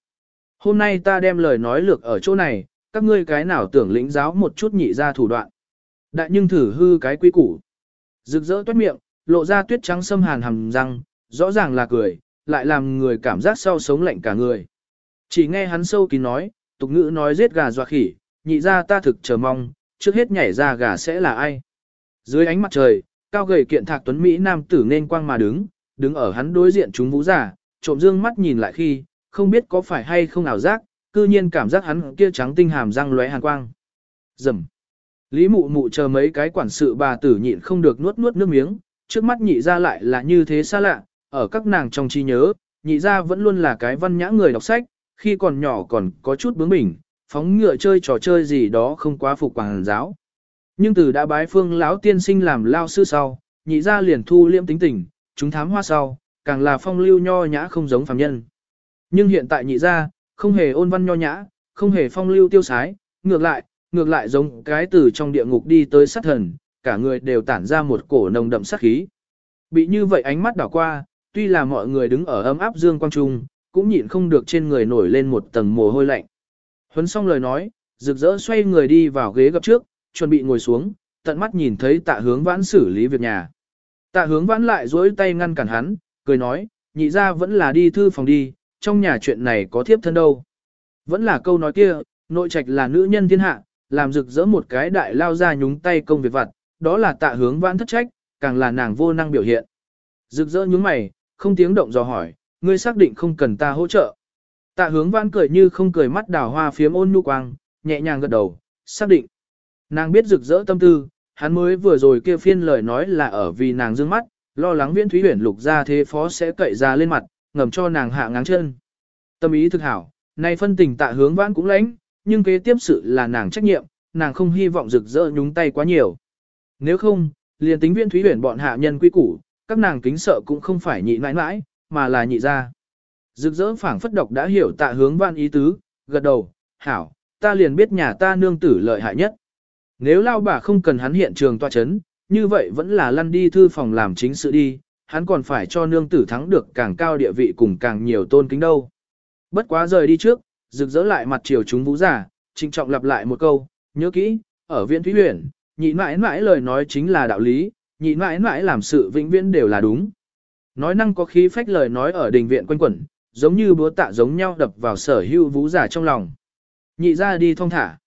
Hôm nay ta đem lời nói lược ở chỗ này, các ngươi cái nào tưởng lĩnh giáo một chút nhị ra thủ đoạn. Đại nhưng thử hư cái quy củ. Rực rỡ toát miệng, lộ ra tuyết trắng sâm hàn hầm răng, rõ ràng là cười, lại làm người cảm giác sau sống lạnh cả người. Chỉ nghe hắn sâu kín nói, tục ngữ nói giết gà dọa khỉ, nhị ra ta thực chờ mong, trước hết nhảy ra gà sẽ là ai. Dưới ánh mặt trời, cao gầy kiện thạc tuấn Mỹ nam tử nên quang mà đứng, đứng ở hắn đối diện chúng vũ giả, trộm dương mắt nhìn lại khi, không biết có phải hay không ảo giác, cư nhiên cảm giác hắn kia trắng tinh hàm răng lóe hàn quang. Dầm. Lý mụ mụ chờ mấy cái quản sự bà tử nhịn không được nuốt nuốt nước miếng, trước mắt nhị ra lại là như thế xa lạ, ở các nàng trong trí nhớ, nhị ra vẫn luôn là cái văn nhã người đọc sách, khi còn nhỏ còn có chút bướng bỉnh, phóng ngựa chơi trò chơi gì đó không quá phục quảng giáo. Nhưng từ đã bái phương lão tiên sinh làm lao sư sau, nhị ra liền thu liêm tính tình, chúng thám hoa sau, càng là phong lưu nho nhã không giống phàm nhân. Nhưng hiện tại nhị ra, không hề ôn văn nho nhã, không hề phong lưu tiêu sái, ngược lại, ngược lại giống cái từ trong địa ngục đi tới sát thần, cả người đều tản ra một cổ nồng đậm sát khí. Bị như vậy ánh mắt đảo qua, tuy là mọi người đứng ở ấm áp dương quang trung, cũng nhịn không được trên người nổi lên một tầng mồ hôi lạnh. Huấn xong lời nói, rực rỡ xoay người đi vào ghế gặp trước, chuẩn bị ngồi xuống, tận mắt nhìn thấy tạ hướng vãn xử lý việc nhà. Tạ hướng vãn lại dối tay ngăn cản hắn, cười nói, nhị ra vẫn là đi thư phòng đi, trong nhà chuyện này có thiếp thân đâu. Vẫn là câu nói kia, nội trạch là nữ nhân thiên hạ, làm rực rỡ một cái đại lao ra nhúng tay công việc vặt, đó là tạ hướng vãn thất trách, càng là nàng vô năng biểu hiện. Rực rỡ nhướng mày, không tiếng động dò hỏi, ngươi xác định không cần ta hỗ trợ. Tạ hướng vãn cười như không cười mắt đào hoa phiếm ôn nhu quang, nhẹ nhàng gật đầu, xác định. Nàng biết rực rỡ tâm tư, hắn mới vừa rồi kia phiên lời nói là ở vì nàng dương mắt, lo lắng viễn thúy huyển lục ra thế phó sẽ cậy ra lên mặt, ngầm cho nàng hạ ngáng chân. Tâm ý thực hảo, nay phân tình tạ hướng vãn cũng lãnh, nhưng kế tiếp sự là nàng trách nhiệm, nàng không hy vọng rực rỡ nhúng tay quá nhiều. Nếu không, liền tính Viễn thúy huyển bọn hạ nhân quy củ, các nàng kính sợ cũng không phải nhị mãi mãi, mà là nhị ra. Rực rỡ phảng phất độc đã hiểu tạ hướng vãn ý tứ, gật đầu, hảo, ta liền biết nhà ta nương tử lợi hại nhất. Nếu lao bà không cần hắn hiện trường tòa chấn, như vậy vẫn là lăn đi thư phòng làm chính sự đi, hắn còn phải cho nương tử thắng được càng cao địa vị cùng càng nhiều tôn kính đâu. Bất quá rời đi trước, rực rỡ lại mặt chiều chúng vũ giả, trinh trọng lặp lại một câu, nhớ kỹ, ở viện thúy huyền, nhị mãi mãi lời nói chính là đạo lý, nhị mãi mãi làm sự vĩnh viễn đều là đúng. Nói năng có khí phách lời nói ở đình viện quanh quẩn, giống như búa tạ giống nhau đập vào sở hưu vũ giả trong lòng. Nhị ra đi thong thả.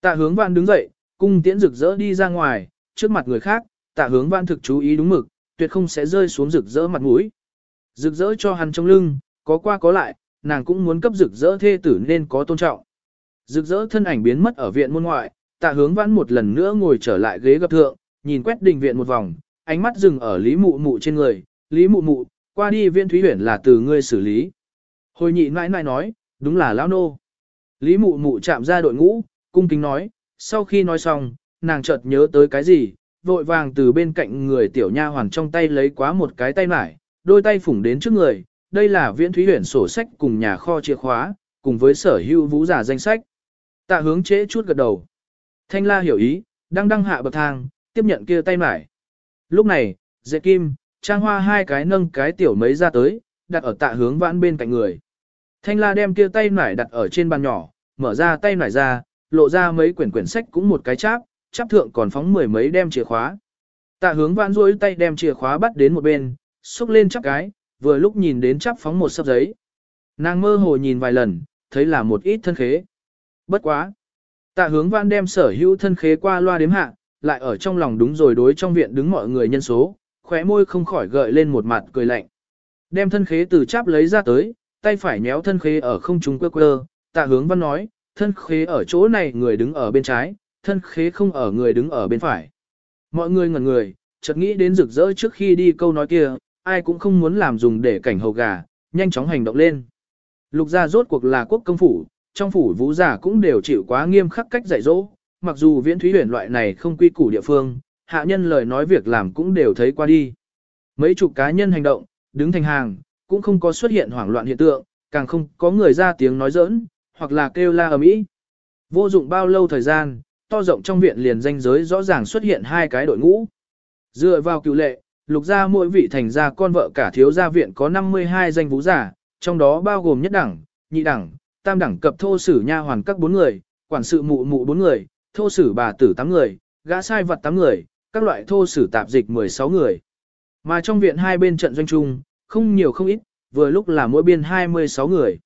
Tạ hướng vạn đứng dậy, cung tiễn rực rỡ đi ra ngoài, trước mặt người khác, tạ hướng văn thực chú ý đúng mực, tuyệt không sẽ rơi xuống rực rỡ mặt mũi. Rực rỡ cho hắn trong lưng, có qua có lại, nàng cũng muốn cấp rực rỡ thê tử nên có tôn trọng. Rực rỡ thân ảnh biến mất ở viện môn ngoại, tạ hướng văn một lần nữa ngồi trở lại ghế gặp thượng, nhìn quét đình viện một vòng, ánh mắt dừng ở lý mụ mụ trên người, lý mụ mụ, qua đi viên thúy huyển là từ ngươi xử lý. Hồi nhị nãi nãi nói, đúng là lão nô. Lý mụ mụ chạm ra đội ngũ, cung kính nói, sau khi nói xong, nàng chợt nhớ tới cái gì, vội vàng từ bên cạnh người tiểu nha hoàn trong tay lấy quá một cái tay mải, đôi tay phủng đến trước người, đây là viễn thúy huyển sổ sách cùng nhà kho chìa khóa, cùng với sở hữu vũ giả danh sách. Tạ hướng chế chút gật đầu. Thanh la hiểu ý, đang đăng hạ bậc thang, tiếp nhận kia tay mải. Lúc này, dễ kim, trang hoa hai cái nâng cái tiểu mấy ra tới, đặt ở tạ hướng vãn bên cạnh người. Thanh la đem kia tay mải đặt ở trên bàn nhỏ, mở ra tay mải ra, lộ ra mấy quyển quyển sách cũng một cái cháp, chắp thượng còn phóng mười mấy đem chìa khóa. Tạ hướng vãn duỗi tay đem chìa khóa bắt đến một bên, xúc lên chắp cái, vừa lúc nhìn đến chắp phóng một sấp giấy. Nàng mơ hồ nhìn vài lần, thấy là một ít thân khế. Bất quá. Tạ hướng vãn đem sở hữu thân khế qua loa đếm hạ, lại ở trong lòng đúng rồi đối trong viện đứng mọi người nhân số, khóe môi không khỏi gợi lên một mặt cười lạnh. Đem thân khế từ cháp lấy ra tới, tay phải nhéo thân khế ở không trung quơ quơ, tạ hướng văn nói, thân khế ở chỗ này người đứng ở bên trái, thân khế không ở người đứng ở bên phải. Mọi người ngẩn người, chợt nghĩ đến rực rỡ trước khi đi câu nói kia, ai cũng không muốn làm dùng để cảnh hầu gà, nhanh chóng hành động lên. Lục gia rốt cuộc là quốc công phủ, trong phủ vũ giả cũng đều chịu quá nghiêm khắc cách dạy dỗ, mặc dù viễn thúy huyền loại này không quy củ địa phương, hạ nhân lời nói việc làm cũng đều thấy qua đi. Mấy chục cá nhân hành động, đứng thành hàng, cũng không có xuất hiện hoảng loạn hiện tượng, càng không có người ra tiếng nói giỡn, hoặc là kêu la ầm ĩ. Vô dụng bao lâu thời gian, to rộng trong viện liền danh giới rõ ràng xuất hiện hai cái đội ngũ. Dựa vào cựu lệ, lục gia mỗi vị thành gia con vợ cả thiếu gia viện có 52 danh vũ giả, trong đó bao gồm nhất đẳng, nhị đẳng, tam đẳng cập thô sử nha hoàn các bốn người, quản sự mụ mụ bốn người, thô sử bà tử tám người, gã sai vật tám người, các loại thô sử tạp dịch 16 người. Mà trong viện hai bên trận doanh chung, không nhiều không ít, vừa lúc là mỗi biên 26 người.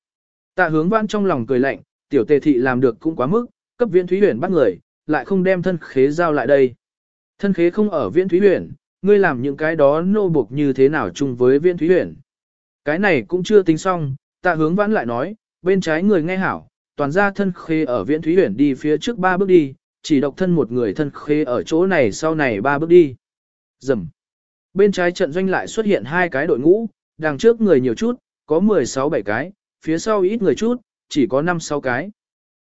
Tạ hướng vãn trong lòng cười lạnh, tiểu tề thị làm được cũng quá mức, cấp viễn thúy huyền bắt người, lại không đem thân khế giao lại đây. Thân khế không ở viễn thúy huyền, ngươi làm những cái đó nô buộc như thế nào chung với viễn thúy huyền. Cái này cũng chưa tính xong, tạ hướng vãn lại nói, bên trái người nghe hảo, toàn ra thân khế ở viễn thúy huyền đi phía trước ba bước đi, chỉ độc thân một người thân khế ở chỗ này sau này ba bước đi. Dầm. Bên trái trận doanh lại xuất hiện hai cái đội ngũ, đằng trước người nhiều chút, có 16 bảy cái, phía sau ít người chút, chỉ có 5-6 cái.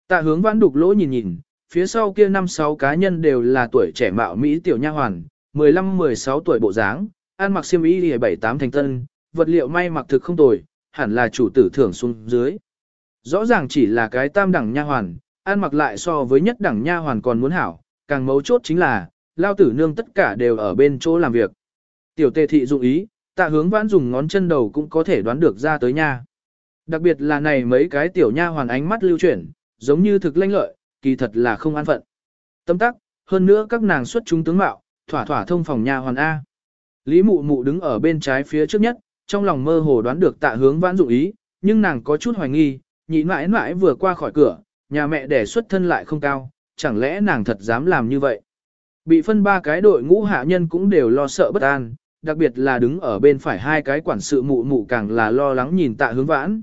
Tạ hướng vãn đục lỗ nhìn nhìn, phía sau kia 5-6 cá nhân đều là tuổi trẻ mạo Mỹ tiểu nha hoàn, 15-16 tuổi bộ dáng, ăn mặc xiêm y 7-8 thành tân, vật liệu may mặc thực không tồi, hẳn là chủ tử thưởng xuống dưới. Rõ ràng chỉ là cái tam đẳng nha hoàn, ăn mặc lại so với nhất đẳng nha hoàn còn muốn hảo, càng mấu chốt chính là, lao tử nương tất cả đều ở bên chỗ làm việc. Tiểu tề thị dụng ý, tạ hướng vãn dùng ngón chân đầu cũng có thể đoán được ra tới nha. Đặc biệt là này mấy cái tiểu nha hoàn ánh mắt lưu chuyển, giống như thực lanh lợi, kỳ thật là không an phận. Tâm tắc, hơn nữa các nàng xuất chúng tướng mạo, thỏa thỏa thông phòng nha hoàn A. Lý mụ mụ đứng ở bên trái phía trước nhất, trong lòng mơ hồ đoán được tạ hướng vãn dụng ý, nhưng nàng có chút hoài nghi, nhịn mãi mãi vừa qua khỏi cửa, nhà mẹ đẻ xuất thân lại không cao, chẳng lẽ nàng thật dám làm như vậy. Bị phân ba cái đội ngũ hạ nhân cũng đều lo sợ bất an, đặc biệt là đứng ở bên phải hai cái quản sự mụ mụ càng là lo lắng nhìn tạ hướng vãn.